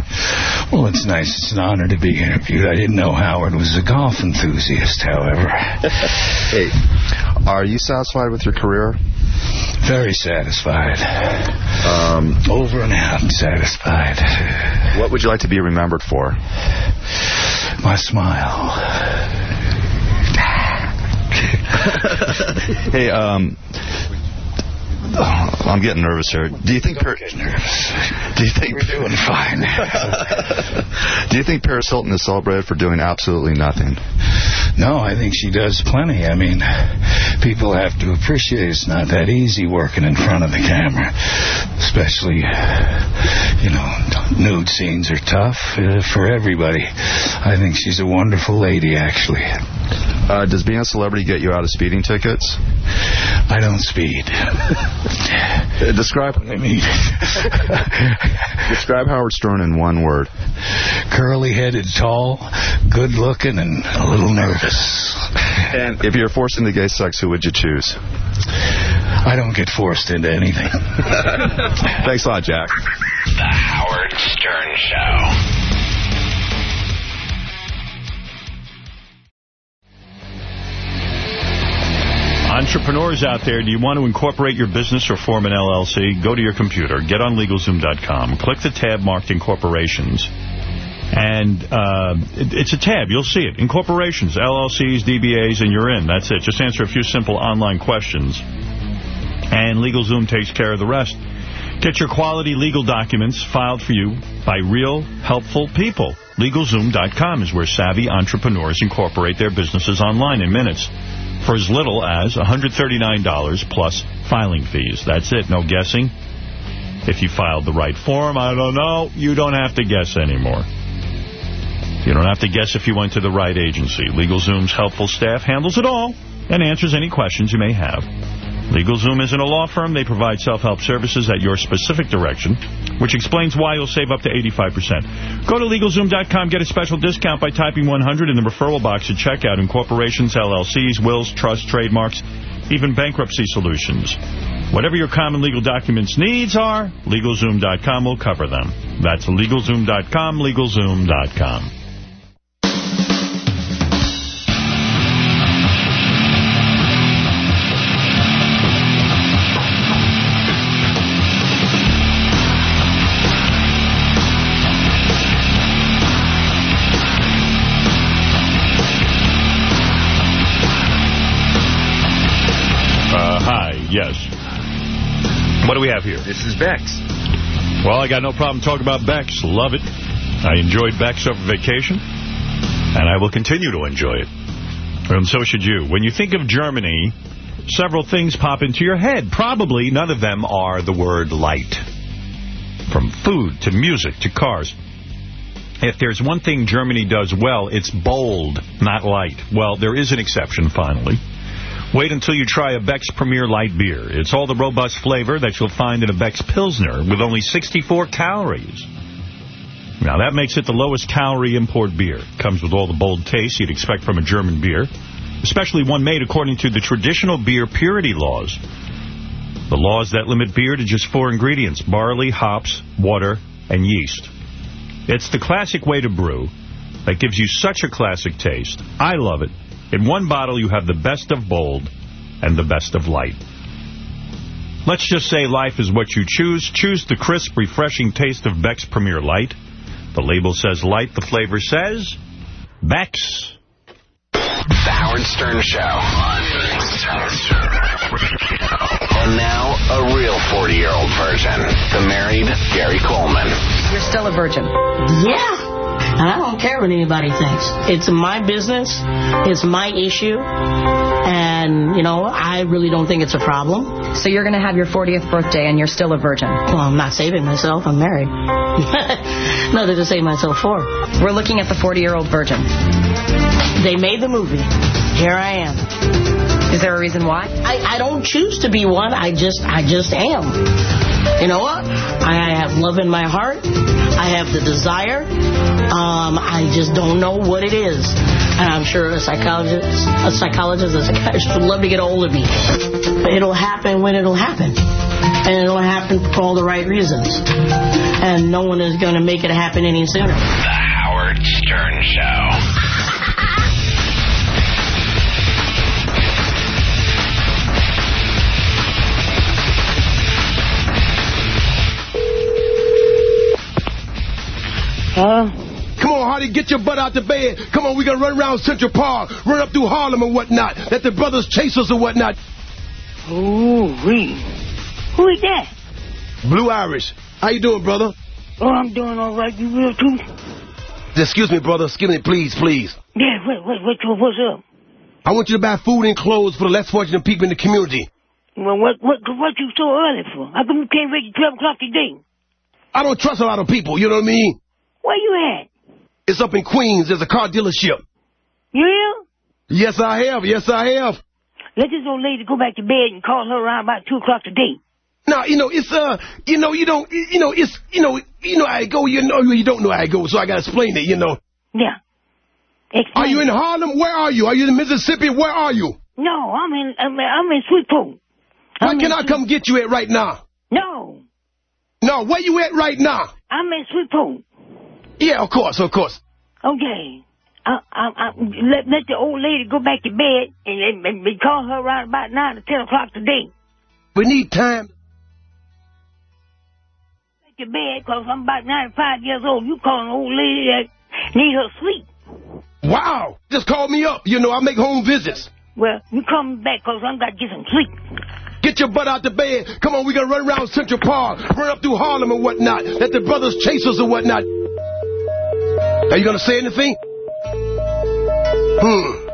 Well, it's nice. It's an honor to be interviewed. I didn't know Howard was a golf enthusiast, however. Hey, are you satisfied with your career? Very satisfied. Um, Over and out satisfied. what would you like to be remembered for? My smile. hey, um, Oh, I'm getting nervous here. Do you think... Don't nervous. Do you think... We're doing fine. do you think Paris Hilton is celebrated for doing absolutely nothing? No, I think she does plenty. I mean, people have to appreciate it's not that easy working in front of the camera. Especially, you know, nude scenes are tough uh, for everybody. I think she's a wonderful lady, actually. Uh, does being a celebrity get you out of speeding tickets? I don't speed. Uh, describe I mean, describe Howard Stern in one word. curly-headed, tall, good-looking, and a little nervous. And if you're forced into gay sex, who would you choose? I don't get forced into anything. Thanks a lot, Jack. The Howard Stern Show. Entrepreneurs out there, do you want to incorporate your business or form an LLC? Go to your computer, get on LegalZoom.com, click the tab marked Incorporations, and uh, it, it's a tab. You'll see it. Incorporations, LLCs, DBAs, and you're in. That's it. Just answer a few simple online questions, and LegalZoom takes care of the rest. Get your quality legal documents filed for you by real, helpful people. LegalZoom.com is where savvy entrepreneurs incorporate their businesses online in minutes for as little as $139 plus filing fees. That's it, no guessing. If you filed the right form, I don't know, you don't have to guess anymore. You don't have to guess if you went to the right agency. LegalZoom's helpful staff handles it all and answers any questions you may have. LegalZoom isn't a law firm. They provide self-help services at your specific direction, which explains why you'll save up to 85%. Go to LegalZoom.com, get a special discount by typing 100 in the referral box at checkout in corporations, LLCs, wills, trusts, trademarks, even bankruptcy solutions. Whatever your common legal documents needs are, LegalZoom.com will cover them. That's LegalZoom.com, LegalZoom.com. do we have here? This is Beck's. Well, I got no problem talking about Beck's. Love it. I enjoyed Beck's over vacation, and I will continue to enjoy it. And so should you. When you think of Germany, several things pop into your head. Probably none of them are the word light. From food to music to cars. If there's one thing Germany does well, it's bold, not light. Well, there is an exception, finally. Wait until you try a Beck's Premier Light Beer. It's all the robust flavor that you'll find in a Beck's Pilsner with only 64 calories. Now, that makes it the lowest calorie import beer. Comes with all the bold taste you'd expect from a German beer, especially one made according to the traditional beer purity laws. The laws that limit beer to just four ingredients, barley, hops, water, and yeast. It's the classic way to brew that gives you such a classic taste. I love it. In one bottle, you have the best of bold and the best of light. Let's just say life is what you choose. Choose the crisp, refreshing taste of Beck's Premier Light. The label says light, the flavor says Beck's. The Howard Stern Show. And now, a real 40-year-old version. The married Gary Coleman. You're still a virgin. Yeah. And I don't care what anybody thinks. It's my business. It's my issue. And, you know, I really don't think it's a problem. So you're going to have your 40th birthday and you're still a virgin. Well, I'm not saving myself. I'm married. Nothing to save myself for. We're looking at the 40-year-old virgin. They made the movie. Here I am. Is there a reason why? I, I don't choose to be one. I just I just am. You know what? I have love in my heart. I have the desire. Um, I just don't know what it is. And I'm sure a psychologist, a psychologist, a psychiatrist would love to get a hold of me. But it'll happen when it'll happen. And it'll happen for all the right reasons. And no one is going to make it happen any sooner. The Howard Stern Show. Huh? Come on, Hardy, get your butt out the bed. Come on, we gonna run around Central Park, run up through Harlem and whatnot. Let the brothers chase us or whatnot. Ooh, wee. Who is that? Blue Iris. How you doing, brother? Oh, I'm doing all right. You real too? Excuse me, brother. Excuse me, please, please. Yeah, wait, wait, wait, what's up? I want you to buy food and clothes for the less fortunate people in the community. Well, what, what, what you so early for? How come you can't wait till 12 o'clock today? I don't trust a lot of people, you know what I mean? Where you at? It's up in Queens. There's a car dealership. Yeah? Yes, I have. Yes, I have. Let this old lady go back to bed and call her around about 2 o'clock today. Now, you know, it's, uh, you know, you don't, you know, it's, you know, you know how I go, you know, you don't know how I go, so I gotta explain it, you know. Yeah. Explain Are you in Harlem? Where are you? Are you in Mississippi? Where are you? No, I'm in, I'm, I'm in Sweetport. Where can I come get you at right now? No. No, where you at right now? I'm in Sweetport. Yeah, of course, of course. Okay. I, I, I, let, let the old lady go back to bed and, and, and call her around about 9 or 10 o'clock today. We need time. Back to bed because I'm about 95 years old. You call an old lady that need her sleep. Wow. Just call me up. You know, I make home visits. Well, you come back because I'm got to get some sleep. Get your butt out the bed. Come on, we gonna run around Central Park, run up through Harlem and whatnot. Let the brothers chase us and whatnot. Are you gonna say anything? Hmm.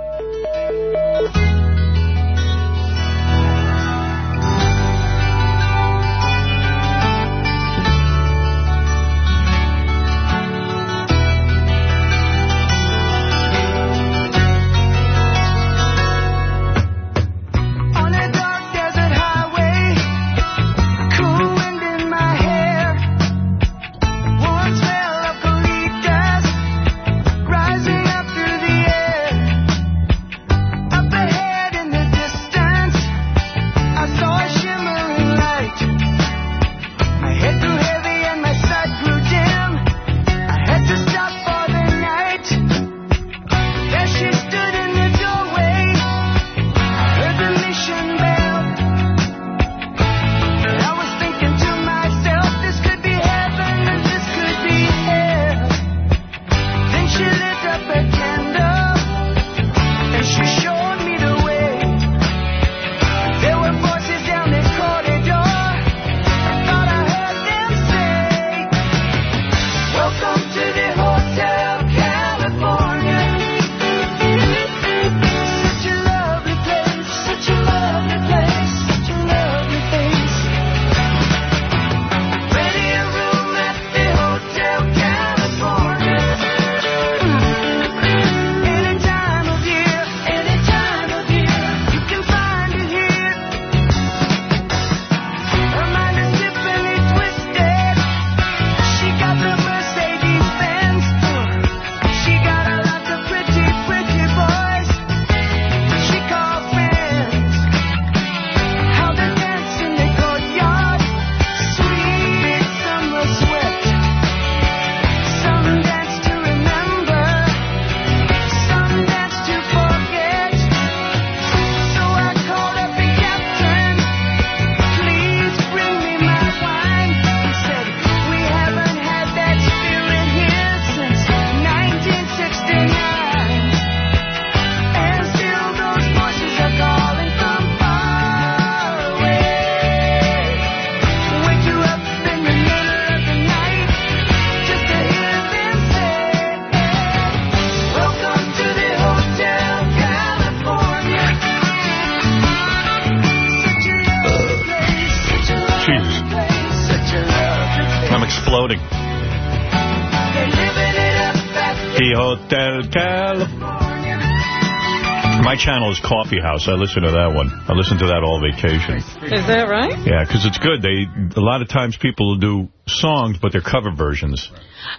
Channel is Coffee House. I listen to that one. I listen to that all vacation. Is that right? Yeah, because it's good. They A lot of times people do songs, but they're cover versions.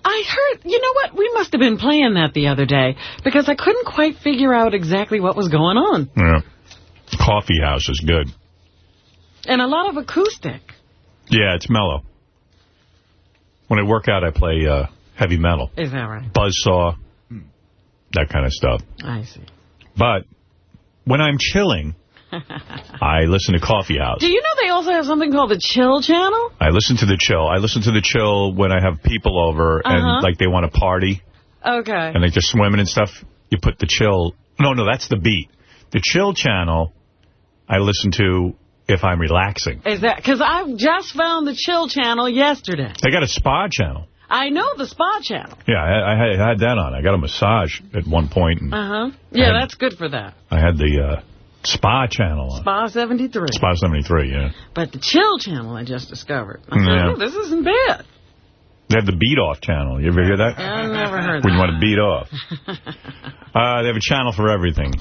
I heard, you know what? We must have been playing that the other day because I couldn't quite figure out exactly what was going on. Yeah. Coffee House is good. And a lot of acoustic. Yeah, it's mellow. When I work out, I play uh, heavy metal. Is that right? Buzzsaw, that kind of stuff. I see. But when I'm chilling, I listen to Coffee House. Do you know they also have something called the Chill Channel? I listen to the chill. I listen to the chill when I have people over Uh-huh. and like they want to party Okay. and like they're just swimming and stuff. You put the chill. No, no, that's the beat. The chill channel I listen to if I'm relaxing. Is that because I just found the Chill Channel yesterday? They got a spa channel. I know the Spa Channel. Yeah, I, I, had, that on. I got a massage at one point, and Uh huh. Yeah, that's good for that. I had the uh, spa channel on. Spa 73. Spa 73, yeah. But the Chill Channel I just discovered. I Yeah. thought, oh, this isn't bad. They have the beat off channel. You ever hear that? I never heard When you that. want to beat off. Uh, they have a channel for everything.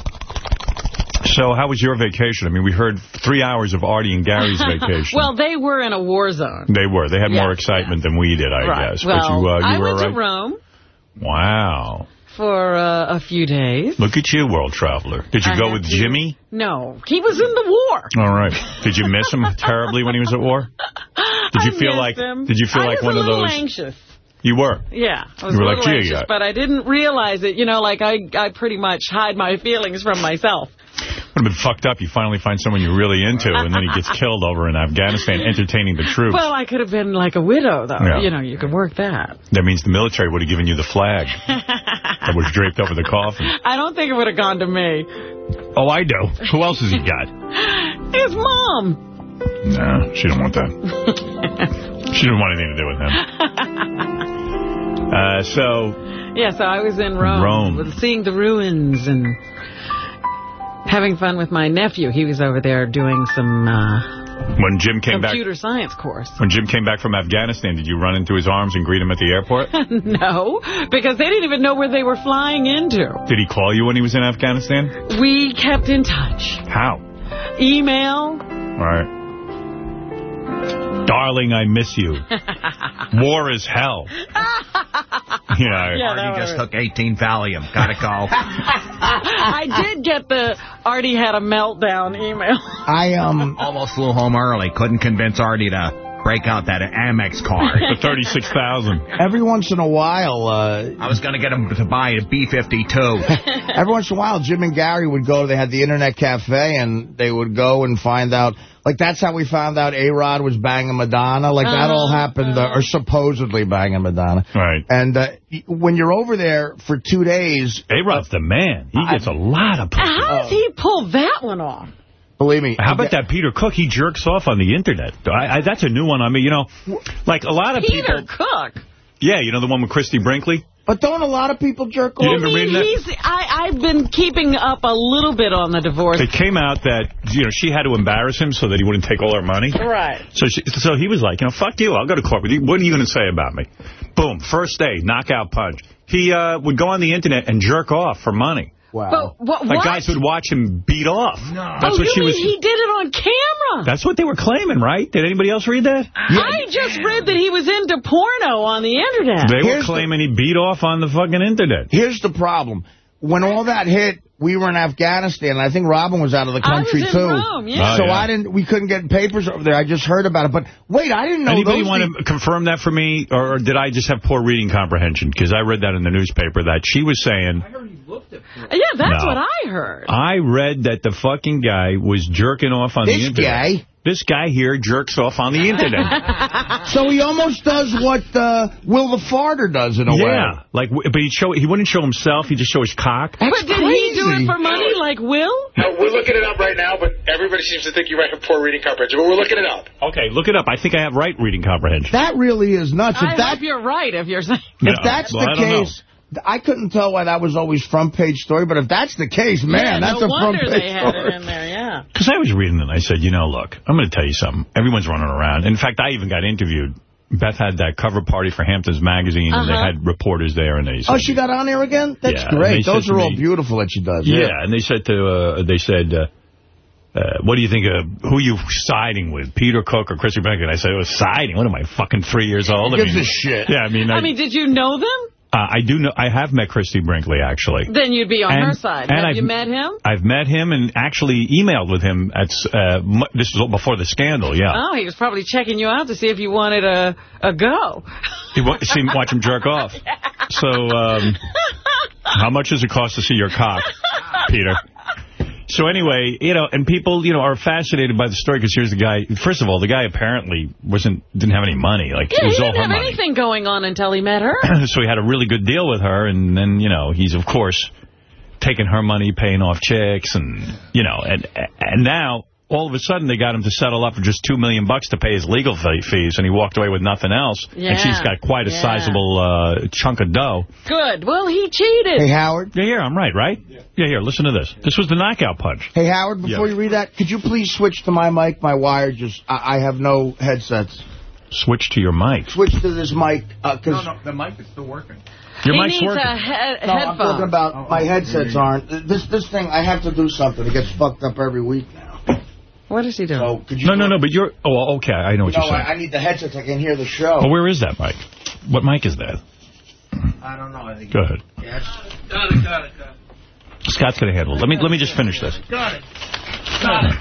So how was your vacation? I mean, we heard three hours of Artie and Gary's vacation. well, they were in a war zone. they were. They had Yeah, more excitement than we did, I right. guess. Well, but you, uh, you I were went all to Rome Wow. for uh, a few days. Look at you, world traveler. Did you I go with to- Jimmy? No, he was in the war. All right. Did you miss him terribly when he was at war? Did you I feel like him. Did you feel I like was one a of little those? anxious. You were. Yeah, I was You were a little "Gee, anxious, but I didn't realize it. You know, like I, I pretty much hide my feelings from myself. Would have been fucked up. You finally find someone you're really into, and then he gets killed over in Afghanistan entertaining the troops. Well, I could have been like a widow, though. Yeah. You know, you could work that. That means the military would have given you the flag that was draped over the coffin. I don't think it would have gone to me. Oh, I know. Who else has he got? His mom. No, she don't want that. she didn't want anything to do with him. Uh, so, Yeah, so I was in Rome, Rome. seeing the ruins and having fun with my nephew. He was over there doing some uh, when Jim came back, computer science course. when Jim came back from Afghanistan, did you run into his arms and greet him at the airport? no, because they didn't even know where they were flying into. Did he call you when he was in Afghanistan? We kept in touch. How? Email. All right. Darling, I miss you. War is hell. Yeah. Yeah, Artie just took 18 Valium. Gotta go. I did get the Artie had a meltdown email. I um almost flew home early. Couldn't convince Artie to break out that Amex card. For 36000 Every once in a while, uh, I was going to get him to buy a B-52. every once in a while, Jim and Gary would go. They had the Internet Cafe, and they would go and find out. Like, that's how we found out A-Rod was banging Madonna. Like, that all happened, uh, or supposedly banging Madonna. Right. And uh, when you're over there for two days... A-Rod's the man. He gets a lot of pussy. How does he pull that one off? Believe me. How about that Peter Cook? He jerks off on the Internet. I, I, that's a new one on me. You know, like a lot of Peter people. Peter Cook. Yeah, you know the one with Christie Brinkley? But don't a lot of people jerk You off? didn't read that? He's, I, I've been keeping up a little bit on the divorce. It came out that, you know, she had to embarrass him so that he wouldn't take all her money. Right. So she, so he was like, you know, fuck you. I'll go to court with you. What are you going to say about me? Boom. First day, knockout punch. He uh, would go on the Internet and jerk off for money. But what? Like what? guys would watch him beat off. That's oh, what you she mean was. he did it on camera? That's what they were claiming, right? Did anybody else read that? I just read that he was into porno on the Internet. They were Here's the- claiming he beat off on the fucking Internet. Here's the problem. When all that hit, we were in Afghanistan. I think Robin was out of the I was country, in too. Rome, yeah. Oh, so yeah. I didn't. We couldn't get papers over there. I just heard about it. But wait, I didn't know Anybody want to confirm that for me, or did I just have poor reading comprehension? Because I read that in the newspaper that she was saying. I heard he looked at Yeah, that's No. what I heard. I read that the fucking guy was jerking off on This the internet. This guy? This guy here jerks off on the internet. So he almost does what uh, Will the Farter does in a way. yeah, like, but he show he wouldn't show himself. He'd just show his cock. but did he do it for money like Will? No, we're looking it up right now, but everybody seems to think you might have poor reading comprehension. But we're looking it up. Okay, look it up. I think I have right reading comprehension. That really is nuts. I If that hope you're right if you're saying. No, if that's well, I the don't know. case, I couldn't tell why that was always front page story. But if that's the case, man, yeah, that's no a front page they had story. it in there, yeah. Because I was reading it and I said, you know, look, I'm going to tell you something. Everyone's running around. In fact, I even got interviewed. Beth had that cover party for Hamptons Magazine, and they Uh-huh. had reporters there, and they said, Oh, she got on there again? That's Yeah, great. Those to are all beautiful that she does. Yeah, and they said to uh, they said, uh, uh, what do you think of who you siding with, Peter Cook or Chrissy Brinkley? And I said, oh, siding? What am I, fucking three years old? Who I gives mean, a shit? Yeah, I mean, I, I mean, did you know them? Uh, I do know. I have met Christie Brinkley actually. Then you'd be on And- her side. and Have I've- you met him? I've met him and actually emailed with him. At uh, this was before the scandal. Yeah, Oh, he was probably checking you out to see if you wanted a, a go. he wa- see him watch him jerk off. So, um, how much does it cost to see your cock, Peter? So anyway, you know, and people, you know, are fascinated by the story because here's the guy. First of all, the guy apparently wasn't didn't have any money. Like Yeah, it was he didn't her have money. anything going on until he met her. so he had a really good deal with her, and then you know he's of course taking her money, paying off chicks, and you know, and and now all of a sudden they got him to settle up for just 2 million bucks to pay his legal fees, and he walked away with nothing else. Yeah. And she's got quite a Yeah. sizable uh, chunk of dough. Good. Well, he cheated. Hey, Howard. Yeah, here, I'm right, right? Yeah, yeah, here, listen to this. This was the knockout punch. Hey, Howard, before Yeah. you read that, could you please switch to my mic? My wire just, I, I have no headsets. Switch to your mic. Switch to this mic. Uh, cause the mic is still working. Your he mic's needs working. a he no, I'm talking about my headsets aren't. This this thing, I have to do something. It gets fucked up every week now. What is he doing? So could you? No, no, no, but you're... Oh, okay, I know what No, you're saying. I, I need the headsets. I can hear the show. Well, where is that mic? What mic is that? I don't know. I think. Go ahead. Yes. Got it, got it, got it. Scott's going to handle it. Let me, let me just finish this. Got it. Got it.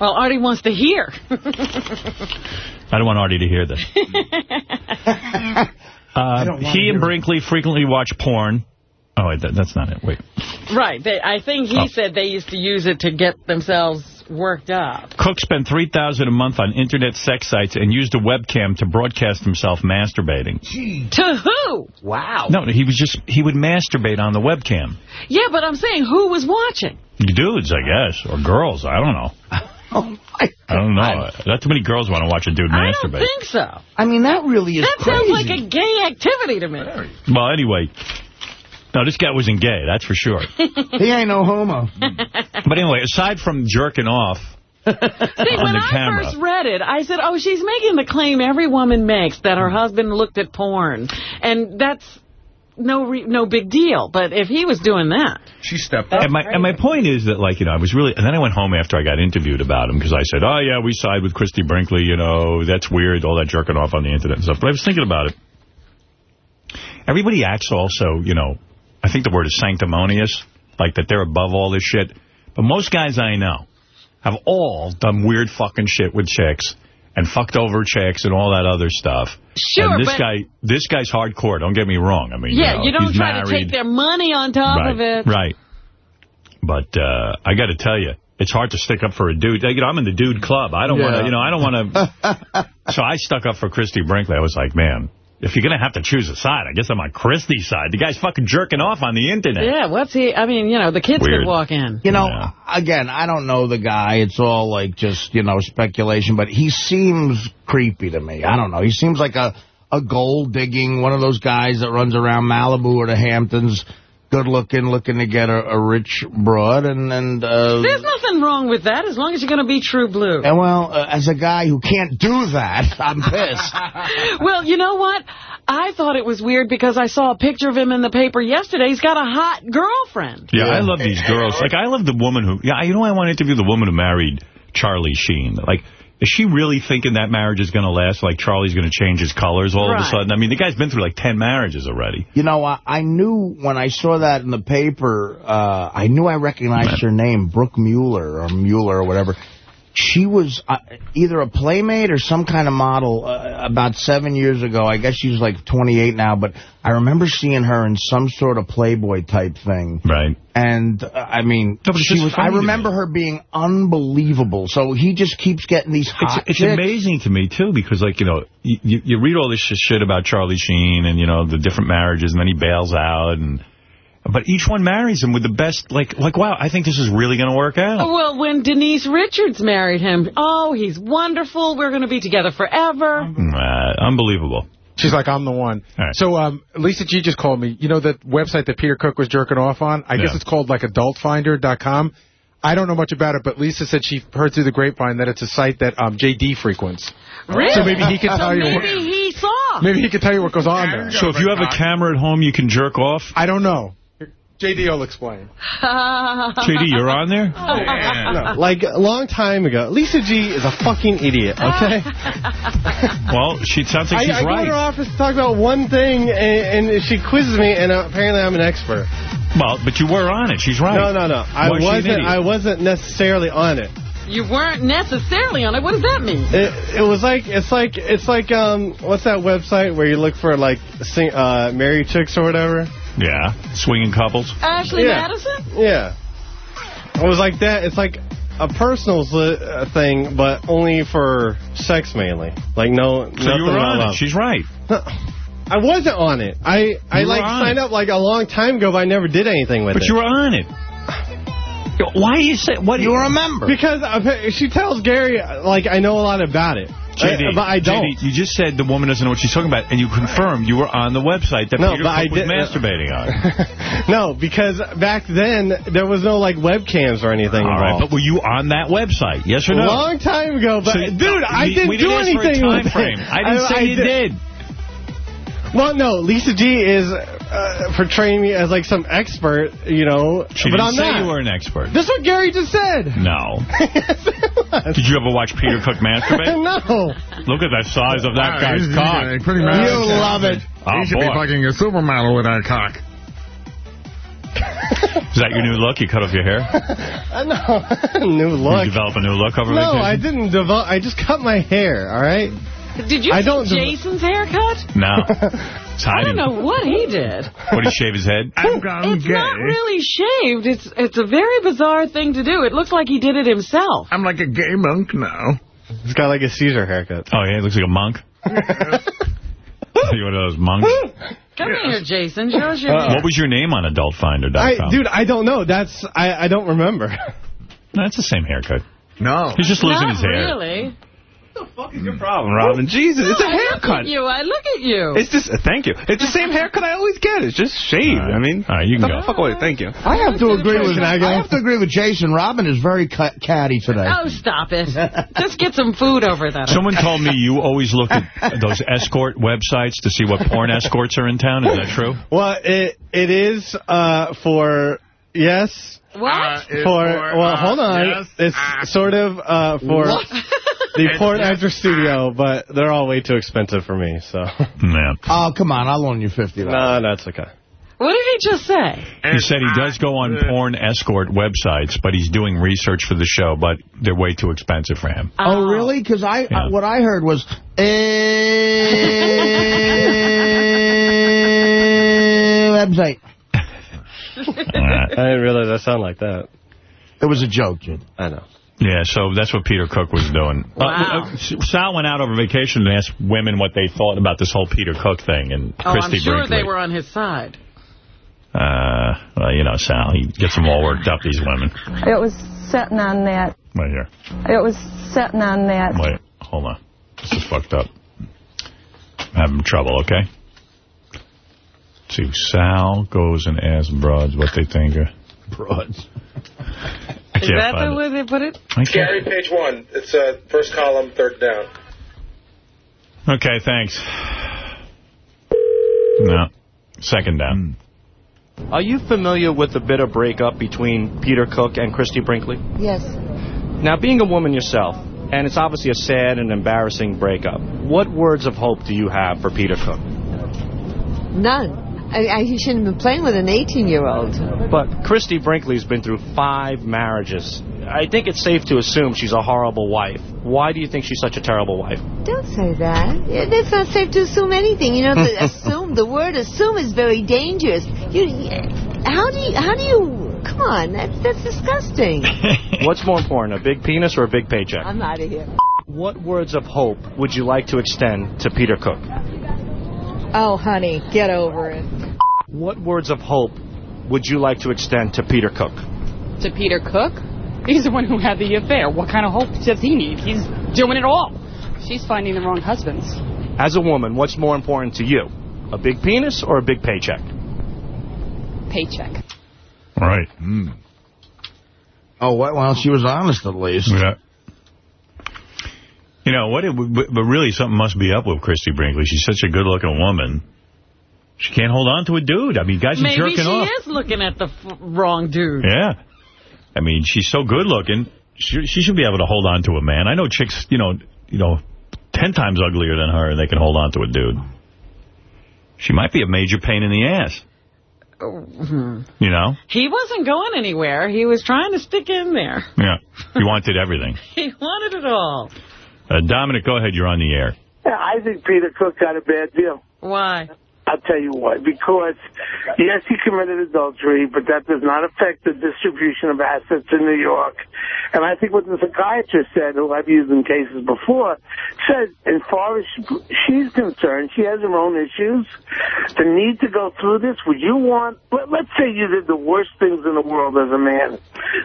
Well, Artie wants to hear. I don't want Artie to hear this. Uh, don't wanna he hear and it. Brinkley frequently watch porn. Oh, that, that's not it. Wait. right. They, I think he Oh. said they used to use it to get themselves worked up. Cook spent $3,000 a month on internet sex sites and used a webcam to broadcast himself masturbating. To who? Wow. No, he was just, he would masturbate on the webcam. Yeah, but I'm saying who was watching? Dudes, I guess, or girls, I don't know. Oh I don't know. Not too many girls want to watch a dude I masturbate. I don't think so. I mean, that really is That crazy. sounds like a gay activity to me. Well, anyway, no, this guy wasn't gay, that's for sure. he ain't no homo. But anyway, aside from jerking off See, on when the I camera, first read it, I said, oh, she's making the claim every woman makes that her husband looked at porn. And that's no re no big deal. But if he was doing that... She stepped and my and my point is that like you know I was really and then I went home after I got interviewed about him because I said oh yeah we side with Christie Brinkley you know that's weird all that jerking off on the internet and stuff but I was thinking about it everybody acts also you know I think the word is sanctimonious like that they're above all this shit but most guys I know have all done weird fucking shit with chicks and fucked over chicks and all that other stuff Sure, and this but- guy this guy's hardcore don't get me wrong I mean Yeah, you, know, you don't he's try to take their money on top right, of it. Right. But uh, I got to tell you, it's hard to stick up for a dude. You know, I'm in the dude club. I don't want to, you know, I don't want to. so I stuck up for Christie Brinkley. I was like, man, if you're going to have to choose a side, I guess I'm on Christie's side. The guy's fucking jerking off on the internet. Yeah, what's he... I mean, you know, the kids Weird. could walk in. You know, again, I don't know the guy. It's all like just, you know, speculation, but he seems creepy to me. I don't know. He seems like a, a gold digging, one of those guys that runs around Malibu or the Hamptons, good looking, looking to get a, a rich broad. And, and uh, There's nothing wrong with that as long as you're going to be true blue. and well, uh, as a guy who can't do that, I'm pissed. well, you know what? I thought it was weird because I saw a picture of him in the paper yesterday. He's got a hot girlfriend. Yeah, I love these girls. Like, I love the woman who, yeah, you know, I want to interview the woman who married Charlie Sheen. Like, is she really thinking that marriage is going to last? Like, Charlie's going to change his colors all of a sudden? I mean, the guy's been through like 10 marriages already. You know, I, I knew when I saw that in the paper, uh, I knew I recognized her name, Brooke Mueller or Mueller or whatever. She was uh, either a playmate or some kind of model uh, about seven years ago. I guess she's like 28 now, but I remember seeing her in some sort of Playboy type thing. Right. And, uh, I mean, No, she was. I remember her being unbelievable. So he just keeps getting these hot It's, it's amazing to me, too, because, like, you know, you, you you read all this shit about Charlie Sheen and, you know, the different marriages, and then he bails out, and but each one marries him with the best, like, like wow, I think this is really going to work out. Well, when Denise Richards married him, oh, he's wonderful. We're going to be together forever. Uh, unbelievable. She's like, I'm the one. So um, Lisa G just called me. You know that website that Peter Cook was jerking off on? I guess it's called like adultfinder.com. I don't know much about it, but Lisa said she heard through the grapevine that it's a site that um, JD frequents. Really? So maybe he can So tell you. maybe What, he saw. maybe he can tell you what goes on there. So if you have a camera at home, you can jerk off? I don't know. JD will explain. JD, you're on there? No, like a long time ago. Lisa G is a fucking idiot, okay? Well, she sounds like I, she's I go to her office to talk about one thing, and, and she quizzes me, and apparently I'm an expert. Well, but you were on it. She's right. No, no, no. I Why is she an wasn't. I wasn't necessarily on it. You weren't necessarily on it. What does that mean? It, it was like it's like it's like um what's that website where you look for like sing, uh married chicks or whatever? Yeah, swinging couples. Ashley Yeah. Madison? Yeah. It was like that. It's like a personal uh, thing, but only for sex mainly. Like no. So you were on it. Love. She's right. I wasn't on it. I I You were like signed it. up like a long time ago, but I never did anything with But it. But you were on it. Why you say what? You remember? Because uh, she tells Gary, like, I know a lot about it. JD, Uh, but I don't. JD, you just said the woman doesn't know what she's talking about, and you confirmed you were on the website that No, Peter Cook I was masturbating on. no, because back then, there was no, like, webcams or anything All right, involved. but were you on that website? Yes or no? A long time ago, but, So- dude, I didn't we do didn't a anything time with frame. it. I didn't say you did. Well, no, Lisa G is uh, portraying me as, like, some expert, you know, She but didn't I'm say not. you were an expert. This is what Gary just said. No. Did you ever watch Peter Cook masturbate? no. Look at the size of that Wow, guy's cock. he's pretty much- You love it. Oh, he should be boy. fucking a supermodel with that cock. Is that your new look? You cut off your hair? I know. New look. You develop a new look over No, vacation? I didn't develop. I just cut my hair, all right? Did you I see don't dev- Jason's haircut? No. I don't know what he did. What, did he shave his head? It's not really shaved. It's it's a very bizarre thing to do. It looks like he did it himself. I'm like a gay monk now. He's got like a Caesar haircut. Oh, yeah, he looks like a monk. you one of those monks? Come here, Jason. Show us your Uh, hair. what was your name on AdultFinder.com? I, dude, I don't know. That's I, I don't remember. No, that's the same haircut. No. He's just losing Not his hair. really. The fuck is your problem, Robin. Jesus, it's a I look haircut. at you. I look at you. It's just, thank you. It's the same haircut I always get. It's just shaved. I mean, All right, you can the go. fuck away. Thank you. I have to agree with Can I? I have to agree with Jason. Robin is very ca- catty today. Oh, stop it. Just get some food over there. Someone told me you always look at those escort websites to see what porn escorts are in town. Is that true? Well, it it is uh, for yes. What? Uh, For, it's well, uh, hold on. yes, it's uh, sort of uh, for What? The porn actor studio, but they're all way too expensive for me. So Yeah. Oh, come on. I'll loan you $50. no, that's okay. What did he just say? He said he does go on porn escort websites, but he's doing research for the show, but they're way too expensive for him. Oh, really? Because I, Yeah. uh, what I heard was, eh, website. I didn't realize I sound like that. It was a joke, Jim. I know. Yeah, so that's what Peter Cook was doing. Wow. Uh, uh, Sal went out over vacation and asked women what they thought about this whole Peter Cook thing, and Oh, Christie I'm sure Brinkley. they were on his side. Uh, well, you know, Sal, he gets them all worked up, these women. It was sitting on that. Right here. It was sitting on that. Wait, hold on. This is fucked up. I'm having trouble, okay? Let's see, Sal goes and asks broads what they think of... Broads. I Is can't that the it. way they put it? Gary, page one. It's uh, first column, third down. Okay, thanks. No. Second down. Are you familiar with the bitter breakup between Peter Cook and Christie Brinkley? Yes. Now, being a woman yourself, and it's obviously a sad and embarrassing breakup, what words of hope do you have for Peter Cook? None. I, I, he shouldn't have been playing with an 18-year-old. But Christie Brinkley's been through five marriages. I think it's safe to assume she's a horrible wife. Why do you think she's such a terrible wife? Don't say that. Yeah, It's not safe to assume anything. You know, the assume the word assume is very dangerous. You, how do you, how do you? Come on, that's that's disgusting. What's more important, a big penis or a big paycheck? I'm out of here. What words of hope would you like to extend to Peter Cook? Oh, honey, get over it. What words of hope would you like to extend to Peter Cook? to Peter Cook. He's the one who had the affair. What kind of hope does he need? He's doing it all. She's finding the wrong husbands. As a woman, what's more important to you? A big penis or a big paycheck? Paycheck. All right. Right. Oh, well, well, she was honest at least. Yeah. You know, what? It, but really, something must be up with Christie Brinkley. She's such a good-looking woman. She can't hold on to a dude. I mean, guys are jerking off. Maybe she is looking at the f wrong dude. Yeah. I mean, she's so good-looking. She, she should be able to hold on to a man. I know chicks, you know, you know, ten times uglier than her, and they can hold on to a dude. She might be a major pain in the ass. Mhm. You know? He wasn't going anywhere. He was trying to stick in there. Yeah. He wanted everything. He wanted it all. Uh, Dominic, go ahead. You're on the air. Yeah, I think Peter Cook got a bad deal. Why? I'll tell you why. Because, yes, he committed adultery, but that does not affect the distribution of assets in New York. And I think what the psychiatrist said, who I've used in cases before, said as far as she's concerned, she has her own issues. The need to go through this, would you want, let, let's say you did the worst things in the world as a man.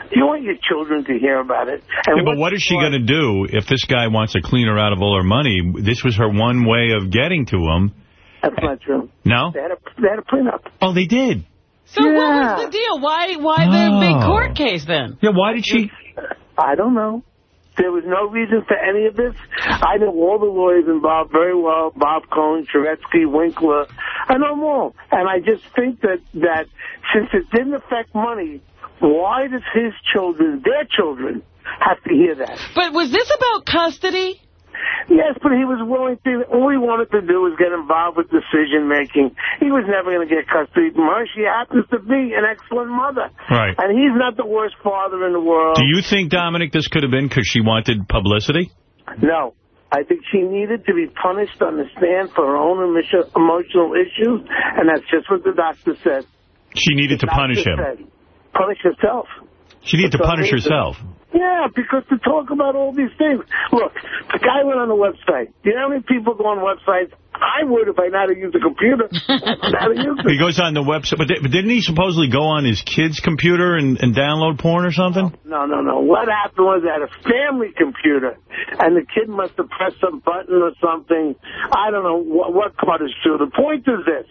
Do You want your children to hear about it. And Yeah, but what is she going to do if this guy wants to clean her out of all her money? This was her one way of getting to him. That's not true. No? They had a, they had a prenup. Oh, they did? So what was the deal? Why why the big Oh. court case then? Yeah, why did she... I don't know. There was no reason for any of this. I know all the lawyers involved very well, Bob Cohen, Sheresky, Winkler. I know them all. And I just think that, that since it didn't affect money, why does his children, their children, have to hear that? But was this about custody? Yes, but he was willing to. All he wanted to do was get involved with decision making. He was never going to get custody from her. She happens to be an excellent mother. Right. And he's not the worst father in the world. Do you think, Dominic, this could have been because she wanted publicity? No. I think she needed to be punished on the stand for her own emotional issues, and that's just what the doctor said. She needed to The doctor punish him. said, Punish herself. She needed to punish herself. Yeah, because to talk about all these things. Look, the guy went on the website. You know how many people go on websites? I would if I knew how to use a computer. I know use. He goes on the website, but, but didn't he supposedly go on his kid's computer and, and download porn or something? No, no, no. What happened was at a family computer, and the kid must have pressed some button or something. I don't know what, what part is true. The point is this.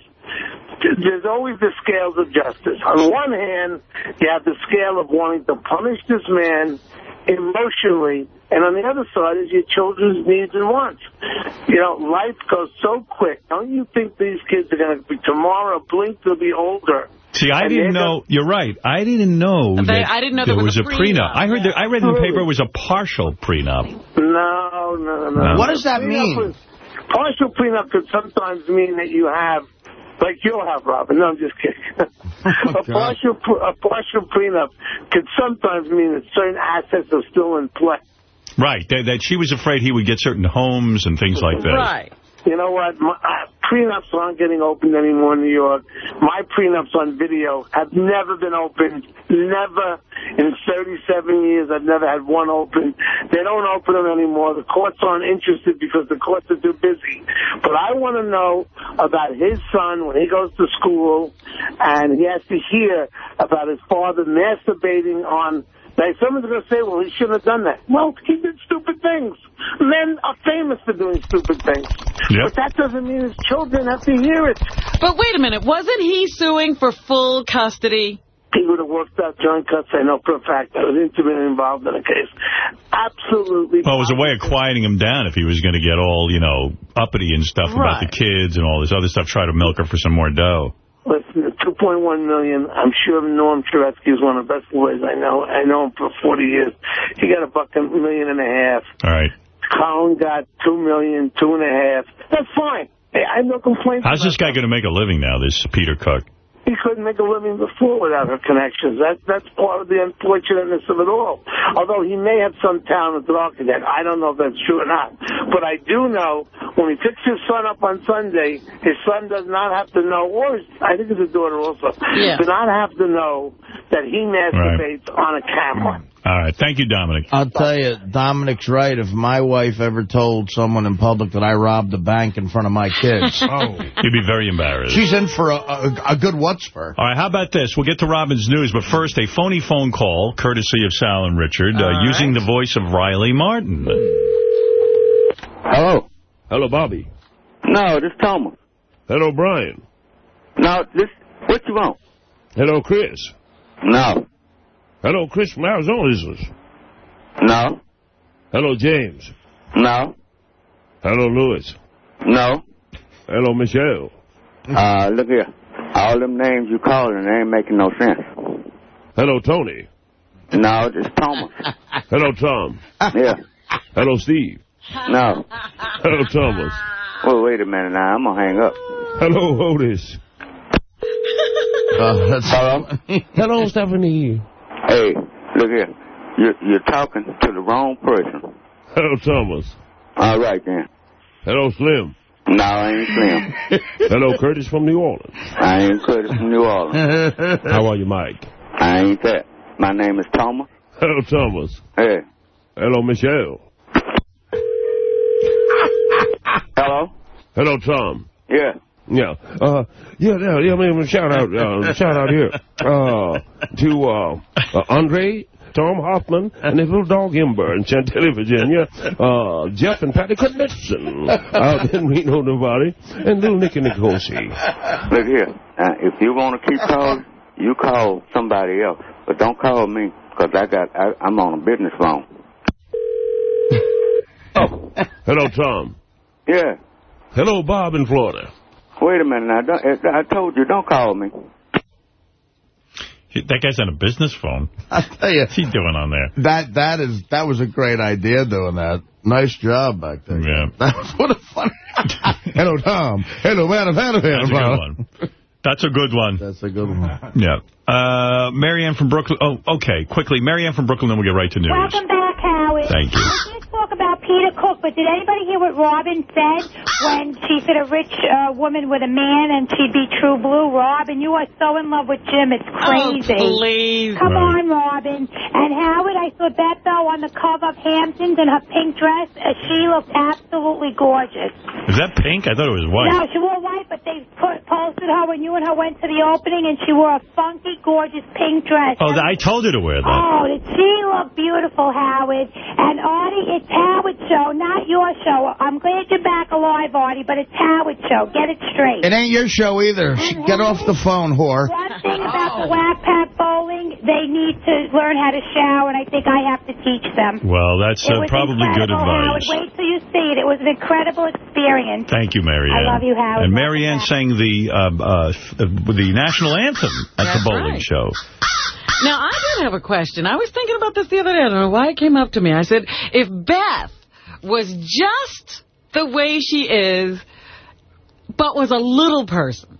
There's always the scales of justice. On one hand, you have the scale of wanting to punish this man emotionally, and on the other side is your children's needs and wants. You know, life goes so quick. Don't you think these kids are going to be tomorrow, blink, they'll be older? See, I And didn't they're know. You're right. I didn't know They- that I didn't know there there was, was a a prenup. prenup, I heard. That, I read in the paper it was a partial prenup. No, no, no. No. What does that Prenup mean? is- partial prenup could sometimes mean that you have, like you'll have, Robin. No, I'm just kidding. Oh, a partial a partial prenup could sometimes mean that certain assets are still in play. Right. That, that she was afraid he would get certain homes and things like that. You know what? My, uh, prenups aren't getting opened anymore in New York. My prenups on video have never been opened. Never. In 37 years, I've never had one open. They don't open them anymore. The courts aren't interested because the courts are too busy. But I want to know about his son when he goes to school and he has to hear about his father masturbating on like someone's going to say, well, he shouldn't have done that. Well, he did stupid things. Men are famous for doing stupid things. But that doesn't mean his children have to hear it. But wait a minute, wasn't he suing for full custody? He would have worked out joint cuts. I know for a fact. I was intimately involved in the case. Absolutely. Well, it was a way of quieting him down if he was going to get all, you know, uppity and stuff about the kids and all this other stuff, try to milk her for some more dough. Listen, the 2.1 million, I'm sure Norm Sheresky is one of the best lawyers I know. I know him for 40 years. He got a buck a million and a half. All right. Colin got two million, two and a half. That's fine. I have no complaints. How's this guy going to make a living now, this Peter Cook? He couldn't make a living before without her connections. That, that's part of the unfortunateness of it all. Although he may have some talent as an architect. I don't know if that's true or not. But I do know when he picks his son up on Sunday, his son does not have to know, or his, I think it's his daughter also, Yeah. does not have to know that he masturbates on a camera. Mm. All right. Thank you, Dominic. I'll tell you, Dominic's right. If my wife ever told someone in public that I robbed a bank in front of my kids, oh, You'd be very embarrassed. she's in for a, a, a good what's for. All right, how about this? We'll get to Robin's news, but first, a phony phone call, courtesy of Sal and Richard, uh, All using the voice of Riley Martin. Hello. Hello, Bobby. No, this Thomas. Hello, Brian. No, this, what you want? Hello, Chris. No. Hello, Chris from Arizona, is this? No. Hello, James. No. Hello, Louis. No. Hello, Michelle. Uh, look here. All them names you calling, they ain't making no sense. Hello, Tony. No, it's Thomas. Hello, Tom. Yeah. Hello, Steve. No. Hello, Thomas. Well, wait a minute now. I'm gonna hang up. Hello, Otis. Hello? Hello, Stephanie. Hey, look here. You're, you're talking to the wrong person. Hello, Thomas. All right, then. Hello, Slim. No, I ain't Slim. Hello, Curtis from New Orleans. I ain't Curtis from New Orleans. How are you, Mike? I ain't that. My name is Thomas. Hello, Thomas. Hey. Hello, Michelle. Hello? Hello, Tom. Yeah. Yeah. Uh, yeah, yeah, yeah, I mean, shout out, uh, shout out here, uh, to, uh, uh, Andre, Tom Hoffman, and his little dog Ember in Chantilly, Virginia, uh, Jeff and Patty Knudsen out in Reno, Nevada, and little Nicky Nicosi. Look here. Uh, if you want to keep calling, you call somebody else. But don't call me, because I got, I, I'm on a business phone. Oh, hello, Tom. Yeah. Hello, Bob in Florida. Wait a minute now. Don't, I told you, don't call me. That guy's on a business phone. I tell you, What's he doing on there? that that is that was a great idea doing that. Nice job back there. Yeah. That was what a funny. Hello, Tom. Hello, madam. Hello, That's a good madam. one. That's a good one. That's a good one. Yeah. Uh, Marianne from Brooklyn. Oh, okay. Quickly, Marianne from Brooklyn, then we'll get right to news. Welcome back, Howard. Thank you. I did Peter Cook, but did anybody hear what Robin said when she said a rich uh, woman with a man and she'd be true blue? Robin, you are so in love with Jim, it's crazy. Oh, please. Come on, Robin. And Howard, I saw Beth, though, on the cover of Hamptons in her pink dress. Uh, she looked absolutely gorgeous. Is that pink? I thought it was white. No, she wore white, but they put, posted her when you and her went to the opening, and she wore a funky, gorgeous pink dress. Oh, I told her to wear that. Oh, did she look beautiful, Howard? And Artie, it's Howard's show, not your show. I'm glad you're back alive, Artie, but it's Howard's show. Get it straight. It ain't your show either. Get off the phone, whore. One thing about the whack pack bowling, they need to learn how to shower, and I think I have to teach them. Well, that's It uh, was probably good incredible, Howard. advice. Wait till you see it. It was an incredible experience. Thank you, Marianne. I love you, Howard. And Marianne sang the uh, uh, uh, the national anthem at the bowling right. show. Now, I did have a question. I was thinking about this the other day. I don't know why it came up to me. I said, if Beth was just the way she is, but was a little person,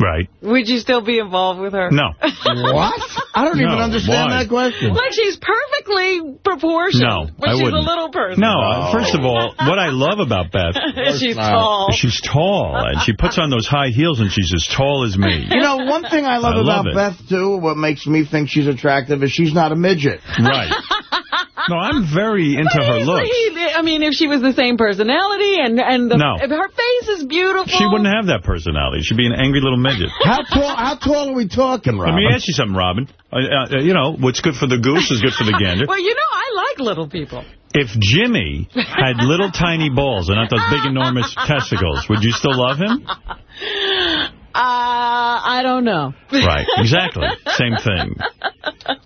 Right. would you still be involved with her? No. What? I don't even understand why? that question. Like she's perfectly proportioned, No, but I she's wouldn't. a little person. No, uh, first of all, what I love about Beth, she's tall. she's tall, and she puts on those high heels, and she's as tall as me. You know, one thing I love I love about it. Beth, too, what makes me think she's attractive is she's not a midget. Right. No, I'm very into her He's- looks. he- I mean, if she was the same personality and and the, No. her face is beautiful. She wouldn't have that personality. She'd be an angry little midget. How tall? How tall are we talking, Robin? Let Robin? me ask you something, Robin. Uh, uh, you know, what's good for the goose is good for the gander. Well, you know, I like little people. If Jimmy had little tiny balls and not those big enormous testicles, would you still love him? Uh, I don't know. Right, exactly. Same thing.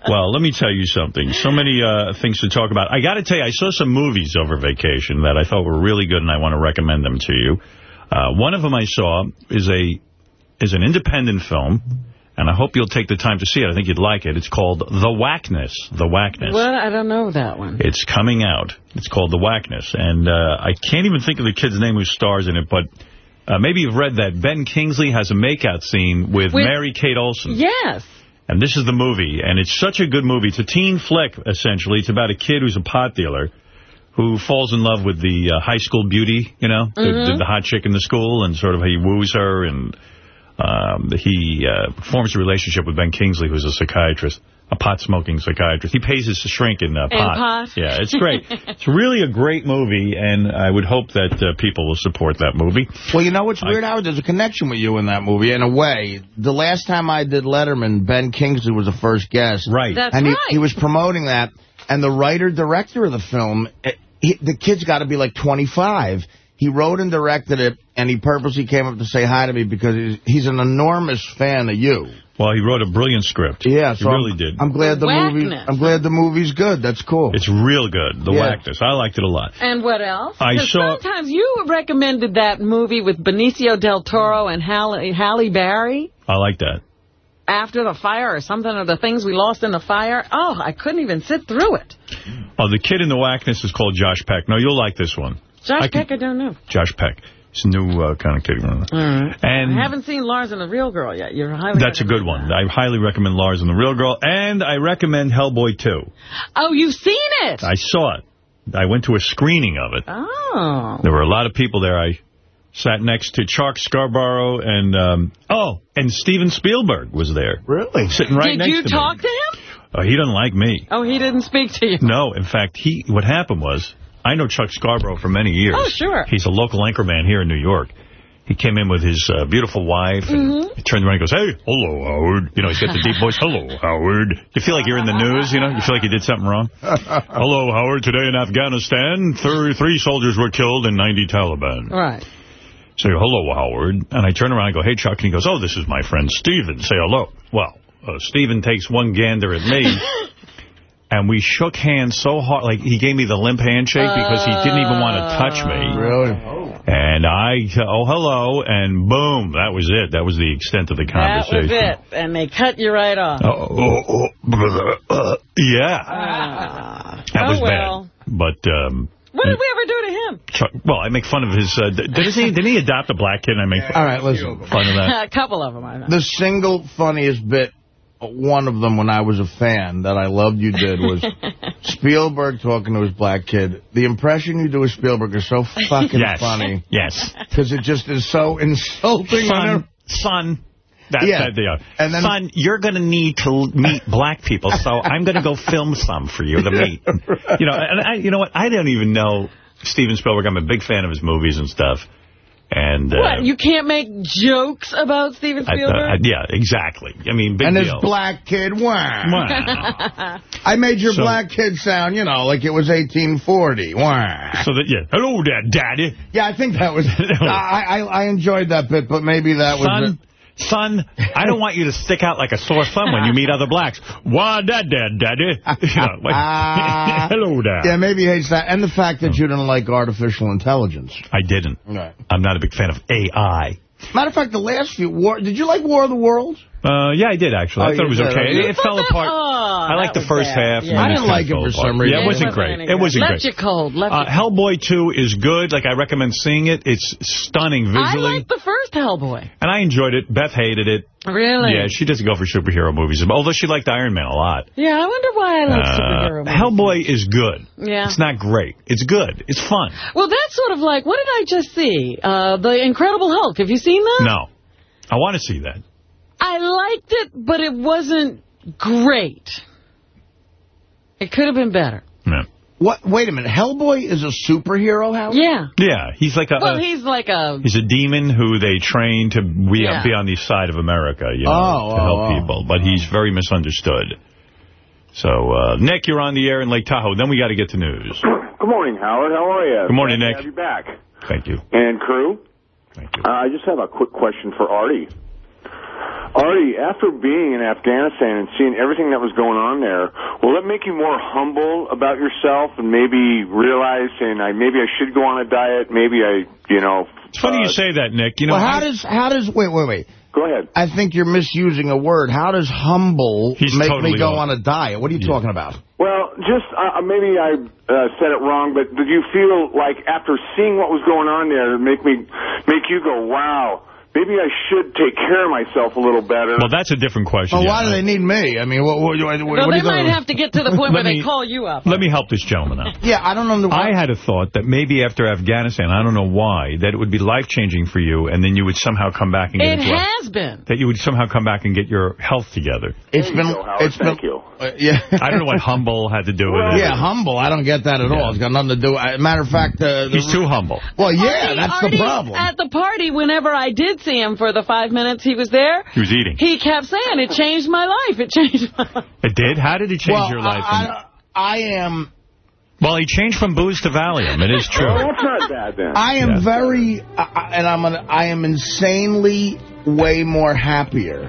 Well, let me tell you something. So many uh, things to talk about. I got to tell you, I saw some movies over vacation that I thought were really good, and I want to recommend them to you. Uh, one of them I saw is a is an independent film, and I hope you'll take the time to see it. I think you'd like it. It's called The Whackness. The Whackness. Well, I don't know that one. It's coming out. It's called The Whackness. And uh, I can't even think of the kid's name who stars in it, but uh, maybe you've read that Ben Kingsley has a makeout scene with, With- Mary-Kate Olsen. Yes. And this is the movie, and it's such a good movie. It's a teen flick, essentially. It's about a kid who's a pot dealer who falls in love with the uh, high school beauty, you know, the, Mhm. the, the hot chick in the school, and sort of he woos her, and um, he uh, forms a relationship with Ben Kingsley, who's a psychiatrist, a pot-smoking psychiatrist. He pays his shrink in uh, In pot. pot? Yeah, it's great. it's really a great movie, and I would hope that uh, people will support that movie. Well, you know what's weird, Howard? There's a connection with you in that movie, in a way. The last time I did Letterman, Ben Kingsley was the first guest. Right. That's and he, right. he was promoting that, and the writer-director of the film, eh, he, the kid's got to be like 25. He wrote and directed it, and he purposely came up to say hi to me because he's, he's an enormous fan of you. Well, he wrote a brilliant script. Yeah, he really I'm, did. I'm glad the movie. I'm glad the movie's good. That's cool. It's real good, The Yeah. Whackness. I liked it a lot. And what else? I 'Cause saw- Sometimes you recommended that movie with Benicio del Toro and Halle, Halle Berry. I like that. After the fire or something, or the things we lost in the fire. Oh, I couldn't even sit through it. Oh, the kid in the whackness is called Josh Peck. No, you'll like this one. Josh I can- Peck, I don't know. Josh Peck. He's a new uh, kind of kid. And I haven't seen Lars and the Real Girl yet. You're highly that's a good one. I highly recommend Lars and the Real Girl, and I recommend Hellboy 2. Oh, you've seen it? I saw it. I went to a screening of it. Oh. There were a lot of people there. I Sat next to Chuck Scarborough and, um, oh, and Steven Spielberg was there. Really? Sitting right Did next to me. Did you talk to him? Oh, he doesn't like me. Oh, he didn't speak to you. No, in fact, he. what happened was, I know Chuck Scarborough for many years. Oh, sure. He's a local anchorman here in New York. He came in with his uh, beautiful wife, and Mm-hmm. he turned around and goes, hey, hello, Howard. You know, he's got the deep voice, hello, Howard. You feel like you're in the news, you know? You feel like you did something wrong? hello, Howard. Today in Afghanistan, three, three soldiers were killed and 90 Taliban. Right. Say, hello, Howard. And I turn around and go, hey, Chuck. And he goes, oh, this is my friend Steven. Say hello. Well, uh, Steven takes one gander at me. And we shook hands so hard, like he gave me the limp handshake because he didn't even want to touch me. Really? And I, oh, hello, and boom, that was it. That was the extent of the conversation. That conversation. was it. And they cut you right off. Oh, oh, oh, uh, yeah, Ah. that oh, was well. bad. But, um, What did we ever do to him? Chuck, well, I make fun of his, uh, did, he, didn't he adopt a black kid? And I make All right, listen. fun of that. a couple of them, I know. The single funniest bit, one of them when I was a fan that I loved you did was Spielberg talking to his black kid. The impression you do of Spielberg is so fucking Yes. funny. Yes. Because it just is so insulting. Son, son. That's Yeah. that they are. And then- Son, you're going to need to meet black people, so I'm going to go film some for you to meet. You know, and I, you know what? I don't even know Steven Spielberg. I'm a big fan of his movies and stuff. And uh, What, you can't make jokes about Steven Spielberg? I- yeah, exactly. I mean, big and this black kid, wah. Wow. I made your So- black kid sound, you know, like it was 1840. Wah. So that yeah, hello there, Daddy. Yeah, I think that was. I, I I enjoyed that bit, but maybe that was. Son, I don't want you to stick out like a sore thumb when you meet other blacks. Why that, Dad, Daddy? You know, like, Ah. hello there. Yeah, maybe he hates that. And the fact that you didn't like artificial intelligence. I didn't. Right. I'm not a big fan of AI. Matter of fact, the last few war. Did you like War of the Worlds? Uh, yeah, I did, actually. Oh, I thought it was did, okay. okay. It, it fell apart. Oh, I liked the first bad. half. Yeah. I didn't kinda like it for apart. some reason. Yeah, it It wasn't wasn't great. It wasn't Left great. you cold. Left Uh, you cold. Hellboy 2 is good. Like, I recommend seeing it. It's stunning visually. I visually. liked the first Hellboy. and I enjoyed it. Beth hated it. Really? Yeah, she doesn't go for superhero movies. Although she liked Iron Man a lot. Yeah, I wonder why I like Uh, superhero movies. Hellboy is good. Yeah. It's not great. It's good. It's fun. Well, that's sort of like, what did I just see? Uh, the Incredible Hulk. Have you seen that? No. I want to see that. I liked it, but it wasn't great. It could have been better. No. What? Wait a minute. Hellboy is a superhero, Howard? Yeah. Yeah, he's like a... Well, a- he's like a... He's a demon who they train to be, Yeah. be on the side of America, you know, Oh, to help oh, oh. people. But he's very misunderstood. So, uh, Nick, you're on the air in Lake Tahoe. Then we got to get to news. Good morning, Howard. How are you? Good morning, Glad Nick. to have you back. Thank you. And crew? Thank you. Uh, I just have a quick question for Artie. Artie, after being in Afghanistan and seeing everything that was going on there, will it make you more humble about yourself and maybe realize, and I maybe I should go on a diet, maybe I, you know... It's funny you uh, say that, Nick. You know, well, how I- does how does wait wait wait? Go ahead. I think you're misusing a word. How does humble He's make totally me go off. on a diet? What are you talking about? Well, just uh, maybe I uh, said it wrong, but did you feel like after seeing what was going on there, it make me make you go, "Wow, maybe I should take care of myself a little better." well, that's a different question. Well, yeah. why do they need me? I mean, what, what, what, what Well, are they might gonna- have to get to the point where Let they call you up. Let me help this gentleman out. Yeah, I don't know. I had a thought that maybe after Afghanistan, I don't know why, that it would be life-changing for you, and then you would somehow come back and get It into a- has been. that you would somehow come back and get your health together. It's been go, Howard. it's Thank been you. uh, yeah. I don't know what humble had to do with it. Yeah, humble. I don't get that at all. It's got nothing to do. I, matter of fact, uh, the, He's too humble. well, yeah, Artie- that's Artie, the problem. At the party, whenever I did see him for the five minutes he was there, He was eating. he kept saying, it changed my life. It changed my life. It did? How did it change well, your life? I, I, I am. well, he changed from booze to Valium. It is true. Well, that's not bad then. I am Yeah. very, I, I- and I'm an, I am insanely way more happier.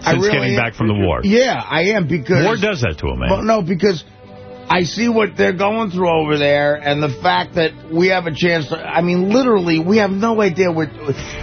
I Since really getting am. back from the war. Yeah, I am because War does that to a man. Well, no, because I see what they're going through over there, and the fact that we have a chance to. I mean, literally, we have no idea what.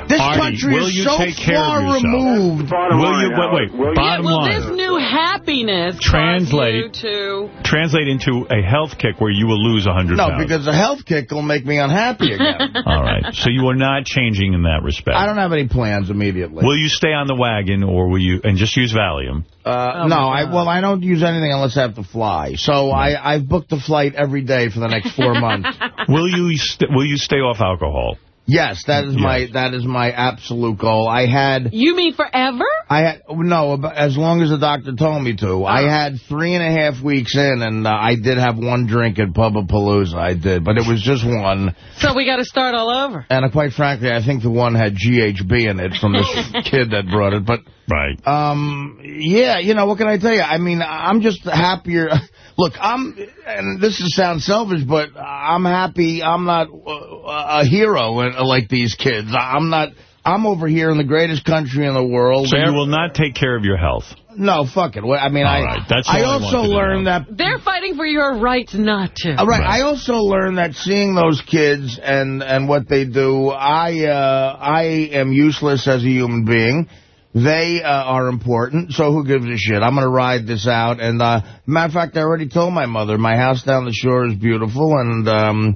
This Artie, country is so take care of far removed. Will line, you, wait, Howard. wait, Will you- bottom yeah, well, line. this new happiness Translate. caused you to... Translate into a health kick where you will lose 100 No, because the health kick will make me unhappy again. All right. So you are not changing in that respect. I don't have any plans immediately. Will you stay on the wagon or will you, and just use Valium? Uh, Oh, no, I well, I don't use anything unless I have to fly. So I, I've booked a flight every day for the next four months. will you st will you stay off alcohol? Yes, that is my that is my absolute goal. I had You mean forever? I had no ab- as long as the doctor told me to. I had three and a half weeks in, and uh, I did have one drink at Palooza. I did, but it was just one. So we got to start all over. And uh, quite frankly, I think the one had GHB in it from this kid that brought it. But right, um, yeah, you know what can I tell you? I mean, I'm just happier. Look, I'm, and this is sound selfish, but I'm happy. I'm not uh, a hero uh, like these kids. I'm not. I'm over here in the greatest country in the world. So you will not take care of your health. No, fuck it. I mean, All I right, that's I all I also learned that They're fighting for your right not to. All right. I also learned that seeing those kids and and what they do, I uh, I am useless as a human being. They uh, are important, so who gives a shit? I'm going to ride this out. And uh, matter of fact, I already told my mother my house down the shore is beautiful, and um,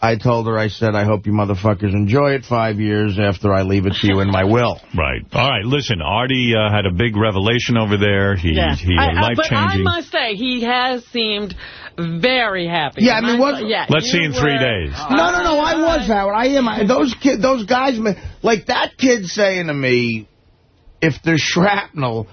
I told her, I said, I hope you motherfuckers enjoy it five years after I leave it to you in my will. Right. All right, listen, Artie uh, had a big revelation over there. He, Yeah. he I- I- But I must say, he has seemed very happy. Yeah, I mean, what- Yeah, Let's see you in three were- days. No, no, no. I was Howard. I am. I, those kid, those guys, like that kid saying to me, if there's shrapnel,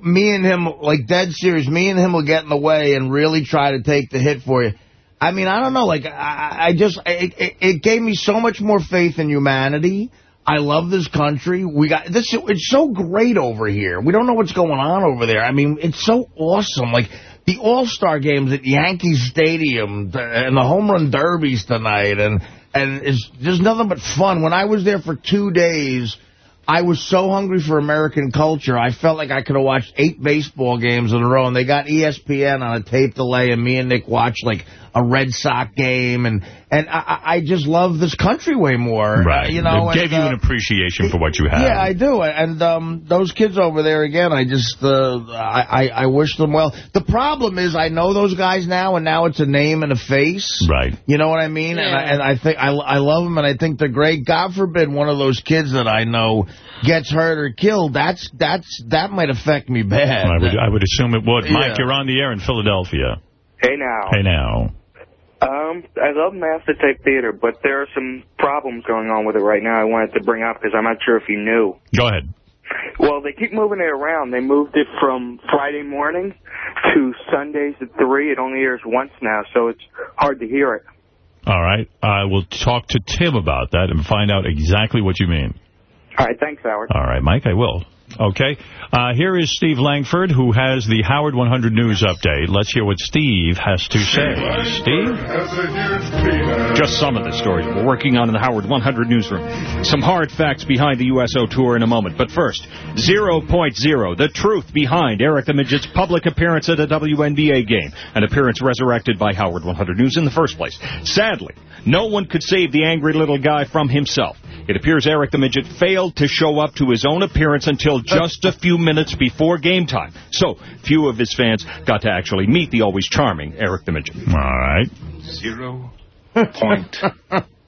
me and him, like dead serious, me and him will get in the way and really try to take the hit for you. I mean, I don't know. Like, I, I just, it, it, it gave me so much more faith in humanity. I love this country. We got this. It's so great over here. We don't know what's going on over there. I mean, it's so awesome. Like the All-Star games at Yankee Stadium and the home run derbies tonight, and and it's just nothing but fun. When I was there for two days, I was so hungry for American culture. I felt like I could have watched eight baseball games in a row, and they got ESPN on a tape delay, and me and Nick watched like a Red Sox game, and and I, I I just love this country way more. Right. You know, it gave and, you uh, an appreciation for what you have. yeah, I do. And um, those kids over there, again, I just, uh, I, I, I wish them well. The problem is I know those guys now, and now it's a name and a face. Right. You know what I mean? And, I, and I think I, I love them, and I think they're great. God forbid one of those kids that I know gets hurt or killed. That's that's that might affect me bad. I would, I would assume it would. Mike, you're on the air in Philadelphia. Hey now. Hey, now. Um, I love Master Tape Theater, but there are some problems going on with it right now I wanted to bring up because I'm not sure if you knew. Go ahead. Well, they keep moving it around. They moved it from Friday morning to Sundays at 3. It only airs once now, so it's hard to hear it. All right. I will talk to Tim about that and find out exactly what you mean. All right, thanks, Howard. All right, Mike, I will. Okay. Uh, here is Steve Langford, who has the Howard 100 News update. Let's hear what Steve has to say. Steve? Just some of the stories we're working on in the Howard 100 newsroom. Some hard facts behind the USO tour in a moment. But first, 0.0, the truth behind Eric the Midget's public appearance at a WNBA game. An appearance resurrected by Howard 100 News in the first place. Sadly, no one could save the angry little guy from himself. It appears Eric the Midget failed to show up to his own appearance until just a few minutes before game time. So, few of his fans got to actually meet the always charming Eric the Midget. All right. Zero point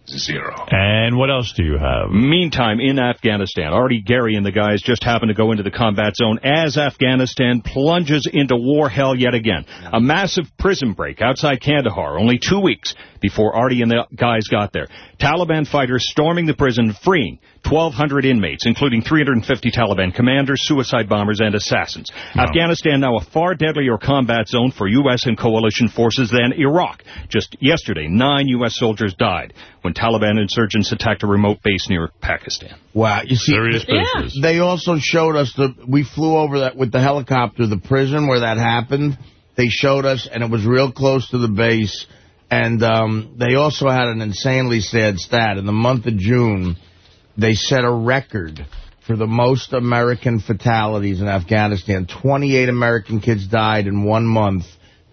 zero. And what else do you have? Meantime, in Afghanistan, Artie Gary and the guys just happen to go into the combat zone as Afghanistan plunges into war hell yet again. A massive prison break outside Kandahar, only two weeks before Artie and the guys got there. Taliban fighters storming the prison, freeing 1,200 inmates, including 350 Taliban commanders, suicide bombers, and assassins. Afghanistan now a far deadlier combat zone for U.S. and coalition forces than Iraq. Just yesterday, nine U.S. soldiers died when Taliban insurgents attacked a remote base near Pakistan. Wow, you see, Serious th- business. they also showed us the. We flew over that with the helicopter, the prison where that happened. They showed us, and it was real close to the base. And um, they also had an insanely sad stat. In the month of June, they set a record for the most American fatalities in Afghanistan. 28 American kids died in one month,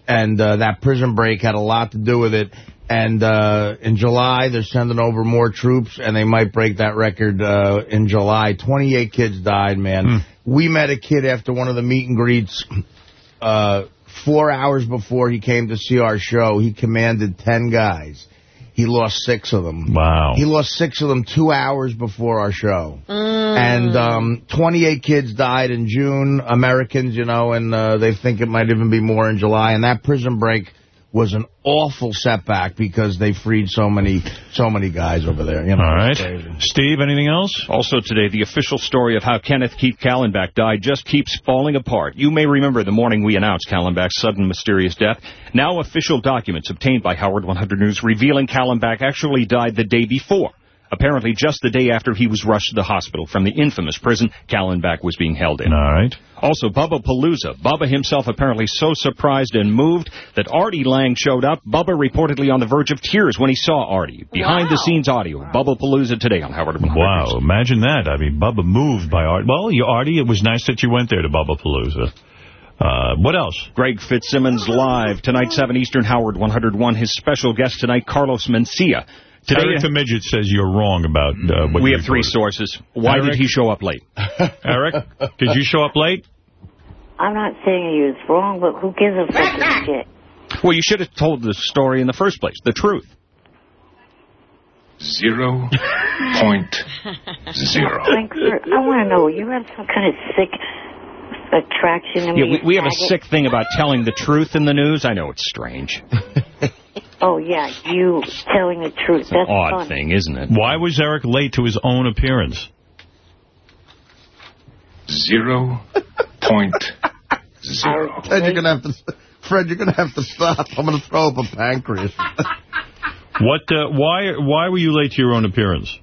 and uh, that prison break had a lot to do with it. And uh, in July, they're sending over more troops, and they might break that record uh, in July. 28 kids died, man. We met a kid after one of the meet and greets uh, four hours before he came to see our show. He commanded 10 guys. He lost six of them. Wow. He lost six of them two hours before our show. And um, 28 kids died in June, Americans, you know, and uh, they think it might even be more in July. And that prison break was an awful setback because they freed so many so many guys over there. You know, All right. Steve, anything else? Also today, the official story of how Kenneth Keith Kallenbach died just keeps falling apart. You may remember the morning we announced Kallenbach's sudden mysterious death. Now official documents obtained by Howard 100 News revealing Kallenbach actually died the day before. Apparently just the day after he was rushed to the hospital from the infamous prison Kallenbach was being held in. All right. Also, Bubba Palooza. Bubba himself apparently so surprised and moved that Artie Lange showed up. Bubba reportedly on the verge of tears when he saw Artie. Behind-the-scenes audio of Bubba Palooza today on Howard 100 Wow, imagine that. I mean, Bubba moved by Artie. Well, you, Artie, it was nice that you went there to Bubba Palooza. Uh, what else? Greg Fitzsimmons live tonight, 7 Eastern, Howard 101. His special guest tonight, Carlos Mencia. Today, Eric the Midget says you're wrong about uh, what We you have three sources. Why Eric? did he show up late? Eric, did you show up late? I'm not saying he was wrong, but who gives a fucking shit? Well, you should have told the story in the first place, the truth. Zero point zero. Frankfurt, I want to know, you have some kind of sick attraction to Yeah, we, we have a sick thing about telling the truth in the news. I know it's strange. Oh, yeah, you telling the truth. That's an Odd funny. thing, isn't it? Why was Eric late to his own appearance? Zero point zero. Fred, you're gonna have to, Fred, you're gonna have to stop. I'm gonna throw up a pancreas. What? Uh, why? Why were you late to your own appearance?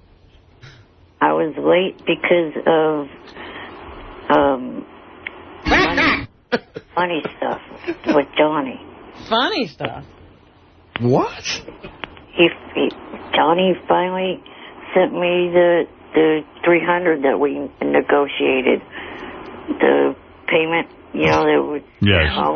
I was late because of um funny, funny stuff with Johnny. Funny stuff. What? He, he Johnny finally sent me the the 300 that we negotiated. The payment, you know, that would Yes. All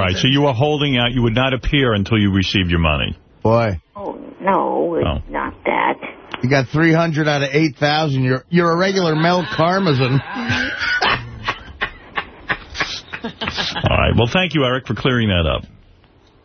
right. So you were holding out. You would not appear until you received your money. Boy, oh no, it's Oh. not that. you got 300 out of 8,000. You're you're a regular Mel Karmazin. All right. Well, thank you, Eric, for clearing that up.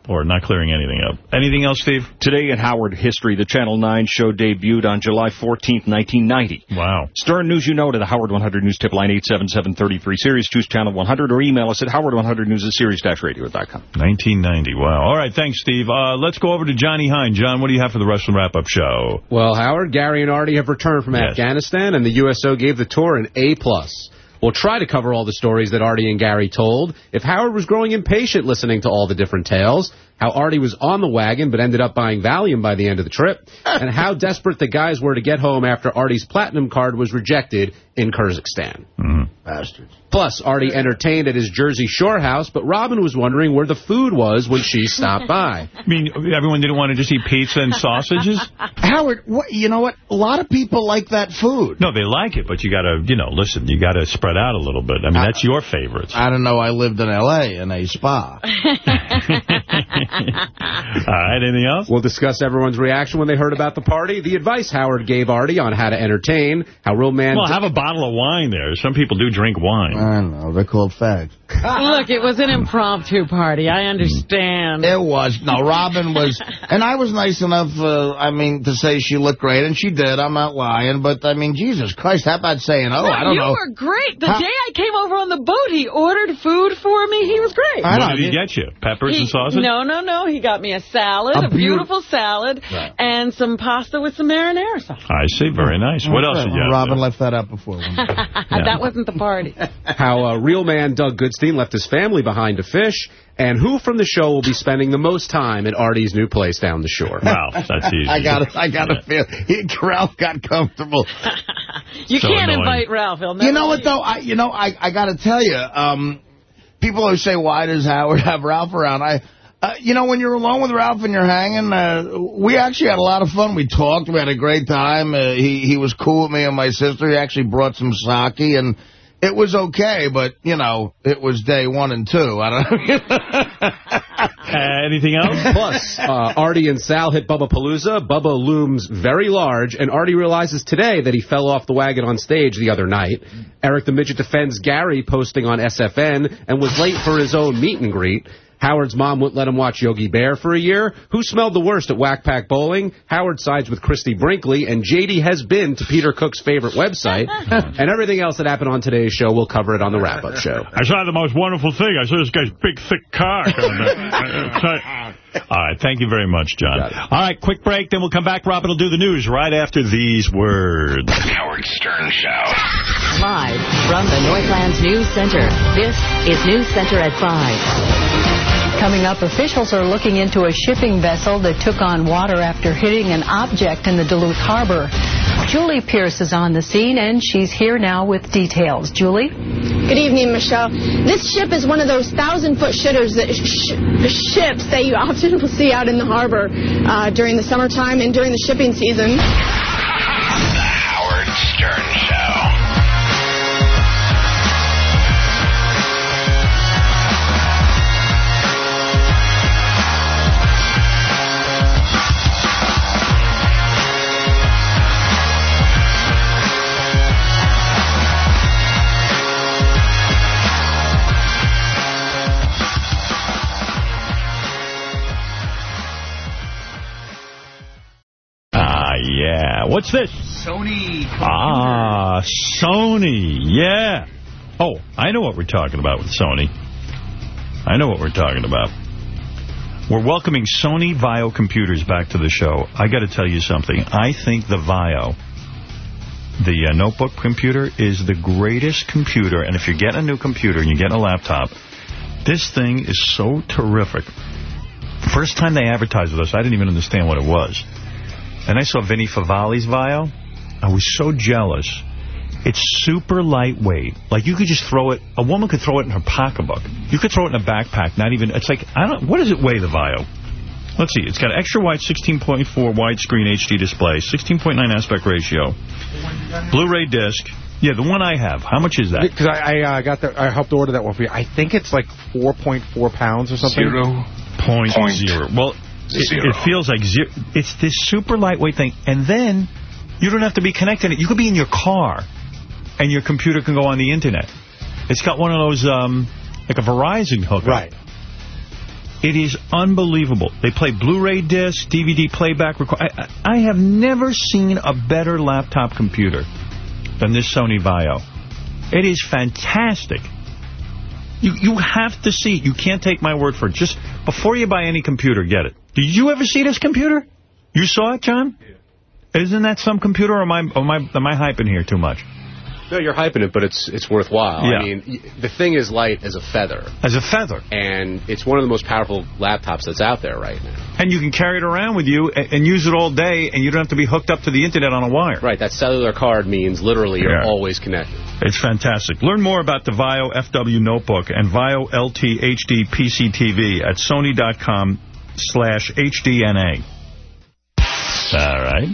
Or not clearing anything up. Anything else, Steve? Today in Howard history, the Channel 9 show debuted on July 14th, 1990. Wow. Stern News You Know to the Howard 100 News tip line 877-33 Sirius. Choose Channel 100 or email us at howard100news at sirius-radio.com. 1990. Wow. All right. Thanks, Steve. Uh, let's go over to Johnny Hein. John, what do you have for the Wrestling Wrap-Up show? Well, Howard, Gary and Artie have returned from Yes. Afghanistan, and the USO gave the tour an A+. plus. We'll try to cover all the stories that Artie and Gary told. If Howard was growing impatient listening to all the different tales, how Artie was on the wagon but ended up buying Valium by the end of the trip, and how desperate the guys were to get home after Artie's platinum card was rejected in Kyrgyzstan. Mm-hmm. Bastards. Plus, Artie entertained at his Jersey Shore house, but Robin was wondering where the food was when she stopped by. I mean, everyone didn't want to just eat pizza and sausages? Howard, what, you know what? A lot of people like that food. No, they like it, but you got to, you know, listen, you got to spread out a little bit. I mean, that's your favorites. I don't know. I lived in L.A. in a spa. All right, anything else? We'll discuss everyone's reaction when they heard about the party, the advice Howard gave Artie on how to entertain, how real man... Well, have a bottle of wine there. Some people do drink wine. I know. They're called fags. Look, it was an impromptu party. I understand. It was. No, Robin was... And I was nice enough, uh, I mean, to say she looked great, and she did. I'm not lying. But, I mean, Jesus Christ, how about saying, oh, No, I don't you know. You were great. The How- day I came over on the boat, he ordered food for me. He was great. What did he get you? Peppers He- and sausage? No, no, no. He got me a salad, A a, beau- beautiful salad, and some pasta with some marinara sauce. I see. Very nice. What else Okay, did you well, have? Robin left that out before. That wasn't the party. how uh, real man Doug Goodstein left his family behind to fish, and who from the show will be spending the most time at Artie's new place down the shore. Wow, that's easy. I got to I got to feel. He, Ralph got comfortable. You So can't annoying. invite Ralph. He'll never You know what, leave. though? I, you know, I, I got to tell you, um, people always say, why does Howard have Ralph around? I, uh, you know, when you're alone with Ralph and you're hanging, uh, we actually had a lot of fun. We talked. We had a great time. Uh, he, he was cool with me and my sister. He actually brought some sake, and it was okay, but, you know, it was day one and two. I don't know. Uh, anything else? Plus, uh, Artie and Sal hit Bubba Palooza. Bubba looms very large, and Artie realizes today that he fell off the wagon on stage the other night. Eric the Midget defends Gary posting on SFN and was late for his own meet and greet. Howard's mom wouldn't let him watch Yogi Bear for a year. Who smelled the worst at Whack Pack Bowling? Howard sides with Christie Brinkley, and JD has been to Peter Cook's favorite website. and everything else that happened on today's show, we'll cover it on the wrap-up show. I saw the most wonderful thing. I saw this guy's big, thick cock. on All right, thank you very much, John. All right, quick break, then we'll come back. Robin will do the news right after these words. Howard Stern Show. Live from the Northlands News Center, this is News Center at 5. Coming up, officials are looking into a shipping vessel that took on water after hitting an object in the Duluth Harbor. Julie Pierce is on the scene, and she's here now with details. Julie? Good evening, Michelle. This ship is one of those thousand-foot shitters that sh ships that you often will see out in the harbor uh, during the summertime and during the shipping season. The Howard Stern yeah. What's this? Sony. Ah, Sony. Yeah. Oh, I know what we're talking about with Sony. I know what we're talking about. We're welcoming Sony VAIO computers back to the show. I got to tell you something. I think the VAIO, the uh, notebook computer, is the greatest computer. And if you're getting a new computer and you're getting a laptop, this thing is so terrific. First time they advertised with us, I didn't even understand what it was. And I saw Vinny Favale's VAIO. I was so jealous. It's super lightweight. Like, you could just throw it, a woman could throw it in her pocketbook. You could throw it in a backpack, not even, it's like, I don't, what does it weigh, the VAIO? Let's see, it's got an extra wide 16.4 widescreen HD display, 16.9 aspect ratio, Blu-ray disc. Yeah, the one I have. How much is that? Because I, I uh, got the, I helped order that one for you. I think it's like 4.4 pounds or something. Zero point zero. Well, it, Zero. it feels like zero. It's this super lightweight thing. And then you don't have to be connected. You could be in your car, and your computer can go on the Internet. It's got one of those, um, like a Verizon hookup. Right. It is unbelievable. They play Blu-ray discs, DVD playback. Record I, I I have never seen a better laptop computer than this Sony VAIO. It is fantastic. You you have to see it. You can't take my word for it. Just before you buy any computer, get it. Did you ever see this computer? You saw it, John? Isn't that some computer, or am I, am I, am I hyping here too much? No, you're hyping it, but it's it's worthwhile. Yeah. I mean, the thing is light as a feather. As a feather. And it's one of the most powerful laptops that's out there right now. And you can carry it around with you and, and use it all day, and you don't have to be hooked up to the Internet on a wire. Right, that cellular card means literally you're Yeah. always connected. It's fantastic. Learn more about the VAIO FW Notebook and VAIO LT HD PC TV at sony.com slash HDNA. All right.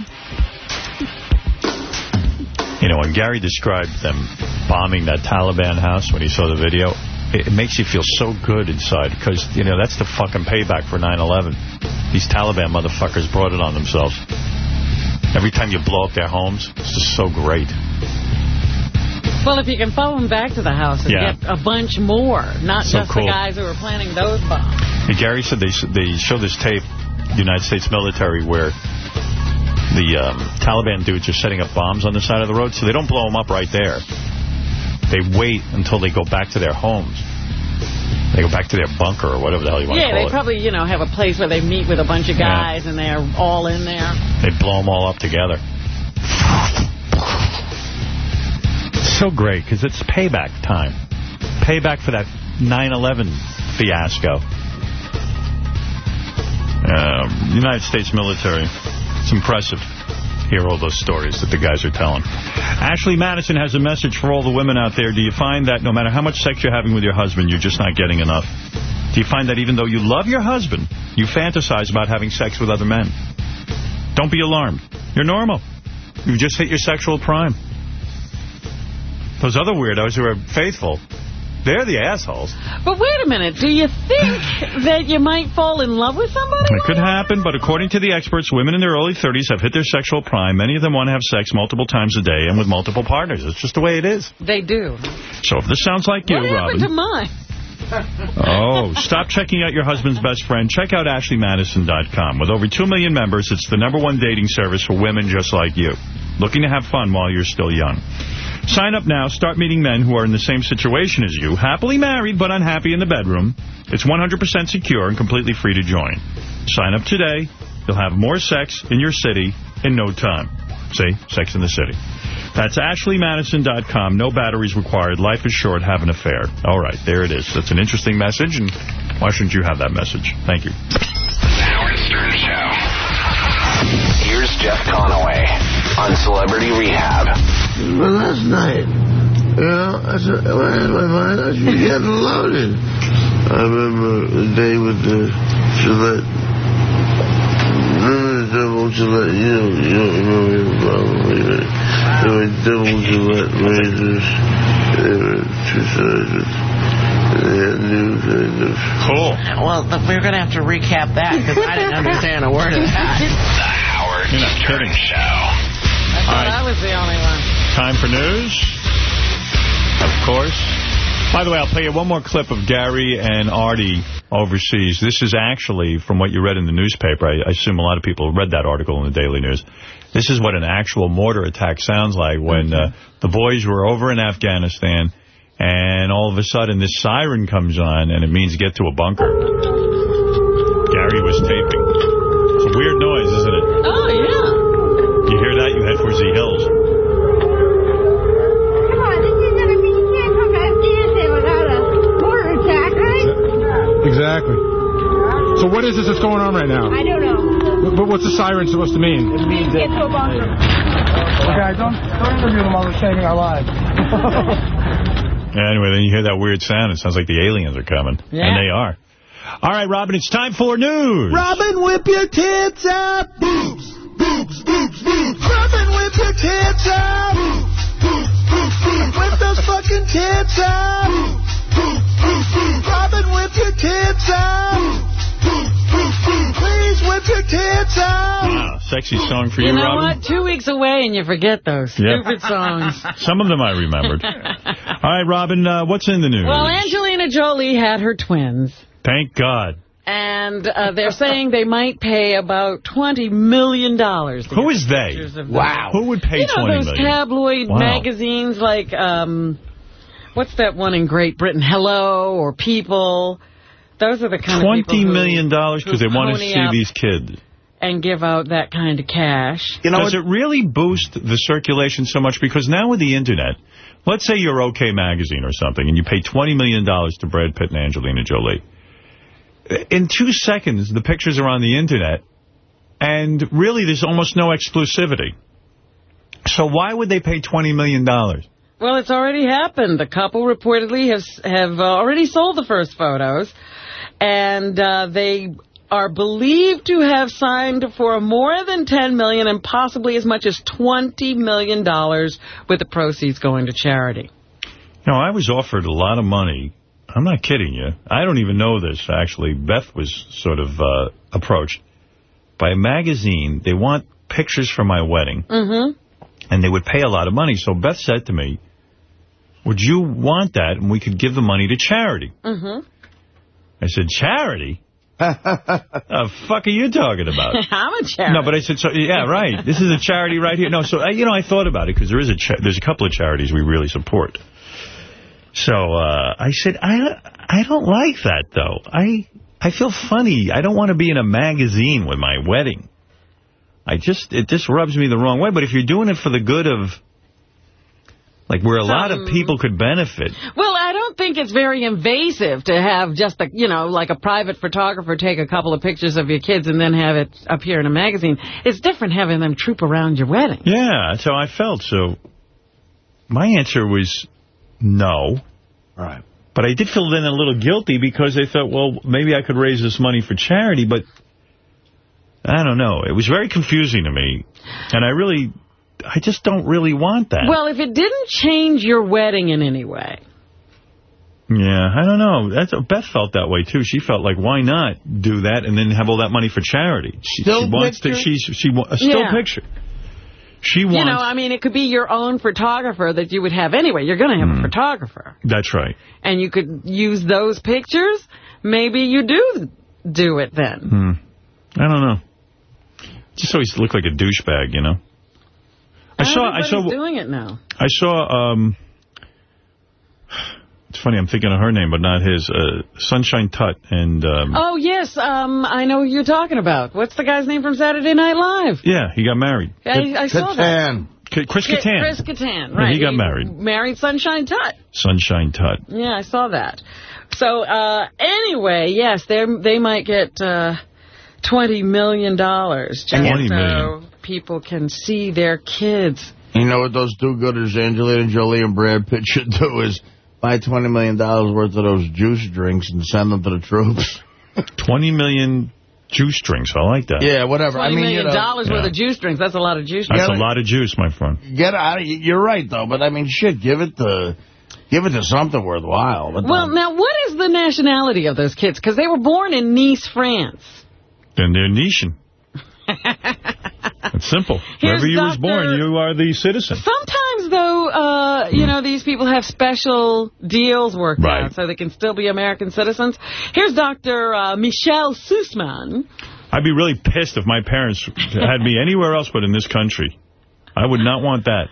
You know, when Gary described them bombing that Taliban house when he saw the video, it, it makes you feel so good inside because, you know, that's the fucking payback for 9-11. These Taliban motherfuckers brought it on themselves. Every time you blow up their homes, it's just so great. Well, if you can follow them back to the house and Yeah. get a bunch more, not So just cool. the guys who were planning those bombs. And Gary said they they show this tape, United States military, where the um, Taliban dudes are setting up bombs on the side of the road, so they don't blow them up right there. They wait until they go back to their homes. They go back to their bunker or whatever the hell you want Yeah, to they call it. probably, you know, have a place where they meet with a bunch of Yeah. guys and they're all in there. They blow them all up together. It's so great because it's payback time. Payback for that 9/11 fiasco. Um, United States military. It's impressive. Hear all those stories that the guys are telling. Ashley Madison has a message for all the women out there. Do you find that no matter how much sex you're having with your husband, you're just not getting enough? Do you find that even though you love your husband, you fantasize about having sex with other men? Don't be alarmed. You're normal. You've just hit your sexual prime. Those other weirdos who are faithful, they're the assholes. But wait a minute, do you think that you might fall in love with somebody? It could happen, but according to the experts, women in their early 30s have hit their sexual prime. Many of them want to have sex multiple times a day and with multiple partners. It's just the way it is. They do. So if this sounds like you, what happened to mine? Oh, stop checking out your husband's best friend. Check out AshleyMadison.com. With over 2 million members, it's the number one dating service for women just like you. Looking to have fun while you're still young. Sign up now. Start meeting men who are in the same situation as you. Happily married, but unhappy in the bedroom. It's 100% secure and completely free to join. Sign up today. You'll have more sex in your city in no time. See? Sex in the City. That's AshleyMadison.com. No batteries required. Life is short. Have an affair. All right, there it is. That's an interesting message, and why shouldn't you have that message? Thank you. Howard Stern Show. Here's Jeff Conaway on Celebrity Rehab. Well, last night, you know, I said, when I had my mind, I should get loaded. I remember the day with the Gillette. Remember the double Gillette? You don't, you don't remember it probably, but there were double Gillette razors. They were two sizes. They had new kind. Cool. Well, th- we're going to have to recap that because I didn't understand a word of that. The Howard Stern. Show. I thought I was the only one. Time for news. Of course. By the way, I'll play you one more clip of Gary and Artie overseas. This is actually from what you read in the newspaper. I, I assume a lot of people read that article in the Daily News. This is what an actual mortar attack sounds like when uh, the boys were over in Afghanistan and all of a sudden this siren comes on and it means get to a bunker. Gary was taping. It's a weird noise, isn't it? Oh, yeah. You hear that, you head for Z Hills. Exactly. So what is this that's going on right now? I don't know. But what's the siren supposed to mean? It means Get to a bunker. Okay, don't, don't interview them while we're saving our lives. Anyway, then you hear that weird sound. It sounds like the aliens are coming. Yeah. And they are. All right, Robin, it's time for news. Robin, whip your tits out. Boobs, boobs, boobs, boobs. Robin, whip your tits out. Boobs, boobs, boobs, boobs. Whip those fucking tits out. Robin, whip your tits out. Please whip your tits out. Wow, sexy song for you, You know Robin. what? Two weeks away and you forget those Yeah. stupid songs. Some of them I remembered. All right, Robin, uh, what's in the news? Well, Angelina Jolie had her twins. Thank God. And uh, they're saying they might pay about 20 million. dollars to Who get is they? pictures of them. Wow. Who would pay You know 20 those million? tabloid Wow. magazines like, um, what's that one in Great Britain? Hello or People. Those are the kind of people 20 who- million dollars because they want to see these kids. And give out that kind of cash. You know, Does it really boost the circulation so much? Because now with the Internet, let's say you're OK Magazine or something, and you pay $20 million to Brad Pitt and Angelina Jolie. In two seconds, the pictures are on the Internet, and really there's almost no exclusivity. So why would they pay $20 million? dollars? Well, it's already happened. The couple reportedly has have uh, already sold the first photos, and uh, they are believed to have signed for more than 10 million and possibly as much as $20 million with the proceeds going to charity. Know, I was offered a lot of money. I'm not kidding you. I don't even know this, actually. Beth was sort of uh, approached by a magazine. They want pictures from my wedding, Mm-hmm. and they would pay a lot of money. So Beth said to me, would you want that, and we could give the money to charity? Mm-hmm. I said, charity? the fuck are you talking about? I'm a charity. No, but I said, so yeah, right. This is a charity right here. No, so, I, you know, I thought about it because there is a there's a couple of charities we really support. So uh, I said, I, I don't like that, though. I, I feel funny. I don't want to be in a magazine with my wedding. I just, it just rubs me the wrong way. But if you're doing it for the good of, like, where a lot of people could benefit, Well, I don't think it's very invasive to have just, a, you know, like a private photographer take a couple of pictures of your kids and then have it appear in a magazine. It's different having them troop around your wedding. Yeah, that's how I felt. So my answer was no. Right. But I did feel then a little guilty because I thought, well, maybe I could raise this money for charity, but I don't know. It was very confusing to me. And I really, I just don't really want that. Well, if it didn't change your wedding in any way. yeah, I don't know. That's Beth felt that way, too. She felt like, why not do that and then have all that money for charity? She, Still she wants to, picture? she's, she, wa- a still Yeah. picture. She wants. You know, I mean, it could be your own photographer that you would have anyway. You're going to have a photographer. That's right. And you could use those pictures. Maybe you do do it then. Hmm. I don't know. Just always look like a douchebag, you know. I saw. I Everybody's saw. doing it now. I saw. Um, it's funny. I'm thinking of her name, but not his. Uh, Sunshine Tutt and. Um, Oh, yes. Um, I know who you're talking about. What's the guy's name from Saturday Night Live? Yeah, he got married. I, I saw that. K- Chris Ki- Kattan. Chris Kattan, Yeah, right. he got married. Married Sunshine Tutt. Sunshine Tutt. Yeah, I saw that. So, uh, anyway, yes, they they might get uh, $20 million just 20 so million. people can see their kids. You know what those do-gooders, Angelina Jolie and Brad Pitt, should do is buy $20 million worth of those juice drinks and send them to the troops. 20 million juice drinks. I like that. Yeah, whatever. I 20 mean, million you know, dollars worth of juice drinks. That's a lot of juice That's drinks. a lot of juice, my friend. Get out of You're right, though. But, I mean, shit, give it to... Give it to something worthwhile. Well, now, what is the nationality of those kids? Because they were born in Nice, France. Then they're Nation. it's simple. Here's Wherever you was born, you are the citizen. Sometimes, though, uh, you know, these people have special deals worked Right. out so they can still be American citizens. Here's Dr. Uh, Michelle Sussman. I'd be really pissed if my parents had me anywhere else but in this country. I would not want that.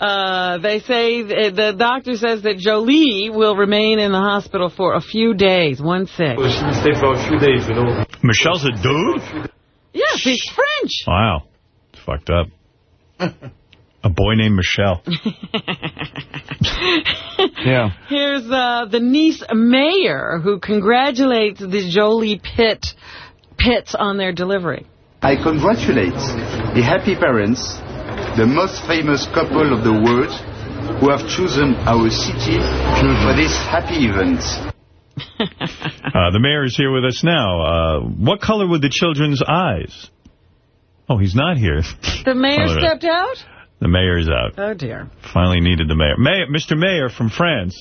Uh, they say, th- the doctor says that Jolie will remain in the hospital for a few days, one six. stay for a few days, you know. Michelle's a dude? Yeah, she's French. Wow. It's fucked up. a boy named Michelle. yeah. Here's uh, the Nice mayor who congratulates the Jolie Pitt Pitts on their delivery. I congratulate the happy parents, the most famous couple of the world, who have chosen our city for this happy event. Uh, the mayor is here with us now. Uh, what color were the children's eyes? Oh, he's not here. The mayor Oh, stepped out? The mayor's out. Oh, dear. Finally needed the mayor. Mayor. Mr. Mayor from France.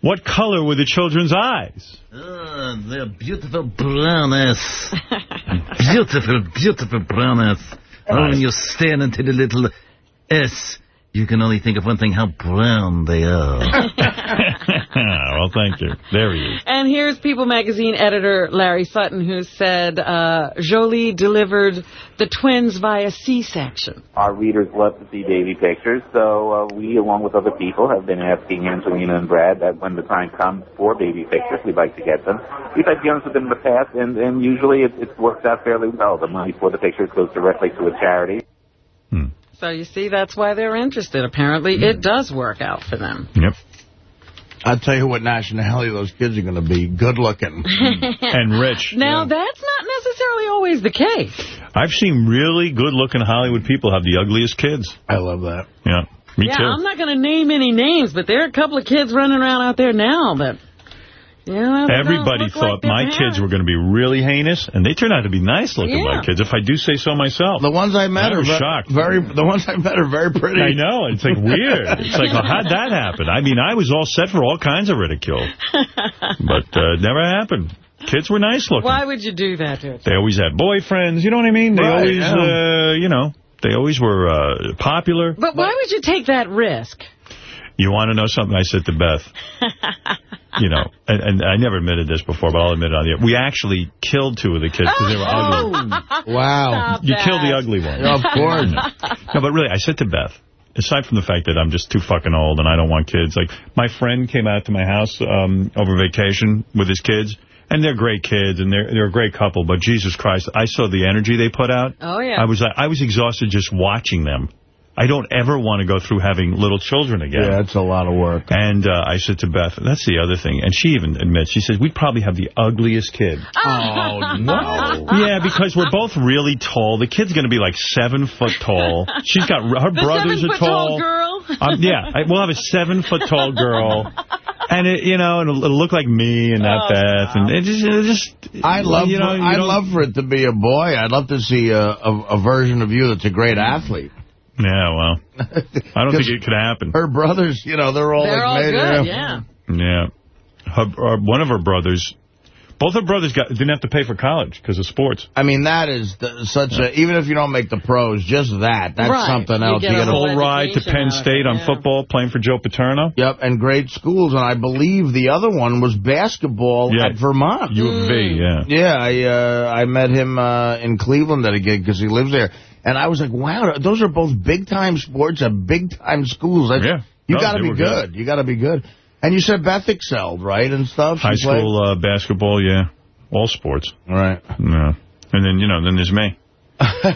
What color were the children's eyes? Uh, they're beautiful brownness. beautiful, beautiful brownness. Oh, when you stare into the little S, you can only think of one thing, how brown they are. well, thank you. There he is. And here's People magazine editor Larry Sutton who said uh, Jolie delivered the twins via C-section. Our readers love to see baby pictures, so uh, we, along with other people, have been asking Angelina and Brad that when the time comes for baby pictures, we'd like to get them. We've had dealings with them in the past, and, and usually it, it works out fairly well. The money for the pictures goes directly to a charity. So you see, that's why they're interested. Apparently, it mm. does work out for them. Yep. I'll tell you what nationality those kids are going to be. Good looking. and rich. Now, that's not necessarily always the case. I've seen really good-looking Hollywood people have the ugliest kids. I love that. Yeah, me yeah, too. I'm not going to name any names, but there are a couple of kids running around out there now that, you know, they don't Everybody thought like my parents. kids were going to be really heinous, and they turned out to be nice-looking, Yeah. my kids, if I do say so myself. The ones I met I are ve- shocked. very. The ones I met are very pretty. I know. It's like weird. It's like, well, how'd that happen? I mean, I was all set for all kinds of ridicule. But uh, it never happened. Kids were nice looking. Why would you do that to They always had boyfriends. You know what I mean? They Right, always, yeah. uh, you know, they always were uh, popular. But why would you take that risk? You want to know something? I said to Beth, you know, and, and I never admitted this before, but I'll admit it on the air. We actually killed two of the kids because they were ugly. Wow. You killed the ugly one. Of course. No, but really, I said to Beth, aside from the fact that I'm just too fucking old and I don't want kids, like, my friend came out to my house um, over vacation with his kids, and they're great kids, and they're they're a great couple, but Jesus Christ, I saw the energy they put out. Oh, yeah. I was I was exhausted just watching them. I don't ever want to go through having little children again. Yeah, that's a lot of work. And uh, I said to Beth, that's the other thing. And she even admits, she says, we'd probably have the ugliest kid. Oh, no. Yeah, because we're both really tall. The kid's going to be like seven foot tall. She's got, her The brothers are seven-foot tall tall. girl? Um, yeah, I, we'll have a seven foot tall girl. And, it, you know, it'll, it'll look like me and not Oh, Beth. And it just, it just I'd love, you know, for, I'd love for it to be a boy. I'd love to see a, a, a version of you that's a great athlete. Yeah, well, I don't think it could happen. Her brothers, you know, they're all They're like all made good, of- yeah. Yeah. Her, her, one of her brothers Both her brothers got didn't have to pay for college because of sports. I mean, that is the, such a, even if you don't make the pros, just that, that's Right. something else. You else. get a full ride to Penn State on football, playing for Joe Paterno. Yep, and great schools, and I believe the other one was basketball Yeah. at Vermont. U of V, yeah. Yeah, I uh, I met him uh, in Cleveland at a gig because he lives there, and I was like, wow, those are both big time sports at big time schools. That's, Yeah. you No, got to be good. good. You got to be good. And you said Beth excelled, right, and stuff. She High played? school uh, basketball, yeah. All sports. Right. Yeah. And then, you know, then there's me.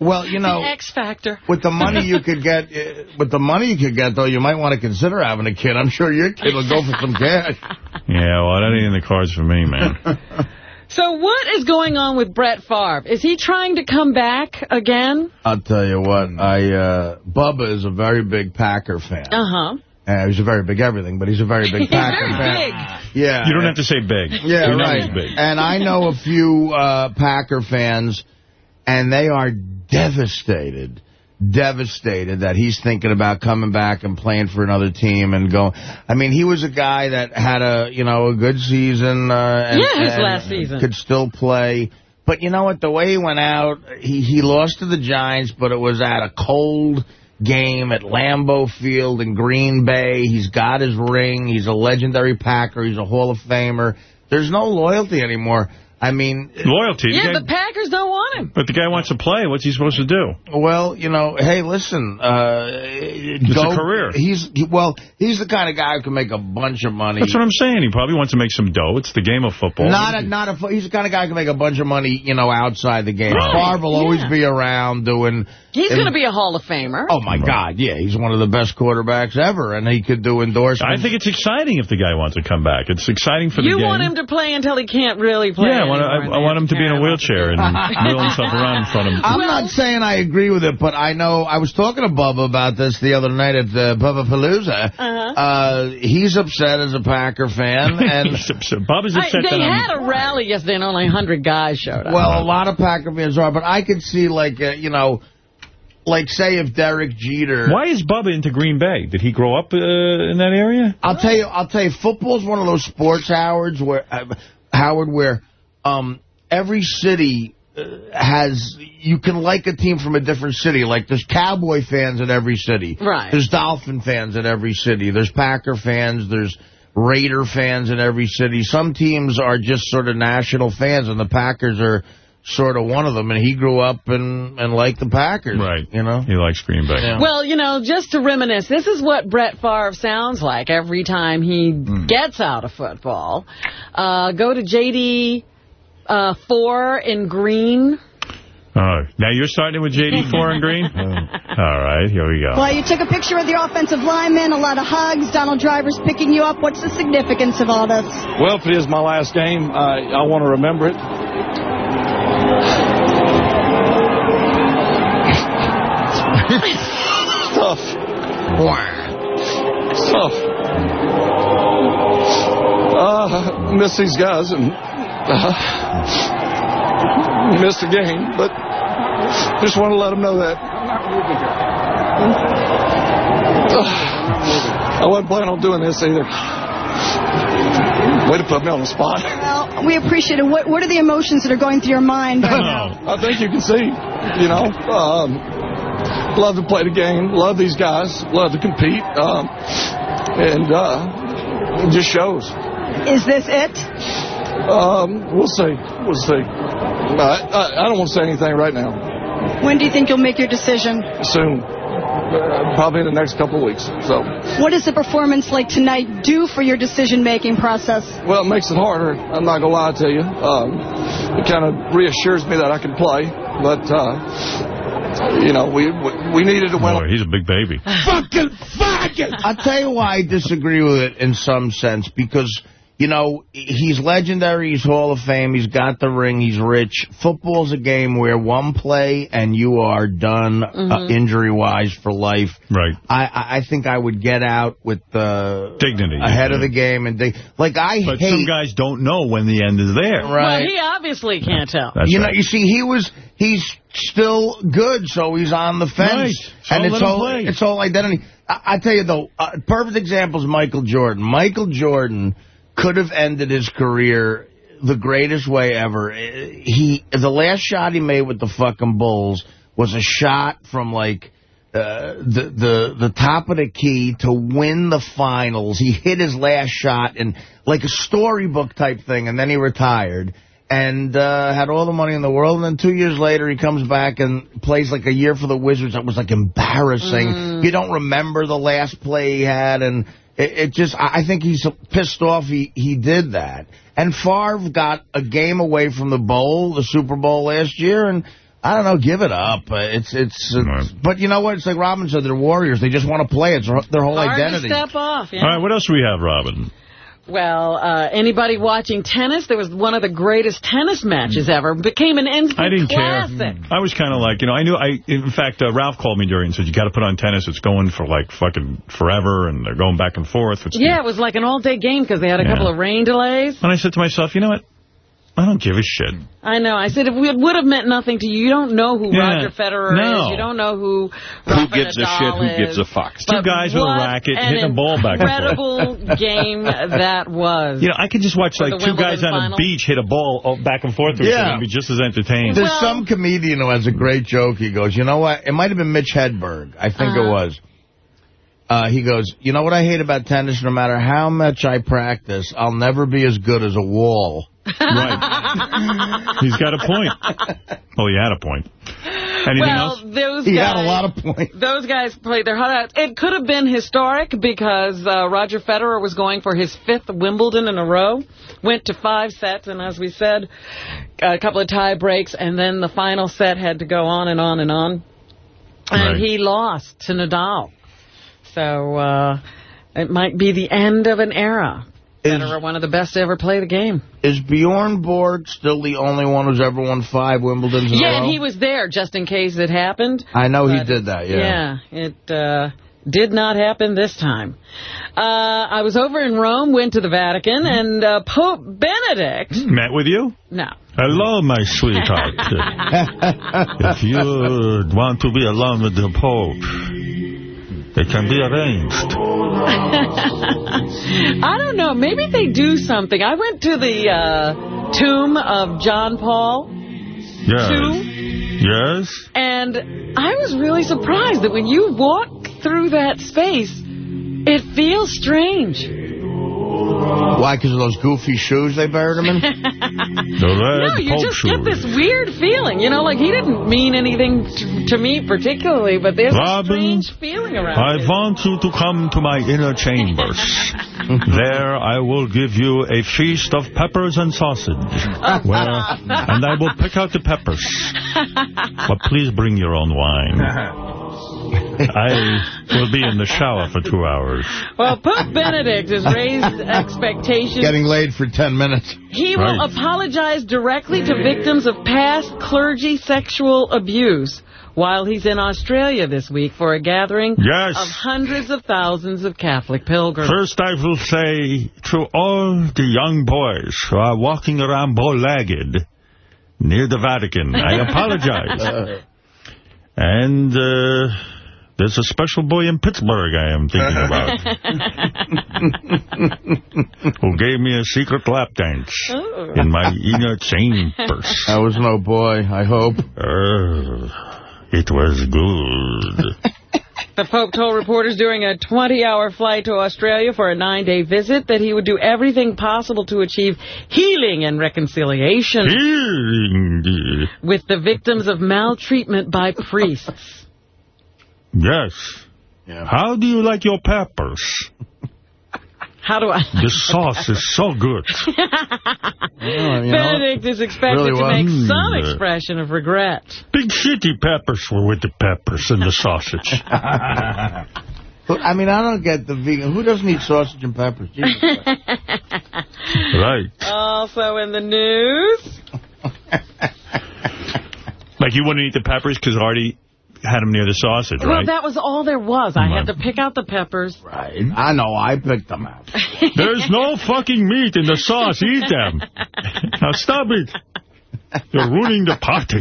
Well, you know, The X Factor. with the money you could get, uh, with the money you could get, though, you might want to consider having a kid. I'm sure your kid will go for some cash. Yeah, well, that ain't in the cards for me, man. So what is going on with Brett Favre? Is he trying to come back again? I'll tell you what, I uh, Bubba is a very big Packer fan. Uh-huh. Uh, he's a very big everything, but he's a very big Packer fan. Very big. Yeah. You don't have to say big. Yeah, we know right. he's big. And I know a few uh, Packer fans, and they are devastated, devastated that he's thinking about coming back and playing for another team and going. I mean, he was a guy that had a you know a good season. Uh, and, Yeah, his and last season. could still play. But you know what? The way he went out, he he lost to the Giants, but it was at a cold game at Lambeau Field in Green Bay. He's got his ring. He's a legendary Packer. He's a Hall of Famer. There's no loyalty anymore. I mean... Loyalty. Yeah, the the Packers don't want him. but the guy wants to play. What's he supposed to do? Well, you know, hey, listen. Uh, it's a career. He's well, he's the kind of guy who can make a bunch of money. That's what I'm saying. He probably wants to make some dough. It's the game of football. Not a, not a. He's the kind of guy who can make a bunch of money, you know, outside the game. Right. Favre will always be around doing. He's going to be a Hall of Famer. Oh my God, yeah, he's one of the best quarterbacks ever, and he could do endorsements. I think it's exciting if the guy wants to come back. It's exciting for the you game. want him to play until he can't really play yeah, I want, I, I want him to be in a wheelchair and wheel himself around in front of him. I'm not saying I agree with it, but I know I was talking to Bubba about this the other night at uh, Bubba Palooza. Uh-huh. Uh, he's upset as a Packer fan, and He's upset. Bob is I, upset they that I'm- had a rally yesterday and only 100 guys showed up. well, a lot of Packer fans are, but I could see like uh, you know, like say if Derek Jeter. Why is Bubba into Green Bay? Did he grow up uh, in that area? I'll tell you. I'll tell you. Football's one of those sports, Howard's where uh, Howard, where um, every city uh, has you can like a team from a different city. Like there's Cowboy fans in every city. Right. There's Dolphin fans in every city. There's Packer fans. There's Raider fans in every city. Some teams are just sort of national fans, and the Packers are sort of one of them. And he grew up and and liked the Packers. Right. You know. He likes Green Bay. Yeah. Well, you know, just to reminisce, this is what Brett Favre sounds like every time he Hmm. gets out of football. Uh, go to JD uh, 4 in green. Oh, now you're starting with JD4 and Green? All right, here we go. Well, you took a picture of the offensive lineman, a lot of hugs, Donald Driver's picking you up. What's the significance of all this? Well, if it is my last game, I I want to remember it. Tough. Tough. Uh, miss these guys and uh, missed the game, but just want to let them know that. I wasn't planning on doing this either. Way to put me on the spot. Well, we appreciate it. What, what are the emotions that are going through your mind right now? I think you can see, you know, um, love to play the game, love these guys, love to compete, um, and uh, it just shows. Is this it? Um, we'll see. We'll see. I, I, I don't want to say anything right now. When do you think you'll make your decision? Soon. Uh, probably in the next couple of weeks. So, What does the performance like tonight do for your decision-making process? well, it makes it harder. I'm not gonna lie to you. Um, it kind of reassures me that I can play, but uh, you know, we we needed to win. Boy, he's a big baby. fucking faggot. I'll tell you why I disagree with it in some sense, because, you know, he's legendary, he's Hall of Fame, he's got the ring, he's rich. Football's a game where one play and you are done uh, Mhm. injury-wise for life. Right. I, I I think I would get out with uh, Dignity. ahead of the game. and they, Like, I But hate... some guys don't know when the end is there. Right. Well, he obviously can't tell. That's you know, you see, he was he's still good, so he's on the fence, Right. So and let it's him all play. it's all identity. I, I tell you though, uh, perfect example is Michael Jordan. Michael Jordan could have ended his career the greatest way ever. He The last shot he made with the fucking Bulls was a shot from, like, uh, the, the the top of the key to win the finals. He hit his last shot in, like, a storybook type thing, and then he retired. And uh, had all the money in the world. And then two years later, he comes back and plays like a year for the Wizards. That was like embarrassing. Mm. You don't remember the last play he had. And it, it just, I I think he's pissed off he, he did that. And Favre got a game away from the bowl, the Super Bowl last year. And I don't know, give it up. Uh, It's, it's, it's But you know what? It's like Robin said, they're warriors. They just want to play. It's their- their whole Hard identity. to step off. Yeah. All right, what else do we have, Robin? Well, uh, anybody watching tennis, there was one of the greatest tennis matches ever. Became an instant I didn't classic. care. I was kind of like, you know, I knew, I. in fact, uh, Ralph called me during and said, you got to put on tennis. It's going for like fucking forever, and they're going back and forth. It's Yeah, it was like an all-day game because they had a Yeah. couple of rain delays. And I said to myself, you know what? I don't give a shit. I know. I said if it would have meant nothing to you. You don't know who Yeah. Roger Federer No. is. You don't know who Who Rafa gives a Nadal shit? Who gives a fuck? Two guys with a what racket hitting a ball back and forth. incredible game that was. You know, I could just watch like two guys on final? a beach hit a ball oh, back and forth to Yeah. other and be just as entertained. There's some comedian who has a great joke. He goes, you know what? It might have been Mitch Hedberg. I think it Uh-huh. was. Uh, he goes, you know what I hate about tennis? No matter how much I practice, I'll never be as good as a wall. Right. He's got a point. Well, he had a point. Anything well, else? those He guys, had a lot of points. Those guys played their heart out. It could have been historic because uh, Roger Federer was going for his fifth Wimbledon in a row. Went to five sets, and as we said, a couple of tie breaks, and then the final set had to go on and on and on. And Right. he lost to Nadal. So uh, it might be the end of an era. Federer, one of the best to ever play the game. Is Bjorn Borg still the only one who's ever won five Wimbledons in a Yeah, row? and he was there just in case it happened. I know he did that, yeah. Yeah, it uh, did not happen this time. Uh, I was over in Rome, went to the Vatican, and uh, Pope Benedict... Met with you? No. Hello, my sweetheart. if you want to be alone with the Pope, it can be arranged. I don't know. Maybe they do something. I went to the uh, tomb of John Paul, Yes. Two? Yes? and I was really surprised that when you walk through that space, it feels strange. Why? Because of those goofy shoes they buried him in? The No, you Pope just get this weird feeling. You know, like he didn't mean anything to, to me particularly, but there's Robin, a strange feeling around I it. want you to come to my inner chambers. there I will give you a feast of peppers and sausage. Where, and I will pick out the peppers. But please bring your own wine. I will be in the shower for two hours. Well, Pope Benedict has raised expectations. Getting laid for 10 minutes. He will apologize directly to victims of past clergy sexual abuse while he's in Australia this week for a gathering Yes. of hundreds of thousands of Catholic pilgrims. First, I will say to all the young boys who are walking around bow-legged near the Vatican, I apologize. and uh, there's a special boy in Pittsburgh I am thinking about who gave me a secret lap dance in my inner chambers. That was no boy, I hope. Uh, it was good. The Pope told reporters during a 20-hour flight to Australia for a nine-day visit that he would do everything possible to achieve healing and reconciliation Healing. with the victims of maltreatment by priests. Yes. How do you like your peppers? How do I... The sauce is so good. Benedict is expected Really to well. make some expression of regret. Big shitty peppers were with the peppers and the sausage. I mean, I don't get the vegan. Who doesn't eat sausage and peppers? Jesus. right. Also in the news, Like you wouldn't eat the peppers because Artie had them near the sausage, well, right? that was all there was. I had to pick out the peppers. Right. I know. I picked them out. There's no fucking meat in the sauce. Eat them. Now stop it. You're ruining the party.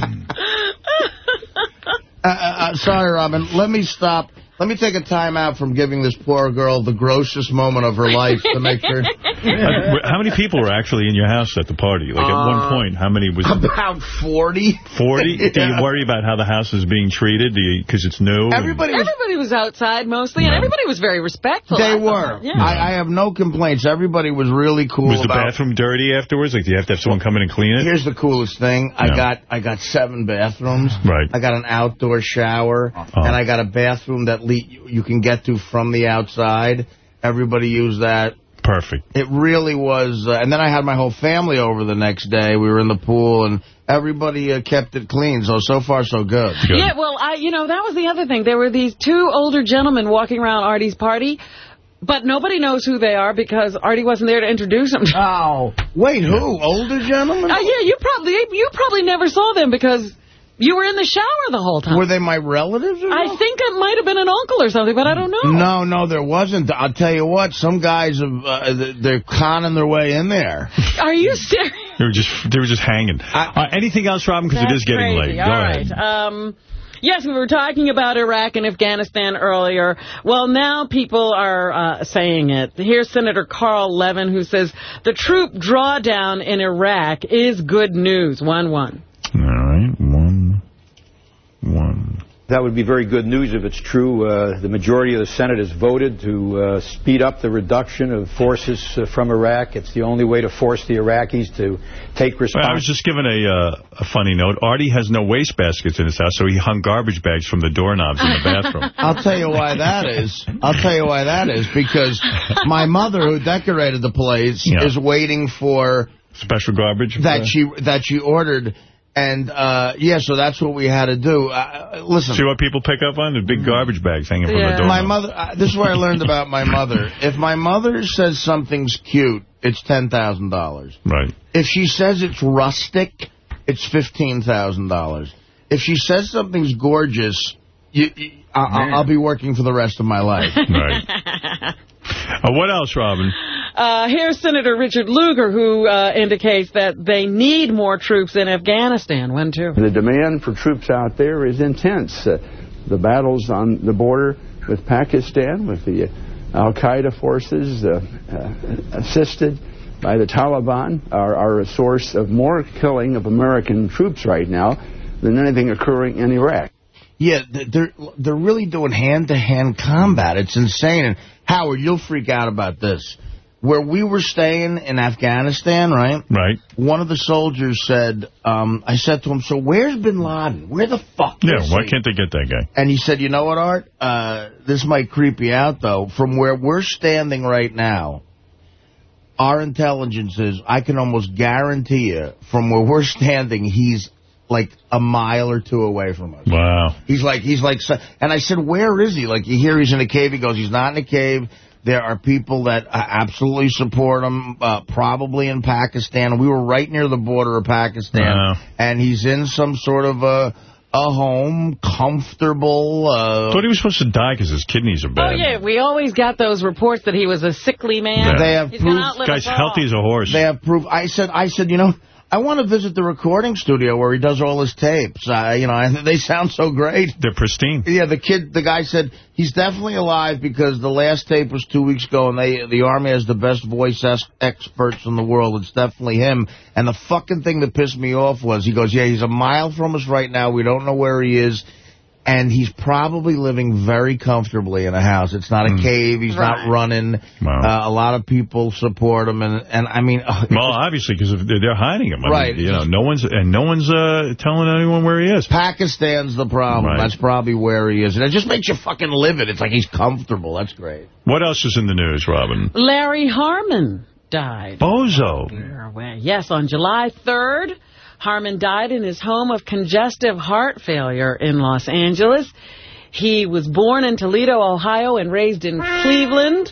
Uh, uh, uh, sorry, Robin. Let me stop Let me take a time out from giving this poor girl the grossest moment of her life to make sure. Uh, how many people were actually in your house at the party? Like, at one Uh, point, how many was it? About 40. 40? Do you worry about how the house is being treated? Do you Because it's new? and- Everybody was Everybody was outside mostly, and everybody was very respectful. They I were. Yeah. I, I have no complaints. Everybody was really cool Was the about bathroom dirty afterwards? Like, do you have to have someone come in and clean it? Here's the coolest thing. I got I got seven bathrooms. Right. I got an outdoor shower, Uh-huh. and I got a bathroom that le you can get to from the outside. Everybody used that. Perfect. It really was. Uh, and then I had my whole family over the next day. We were in the pool, and everybody uh, kept it clean. So, so far, so good. Yeah, well, I, you know, that was the other thing. There were these two older gentlemen walking around Artie's party, but nobody knows who they are because Artie wasn't there to introduce them. Oh, wait, who? Older gentlemen? Uh, yeah, you probably you probably never saw them because you were in the shower the whole time. Were they my relatives? Or I think it might have been an uncle or something, but I don't know. No, no, there wasn't. I'll tell you what, some guys, have, uh, they're conning their way in there. Are you serious? They were just they were just hanging. uh, anything else, Robin? Because it is getting crazy. late. All Go right. ahead. Um, yes, we were talking about Iraq and Afghanistan earlier. Well, now people are uh, saying it. Here's Senator Carl Levin, who says the troop drawdown in Iraq is good news. 1-1. All right. One. One. That would be very good news if it's true. Uh, the majority of the Senate has voted to uh, speed up the reduction of forces uh, from Iraq. It's the only way to force the Iraqis to take responsibility. I was just given a uh, a funny note. Artie has no waste baskets in his house, so he hung garbage bags from the doorknobs in the bathroom. I'll tell you why that is. I'll tell you why that is. Because my mother, who decorated the place, Yeah. is waiting for Special garbage? that Uh, she that she ordered. And, uh, yeah, so that's what we had to do. Uh, listen. See what people pick up on? The big garbage bags hanging from the door. My mother, uh, this is where I learned about my mother. If my mother says something's cute, it's $10,000. Right. If she says it's rustic, it's $15,000. If she says something's gorgeous, you, you, I, I'll, I'll be working for the rest of my life. Right. Uh, what else, Robin? Uh, here's Senator Richard Lugar, who uh, indicates that they need more troops in Afghanistan. 1-2. The demand for troops out there is intense. Uh, the battles on the border with Pakistan, with the Al-Qaeda forces uh, uh, assisted by the Taliban, are, are a source of more killing of American troops right now than anything occurring in Iraq. Yeah, they're they're really doing hand-to-hand combat. It's insane. And Howard, you'll freak out about this. Where we were staying in Afghanistan, right? Right. One of the soldiers said, um, I said to him, so where's Bin Laden? Where the fuck Yeah, is Yeah, why he?" can't they get that guy? And he said, you know what, Art? Uh, this might creep you out, though. From where we're standing right now, our intelligence is, I can almost guarantee you, from where we're standing, he's like a mile or two away from us. Wow. He's like, he's like, so- and I said, where is he? Like, you hear he's in a cave. He goes, he's not in a cave. There are people that uh, absolutely support him, uh, probably in Pakistan. We were right near the border of Pakistan. Wow. And he's in some sort of a, a home, comfortable. Uh, thought he was supposed to die because his kidneys are bad. Oh, yeah, we always got those reports that he was a sickly man. They have He's proof. gonna outlive us all. as a horse. They have proof. I said, I said, you know, I want to visit the recording studio where he does all his tapes. Uh, you know, and they sound so great. They're pristine. Yeah, the kid, the guy said he's definitely alive because the last tape was two weeks ago, and they the army has the best voice experts in the world. It's definitely him. And the fucking thing that pissed me off was he goes, yeah, he's a mile from us right now. We don't know where he is. And he's probably living very comfortably in a house. It's not a cave. He's Right. not running. Uh, a lot of people support him, and and I mean, uh, Well, obviously, because they're, they're hiding him. I Right. Mean, you know, no one's and no one's uh, telling anyone where he is. Pakistan's the problem. Right. That's probably where he is, and it just makes you fucking livid. It's like he's comfortable. That's great. What else is in the news, Robin? Larry Harmon died. Bozo. Yes, on July 3rd, Harmon died in his home of congestive heart failure in Los Angeles. He was born in Toledo, Ohio, and raised in Cleveland.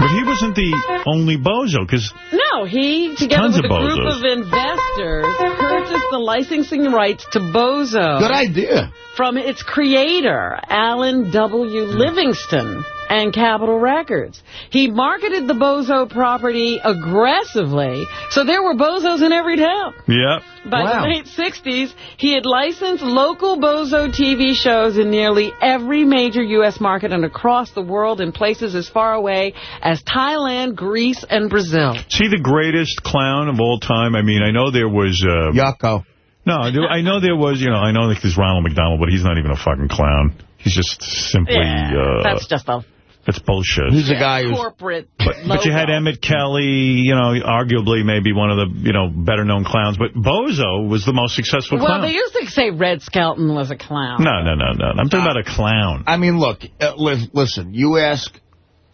But he wasn't the only bozo, because No, he, together with a of group of investors, purchased the licensing rights to Bozo. Good idea. From its creator, Alan W. Livingston. And Capitol Records. He marketed the Bozo property aggressively, so there were Bozos in every town. Yep. By wow. the late 60s, he had licensed local Bozo TV shows in nearly every major U.S. market and across the world in places as far away as Thailand, Greece, and Brazil. See the greatest clown of all time? I mean, I know there was... Uh, Yucko. No, I know there was, you know, I know there's Ronald McDonald, but he's not even a fucking clown. He's just simply... Yeah, uh, that's just a That's bullshit. He's a guy who's... corporate But, but you had Emmett Kelly, you know, arguably maybe one of the, you know, better-known clowns. But Bozo was the most successful Well, clown. they used to say Red Skelton was a clown. No, no, no, no. I'm talking about a clown. I mean, look, uh, li listen, you ask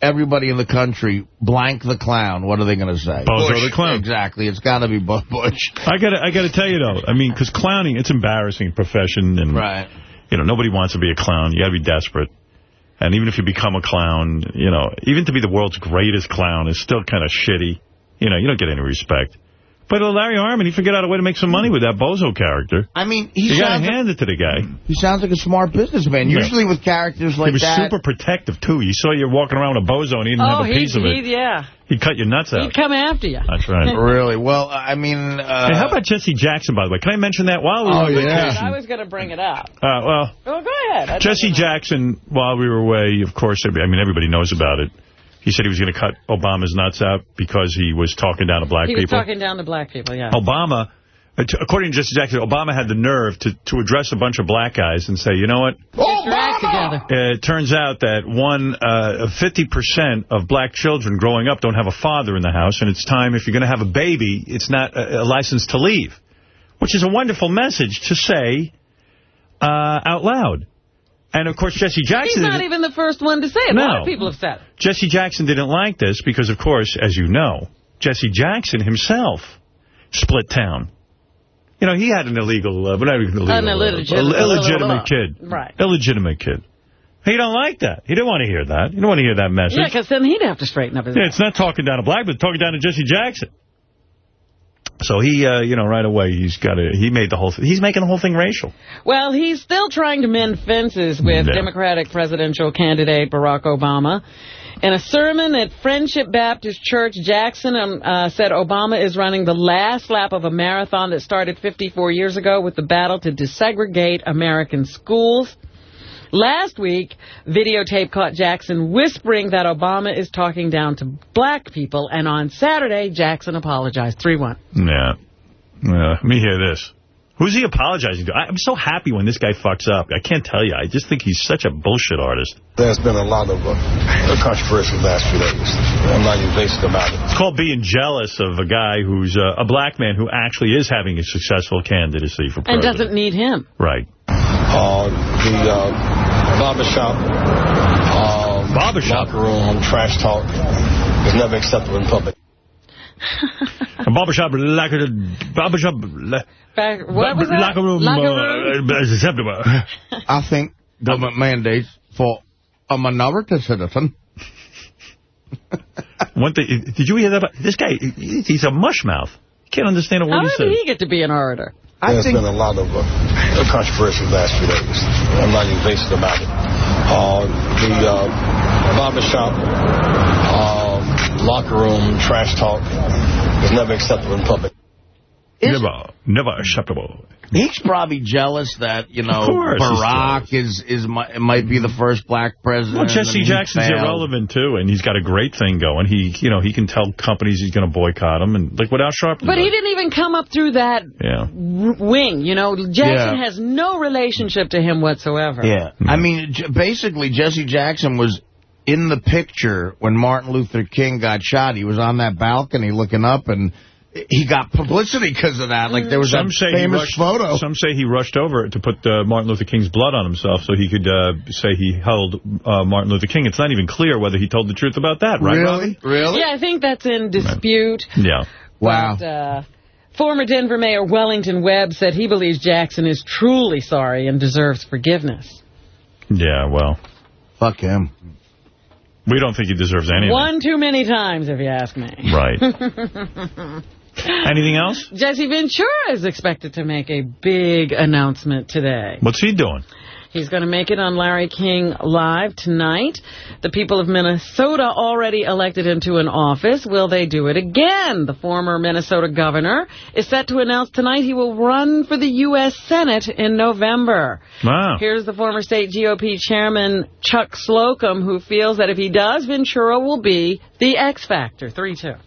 everybody in the country, blank the clown, what are they going to say? Bozo Bush. the clown. Exactly. It's got to be Bu- Bush. I got to I got to tell you, though, I mean, because clowning, it's embarrassing profession. and Right. You know, nobody wants to be a clown. You got to be desperate. And even if you become a clown, you know, even to be the world's greatest clown is still kind of shitty. You know, you don't get any respect. But uh, Larry Harmon, he figured out a way to make some money with that Bozo character. I mean, he you got to hand it to the guy. He sounds like a smart businessman. Yeah. Usually with characters like that. he was that... super protective, too. You saw you walking around with a bozo and he didn't Oh, have a piece of it. he'd, yeah. He'd cut your nuts out. He'd come after you. That's right. really? Well, I mean... Uh, hey, how about Jesse Jackson, by the way? Can I mention that while we were Oh, on yeah. vacation? I was going to bring it up. Uh, well, Well, go ahead. I Jesse Jackson, while we were away, of course, I mean, everybody knows about it. He said he was going to cut Obama's nuts out because he was talking down to black people. He was people. talking down to black people, yeah. Obama, uh, according to Jesse Jackson, Obama had the nerve to, to address a bunch of black guys and say, you know what? Get your act together. Uh, it turns out that one, uh, 50% of black children growing up don't have a father in the house, and it's time, if you're going to have a baby, it's not a, a license to leave. Which is a wonderful message to say uh, out loud. And, of course, Jesse Jackson... He's not even the first one to say it. A lot of people have said it. Jesse Jackson didn't like this because, of course, as you know, Jesse Jackson himself split town. You know, he had an illegal, uh, but not even illegal, An uh, illegitimate- ill- illegitimate kid. Right. Illegitimate kid. He don't like that. He didn't want to hear that. He didn't want to hear that message. Yeah, because then he'd have to straighten up his Yeah, it's not talking down to Black, but talking down to Jesse Jackson. So he, uh, you know, right away, he's got to, he made the whole thing, he's making the whole thing racial. Well, he's still trying to mend fences with Yeah. Democratic presidential candidate Barack Obama. In a sermon at Friendship Baptist Church, Jackson um, uh, said Obama is running the last lap of a marathon that started 54 years ago with the battle to desegregate American schools. Last week, videotape caught Jackson whispering that Obama is talking down to black people, and on Saturday, Jackson apologized 3-1. Yeah. Yeah. Let me hear this. Who's he apologizing to? I- I'm so happy when this guy fucks up. I can't tell you. I just think he's such a bullshit artist. There's been a lot of uh, controversy the last few days. I'm not evasive about it. It's called being jealous of a guy who's uh, a black man who actually is having a successful candidacy for president. And doesn't need him. Right. Uh, the uh, barbershop, uh, barbershop locker room, trash talk is never acceptable in public. A barbershop, like a barbershop, la- Back, what was that? locker room, Locker uh, is acceptable. I think government mandates for a minority citizen. One thing, did you hear that? About, this guy, he's a mush mouth. Can't understand a word How he did he get to be an orator? There's been a lot of uh, controversy the last few days. I'm not evasive about it. Uh, the uh, barbershop, uh, locker room, trash talk is never acceptable in public. Never, never acceptable. He's probably jealous that, you know, Of course he's Barack is, is might, might be the first black president. Well, Jesse and he Jackson's failed. irrelevant, too, and he's got a great thing going. He, you know, he can tell companies he's going to boycott them, and like what Al Sharpton But he didn't even come up through that Yeah. wing. You know, Jackson Yeah. has no relationship to him whatsoever. Yeah. I mm-hmm. mean, basically, Jesse Jackson was in the picture when Martin Luther King got shot. He was on that balcony looking up, and he got publicity because of that. Like, there was some that say he famous rushed, photo. Some say he rushed over to put uh, Martin Luther King's blood on himself so he could uh, say he held uh, Martin Luther King. It's not even clear whether he told the truth about that, right, Robin? Really? Yeah, I think that's in dispute. Yeah. But, uh, former Denver Mayor Wellington Webb said he believes Jackson is truly sorry and deserves forgiveness. Yeah, well. Fuck him. We don't think he deserves anything. One too many times, if you ask me. Right. Anything else? Jesse Ventura is expected to make a big announcement today. What's he doing? He's going to make it on Larry King Live tonight. The people of Minnesota already elected him to an office. Will they do it again? The former Minnesota governor is set to announce tonight he will run for the U.S. Senate in November. Wow. Here's the former state GOP chairman, Chuck Slocum, who feels that if he does, Ventura will be the X Factor. 3-2.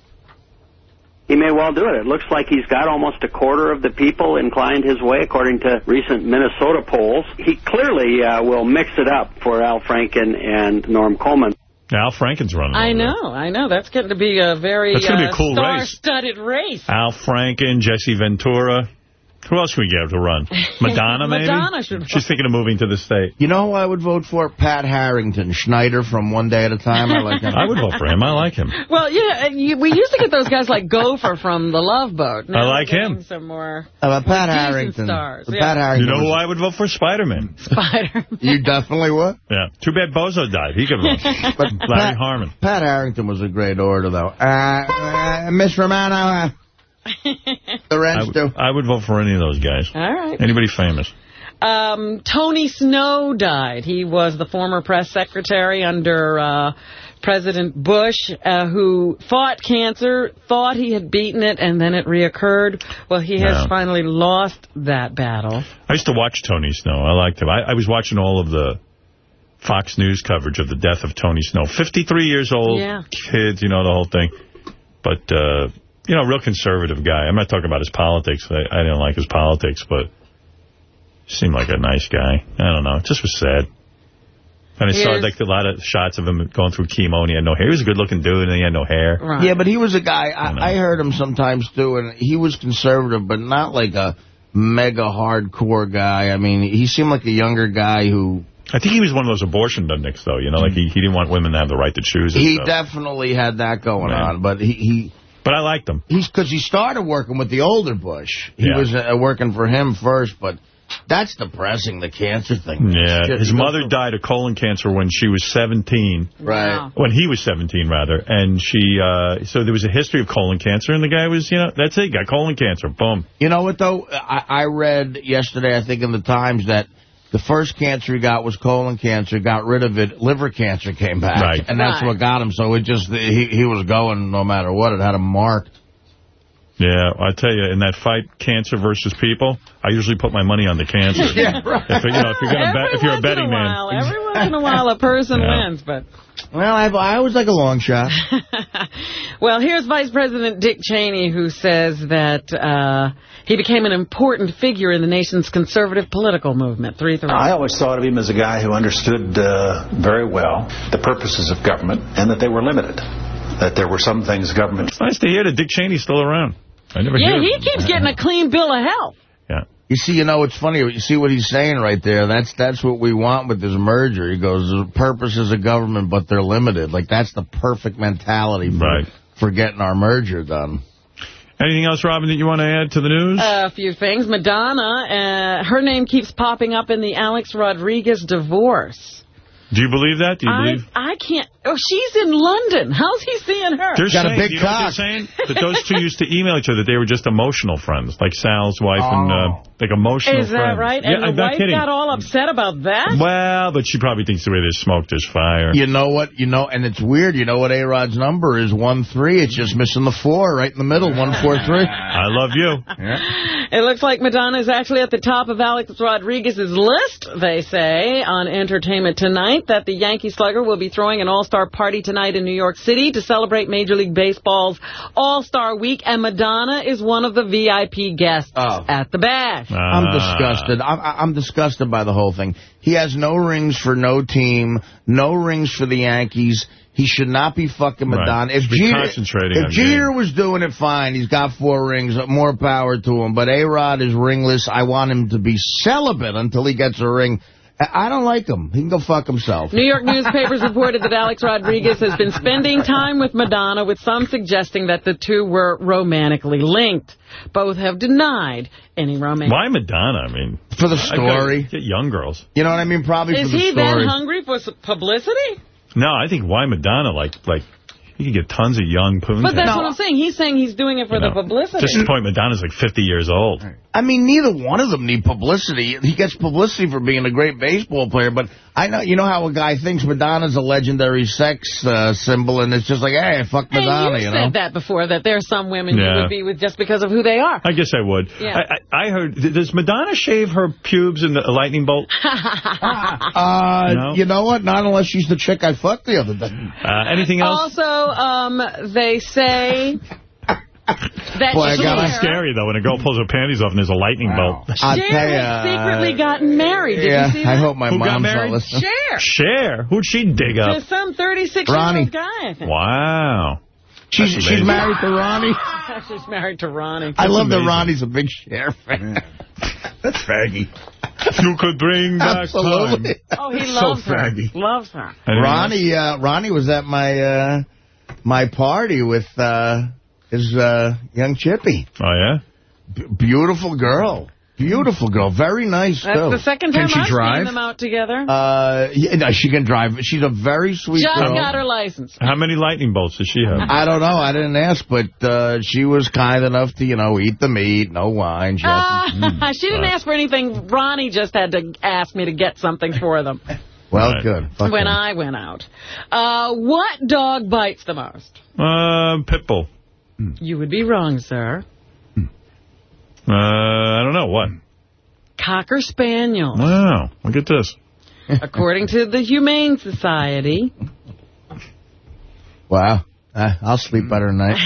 He may well do it. It looks like he's got almost a quarter of the people inclined his way, according to recent Minnesota polls. He clearly uh, will mix it up for Al Franken and Norm Coleman. Al Franken's running. I over know, I know. That's getting to be a very That's gonna be a uh, cool race. star-studded race. there. Al Franken, Jesse Ventura. Who else can we get to run? Madonna, maybe? Madonna should She's thinking of moving to the state. You know who I would vote for? Pat Harrington, Schneider from One Day at a Time. I like him. I would vote for him. I like him. Well, yeah, you, we used to get those guys like Gopher from The Love Boat. Now I like him. Some more Uh, Pat Harrington. stars. Yeah. Pat Harrington. You know who I would vote for? Spider-Man. Spider. You definitely would. Yeah. Too bad Bozo died. He could run. But Larry Pat, Harmon. Pat Harrington was a great order, though. Uh, uh, Miss Romano, the I rest would. I would vote for any of those guys. All right. Anybody famous. Um, Tony Snow died. He was the former press secretary under uh, President Bush, uh, who fought cancer, thought he had beaten it, and then it reoccurred. Well, he has Yeah. finally lost that battle. I used to watch Tony Snow. I liked him. I, I was watching all of the Fox News coverage of the death of Tony Snow. 53 years old, Yeah. kids, you know, the whole thing. But, uh, you know, real conservative guy. I'm not talking about his politics. I, I didn't like his politics, but seemed like a nice guy. I don't know. It just was sad. And I saw Here's- like a lot of shots of him going through chemo, and he had no hair. He was a good-looking dude, and he had no hair. Yeah, but he was a guy, I, I heard him sometimes, too, and he was conservative, but not like a mega hardcore guy. I mean, he seemed like a younger guy who... I think he was one of those abortion dudnicks, though. You know, like he, he didn't want women to have the right to choose. He stuff. definitely had that going Yeah. on, but he... he but I liked him. He's Because he started working with the older Bush. He Yeah. was uh, working for him first, but that's depressing, the cancer thing. Yeah, Shit, his mother from- died of colon cancer when she was 17. Right. When he was 17, rather. And she, uh, so there was a history of colon cancer, and the guy was, you know, that's it, got colon cancer. Boom. You know what, though? I, I read yesterday, I think, in the Times that the first cancer he got was colon cancer, got rid of it, liver cancer came back. Right. And that's Right. what got him. So it just, he, he was going no matter what. It had him marked. Yeah, I tell you, in that fight, cancer versus people, I usually put my money on the cancer. Yeah, right. If, you know, if you're gonna bet, if you're a betting man. While, every once in a while, a person Yeah. wins, but... Well, I, I always like a long shot. Well, here's Vice President Dick Cheney, who says that uh, he became an important figure in the nation's conservative political movement. Three, three. I always thought of him as a guy who understood uh, very well the purposes of government and that they were limited. That there were some things government... It's nice to hear that Dick Cheney's still around. I never yeah, hear he keeps getting a clean bill of health. Yeah. You see, you know, it's funny. You see what he's saying right there. That's that's what we want with this merger. He goes, the purposes of government, but they're limited. Like, that's the perfect mentality for, Right. for getting our merger done. Anything else, Robin, that you want to add to the news? a few things. Madonna, uh, her name keeps popping up in the Alex Rodriguez divorce. Do you believe that? Do you I, believe? I can't. Oh, she's in London. How's he seeing her? They're saying, you know what they're saying? That those two used to email each other. That they were just emotional friends, like Sal's wife and uh, like emotional Is that friends. right? Yeah, And I'm the wife kidding. got all upset about that? Well, but she probably thinks the way there's smoke, there's fire. You know what? You know, and it's weird. You know what A-Rod's number is? One three. It's just missing the four right in the middle. One four three. I love you. It looks like Madonna is actually at the top of Alex Rodriguez's list, they say, on Entertainment Tonight, that the Yankee slugger will be throwing an all-star party tonight in New York City to celebrate Major League Baseball's All-Star Week, and Madonna is one of the VIP guests at the bash. I'm Ah. disgusted. I'm, I'm disgusted by the whole thing. He has no rings for no team, no rings for the Yankees. He should not be fucking Right. Madonna. If Should be Jeter, if Jeter was doing it fine, he's got four rings, more power to him. But A-Rod is ringless. I want him to be celibate until he gets a ring. I I don't like him. He can go fuck himself. New York newspapers reported that Alex Rodriguez has been spending time with Madonna, with some suggesting that the two were romantically linked. Both have denied any romance. Why Madonna? I mean, For the story. Get young girls. You know what I mean? Probably Is for the he story. that hungry for publicity? No, I think why Madonna? Like, like, He could get tons of young poons. But that's what I'm saying. He's saying he's doing it for You the publicity. Just the point, Madonna's like 50 years old. I mean, neither one of them need publicity. He gets publicity for being a great baseball player, but I know you know how a guy thinks Madonna's a legendary sex uh, symbol, and it's just like, hey, fuck Hey, Madonna, you you said know. that before, that there are some women Yeah. you would be with just because of who they are. I guess I would. Yeah. I, I, I heard, does Madonna shave her pubes in the lightning bolt? Uh, No? You know what? Not unless she's the chick I fucked the other day. Uh, anything else? Also, um, they say that Boy, I Cher, got scary, though, when a girl pulls her panties off and there's a lightning bolt. I'll Cher has secretly gotten married. Did yeah, you see I hope my Who mom's not listening. Cher. Cher? Who'd she dig To up? some 36-year-old guy, Wow. She's, she's married to Ronnie. She's married to Ronnie. I love that. Ronnie's a big Cher fan. That's faggy. You could bring back Absolutely. time. Oh, he So loves her. faggy. Loves her. Ronnie, uh, Ronnie was at my uh, my party with uh, his uh, young chippy. Oh, yeah? B- beautiful girl. Beautiful girl. Very nice, That's too. the second time I've seen them out together. Uh, yeah, no, she can drive. She's a very sweet Just girl. got her license. How many lightning bolts does she have? I don't know. I didn't ask, but uh, she was kind enough to, you know, eat the meat, no wine. She had some- Ah, she didn't ask for anything. Ronnie just had to ask me to get something for them well, good. Fuck when her. I went out. Uh, what dog bites the most? Uh, Pitbull. You would be wrong, sir. Uh, I don't know. What? Cocker Spaniel. Wow. Look at this. According to the Humane Society, Wow. Uh, I'll sleep better tonight.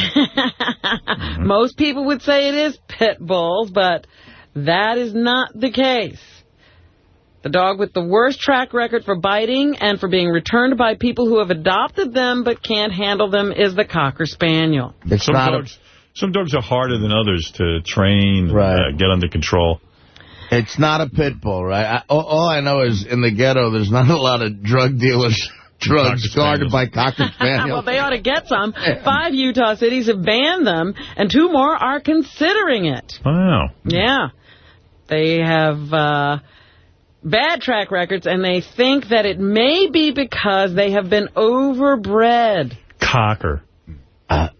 most people would say it is pit bulls, but that is not the case. The dog with the worst track record for biting and for being returned by people who have adopted them but can't handle them is the Cocker Spaniel. It's some dogs, some dogs are harder than others to train, Right. uh, get under control. It's not a pit bull, right? I, all, all I know is in the ghetto, there's not a lot of drug dealers, drugs guarded by Cocker Spaniels. well, they ought to get some. Five Utah cities have banned them, and two more are considering it. Wow. Yeah. They have uh, bad track records, and they think that it may be because they have been overbred. Cocker.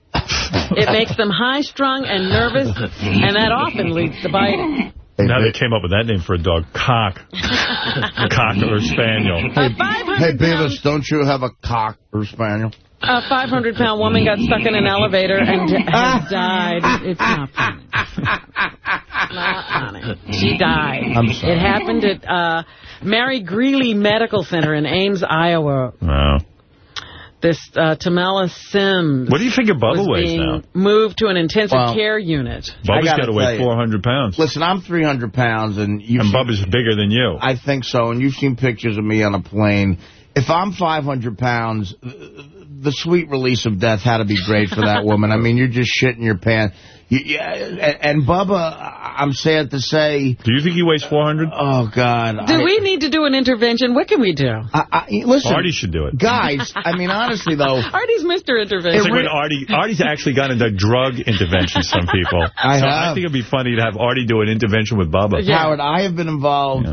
It makes them high-strung and nervous, and that often leads to biting. now they came up with that name for a dog. Cock. Cocker or Spaniel. A 500 Hey, Beavis, don't you have a cock or spaniel? A 500-pound woman got stuck in an elevator and d- has died. It's not funny. Not funny. She died. I'm sorry. It happened at uh, Mary Greeley Medical Center in Ames, Iowa. Wow. This uh, Tamala Sims What do you figure Bubba was weighs now? moved to an intensive Well, care unit. I Bubba's gotta weigh 400 pounds. Listen, I'm 300 pounds, and you. And Bubba's bigger than you. I think so, and you've seen pictures of me on a plane. If I'm 500 pounds, the sweet release of death had to be great for that woman. I mean, you're just shitting your pants. You, yeah, and, and Bubba, I'm sad to say... Do you think he weighs 400? Oh, God. Do I- we need to do an intervention? What can we do? I, I, listen, Artie should do it. guys, I mean, honestly, though... Artie's Mr. Intervention. It's Intervention. like when Artie, Artie's actually got into drug interventions, some people. I so I think it'd be funny to have Artie do an intervention with Bubba. Yeah. Howard, I have been involved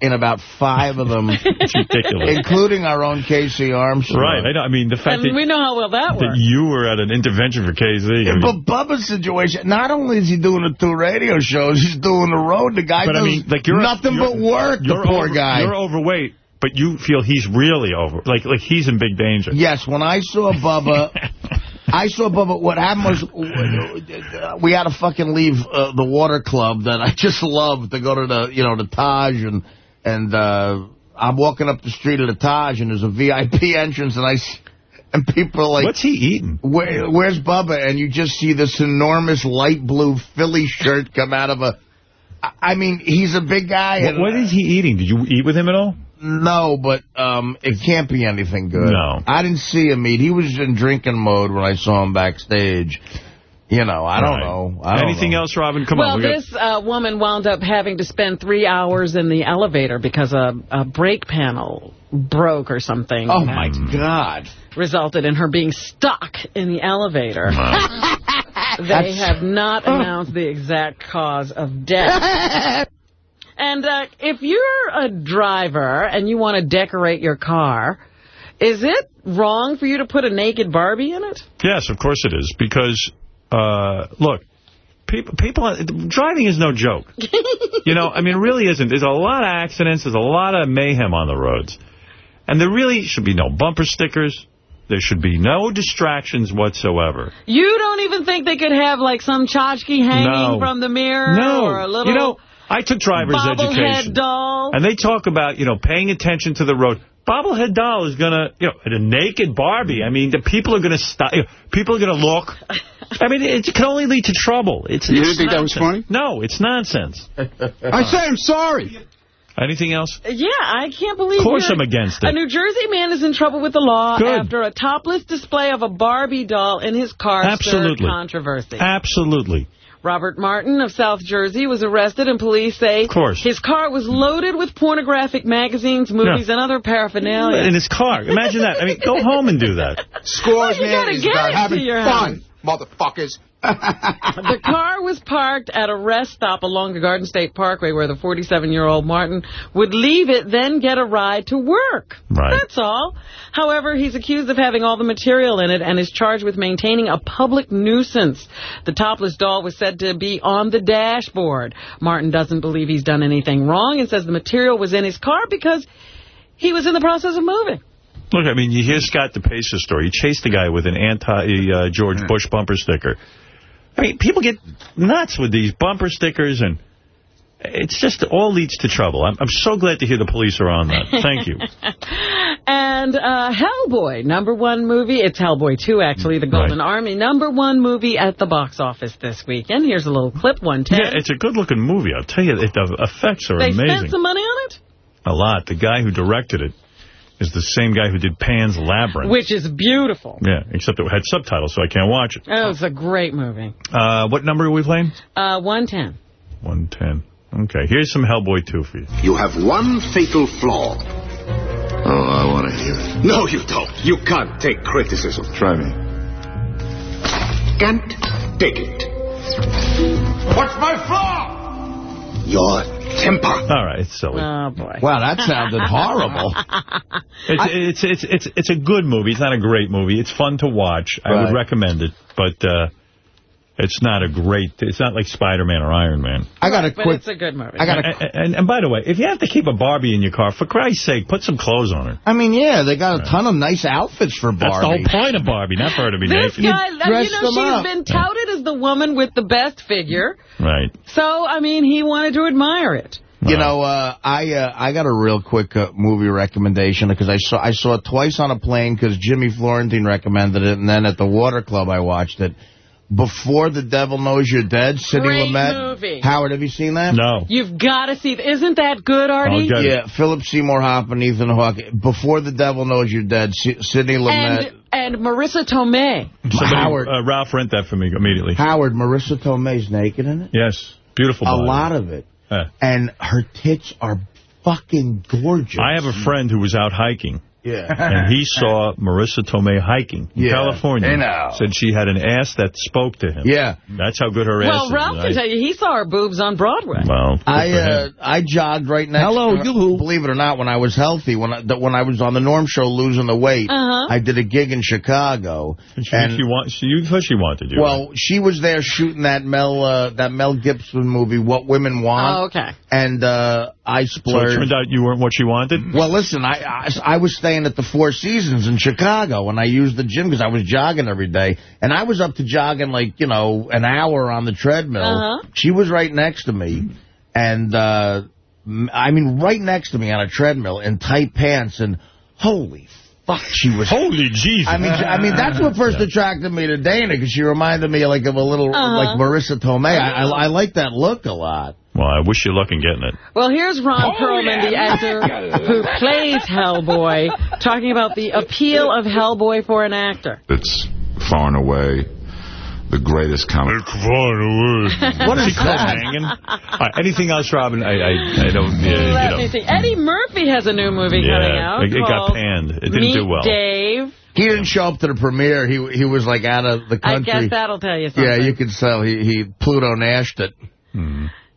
in about five of them, It's ridiculous. including our own KC Armstrong. Right. I, know, I mean, the fact And that, we know how well that that works. you were at an intervention for KC. I mean, but Bubba's situation, not only is he doing the two radio shows, he's doing the road. The guy but does I mean, like you're nothing you're- but work, the you're poor over- guy. You're overweight, but you feel he's really over. Like, like he's in big danger. Yes, when I saw Bubba, I saw Bubba, what happened was we had to fucking leave uh, the water club that I just love to go to the, you know, the Taj and, and, uh, I'm walking up the street of the Taj and there's a VIP entrance and I, s- and people are like, What's he eating? Where, where's Bubba? And you just see this enormous light blue Philly shirt come out of a... I mean, he's a big guy. What, and- what is he eating? Did you eat with him at all? No, but um, it can't be anything good. No. I didn't see him eat. He was in drinking mode when I saw him backstage. You know, I don't Right. know. I don't Anything know. else, Robin? Come well, on. we got- this uh, woman wound up having to spend three hours in the elevator because a, a brake panel broke or something. Oh, my God. Resulted in her being stuck in the elevator. they have not announced the exact cause of death. And uh, if you're a driver and you want to decorate your car, Is it wrong for you to put a naked Barbie in it? Yes, of course it is. Because, uh, look, people, people, driving is no joke. you know, I mean, it really isn't. There's a lot of accidents. There's a lot of mayhem on the roads. And there really should be no bumper stickers. There should be no distractions whatsoever. You don't even think they could have, like, some tchotchke hanging No. from the mirror? No. Or a little You know, I took driver's bobblehead education. doll? And they talk about, you know, paying attention to the road. Bobblehead doll is going to, you know, a naked Barbie. I mean, the people are going to stop. You know, people are going to look. I mean, it can only lead to trouble. It's, You didn't it's think that was nonsense. No, it's nonsense. I say I'm sorry. Anything else? Yeah, I can't believe Of course I'm against it. A. New Jersey man is in trouble with the law Good. after a topless display of a Barbie doll in his car stirred Absolutely. controversy. Absolutely. Robert Martin of South Jersey was arrested, and police say course. his car was loaded with pornographic magazines, movies, and other paraphernalia. In his car. Imagine that. I mean, go home and do that. Scores, Well, you man, gotta is get about it having to your fun, motherfuckers. the car was parked at a rest stop along the Garden State Parkway where the 47-year-old Martin would leave it, then get a ride to work. Right. That's all. However, he's accused of having all the material in it and is charged with maintaining a public nuisance. The topless doll was said to be on the dashboard. Martin doesn't believe he's done anything wrong and says the material was in his car because he was in the process of moving. Look, I mean, you hear Scott DePace's story. He chased the guy with an anti-George uh, Bush bumper sticker. I mean, people get nuts with these bumper stickers, and it's just all leads to trouble. I'm, I'm so glad to hear the police are on that. Thank you. And uh, Hellboy, number one movie. It's Hellboy 2, actually, The Golden Army. Number one movie at the box office this weekend. Here's a little clip, 110. Yeah, it's a good-looking movie. I'll tell you, it, the effects are they amazing. spent some money on it, A lot. The guy who directed it is the same guy who did Pan's Labyrinth. which is beautiful. Yeah, except it had subtitles, so I can't watch it. Oh, it's a great movie. Uh, what number are we playing? Uh, 110. 110. Okay, here's some Hellboy 2 for you. You have one fatal flaw. Oh, I want to hear it. No, you don't. You can't take criticism. Try me. Can't take it. What's my flaw? Your temper. All right, it's silly. Oh, boy. Wow, that sounded horrible. It's, it's it's it's it's a good movie. It's not a great movie. It's fun to watch. I would recommend it, but uh, it's not a great. It's not like Spider-Man or Iron Man. I got a But quick. it's a good movie. I got a. And, and, and by the way, if you have to keep a Barbie in your car, for Christ's sake, put some clothes on her. I mean, yeah, they got a ton of nice outfits for Barbie. That's the whole point of Barbie, not for her to be This naked. guy, dress you know, them she's up. been touted as the woman with the best figure. Right. So, I mean, he wanted to admire it. You know, uh, I uh, I got a real quick uh, movie recommendation because I saw I saw it twice on a plane because Jimmy Florentine recommended it, and then at the Water Club I watched it. Before the Devil Knows You're Dead, Sidney Great Lumet. movie. Howard, have you seen that? No. You've got to see. Isn't that good, Artie? I'll get it. Yeah, Philip Seymour Hoffman, Ethan Hawke. Before the Devil Knows You're Dead, Si- Sidney Lumet. And, and Marisa Tomei. Somebody, Howard. Uh, Ralph, rent that for me immediately. Howard, Marisa Tomei's naked in it. Yes. Beautiful A lot of it. Uh, And her tits are fucking gorgeous. I have a friend who was out hiking. Yeah. and he saw Marisa Tomei hiking in Yeah, California. I know. Said she had an ass that spoke to him. Yeah. That's how good her ass Well, is. Ralph can tell you, he saw her boobs on Broadway. Well, I uh. I jogged right next. Hello, to, Believe it or not, when I was healthy, when I, when I was on the Norm Show losing the weight, Uh-huh. I did a gig in Chicago. She, and she, want, she, you thought she wanted you. well, she was there shooting that Mel uh, that Mel Gibson movie, What Women Want. Oh, okay. And uh, I so it turned out you weren't what she wanted? Well, listen, I, I I was staying at the Four Seasons in Chicago, and I used the gym because I was jogging every day. And I was up to jogging, like, you know, an hour on the treadmill. Uh-huh. She was right next to me, and, uh, m- I mean, right next to me on a treadmill in tight pants, and holy fuck, she was... Holy Jesus. I mean, I mean, that's what first attracted me to Dana, because she reminded me, like, of a little, Uh-huh. like, Marisa Tomei. I, I, I like that look a lot. Well, I wish you luck in getting it. Well, here's Ron Oh, Perlman, the actor who plays Hellboy, talking about the appeal of Hellboy for an actor. It's far and away the greatest comic. what is that? Hanging? All right, anything else, Robin? I, I, I don't, uh, Let you me know. see. Eddie Murphy has a new movie Yeah, coming out. it- it got panned. It didn't Meet do well. Dave. He didn't show up to the premiere. He he was, like, out of the country. I guess that'll tell you something. Yeah, you could tell he, he Pluto Nashed it.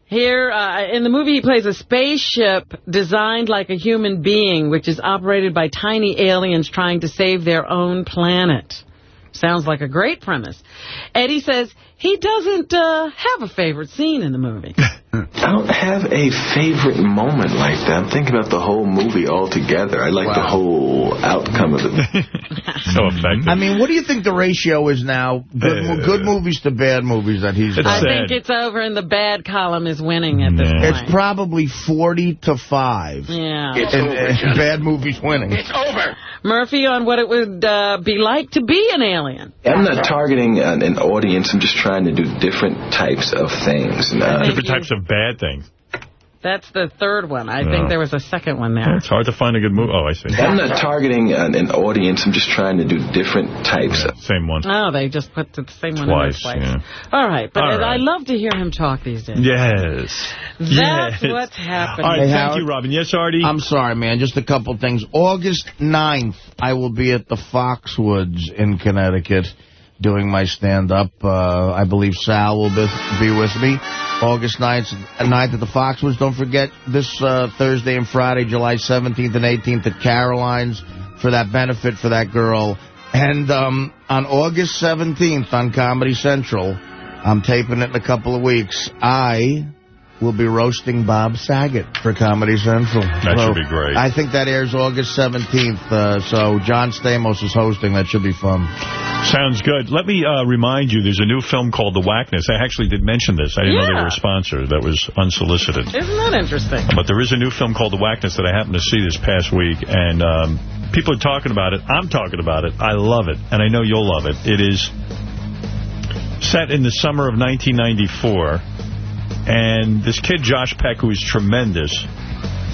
Here, uh, in the movie, he plays a spaceship designed like a human being, which is operated by tiny aliens trying to save their own planet. Sounds like a great premise. Eddie says he doesn't uh, have a favorite scene in the movie. I don't have a favorite moment like that. I'm thinking about the whole movie altogether. I like the whole outcome of the So effective. I mean, what do you think the ratio is now? Good, mo- good movies to bad movies that he's done. I think it's over and the bad column is winning at this point. It's probably 40 to 5. Yeah. and, and bad movies winning. It's over. Murphy on what it would uh, be like to be an alien. I'm not targeting an, an audience. I'm just trying to do different types of things. Uh, Different types of bad things. That's the third one. I Yeah. think there was a second one there. It's hard to find a good movie. Oh, I see. I'm not targeting an, an audience. I'm just trying to do different types of Same one. Oh, they just put the same one Twice, in twice. yeah. All right, but All right. I love to hear him talk these days. Yes. That's yes. what's happening. All right, Hey, thank Howard. you, Robin. Yes, Artie? I'm sorry, man. Just a couple things. August 9th, I will be at the Foxwoods in Connecticut doing my stand-up. Uh, I believe Sal will be, be with me. August 9th, 9th at the Foxwoods. Don't forget this uh, Thursday and Friday, July 17th and 18th at Caroline's for that benefit for that girl. And um, on August 17th on Comedy Central, I'm taping it in a couple of weeks. I will be roasting Bob Saget for Comedy Central. That should be great. I think that airs August 17th. Uh, so John Stamos is hosting. That should be fun. Sounds good. Let me uh, remind you, there's a new film called The Whackness. I actually did mention this. I didn't know they Yeah. were a sponsor. That was unsolicited. Isn't that interesting? But there is a new film called The Whackness that I happened to see this past week, and um, people are talking about it. I'm talking about it. I love it, and I know you'll love it. It is set in the summer of 1994, and this kid, Josh Peck, who is tremendous,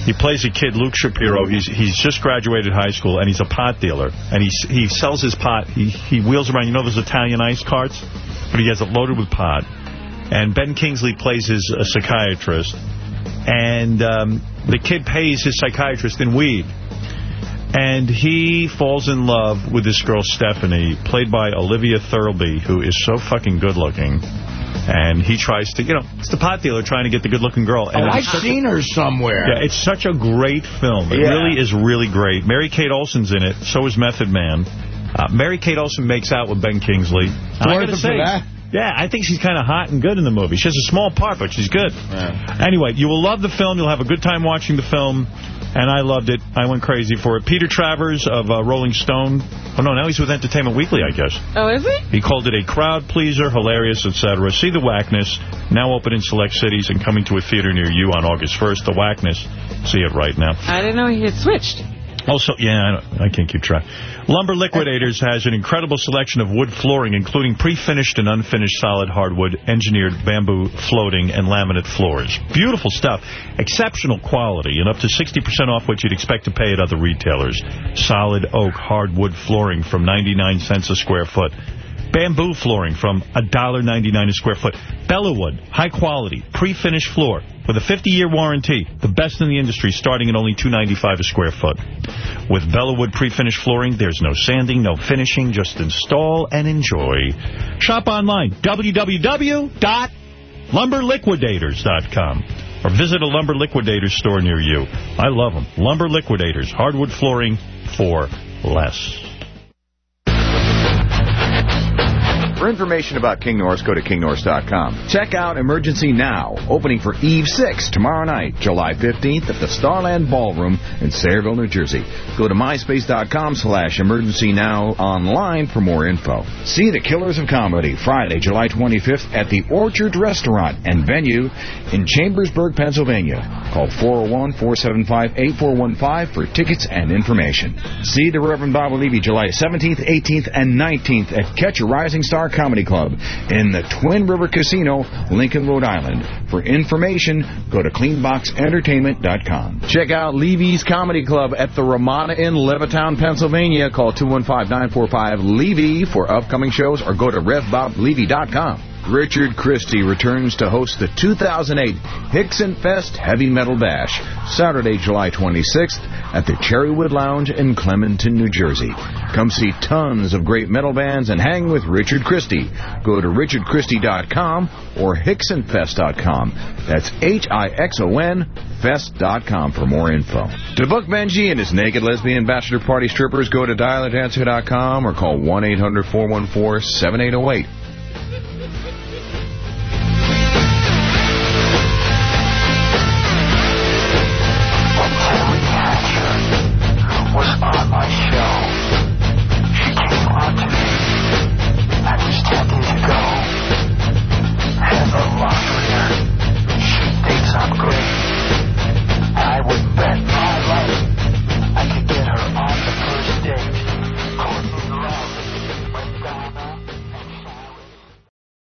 he plays a kid, Luke Shapiro. He's he's just graduated high school, and he's a pot dealer. And he he sells his pot. He he wheels around. You know those Italian ice carts? But he has it loaded with pot. And Ben Kingsley plays his a psychiatrist. And um, the kid pays his psychiatrist in weed. And he falls in love with this girl, Stephanie, played by Olivia Thirlby, who is so fucking good-looking. And he tries to, you know, it's the pot dealer trying to get the good-looking girl. And Oh, I've such a- seen her somewhere. yeah, it's such a great film. It Yeah. really is really great. Mary Kate Olsen's in it. So is Method Man. Uh, Mary Kate Olsen makes out with Ben Kingsley. I Worth it for say, that. yeah, I think she's kind of hot and good in the movie. She has a small part, but she's good. Anyway, you will love the film. You'll have a good time watching the film. And I loved it. I went crazy for it. Peter Travers of uh, Rolling Stone. Oh, no, now he's with Entertainment Weekly, I guess. Oh, is he? He called it a crowd pleaser, hilarious, etc. See The Whackness, now open in select cities and coming to a theater near you on August 1st. The Whackness. See it right now. I didn't know he had switched. Also, yeah, I, I can't keep track. Lumber Liquidators has an incredible selection of wood flooring, including pre-finished and unfinished solid hardwood, engineered bamboo floating, and laminate floors. Beautiful stuff. Exceptional quality, and up to 60% off what you'd expect to pay at other retailers. Solid oak hardwood flooring from 99 cents a square foot. Bamboo flooring from $1.99 a square foot. Bellawood, high quality, pre-finished floor with a 50-year warranty. The best in the industry, starting at only $2.95 a square foot. With Bellawood pre-finished flooring, there's no sanding, no finishing, just install and enjoy. Shop online, www.lumberliquidators.com or visit a Lumber Liquidators store near you. I love them. Lumber Liquidators, hardwood flooring for less. For information about King Norris, go to kingnorris.com. Check out Emergency Now, opening for Eve 6 tomorrow night, July 15th at the Starland Ballroom in Sayreville, New Jersey. Go to myspace.com slash emergency now online for more info. See The Killers of Comedy Friday, July 25th at the Orchard Restaurant and venue in Chambersburg, Pennsylvania. Call 401-475-8415 for tickets and information. See the Reverend Bob Levy July 17th, 18th, and 19th at Catch a Rising Star Comedy Club in the Twin River Casino, Lincoln, Rhode Island. For information, go to cleanboxentertainment.com. Check out Levy's Comedy Club at the Ramada in Levittown, Pennsylvania. Call 215-945-LEVY for upcoming shows or go to RevBobLevy.com. Richard Christie returns to host the 2008 Hixon Fest Heavy Metal Bash, Saturday, July 26th at the Cherrywood Lounge in Clementon, New Jersey. Come see tons of great metal bands and hang with Richard Christie. Go to richardchristie.com or hixonfest.com. That's H-I-X-O-N fest.com for more info. To book Benji and his naked lesbian bachelor party strippers, go to dialadancer.com or call 1-800-414-7808.